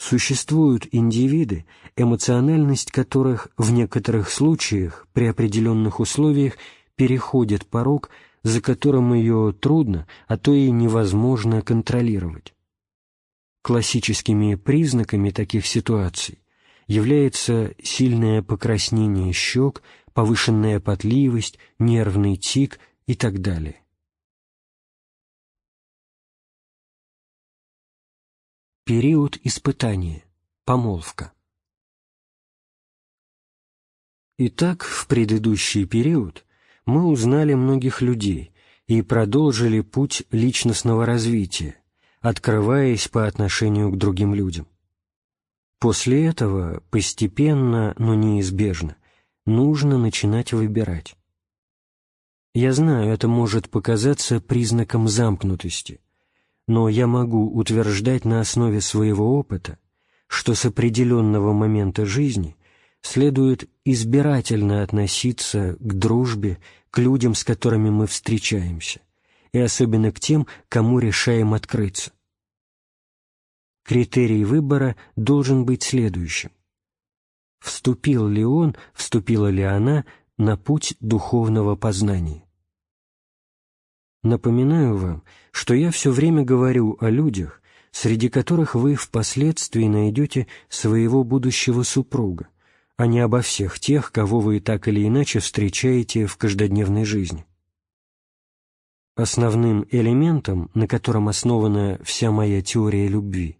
Существуют индивиды, эмоциональность которых в некоторых случаях при определенных условиях переходит порог, за которым ее трудно, а то и невозможно контролировать. Классическими признаками таких ситуаций является сильное покраснение щек, повышенная потливость, нервный тик и так далее. Период испытания. Помолвка. Итак, в предыдущий период мы узнали многих людей и продолжили путь личностного развития, открываясь по отношению к другим людям. После этого постепенно, но неизбежно, нужно начинать выбирать. Я знаю, это может показаться признаком замкнутости, но я могу утверждать на основе своего опыта, что с определенного момента жизни следует избирательно относиться к дружбе, к людям, с которыми мы встречаемся, и особенно к тем, кому решаем открыться. Критерий выбора должен быть следующим. Вступил ли он, вступила ли она на путь духовного познания? Напоминаю вам, что я все время говорю о людях, среди которых вы впоследствии найдете своего будущего супруга, а не обо всех тех, кого вы так или иначе встречаете в каждодневной жизни. Основным элементом, на котором основана вся моя теория любви,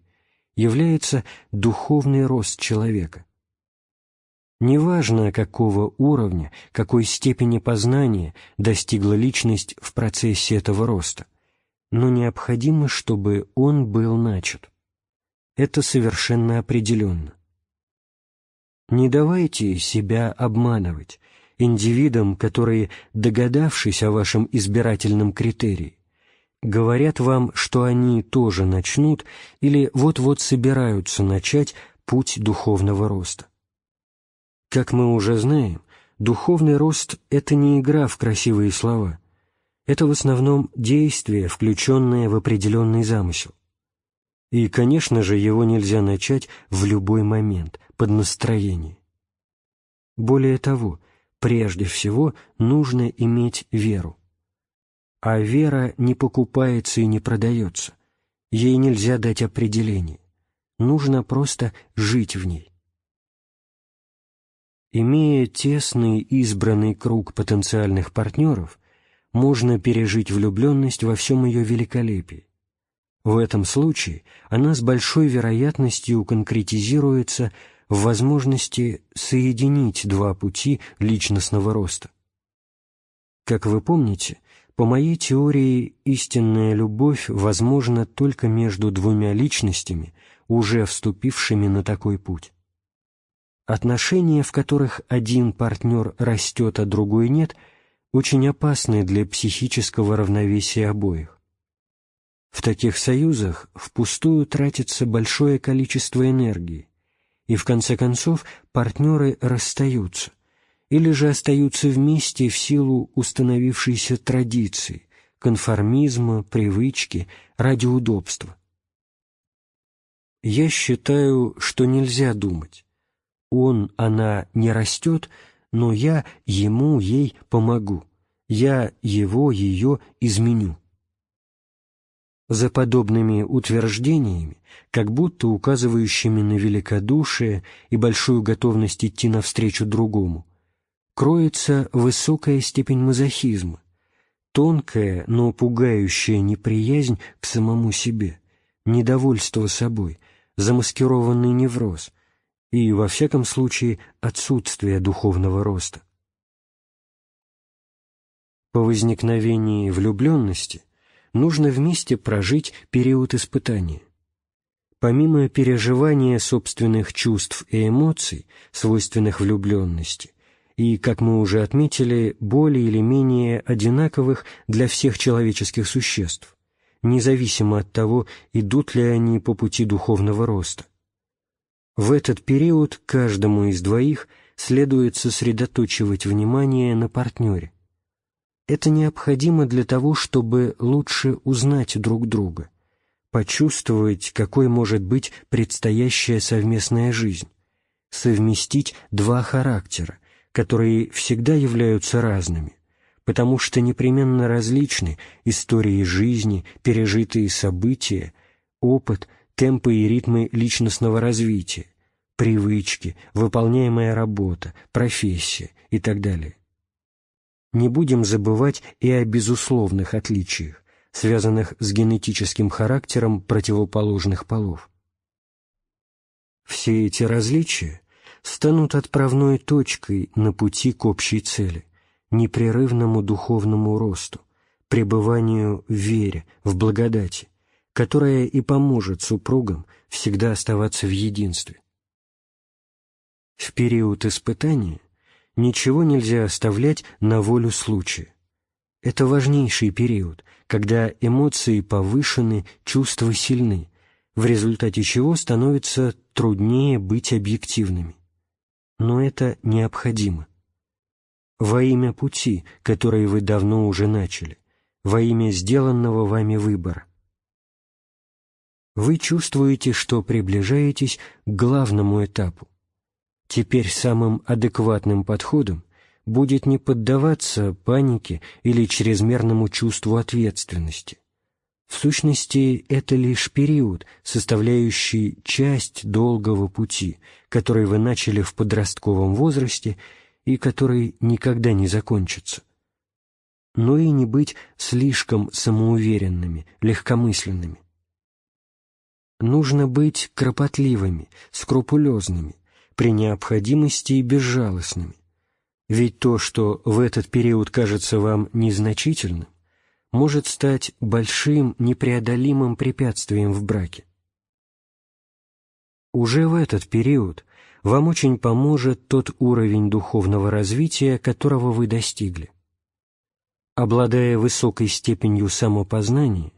является духовный рост человека. Неважно, какого уровня, какой степени познания достигла личность в процессе этого роста, но необходимо, чтобы он был начат. Это совершенно определенно. Не давайте себя обманывать индивидам, которые, догадавшись о вашем избирательном критерии, говорят вам, что они тоже начнут или вот-вот собираются начать путь духовного роста. Как мы уже знаем, духовный рост — это не игра в красивые слова. Это в основном действие, включенное в определенный замысел. И, конечно же, его нельзя начать в любой момент, под настроение. Более того, прежде всего нужно иметь веру. А вера не покупается и не продается. Ей нельзя дать определение. Нужно просто жить в ней. Имея тесный избранный круг потенциальных партнеров, можно пережить влюбленность во всем ее великолепии. В этом случае она с большой вероятностью конкретизируется в возможности соединить два пути личностного роста. Как вы помните, по моей теории, истинная любовь возможна только между двумя личностями, уже вступившими на такой путь. Отношения, в которых один партнер растет, а другой нет, очень опасны для психического равновесия обоих. В таких союзах впустую тратится большое количество энергии, и в конце концов партнеры расстаются, или же остаются вместе в силу установившейся традиции, конформизма, привычки, ради удобства. Я считаю, что нельзя думать. Он, она не растет, но я ему, ей помогу. Я его, ее изменю. За подобными утверждениями, как будто указывающими на великодушие и большую готовность идти навстречу другому, кроется высокая степень мазохизма, тонкая, но пугающая неприязнь к самому себе, недовольство собой, замаскированный невроз и, во всяком случае, отсутствие духовного роста. По возникновении влюбленности нужно вместе прожить период испытания. Помимо переживания собственных чувств и эмоций, свойственных влюбленности, и, как мы уже отметили, более или менее одинаковых для всех человеческих существ, независимо от того, идут ли они по пути духовного роста. В этот период каждому из двоих следует сосредоточивать внимание на партнере. Это необходимо для того, чтобы лучше узнать друг друга, почувствовать, какой может быть предстоящая совместная жизнь, совместить два характера, которые всегда являются разными, потому что непременно различны истории жизни, пережитые события, опыт, темпы и ритмы личностного развития, привычки, выполняемая работа, профессия и так далее. Не будем забывать и о безусловных отличиях, связанных с генетическим характером противоположных полов. Все эти различия станут отправной точкой на пути к общей цели, непрерывному духовному росту, пребыванию в вере, в благодати, которая и поможет супругам всегда оставаться в единстве. В период испытания ничего нельзя оставлять на волю случая. Это важнейший период, когда эмоции повышены, чувства сильны, в результате чего становится труднее быть объективными. Но это необходимо. Во имя пути, который вы давно уже начали, во имя сделанного вами выбора. Вы чувствуете, что приближаетесь к главному этапу. Теперь самым адекватным подходом будет не поддаваться панике или чрезмерному чувству ответственности. В сущности, это лишь период, составляющий часть долгого пути, который вы начали в подростковом возрасте и который никогда не закончится но и не быть слишком самоуверенными, легкомысленными. Нужно быть кропотливыми, скрупулезными, при необходимости и безжалостными. Ведь то, что в этот период кажется вам незначительным, может стать большим непреодолимым препятствием в браке. Уже в этот период вам очень поможет тот уровень духовного развития, которого вы достигли. Обладая высокой степенью самопознания,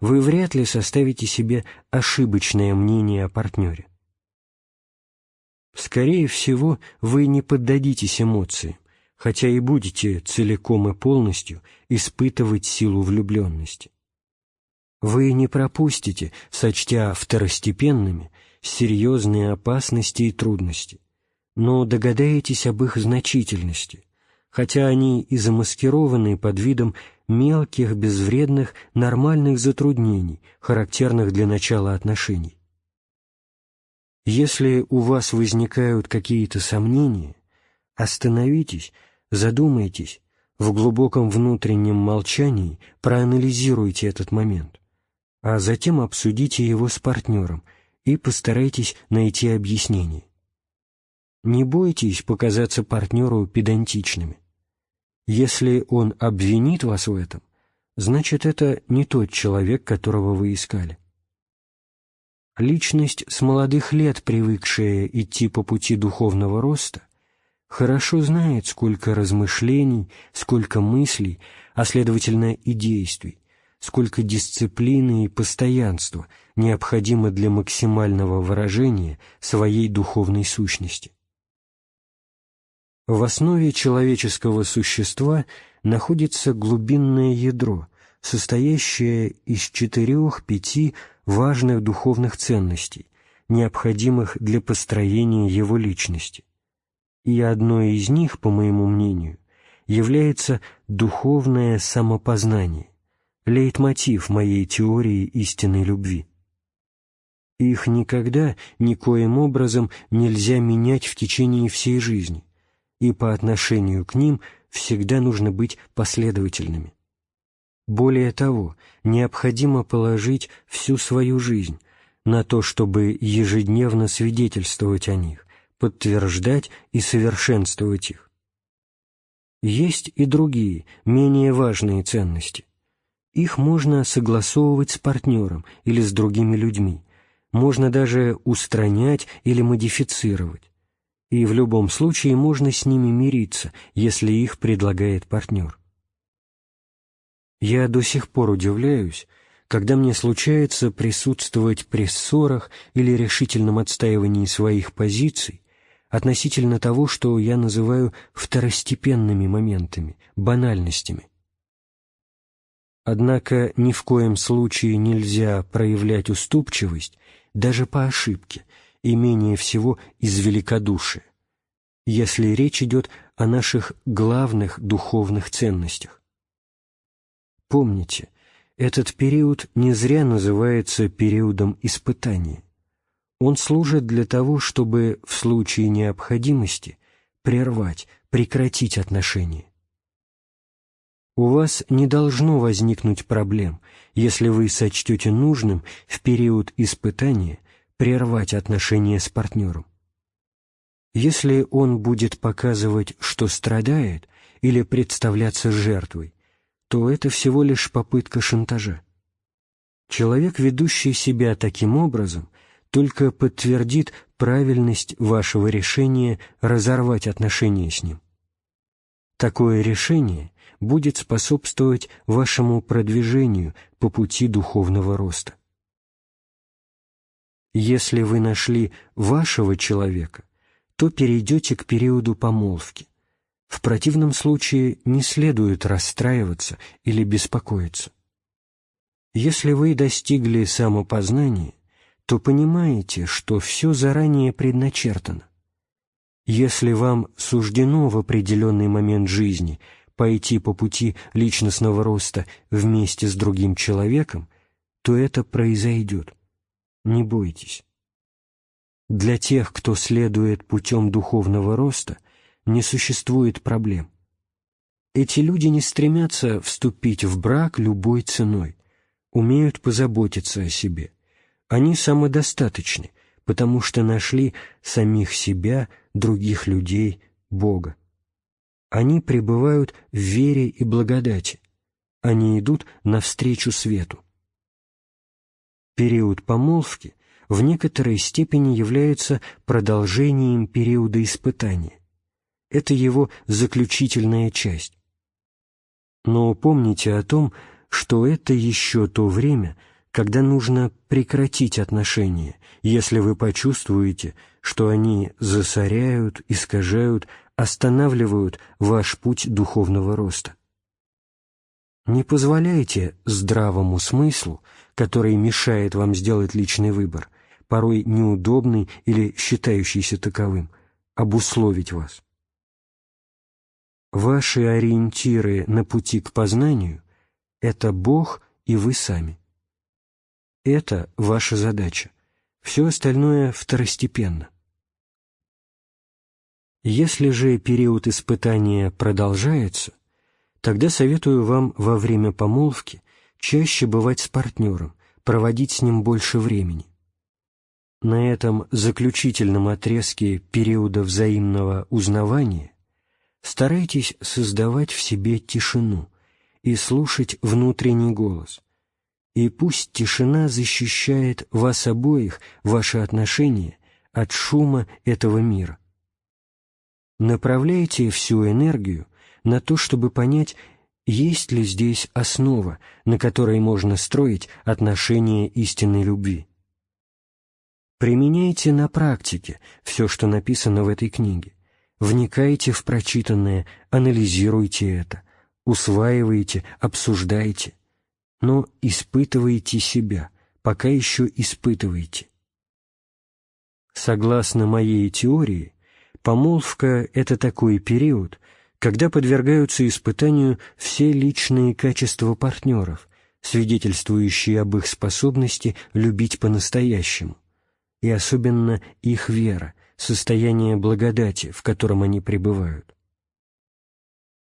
вы вряд ли составите себе ошибочное мнение о партнере. Скорее всего, вы не поддадитесь эмоциям, хотя и будете целиком и полностью испытывать силу влюбленности. Вы не пропустите, сочтя второстепенными, серьезные опасности и трудности, но догадаетесь об их значительности, хотя они и замаскированы под видом мелких, безвредных, нормальных затруднений, характерных для начала отношений. Если у вас возникают какие-то сомнения, остановитесь, задумайтесь, в глубоком внутреннем молчании проанализируйте этот момент, а затем обсудите его с партнером и постарайтесь найти объяснение. Не бойтесь показаться партнеру педантичными. Если он обвинит вас в этом, значит, это не тот человек, которого вы искали. Личность с молодых лет, привыкшая идти по пути духовного роста, хорошо знает, сколько размышлений, сколько мыслей, а следовательно и действий, сколько дисциплины и постоянства необходимо для максимального выражения своей духовной сущности. В основе человеческого существа находится глубинное ядро, состоящее из четырех-пяти важных духовных ценностей, необходимых для построения его личности. И одной из них, по моему мнению, является духовное самопознание, лейтмотив моей теории истинной любви. Их никогда, никоим образом нельзя менять в течение всей жизни, и по отношению к ним всегда нужно быть последовательными. Более того, необходимо положить всю свою жизнь на то, чтобы ежедневно свидетельствовать о них, подтверждать и совершенствовать их. Есть и другие, менее важные ценности. Их можно согласовывать с партнером или с другими людьми, можно даже устранять или модифицировать и в любом случае можно с ними мириться, если их предлагает партнер. Я до сих пор удивляюсь, когда мне случается присутствовать при ссорах или решительном отстаивании своих позиций относительно того, что я называю второстепенными моментами, банальностями. Однако ни в коем случае нельзя проявлять уступчивость даже по ошибке – и менее всего из великодушия, если речь идет о наших главных духовных ценностях. Помните, этот период не зря называется периодом испытания. Он служит для того, чтобы в случае необходимости прервать, прекратить отношения. У вас не должно возникнуть проблем, если вы сочтете нужным в период испытания прервать отношения с партнером. Если он будет показывать, что страдает, или представляться жертвой, то это всего лишь попытка шантажа. Человек, ведущий себя таким образом, только подтвердит правильность вашего решения разорвать отношения с ним. Такое решение будет способствовать вашему продвижению по пути духовного роста. Если вы нашли вашего человека, то перейдете к периоду помолвки. В противном случае не следует расстраиваться или беспокоиться. Если вы достигли самопознания, то понимаете, что все заранее предначертано. Если вам суждено в определенный момент жизни пойти по пути личностного роста вместе с другим человеком, то это произойдет. Не бойтесь. Для тех, кто следует путем духовного роста, не существует проблем. Эти люди не стремятся вступить в брак любой ценой, умеют позаботиться о себе. Они самодостаточны, потому что нашли самих себя, других людей, Бога. Они пребывают в вере и благодати. Они идут навстречу свету. Период помолвки в некоторой степени является продолжением периода испытания. Это его заключительная часть. Но помните о том, что это еще то время, когда нужно прекратить отношения, если вы почувствуете, что они засоряют, искажают, останавливают ваш путь духовного роста. Не позволяйте здравому смыслу, который мешает вам сделать личный выбор, порой неудобный или считающийся таковым, обусловить вас. Ваши ориентиры на пути к познанию — это Бог и вы сами. Это ваша задача. Все остальное второстепенно. Если же период испытания продолжается, тогда советую вам во время помолвки чаще бывать с партнером, проводить с ним больше времени. На этом заключительном отрезке периода взаимного узнавания старайтесь создавать в себе тишину и слушать внутренний голос. И пусть тишина защищает вас обоих, ваши отношения, от шума этого мира. Направляйте всю энергию на то, чтобы понять, есть ли здесь основа, на которой можно строить отношения истинной любви. Применяйте на практике все, что написано в этой книге. Вникайте в прочитанное, анализируйте это, усваивайте, обсуждайте. Но испытывайте себя, пока еще испытывайте. Согласно моей теории, помолвка — это такой период, когда подвергаются испытанию все личные качества партнеров, свидетельствующие об их способности любить по-настоящему, и особенно их вера, состояние благодати, в котором они пребывают.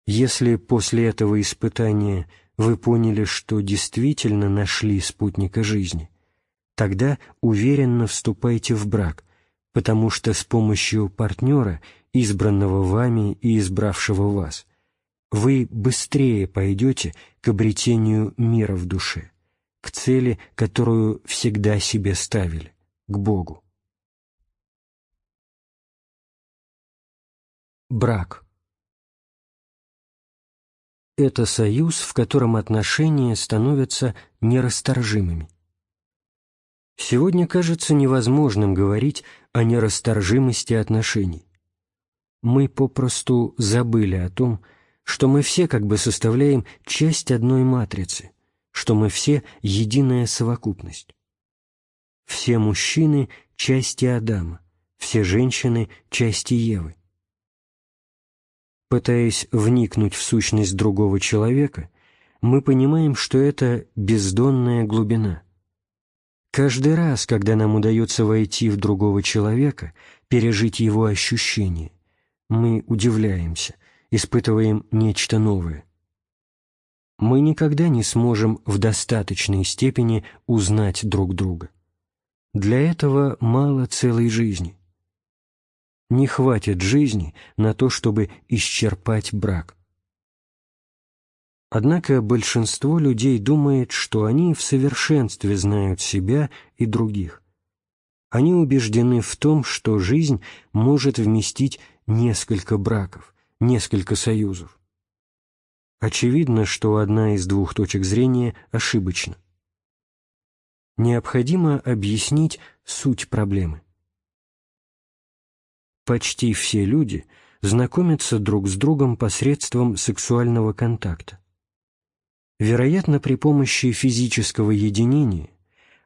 Если после этого испытания вы поняли, что действительно нашли спутника жизни, тогда уверенно вступайте в брак, потому что с помощью партнера, избранного вами и избравшего вас, вы быстрее пойдете к обретению мира в душе, к цели, которую всегда себе ставили, к Богу. Брак. Это союз, в котором отношения становятся нерасторжимыми. Сегодня кажется невозможным говорить о нерасторжимости отношений. Мы попросту забыли о том, что мы все как бы составляем часть одной матрицы, что мы все единая совокупность. Все мужчины — части Адама, все женщины — части Евы. Пытаясь вникнуть в сущность другого человека, мы понимаем, что это бездонная глубина. Каждый раз, когда нам удается войти в другого человека, пережить его ощущения, мы удивляемся, испытываем нечто новое. Мы никогда не сможем в достаточной степени узнать друг друга. Для этого мало целой жизни. Не хватит жизни на то, чтобы исчерпать брак. Однако большинство людей думает, что они в совершенстве знают себя и других. Они убеждены в том, что жизнь может вместить несколько браков, несколько союзов. Очевидно, что одна из двух точек зрения ошибочна. Необходимо объяснить суть проблемы. Почти все люди знакомятся друг с другом посредством сексуального контакта. Вероятно, при помощи физического единения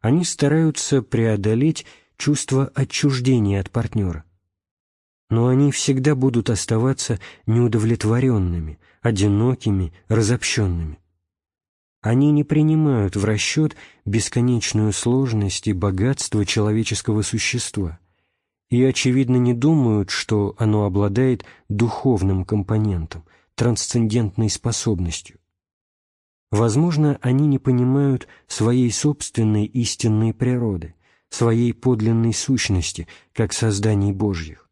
они стараются преодолеть чувство отчуждения от партнера. Но они всегда будут оставаться неудовлетворенными, одинокими, разобщенными. Они не принимают в расчет бесконечную сложность и богатство человеческого существа и, очевидно, не думают, что оно обладает духовным компонентом, трансцендентной способностью. Возможно, они не понимают своей собственной истинной природы, своей подлинной сущности, как созданий Божьих.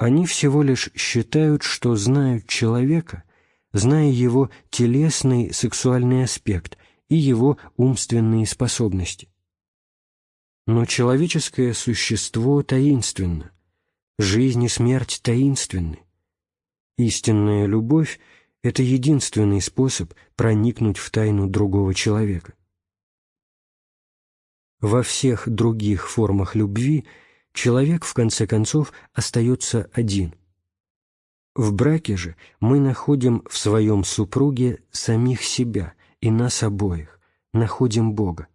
Они всего лишь считают, что знают человека, зная его телесный сексуальный аспект и его умственные способности. Но человеческое существо таинственно, жизнь и смерть таинственны. Истинная любовь это единственный способ проникнуть в тайну другого человека. Во всех других формах любви человек, в конце концов, остается один. В браке же мы находим в своем супруге самих себя и нас обоих, находим Бога.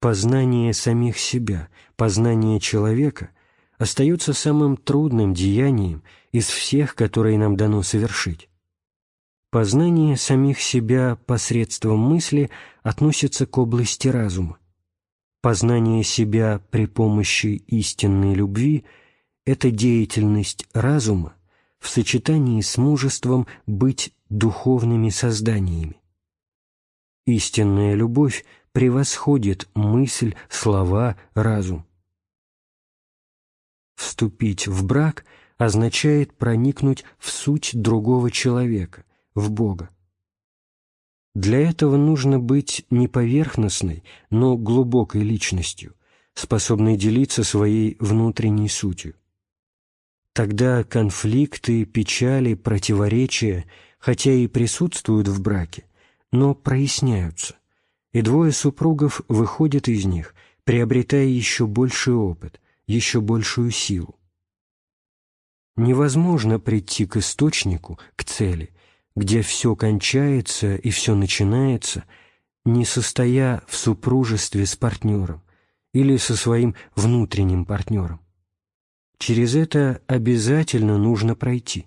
Познание самих себя, познание человека остается самым трудным деянием из всех, которые нам дано совершить. Познание самих себя посредством мысли относится к области разума. Познание себя при помощи истинной любви – это деятельность разума в сочетании с мужеством быть духовными созданиями. Истинная любовь превосходит мысль, слова, разум. Вступить в брак означает проникнуть в суть другого человека, в Бога. Для этого нужно быть не поверхностной, но глубокой личностью, способной делиться своей внутренней сутью. Тогда конфликты, печали, противоречия, хотя и присутствуют в браке, но проясняются, и двое супругов выходят из них, приобретая еще больший опыт, еще большую силу. Невозможно прийти к источнику, к цели, где все кончается и все начинается, не состоя в супружестве с партнером или со своим внутренним партнером. Через это обязательно нужно пройти.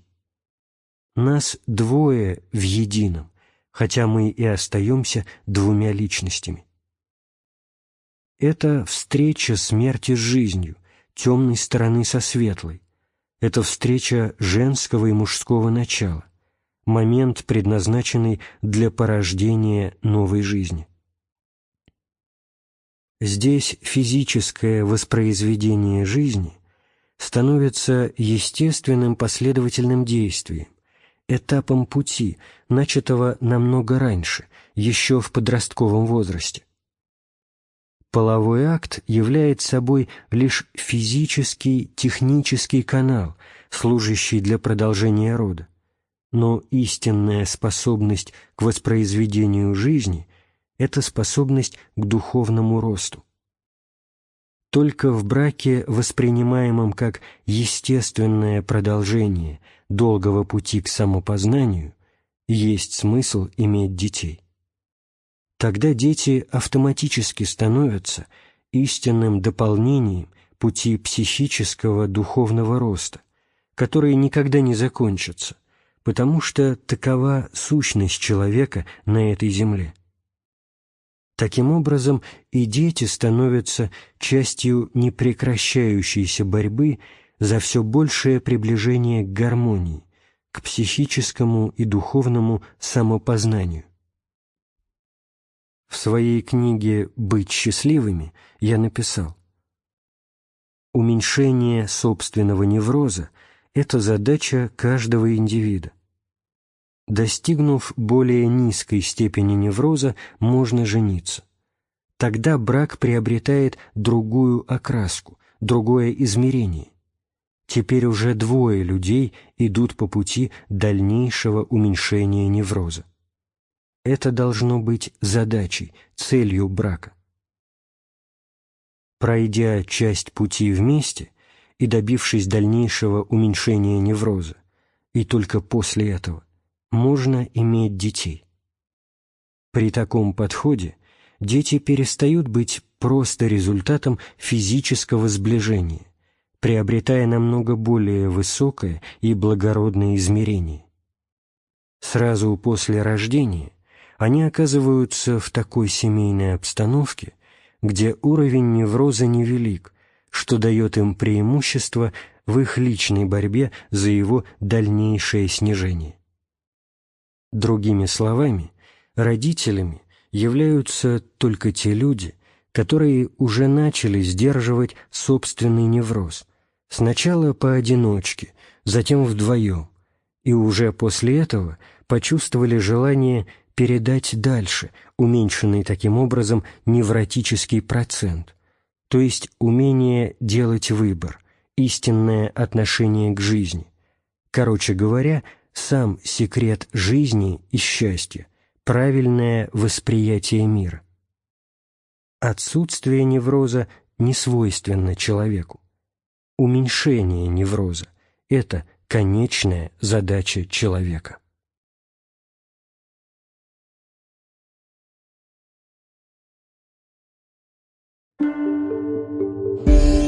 Нас двое в едином, хотя мы и остаемся двумя личностями. Это встреча смерти с жизнью, темной стороны со светлой. Это встреча женского и мужского начала момент, предназначенный для порождения новой жизни. Здесь физическое воспроизведение жизни становится естественным последовательным действием, этапом пути, начатого намного раньше, еще в подростковом возрасте. Половой акт является собой лишь физический, технический канал, служащий для продолжения рода но истинная способность к воспроизведению жизни – это способность к духовному росту. Только в браке, воспринимаемом как естественное продолжение долгого пути к самопознанию, есть смысл иметь детей. Тогда дети автоматически становятся истинным дополнением пути психического духовного роста, который никогда не закончится, потому что такова сущность человека на этой земле. Таким образом, и дети становятся частью непрекращающейся борьбы за все большее приближение к гармонии, к психическому и духовному самопознанию. В своей книге «Быть счастливыми» я написал Уменьшение собственного невроза – это задача каждого индивида. Достигнув более низкой степени невроза, можно жениться. Тогда брак приобретает другую окраску, другое измерение. Теперь уже двое людей идут по пути дальнейшего уменьшения невроза. Это должно быть задачей, целью брака. Пройдя часть пути вместе и добившись дальнейшего уменьшения невроза, и только после этого можно иметь детей. При таком подходе дети перестают быть просто результатом физического сближения, приобретая намного более высокое и благородное измерение. Сразу после рождения они оказываются в такой семейной обстановке, где уровень невроза невелик, что дает им преимущество в их личной борьбе за его дальнейшее снижение. Другими словами, родителями являются только те люди, которые уже начали сдерживать собственный невроз, сначала поодиночке, затем вдвоем, и уже после этого почувствовали желание передать дальше уменьшенный таким образом невротический процент, то есть умение делать выбор, истинное отношение к жизни. Короче говоря, сам секрет жизни и счастья, правильное восприятие мира. Отсутствие невроза не свойственно человеку. Уменьшение невроза – это конечная задача человека.